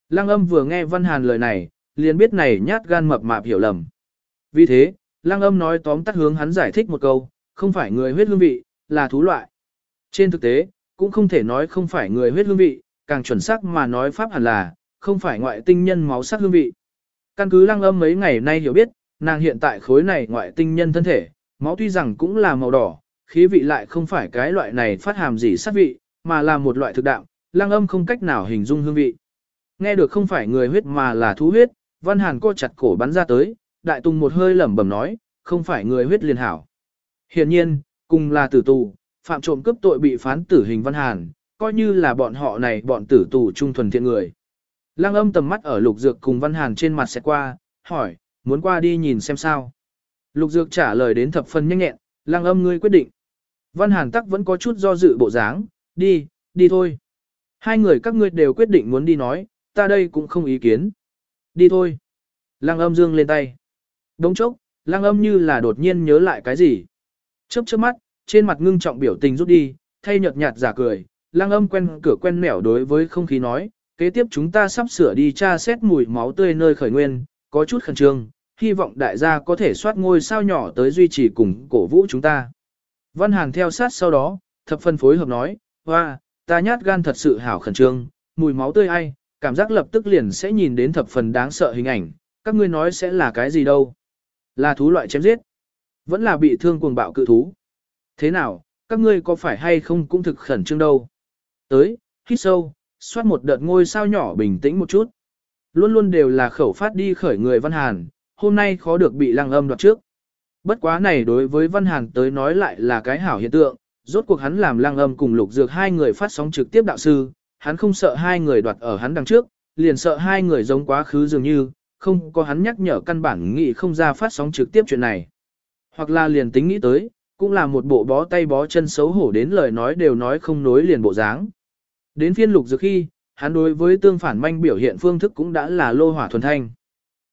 Speaker 1: Lăng âm vừa nghe Văn Hàn lời này, liền biết này nhát gan mập mạp hiểu lầm. Vì thế, Lăng âm nói tóm tắt hướng hắn giải thích một câu, không phải người huyết hương vị, là thú loại. Trên thực tế, cũng không thể nói không phải người huyết hương vị, càng chuẩn xác mà nói pháp hẳn là, không phải ngoại tinh nhân máu sắc hương vị. Căn cứ lăng âm mấy ngày nay hiểu biết, nàng hiện tại khối này ngoại tinh nhân thân thể, máu tuy rằng cũng là màu đỏ, khí vị lại không phải cái loại này phát hàm gì sát vị, mà là một loại thực đạm lăng âm không cách nào hình dung hương vị. Nghe được không phải người huyết mà là thú huyết, văn hàn co chặt cổ bắn ra tới, đại tùng một hơi lẩm bẩm nói, không phải người huyết liền hảo. Hiện nhiên, cùng là tử tù, phạm trộm cướp tội bị phán tử hình văn hàn, coi như là bọn họ này bọn tử tù trung thuần thiện người. Lăng âm tầm mắt ở lục dược cùng văn hàn trên mặt sẽ qua, hỏi, muốn qua đi nhìn xem sao. Lục dược trả lời đến thập phần nhanh nhẹn, lăng âm ngươi quyết định. Văn hàn tắc vẫn có chút do dự bộ dáng, đi, đi thôi. Hai người các ngươi đều quyết định muốn đi nói, ta đây cũng không ý kiến. Đi thôi. Lăng âm dương lên tay. Đống chốc, lăng âm như là đột nhiên nhớ lại cái gì. Chớp chớp mắt, trên mặt ngưng trọng biểu tình rút đi, thay nhợt nhạt giả cười, lăng âm quen cửa quen mẻo đối với không khí nói, kế tiếp chúng ta sắp sửa đi tra xét mùi máu tươi nơi khởi nguyên, có chút khẩn trương, hy vọng đại gia có thể soát ngôi sao nhỏ tới duy trì cùng cổ vũ chúng ta. Văn Hàn theo sát sau đó, thập phân phối hợp nói, hoa, ta nhát gan thật sự hảo khẩn trương, mùi máu tươi ai, cảm giác lập tức liền sẽ nhìn đến thập phần đáng sợ hình ảnh, các ngươi nói sẽ là cái gì đâu. Là thú loại chém giết, vẫn là bị thương cuồng bạo cự thú. Thế nào, các ngươi có phải hay không cũng thực khẩn trương đâu. Tới, hít sâu, xoát một đợt ngôi sao nhỏ bình tĩnh một chút. Luôn luôn đều là khẩu phát đi khởi người Văn Hàn, hôm nay khó được bị lăng âm đoạt trước. Bất quá này đối với Văn Hàn tới nói lại là cái hảo hiện tượng, rốt cuộc hắn làm Lang âm cùng lục dược hai người phát sóng trực tiếp đạo sư, hắn không sợ hai người đoạt ở hắn đằng trước, liền sợ hai người giống quá khứ dường như, không có hắn nhắc nhở căn bản nghĩ không ra phát sóng trực tiếp chuyện này. Hoặc là liền tính nghĩ tới, cũng là một bộ bó tay bó chân xấu hổ đến lời nói đều nói không nối liền bộ dáng. Đến phiên lục dược khi, hắn đối với tương phản manh biểu hiện phương thức cũng đã là lô hỏa thuần thanh.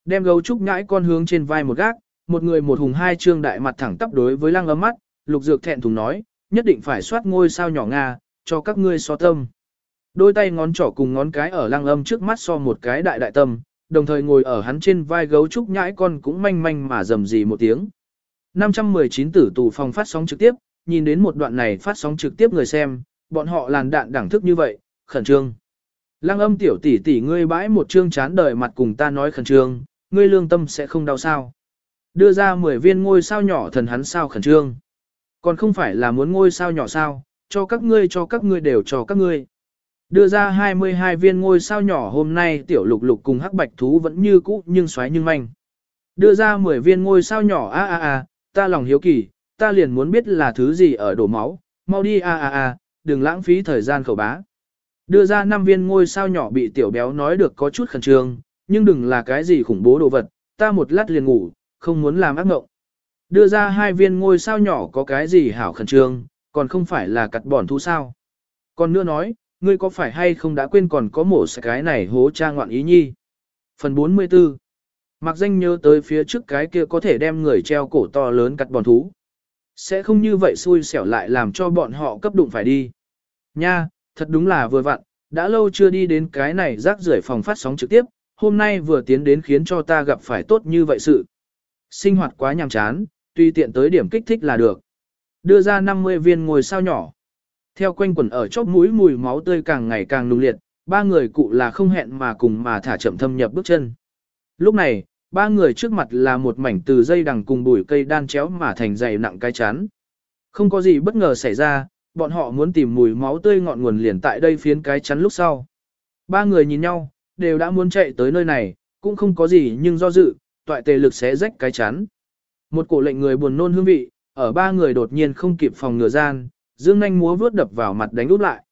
Speaker 1: Đem gấu trúc ngãi con hướng trên vai một gác, một người một hùng hai trương đại mặt thẳng tắp đối với lăng ấm mắt, lục dược thẹn thùng nói, nhất định phải soát ngôi sao nhỏ Nga, cho các ngươi so tâm. Đôi tay ngón trỏ cùng ngón cái ở lăng âm trước mắt so một cái đại đại tâm, đồng thời ngồi ở hắn trên vai gấu trúc nhãi con cũng manh manh mà rầm rì một tiếng. 519 tử tù phòng phát sóng trực tiếp, nhìn đến một đoạn này phát sóng trực tiếp người xem, bọn họ làn đạn đẳng thức như vậy, khẩn trương. Lăng âm tiểu tỷ tỷ ngươi bãi một chương chán đời mặt cùng ta nói khẩn trương, ngươi lương tâm sẽ không đau sao. Đưa ra 10 viên ngôi sao nhỏ thần hắn sao khẩn trương. Còn không phải là muốn ngôi sao nhỏ sao, cho các ngươi cho các ngươi đều cho các ngươi. Đưa ra 22 viên ngôi sao nhỏ hôm nay tiểu lục lục cùng hắc bạch thú vẫn như cũ nhưng xoáy nhưng manh. Đưa ra 10 viên ngôi sao nhỏ a a a, ta lòng hiếu kỳ, ta liền muốn biết là thứ gì ở đổ máu, mau đi a a a, đừng lãng phí thời gian khẩu bá. Đưa ra năm viên ngôi sao nhỏ bị tiểu béo nói được có chút khẩn trương, nhưng đừng là cái gì khủng bố đồ vật, ta một lát liền ngủ, không muốn làm ác ngộng. Đưa ra hai viên ngôi sao nhỏ có cái gì hảo khẩn trương, còn không phải là cặt bòn thu sao. Còn nữa nói, ngươi có phải hay không đã quên còn có một cái này hố cha ngoạn ý nhi. Phần 44 Mặc danh nhớ tới phía trước cái kia có thể đem người treo cổ to lớn cặt bòn thú. Sẽ không như vậy xui xẻo lại làm cho bọn họ cấp đụng phải đi. Nha, thật đúng là vừa vặn, đã lâu chưa đi đến cái này rác rưởi phòng phát sóng trực tiếp, hôm nay vừa tiến đến khiến cho ta gặp phải tốt như vậy sự. Sinh hoạt quá nhàm chán, tùy tiện tới điểm kích thích là được. Đưa ra 50 viên ngồi sao nhỏ. Theo quanh quẩn ở chóp mũi mùi máu tươi càng ngày càng nung liệt, ba người cụ là không hẹn mà cùng mà thả chậm thâm nhập bước chân. Lúc này, ba người trước mặt là một mảnh từ dây đằng cùng bụi cây đan chéo mà thành dày nặng cái chắn. Không có gì bất ngờ xảy ra, bọn họ muốn tìm mùi máu tươi ngọn nguồn liền tại đây phiến cái chắn lúc sau. Ba người nhìn nhau, đều đã muốn chạy tới nơi này, cũng không có gì nhưng do dự, toại tề lực sẽ rách cái chắn. Một cổ lệnh người buồn nôn hương vị, ở ba người đột nhiên không kịp phòng ngừa gian, dương nhanh múa vướt đập vào mặt đánh úp lại.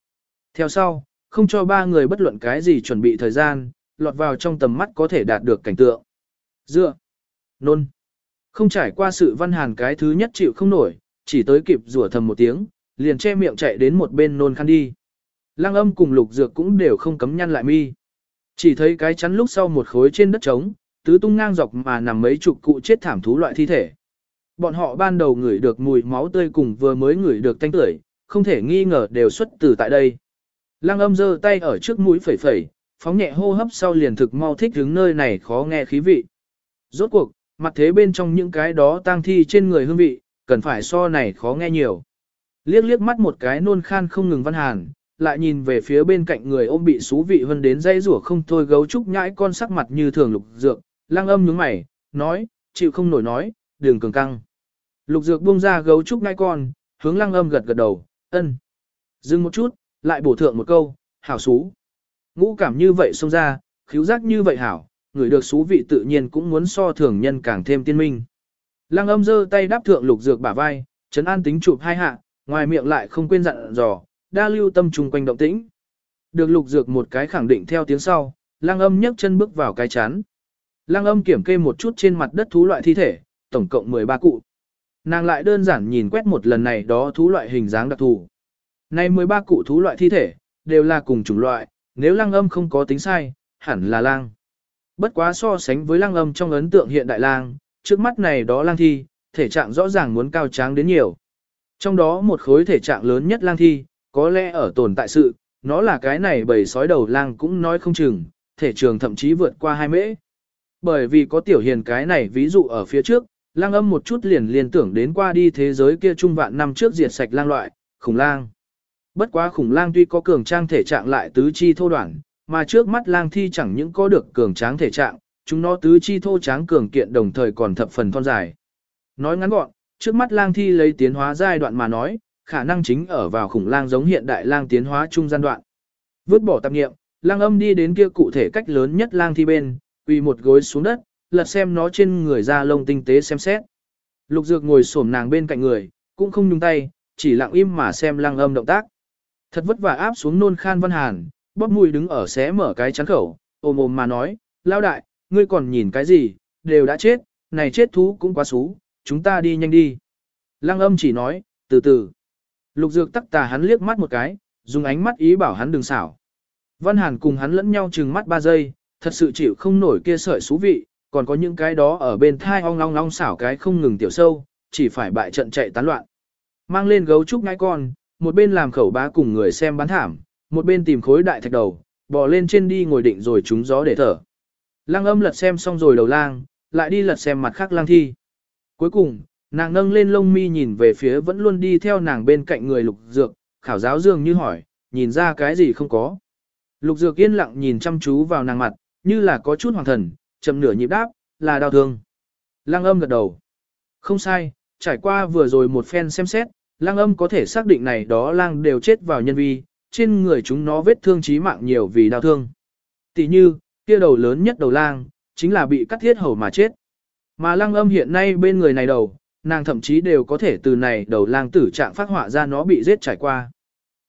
Speaker 1: Theo sau, không cho ba người bất luận cái gì chuẩn bị thời gian, lọt vào trong tầm mắt có thể đạt được cảnh tượng. Dựa, nôn, không trải qua sự văn hàn cái thứ nhất chịu không nổi, chỉ tới kịp rủa thầm một tiếng, liền che miệng chạy đến một bên nôn khăn đi. Lăng âm cùng lục dược cũng đều không cấm nhăn lại mi. Chỉ thấy cái chắn lúc sau một khối trên đất trống, tứ tung ngang dọc mà nằm mấy chục cụ chết thảm thú loại thi thể. Bọn họ ban đầu ngửi được mùi máu tươi cùng vừa mới ngửi được tanh tưởi, không thể nghi ngờ đều xuất từ tại đây. Lăng âm giơ tay ở trước mũi phẩy phẩy, phóng nhẹ hô hấp sau liền thực mau thích đứng nơi này khó nghe khí vị. Rốt cuộc, mặt thế bên trong những cái đó tang thi trên người hương vị, cần phải so này khó nghe nhiều. Liếc liếc mắt một cái nôn khan không ngừng văn hàn, lại nhìn về phía bên cạnh người ôm bị xú vị hơn đến dây rủa không thôi gấu trúc nhãi con sắc mặt như thường lục dược, lang âm nhướng mày, nói, chịu không nổi nói, đường cường căng. Lục dược buông ra gấu trúc ngai con, hướng lang âm gật gật đầu, ân. Dừng một chút, lại bổ thượng một câu, hảo xú. Ngũ cảm như vậy xông ra, khíu giác như vậy hảo, người được xú vị tự nhiên cũng muốn so thường nhân càng thêm tiên minh. Lăng âm giơ tay đáp thượng lục dược bả vai, chấn an tính chụp hai hạ, ngoài miệng lại không quên dặn dò, đa lưu tâm trung quanh động tĩnh. Được lục dược một cái khẳng định theo tiếng sau, lăng âm nhấc chân bước vào cái chán. Lăng âm kiểm kê một chút trên mặt đất thú loại thi thể, tổng cộng 13 cụ. Nàng lại đơn giản nhìn quét một lần này đó thú loại hình dáng đặc thù. Này 13 cụ thú loại thi thể, đều là cùng chủng loại, nếu lăng âm không có tính sai, hẳn là lang. Bất quá so sánh với lăng âm trong ấn tượng hiện đại lang, trước mắt này đó lang thi, thể trạng rõ ràng muốn cao tráng đến nhiều. Trong đó một khối thể trạng lớn nhất lang thi, có lẽ ở tồn tại sự, nó là cái này bầy sói đầu lang cũng nói không chừng, thể trường thậm chí vượt qua hai mễ. Bởi vì có tiểu hiền cái này ví dụ ở phía trước, lang âm một chút liền liền tưởng đến qua đi thế giới kia trung vạn năm trước diệt sạch lang loại, khủng lang. Bất quá khủng lang tuy có cường trang thể trạng lại tứ chi thô đoạn, mà trước mắt lang thi chẳng những có được cường tráng thể trạng, chúng nó tứ chi thô tráng cường kiện đồng thời còn thập phần thon dài. Nói ngắn gọn, trước mắt lang thi lấy tiến hóa giai đoạn mà nói, khả năng chính ở vào khủng lang giống hiện đại lang tiến hóa trung gian đoạn. Vứt bỏ tạp nghiệm, lang âm đi đến kia cụ thể cách lớn nhất lang thi bên, quỳ một gối xuống đất, lật xem nó trên người da lông tinh tế xem xét. Lục dược ngồi xổm nàng bên cạnh người, cũng không nhung tay, chỉ lặng im mà xem lăng âm động tác. Thật vất vả áp xuống nôn khan văn hàn, bóp mùi đứng ở xé mở cái chắn khẩu, ôm ôm mà nói, lao đại, ngươi còn nhìn cái gì, đều đã chết, này chết thú cũng quá xú, chúng ta đi nhanh đi. Lăng âm chỉ nói, từ từ. Lục dược tắc tà hắn liếc mắt một cái, dùng ánh mắt ý bảo hắn đừng xảo. Văn Hàn cùng hắn lẫn nhau chừng mắt ba giây, thật sự chịu không nổi kia sợi xú vị, còn có những cái đó ở bên thai ong long long xảo cái không ngừng tiểu sâu, chỉ phải bại trận chạy tán loạn. Mang lên gấu trúc ngai con, một bên làm khẩu bá cùng người xem bán thảm, một bên tìm khối đại thạch đầu, bò lên trên đi ngồi định rồi trúng gió để thở. Lang âm lật xem xong rồi đầu lang, lại đi lật xem mặt khác lang thi. Cuối cùng, nàng nâng lên lông mi nhìn về phía vẫn luôn đi theo nàng bên cạnh người lục dược, khảo giáo dường như hỏi, nhìn ra cái gì không có. Lục dược yên lặng nhìn chăm chú vào nàng mặt, như là có chút hoàng thần, chậm nửa nhịp đáp, là đau thương. Lăng âm gật đầu. Không sai, trải qua vừa rồi một phen xem xét, lang âm có thể xác định này đó lang đều chết vào nhân vi, trên người chúng nó vết thương chí mạng nhiều vì đau thương. Tỷ như, kia đầu lớn nhất đầu lang, chính là bị cắt thiết hầu mà chết. Mà lang âm hiện nay bên người này đầu, nàng thậm chí đều có thể từ này đầu lang tử trạng phát họa ra nó bị giết trải qua.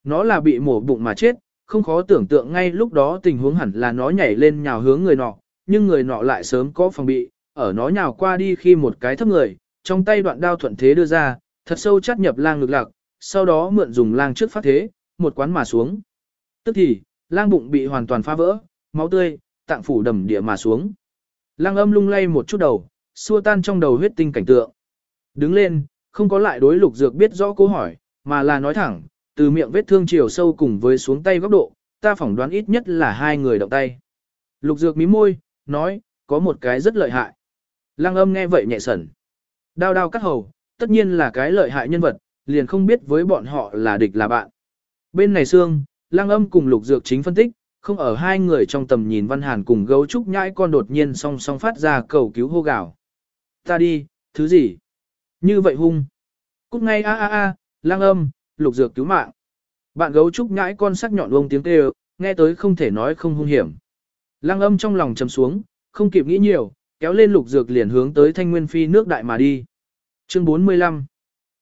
Speaker 1: Nó là bị mổ bụng mà chết, không khó tưởng tượng ngay lúc đó tình huống hẳn là nó nhảy lên nhào hướng người nọ, nhưng người nọ lại sớm có phòng bị, ở nó nhào qua đi khi một cái thấp người, trong tay đoạn đao thuận thế đưa ra, thật sâu chắt nhập lang ngực lạc, sau đó mượn dùng lang trước phát thế, một quán mà xuống. Tức thì, lang bụng bị hoàn toàn phá vỡ, máu tươi, tạng phủ đầm địa mà xuống. Lang âm lung lay một chút đầu, xua tan trong đầu huyết tinh cảnh tượng. Đứng lên, không có lại đối lục dược biết rõ câu hỏi, mà là nói thẳng, từ miệng vết thương chiều sâu cùng với xuống tay góc độ, ta phỏng đoán ít nhất là hai người động tay. Lục dược mí môi, nói, có một cái rất lợi hại. Lăng âm nghe vậy nhẹ sẩn. Đao đao cắt hầu, tất nhiên là cái lợi hại nhân vật, liền không biết với bọn họ là địch là bạn. Bên này xương, lang âm cùng lục dược chính phân tích, không ở hai người trong tầm nhìn văn hàn cùng gấu trúc nhãi con đột nhiên song song phát ra cầu cứu hô gào. Ta đi, thứ gì? Như vậy hung. Cút ngay a a a, lang âm, lục dược cứu mạng. Bạn gấu trúc nhãi con sắc nhọn ông tiếng kêu, nghe tới không thể nói không hung hiểm. Lăng âm trong lòng trầm xuống, không kịp nghĩ nhiều, kéo lên lục dược liền hướng tới thanh nguyên phi nước đại mà đi. Chương 45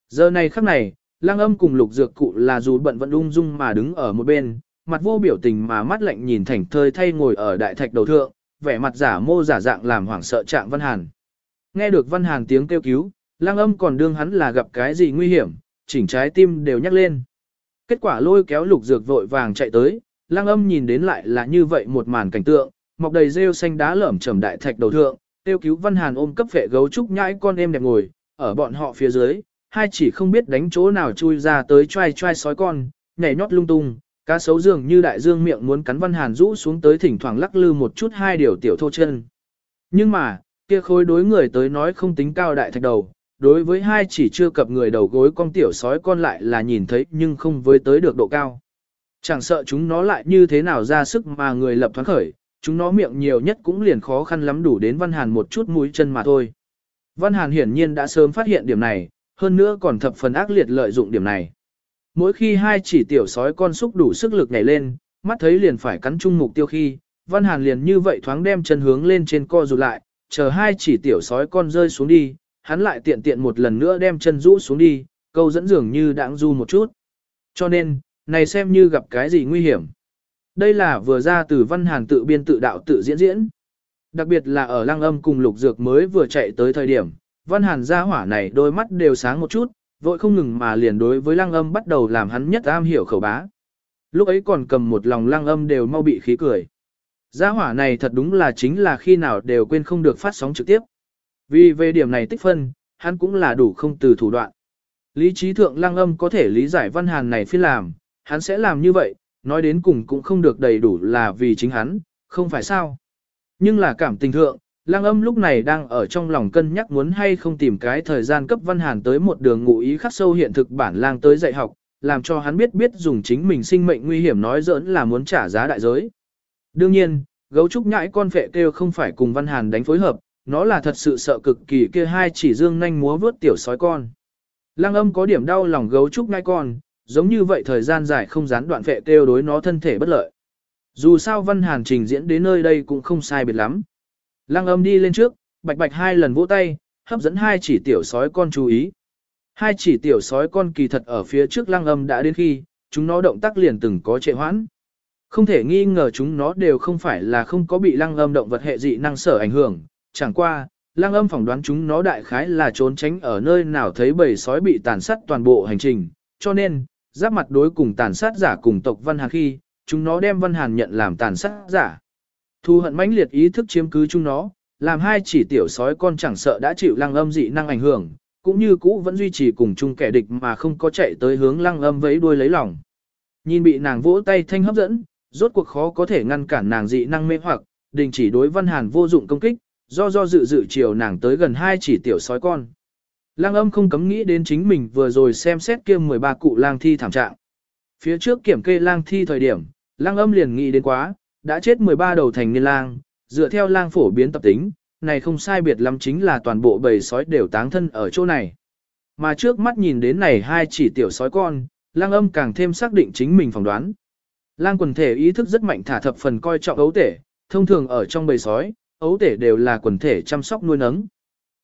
Speaker 1: Giờ này khắc này, lăng âm cùng lục dược cụ là dù bận vẫn ung dung mà đứng ở một bên, mặt vô biểu tình mà mắt lạnh nhìn thảnh thơi thay ngồi ở đại thạch đầu thượng, vẻ mặt giả mô giả dạng làm hoảng sợ trạng Văn Hàn. Nghe được Văn Hàn tiếng kêu cứu, lăng âm còn đương hắn là gặp cái gì nguy hiểm, chỉnh trái tim đều nhắc lên. Kết quả lôi kéo lục dược vội vàng chạy tới, lăng âm nhìn đến lại là như vậy một màn cảnh tượng, mọc đầy rêu xanh đá lởm chởm đại thạch đầu thượng, tiêu cứu Văn Hàn ôm cấp vệ gấu trúc nhãi con em đẹp ngồi, ở bọn họ phía dưới, hai chỉ không biết đánh chỗ nào chui ra tới trai trai sói con, nhảy nhót lung tung, cá sấu dường như đại dương miệng muốn cắn Văn Hàn rũ xuống tới thỉnh thoảng lắc lư một chút hai điều tiểu thô chân. Nhưng mà, kia khối đối người tới nói không tính cao đại thạch đầu, đối với hai chỉ chưa cập người đầu gối con tiểu sói con lại là nhìn thấy nhưng không với tới được độ cao. Chẳng sợ chúng nó lại như thế nào ra sức mà người lập thoáng khởi, chúng nó miệng nhiều nhất cũng liền khó khăn lắm đủ đến Văn Hàn một chút mũi chân mà thôi. Văn Hàn hiển nhiên đã sớm phát hiện điểm này, hơn nữa còn thập phần ác liệt lợi dụng điểm này. Mỗi khi hai chỉ tiểu sói con xúc đủ sức lực nhảy lên, mắt thấy liền phải cắn chung mục tiêu khi, Văn Hàn liền như vậy thoáng đem chân hướng lên trên co rụt lại, chờ hai chỉ tiểu sói con rơi xuống đi, hắn lại tiện tiện một lần nữa đem chân rũ xuống đi, câu dẫn dường như đãng du một chút. Cho nên, này xem như gặp cái gì nguy hiểm. Đây là vừa ra từ Văn Hàn tự biên tự đạo tự diễn diễn. Đặc biệt là ở lăng âm cùng lục dược mới vừa chạy tới thời điểm, Văn Hàn ra hỏa này đôi mắt đều sáng một chút, vội không ngừng mà liền đối với lăng âm bắt đầu làm hắn nhất am hiểu khẩu bá. Lúc ấy còn cầm một lòng lăng âm đều mau bị khí cười. Gia hỏa này thật đúng là chính là khi nào đều quên không được phát sóng trực tiếp. Vì về điểm này tích phân, hắn cũng là đủ không từ thủ đoạn. Lý trí thượng lăng âm có thể lý giải văn hàn này phi làm, hắn sẽ làm như vậy, nói đến cùng cũng không được đầy đủ là vì chính hắn, không phải sao. Nhưng là cảm tình thượng, Lăng âm lúc này đang ở trong lòng cân nhắc muốn hay không tìm cái thời gian cấp văn hàn tới một đường ngụ ý khắc sâu hiện thực bản lang tới dạy học, làm cho hắn biết biết dùng chính mình sinh mệnh nguy hiểm nói giỡn là muốn trả giá đại giới. Đương nhiên, gấu trúc nhãi con phệ kêu không phải cùng văn hàn đánh phối hợp, nó là thật sự sợ cực kỳ kia hai chỉ dương nhanh múa vướt tiểu sói con. Lăng âm có điểm đau lòng gấu trúc ngay con, giống như vậy thời gian dài không gián đoạn phệ kêu đối nó thân thể bất lợi. Dù sao văn hàn trình diễn đến nơi đây cũng không sai biệt lắm. Lăng âm đi lên trước, bạch bạch hai lần vỗ tay, hấp dẫn hai chỉ tiểu sói con chú ý. Hai chỉ tiểu sói con kỳ thật ở phía trước lăng âm đã đến khi, chúng nó động tác liền từng có trệ hoãn. Không thể nghi ngờ chúng nó đều không phải là không có bị lăng âm động vật hệ dị năng sở ảnh hưởng, chẳng qua, lăng âm phỏng đoán chúng nó đại khái là trốn tránh ở nơi nào thấy bầy sói bị tàn sát toàn bộ hành trình, cho nên, giáp mặt đối cùng tàn sát giả cùng tộc Văn Hàn khi, chúng nó đem Văn Hàn nhận làm tàn sát giả. Thu hận mãnh liệt ý thức chiếm cứ chúng nó, làm hai chỉ tiểu sói con chẳng sợ đã chịu lăng âm dị năng ảnh hưởng, cũng như cũ vẫn duy trì cùng chung kẻ địch mà không có chạy tới hướng lăng âm vẫy đuôi lấy lòng. Nhìn bị nàng vỗ tay thanh hấp dẫn, rốt cuộc khó có thể ngăn cản nàng dị năng mê hoặc, đình chỉ đối văn hàn vô dụng công kích, do do dự dự chiều nàng tới gần hai chỉ tiểu sói con. Lang âm không cấm nghĩ đến chính mình vừa rồi xem xét kia 13 cụ lang thi thảm trạng. Phía trước kiểm kê lang thi thời điểm, Lang âm liền nghĩ đến quá, đã chết 13 đầu thành niên lang, dựa theo lang phổ biến tập tính, này không sai biệt lắm chính là toàn bộ bầy sói đều táng thân ở chỗ này. Mà trước mắt nhìn đến này hai chỉ tiểu sói con, lang âm càng thêm xác định chính mình phỏng đoán. Lang quần thể ý thức rất mạnh thả thập phần coi trọng ấu thể, thông thường ở trong bầy sói, ấu tể đều là quần thể chăm sóc nuôi nấng.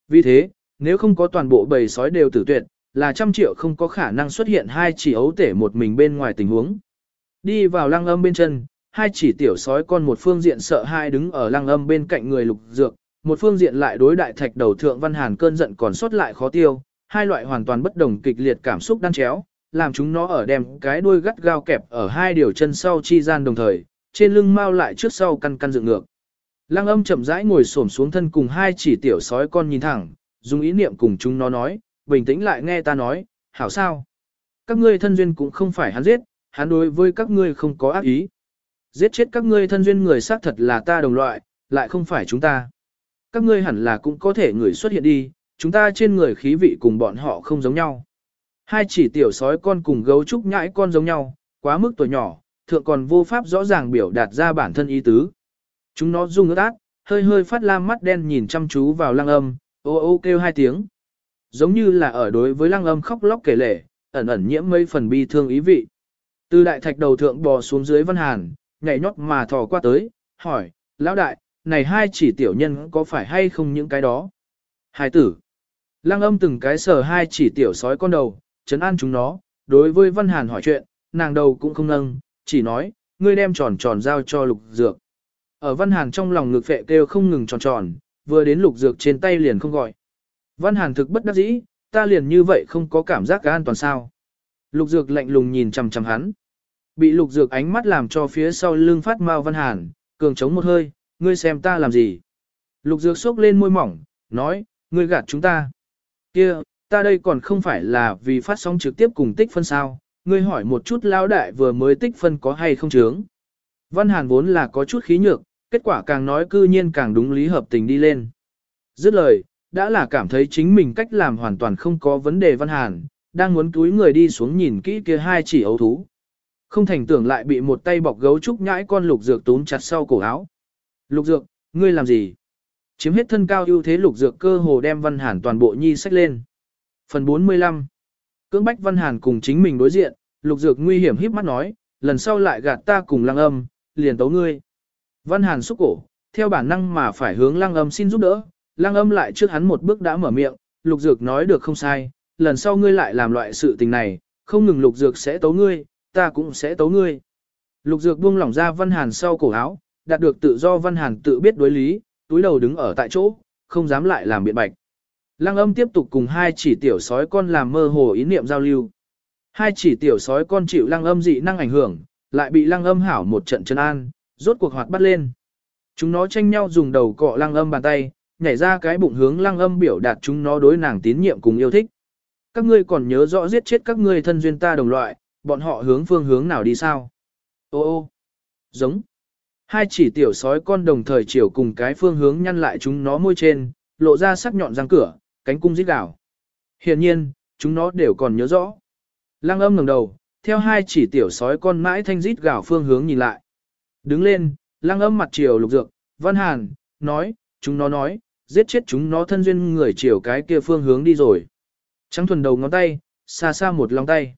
Speaker 1: Vì thế, nếu không có toàn bộ bầy sói đều tử tuyệt, là trăm triệu không có khả năng xuất hiện hai chỉ ấu tể một mình bên ngoài tình huống. Đi vào lăng âm bên chân, hai chỉ tiểu sói con một phương diện sợ hai đứng ở lăng âm bên cạnh người lục dược, một phương diện lại đối đại thạch đầu thượng văn hàn cơn giận còn sót lại khó tiêu, hai loại hoàn toàn bất đồng kịch liệt cảm xúc đan chéo, làm chúng nó ở đem cái đuôi gắt gao kẹp ở hai điều chân sau chi gian đồng thời, trên lưng mau lại trước sau căn căn dựng ngược. Lăng âm chậm rãi ngồi xổm xuống thân cùng hai chỉ tiểu sói con nhìn thẳng, dùng ý niệm cùng chúng nó nói, bình tĩnh lại nghe ta nói, hảo sao. Các ngươi thân duyên cũng không phải hắn giết, hắn đối với các ngươi không có ác ý. Giết chết các ngươi thân duyên người xác thật là ta đồng loại, lại không phải chúng ta. Các ngươi hẳn là cũng có thể người xuất hiện đi, chúng ta trên người khí vị cùng bọn họ không giống nhau. Hai chỉ tiểu sói con cùng gấu trúc nhãi con giống nhau, quá mức tuổi nhỏ, thượng còn vô pháp rõ ràng biểu đạt ra bản thân ý tứ. Chúng nó rung ướt át, hơi hơi phát lam mắt đen nhìn chăm chú vào lăng âm, ô ô kêu hai tiếng. Giống như là ở đối với lăng âm khóc lóc kể lể, ẩn ẩn nhiễm mấy phần bi thương ý vị. Từ đại thạch đầu thượng bò xuống dưới văn hàn, nhảy nhót mà thò qua tới, hỏi, lão đại, này hai chỉ tiểu nhân có phải hay không những cái đó? Hai tử. Lăng âm từng cái sờ hai chỉ tiểu sói con đầu, chấn an chúng nó, đối với Văn Hàn hỏi chuyện, nàng đầu cũng không nâng, chỉ nói, ngươi đem tròn tròn giao cho lục dược. Ở Văn Hàn trong lòng ngực phệ kêu không ngừng tròn tròn, vừa đến lục dược trên tay liền không gọi. Văn Hàn thực bất đắc dĩ, ta liền như vậy không có cảm giác an toàn sao. Lục dược lạnh lùng nhìn chằm chằm hắn. Bị lục dược ánh mắt làm cho phía sau lưng phát mau Văn Hàn, cường chống một hơi, ngươi xem ta làm gì. Lục dược sốc lên môi mỏng, nói, ngươi gạt chúng ta. Kia, ta đây còn không phải là vì phát sóng trực tiếp cùng tích phân sao, ngươi hỏi một chút lão đại vừa mới tích phân có hay không chướng. Văn Hàn vốn là có chút khí nhược, kết quả càng nói cư nhiên càng đúng lý hợp tình đi lên. Dứt lời, đã là cảm thấy chính mình cách làm hoàn toàn không có vấn đề Văn Hàn, đang muốn túi người đi xuống nhìn kỹ kia hai chỉ ấu thú. Không thành tưởng lại bị một tay bọc gấu trúc nhãi con lục dược túm chặt sau cổ áo. Lục dược, ngươi làm gì? Chiếm hết thân cao ưu thế lục dược cơ hồ đem Văn Hàn toàn bộ nhi sách lên. Phần 45 Cưỡng bách Văn Hàn cùng chính mình đối diện, lục dược nguy hiểm híp mắt nói, lần sau lại gạt ta cùng lăng âm, liền tấu ngươi. Văn Hàn xúc cổ, theo bản năng mà phải hướng lăng âm xin giúp đỡ, lăng âm lại trước hắn một bước đã mở miệng, lục dược nói được không sai, lần sau ngươi lại làm loại sự tình này, không ngừng lục dược sẽ tấu ngươi, ta cũng sẽ tấu ngươi. Lục dược buông lỏng ra Văn Hàn sau cổ áo, đạt được tự do Văn Hàn tự biết đối lý, túi đầu đứng ở tại chỗ, không dám lại làm biện bạch. Lăng âm tiếp tục cùng hai chỉ tiểu sói con làm mơ hồ ý niệm giao lưu. Hai chỉ tiểu sói con chịu lăng âm dị năng ảnh hưởng, lại bị lăng âm hảo một trận chân an, rốt cuộc hoạt bắt lên. Chúng nó tranh nhau dùng đầu cọ lăng âm bàn tay, nhảy ra cái bụng hướng lăng âm biểu đạt chúng nó đối nàng tín nhiệm cùng yêu thích. Các ngươi còn nhớ rõ giết chết các ngươi thân duyên ta đồng loại, bọn họ hướng phương hướng nào đi sao? Ô ô, giống. Hai chỉ tiểu sói con đồng thời chiều cùng cái phương hướng nhăn lại chúng nó môi trên, lộ ra sắc nhọn răng cửa, cánh cung rít đảo. Hiển nhiên, chúng nó đều còn nhớ rõ. Lăng âm ngẩng đầu, theo hai chỉ tiểu sói con mãi thanh rít gào phương hướng nhìn lại. Đứng lên, lăng âm mặt chiều lục dược, văn hàn, nói, chúng nó nói, giết chết chúng nó thân duyên người chiều cái kia phương hướng đi rồi. Trắng thuần đầu ngón tay, xa xa một lòng tay.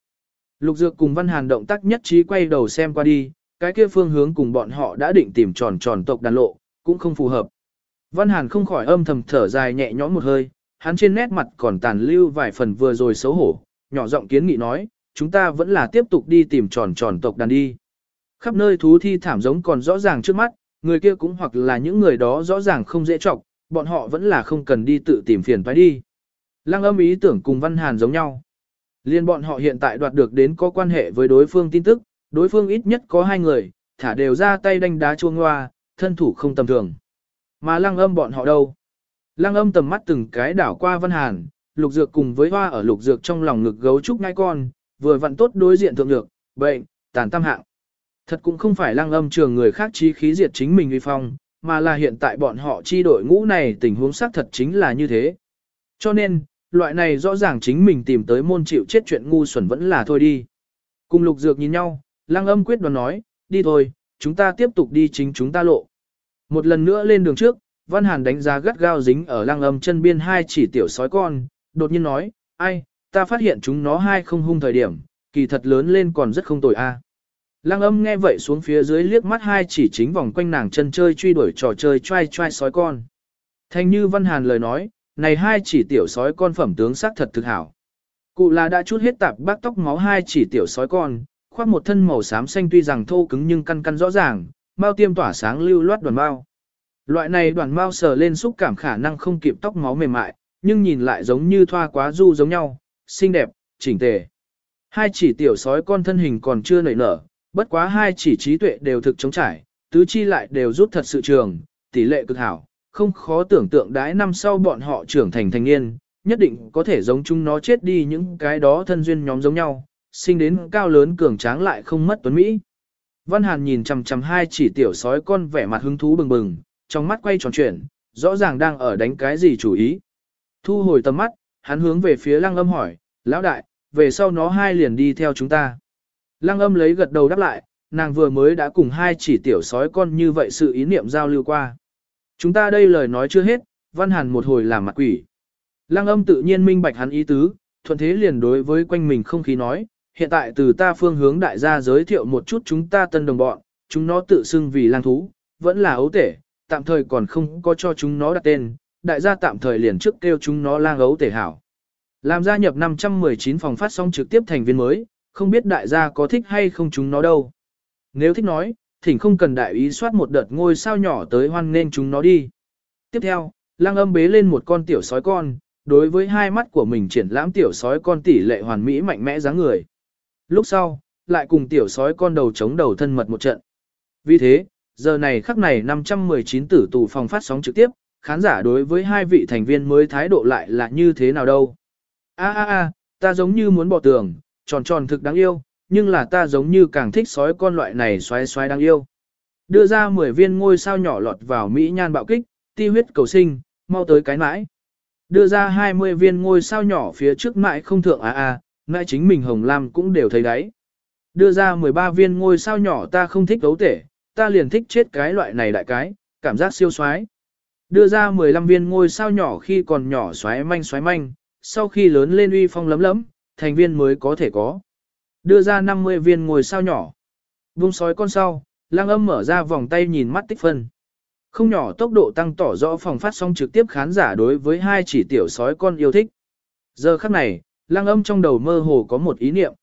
Speaker 1: Lục dược cùng văn hàn động tác nhất trí quay đầu xem qua đi, cái kia phương hướng cùng bọn họ đã định tìm tròn tròn tộc đàn lộ, cũng không phù hợp. Văn hàn không khỏi âm thầm thở dài nhẹ nhõm một hơi, hắn trên nét mặt còn tàn lưu vài phần vừa rồi xấu hổ, nhỏ giọng kiến nghị nói, chúng ta vẫn là tiếp tục đi tìm tròn tròn tộc đàn đi. Khắp nơi thú thi thảm giống còn rõ ràng trước mắt, người kia cũng hoặc là những người đó rõ ràng không dễ trọng, bọn họ vẫn là không cần đi tự tìm phiền phải đi. Lăng âm ý tưởng cùng Văn Hàn giống nhau. Liên bọn họ hiện tại đoạt được đến có quan hệ với đối phương tin tức, đối phương ít nhất có hai người, thả đều ra tay đánh đá chuông hoa, thân thủ không tầm thường. Mà lăng âm bọn họ đâu? Lăng âm tầm mắt từng cái đảo qua Văn Hàn, lục dược cùng với hoa ở lục dược trong lòng ngực gấu trúc ngai con, vừa vặn tốt đối diện thượng dược, bệnh, tàn tam hạng. Thật cũng không phải lăng âm trường người khác chi khí diệt chính mình uy phong, mà là hiện tại bọn họ chi đội ngũ này tình huống xác thật chính là như thế. Cho nên, loại này rõ ràng chính mình tìm tới môn chịu chết chuyện ngu xuẩn vẫn là thôi đi. Cùng lục dược nhìn nhau, lăng âm quyết đoán nói, đi thôi, chúng ta tiếp tục đi chính chúng ta lộ. Một lần nữa lên đường trước, Văn Hàn đánh giá gắt gao dính ở lăng âm chân biên hai chỉ tiểu sói con, đột nhiên nói, ai, ta phát hiện chúng nó hai không hung thời điểm, kỳ thật lớn lên còn rất không tồi a. Lăng âm nghe vậy xuống phía dưới liếc mắt hai chỉ chính vòng quanh nàng chân chơi truy đuổi trò chơi trai trai sói con. Thanh như Văn Hàn lời nói, này hai chỉ tiểu sói con phẩm tướng sắc thật thực hảo. Cụ là đã chút hết tạp bác tóc máu hai chỉ tiểu sói con, khoác một thân màu xám xanh tuy rằng thô cứng nhưng căn căn rõ ràng, mau tiêm tỏa sáng lưu loát đoàn bao. Loại này đoàn mau sờ lên xúc cảm khả năng không kịp tóc máu mềm mại, nhưng nhìn lại giống như thoa quá du giống nhau, xinh đẹp, chỉnh tề. Hai chỉ tiểu sói con thân hình còn chưa nảy nở, bất quá hai chỉ trí tuệ đều thực chống trải, tứ chi lại đều rút thật sự trường, tỷ lệ cực hảo, không khó tưởng tượng đãi năm sau bọn họ trưởng thành thành niên, nhất định có thể giống chúng nó chết đi những cái đó thân duyên nhóm giống nhau, sinh đến cao lớn cường tráng lại không mất tuấn Mỹ. Văn Hàn nhìn chằm chằm hai chỉ tiểu sói con vẻ mặt hứng thú bừng bừng, trong mắt quay tròn chuyển, rõ ràng đang ở đánh cái gì chủ ý. Thu hồi tầm mắt, hắn hướng về phía lăng âm hỏi, lão đại, về sau nó hai liền đi theo chúng ta. Lăng âm lấy gật đầu đáp lại, nàng vừa mới đã cùng hai chỉ tiểu sói con như vậy sự ý niệm giao lưu qua. Chúng ta đây lời nói chưa hết, văn hàn một hồi làm mặt quỷ. Lăng âm tự nhiên minh bạch hắn ý tứ, thuận thế liền đối với quanh mình không khí nói, hiện tại từ ta phương hướng đại gia giới thiệu một chút chúng ta tân đồng bọn, chúng nó tự xưng vì lang thú, vẫn là ấu tể, tạm thời còn không có cho chúng nó đặt tên, đại gia tạm thời liền trước kêu chúng nó lang ấu tể hảo. Làm gia nhập 519 phòng phát sóng trực tiếp thành viên mới, không biết đại gia có thích hay không chúng nó đâu. Nếu thích nói, thỉnh không cần đại ý soát một đợt ngôi sao nhỏ tới hoan nên chúng nó đi. Tiếp theo, lang âm bế lên một con tiểu sói con, đối với hai mắt của mình triển lãm tiểu sói con tỷ lệ hoàn mỹ mạnh mẽ dáng người. Lúc sau, lại cùng tiểu sói con đầu chống đầu thân mật một trận. Vì thế, giờ này khắc này 519 tử tù phòng phát sóng trực tiếp, khán giả đối với hai vị thành viên mới thái độ lại là như thế nào đâu. A a a, ta giống như muốn bỏ tường, tròn tròn thực đáng yêu, nhưng là ta giống như càng thích sói con loại này xoái xoái đáng yêu. Đưa ra 10 viên ngôi sao nhỏ lọt vào Mỹ nhan bạo kích, ti huyết cầu sinh, mau tới cái mãi. Đưa ra 20 viên ngôi sao nhỏ phía trước mãi không thượng à à, mãi chính mình Hồng Lam cũng đều thấy đấy. Đưa ra 13 viên ngôi sao nhỏ ta không thích đấu tể, ta liền thích chết cái loại này đại cái, cảm giác siêu xoái. Đưa ra 15 viên ngôi sao nhỏ khi còn nhỏ xoáy manh xoáy manh, sau khi lớn lên uy phong lấm lấm, thành viên mới có thể có. Đưa ra 50 viên ngôi sao nhỏ. Vung sói con sau, lang âm mở ra vòng tay nhìn mắt tích phân. Không nhỏ tốc độ tăng tỏ rõ phòng phát sóng trực tiếp khán giả đối với hai chỉ tiểu sói con yêu thích. Giờ khắc này, lang âm trong đầu mơ hồ có một ý niệm.